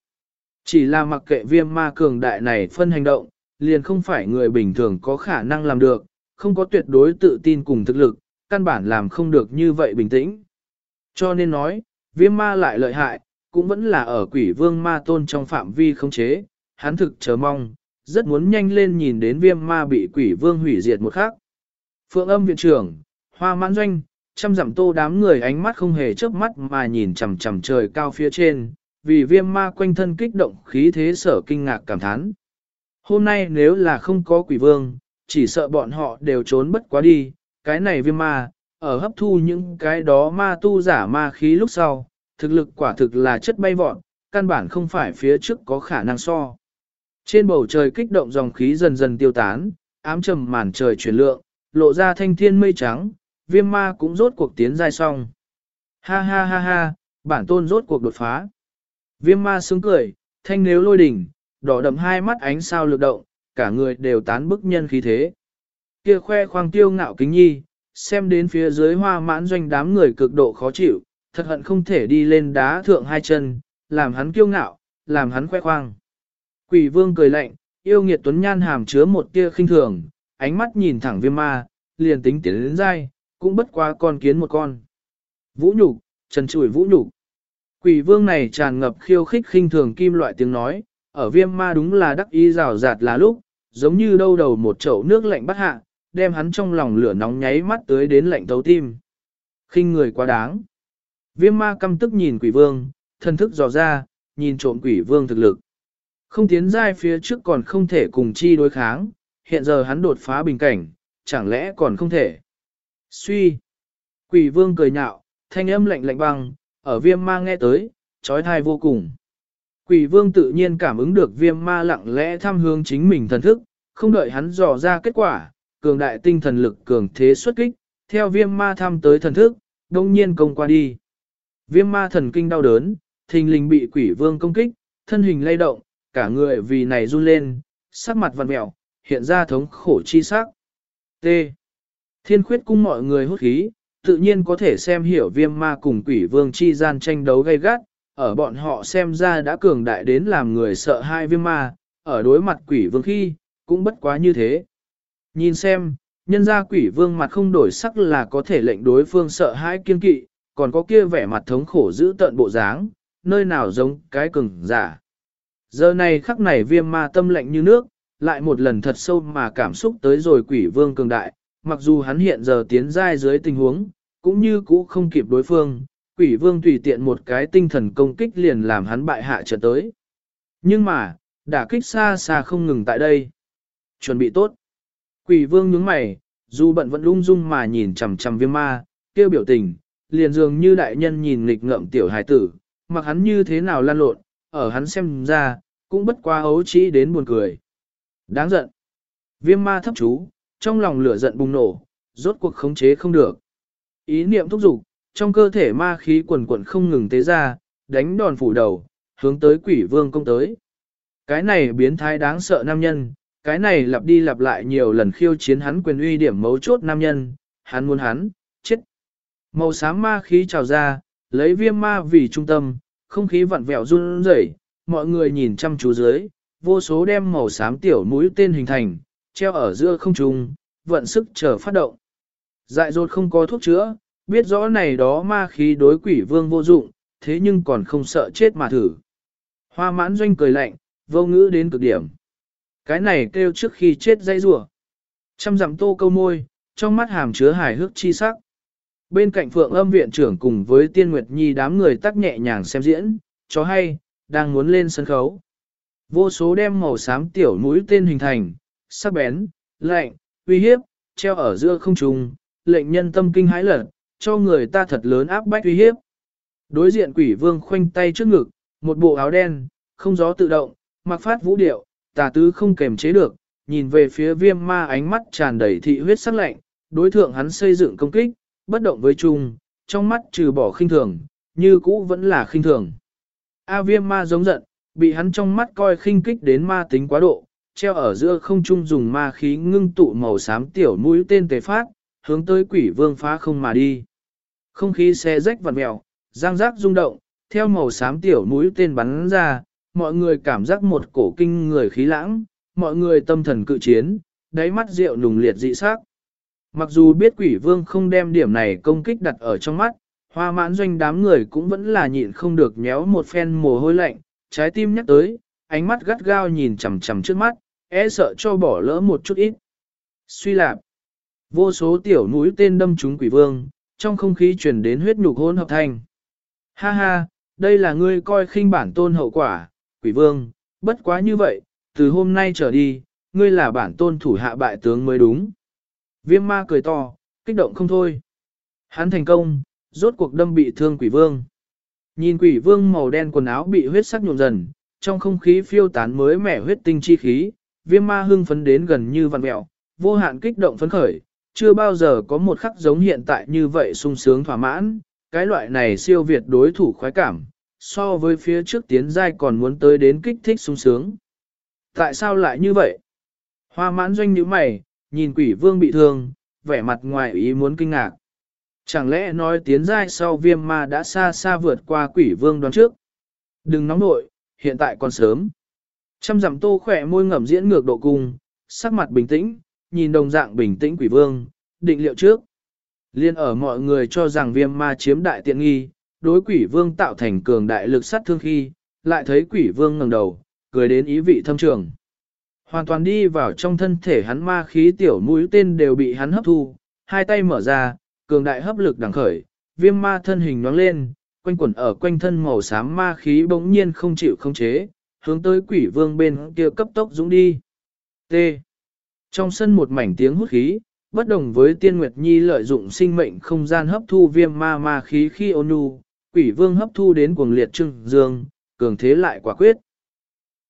Chỉ là mặc kệ viêm ma cường đại này phân hành động, liền không phải người bình thường có khả năng làm được, không có tuyệt đối tự tin cùng thực lực, căn bản làm không được như vậy bình tĩnh. Cho nên nói, viêm ma lại lợi hại, cũng vẫn là ở quỷ vương ma tôn trong phạm vi không chế, hắn thực chờ mong, rất muốn nhanh lên nhìn đến viêm ma bị quỷ vương hủy diệt một khắc. Phượng âm viện trưởng, hoa mãn doanh, trăm dặm tô đám người ánh mắt không hề chớp mắt mà nhìn chằm chằm trời cao phía trên, vì viêm ma quanh thân kích động khí thế sở kinh ngạc cảm thán. Hôm nay nếu là không có quỷ vương, chỉ sợ bọn họ đều trốn bất quá đi, cái này viêm ma, ở hấp thu những cái đó ma tu giả ma khí lúc sau, thực lực quả thực là chất bay vọt, căn bản không phải phía trước có khả năng so. Trên bầu trời kích động dòng khí dần dần tiêu tán, ám trầm màn trời chuyển lượng, lộ ra thanh thiên mây trắng, viêm ma cũng rốt cuộc tiến giai xong. Ha ha ha ha, bản tôn rốt cuộc đột phá. Viêm ma sướng cười, thanh nếu lôi đỉnh, đỏ đậm hai mắt ánh sao lực động, cả người đều tán bức nhân khí thế. Kia khoe khoang tiêu ngạo kính nhi, xem đến phía dưới hoa mãn doanh đám người cực độ khó chịu, thật hận không thể đi lên đá thượng hai chân, làm hắn kiêu ngạo, làm hắn khoe khoang. Quỷ vương cười lạnh, yêu nghiệt tuấn nhan hàm chứa một tia khinh thường, ánh mắt nhìn thẳng viêm ma, liền tính tiến đến dai, cũng bất quá con kiến một con. Vũ nhục, trần chủi vũ nhục. Quỷ vương này tràn ngập khiêu khích khinh thường kim loại tiếng nói, ở viêm ma đúng là đắc ý rào rạt là lúc, giống như đâu đầu một chậu nước lạnh bắt hạ, đem hắn trong lòng lửa nóng nháy mắt tới đến lạnh thấu tim. khinh người quá đáng. Viêm ma căm tức nhìn quỷ vương, thân thức dò ra, nhìn trộm quỷ vương thực lực. Không tiến giai phía trước còn không thể cùng chi đối kháng, hiện giờ hắn đột phá bình cảnh, chẳng lẽ còn không thể. Suy. Quỷ vương cười nhạo, thanh âm lạnh lạnh băng, ở viêm ma nghe tới, trói thai vô cùng. Quỷ vương tự nhiên cảm ứng được viêm ma lặng lẽ thăm hướng chính mình thần thức, không đợi hắn dò ra kết quả, cường đại tinh thần lực cường thế xuất kích, theo viêm ma thăm tới thần thức, đông nhiên công qua đi. Viêm ma thần kinh đau đớn, thình lình bị quỷ vương công kích, thân hình lay động, cả người vì này run lên, sắc mặt vặn mẹo, hiện ra thống khổ chi sắc. T. Thiên khuyết cung mọi người hút khí, tự nhiên có thể xem hiểu viêm ma cùng quỷ vương chi gian tranh đấu gay gắt, ở bọn họ xem ra đã cường đại đến làm người sợ hai viêm ma, ở đối mặt quỷ vương khi, cũng bất quá như thế. Nhìn xem, nhân ra quỷ vương mặt không đổi sắc là có thể lệnh đối phương sợ hãi kiên kỵ, còn có kia vẻ mặt thống khổ giữ tận bộ dáng, nơi nào giống cái cường giả. Giờ này khắc này viêm ma tâm lạnh như nước, lại một lần thật sâu mà cảm xúc tới rồi quỷ vương cường đại, mặc dù hắn hiện giờ tiến giai dưới tình huống, cũng như cũ không kịp đối phương, quỷ vương tùy tiện một cái tinh thần công kích liền làm hắn bại hạ trở tới. Nhưng mà, đả kích xa xa không ngừng tại đây. Chuẩn bị tốt. Quỷ vương nhướng mày, dù bận vẫn lung dung mà nhìn chằm chằm viêm ma, kêu biểu tình, liền dường như đại nhân nhìn nghịch ngợm tiểu hài tử, mặc hắn như thế nào lan lộn, ở hắn xem ra, cũng bất quá ấu trĩ đến buồn cười. Đáng giận. Viêm ma thấp chú, trong lòng lửa giận bùng nổ, rốt cuộc khống chế không được. Ý niệm thúc giục, trong cơ thể ma khí quần quần không ngừng tế ra, đánh đòn phủ đầu, hướng tới quỷ vương công tới. Cái này biến thái đáng sợ nam nhân, cái này lặp đi lặp lại nhiều lần khiêu chiến hắn quyền uy điểm mấu chốt nam nhân, hắn muốn hắn, chết. Màu xám ma khí trào ra, lấy viêm ma vì trung tâm, không khí vặn vẹo run rẩy, mọi người nhìn chăm chú dưới, vô số đem màu xám tiểu mũi tên hình thành, treo ở giữa không trung, vận sức chờ phát động. Dại dột không có thuốc chữa, biết rõ này đó ma khí đối quỷ vương vô dụng, thế nhưng còn không sợ chết mà thử. Hoa mãn doanh cười lạnh, vô ngữ đến cực điểm. Cái này kêu trước khi chết dây rủa Trăm dặm tô câu môi, trong mắt hàm chứa hài hước chi sắc. Bên cạnh phượng âm viện trưởng cùng với tiên nguyệt nhi đám người tắc nhẹ nhàng xem diễn, cho hay, đang muốn lên sân khấu. Vô số đem màu xám tiểu mũi tên hình thành, sắc bén, lạnh, uy hiếp, treo ở giữa không trung, lệnh nhân tâm kinh hãi lật, cho người ta thật lớn áp bách uy hiếp. Đối diện quỷ vương khoanh tay trước ngực, một bộ áo đen, không gió tự động, mặc phát vũ điệu, tà tứ không kềm chế được, nhìn về phía viêm ma ánh mắt tràn đầy thị huyết sắc lạnh, đối thượng hắn xây dựng công kích, bất động với chung, trong mắt trừ bỏ khinh thường, như cũ vẫn là khinh thường. A viêm ma giống giận, bị hắn trong mắt coi khinh kích đến ma tính quá độ, treo ở giữa không trung dùng ma khí ngưng tụ màu xám tiểu mũi tên tề phát, hướng tới quỷ vương phá không mà đi. Không khí xe rách vặn mèo, giang rác rung động, theo màu xám tiểu mũi tên bắn ra, mọi người cảm giác một cổ kinh người khí lãng, mọi người tâm thần cự chiến, đáy mắt rượu nùng liệt dị sắc. Mặc dù biết quỷ vương không đem điểm này công kích đặt ở trong mắt, hoa mãn doanh đám người cũng vẫn là nhịn không được nhéo một phen mồ hôi lạnh, trái tim nhắc tới, ánh mắt gắt gao nhìn chằm chằm trước mắt, e sợ cho bỏ lỡ một chút ít. Suy lạp, vô số tiểu núi tên đâm trúng quỷ vương, trong không khí truyền đến huyết nhục hôn hợp thành. Ha ha, đây là ngươi coi khinh bản tôn hậu quả, quỷ vương, bất quá như vậy, từ hôm nay trở đi, ngươi là bản tôn thủ hạ bại tướng mới đúng. Viêm ma cười to, kích động không thôi. Hắn thành công, rốt cuộc đâm bị thương quỷ vương. Nhìn quỷ vương màu đen quần áo bị huyết sắc nhuộm dần, trong không khí phiêu tán mới mẻ huyết tinh chi khí, viêm ma hưng phấn đến gần như vằn mẹo, vô hạn kích động phấn khởi, chưa bao giờ có một khắc giống hiện tại như vậy sung sướng thỏa mãn, cái loại này siêu việt đối thủ khoái cảm, so với phía trước tiến giai còn muốn tới đến kích thích sung sướng. Tại sao lại như vậy? Hoa mãn doanh nữ mày, nhìn quỷ vương bị thương, vẻ mặt ngoài ý muốn kinh ngạc. Chẳng lẽ nói tiến giai sau viêm ma đã xa xa vượt qua quỷ vương đoán trước? Đừng nóng nội, hiện tại còn sớm. Trăm dặm tô khỏe môi ngẩm diễn ngược độ cung, sắc mặt bình tĩnh, nhìn đồng dạng bình tĩnh quỷ vương, định liệu trước. Liên ở mọi người cho rằng viêm ma chiếm đại tiện nghi, đối quỷ vương tạo thành cường đại lực sát thương khi, lại thấy quỷ vương ngẩng đầu, cười đến ý vị thâm trường. Hoàn toàn đi vào trong thân thể hắn ma khí tiểu mũi tên đều bị hắn hấp thu, hai tay mở ra, cường đại hấp lực đằng khởi, viêm ma thân hình nhoáng lên, quanh quẩn ở quanh thân màu xám ma khí bỗng nhiên không chịu không chế, hướng tới quỷ vương bên kia cấp tốc dũng đi. T. Trong sân một mảnh tiếng hút khí, bất đồng với tiên nguyệt nhi lợi dụng sinh mệnh không gian hấp thu viêm ma ma khí khi ôn nhu, quỷ vương hấp thu đến cuồng liệt trưng dương, cường thế lại quả quyết.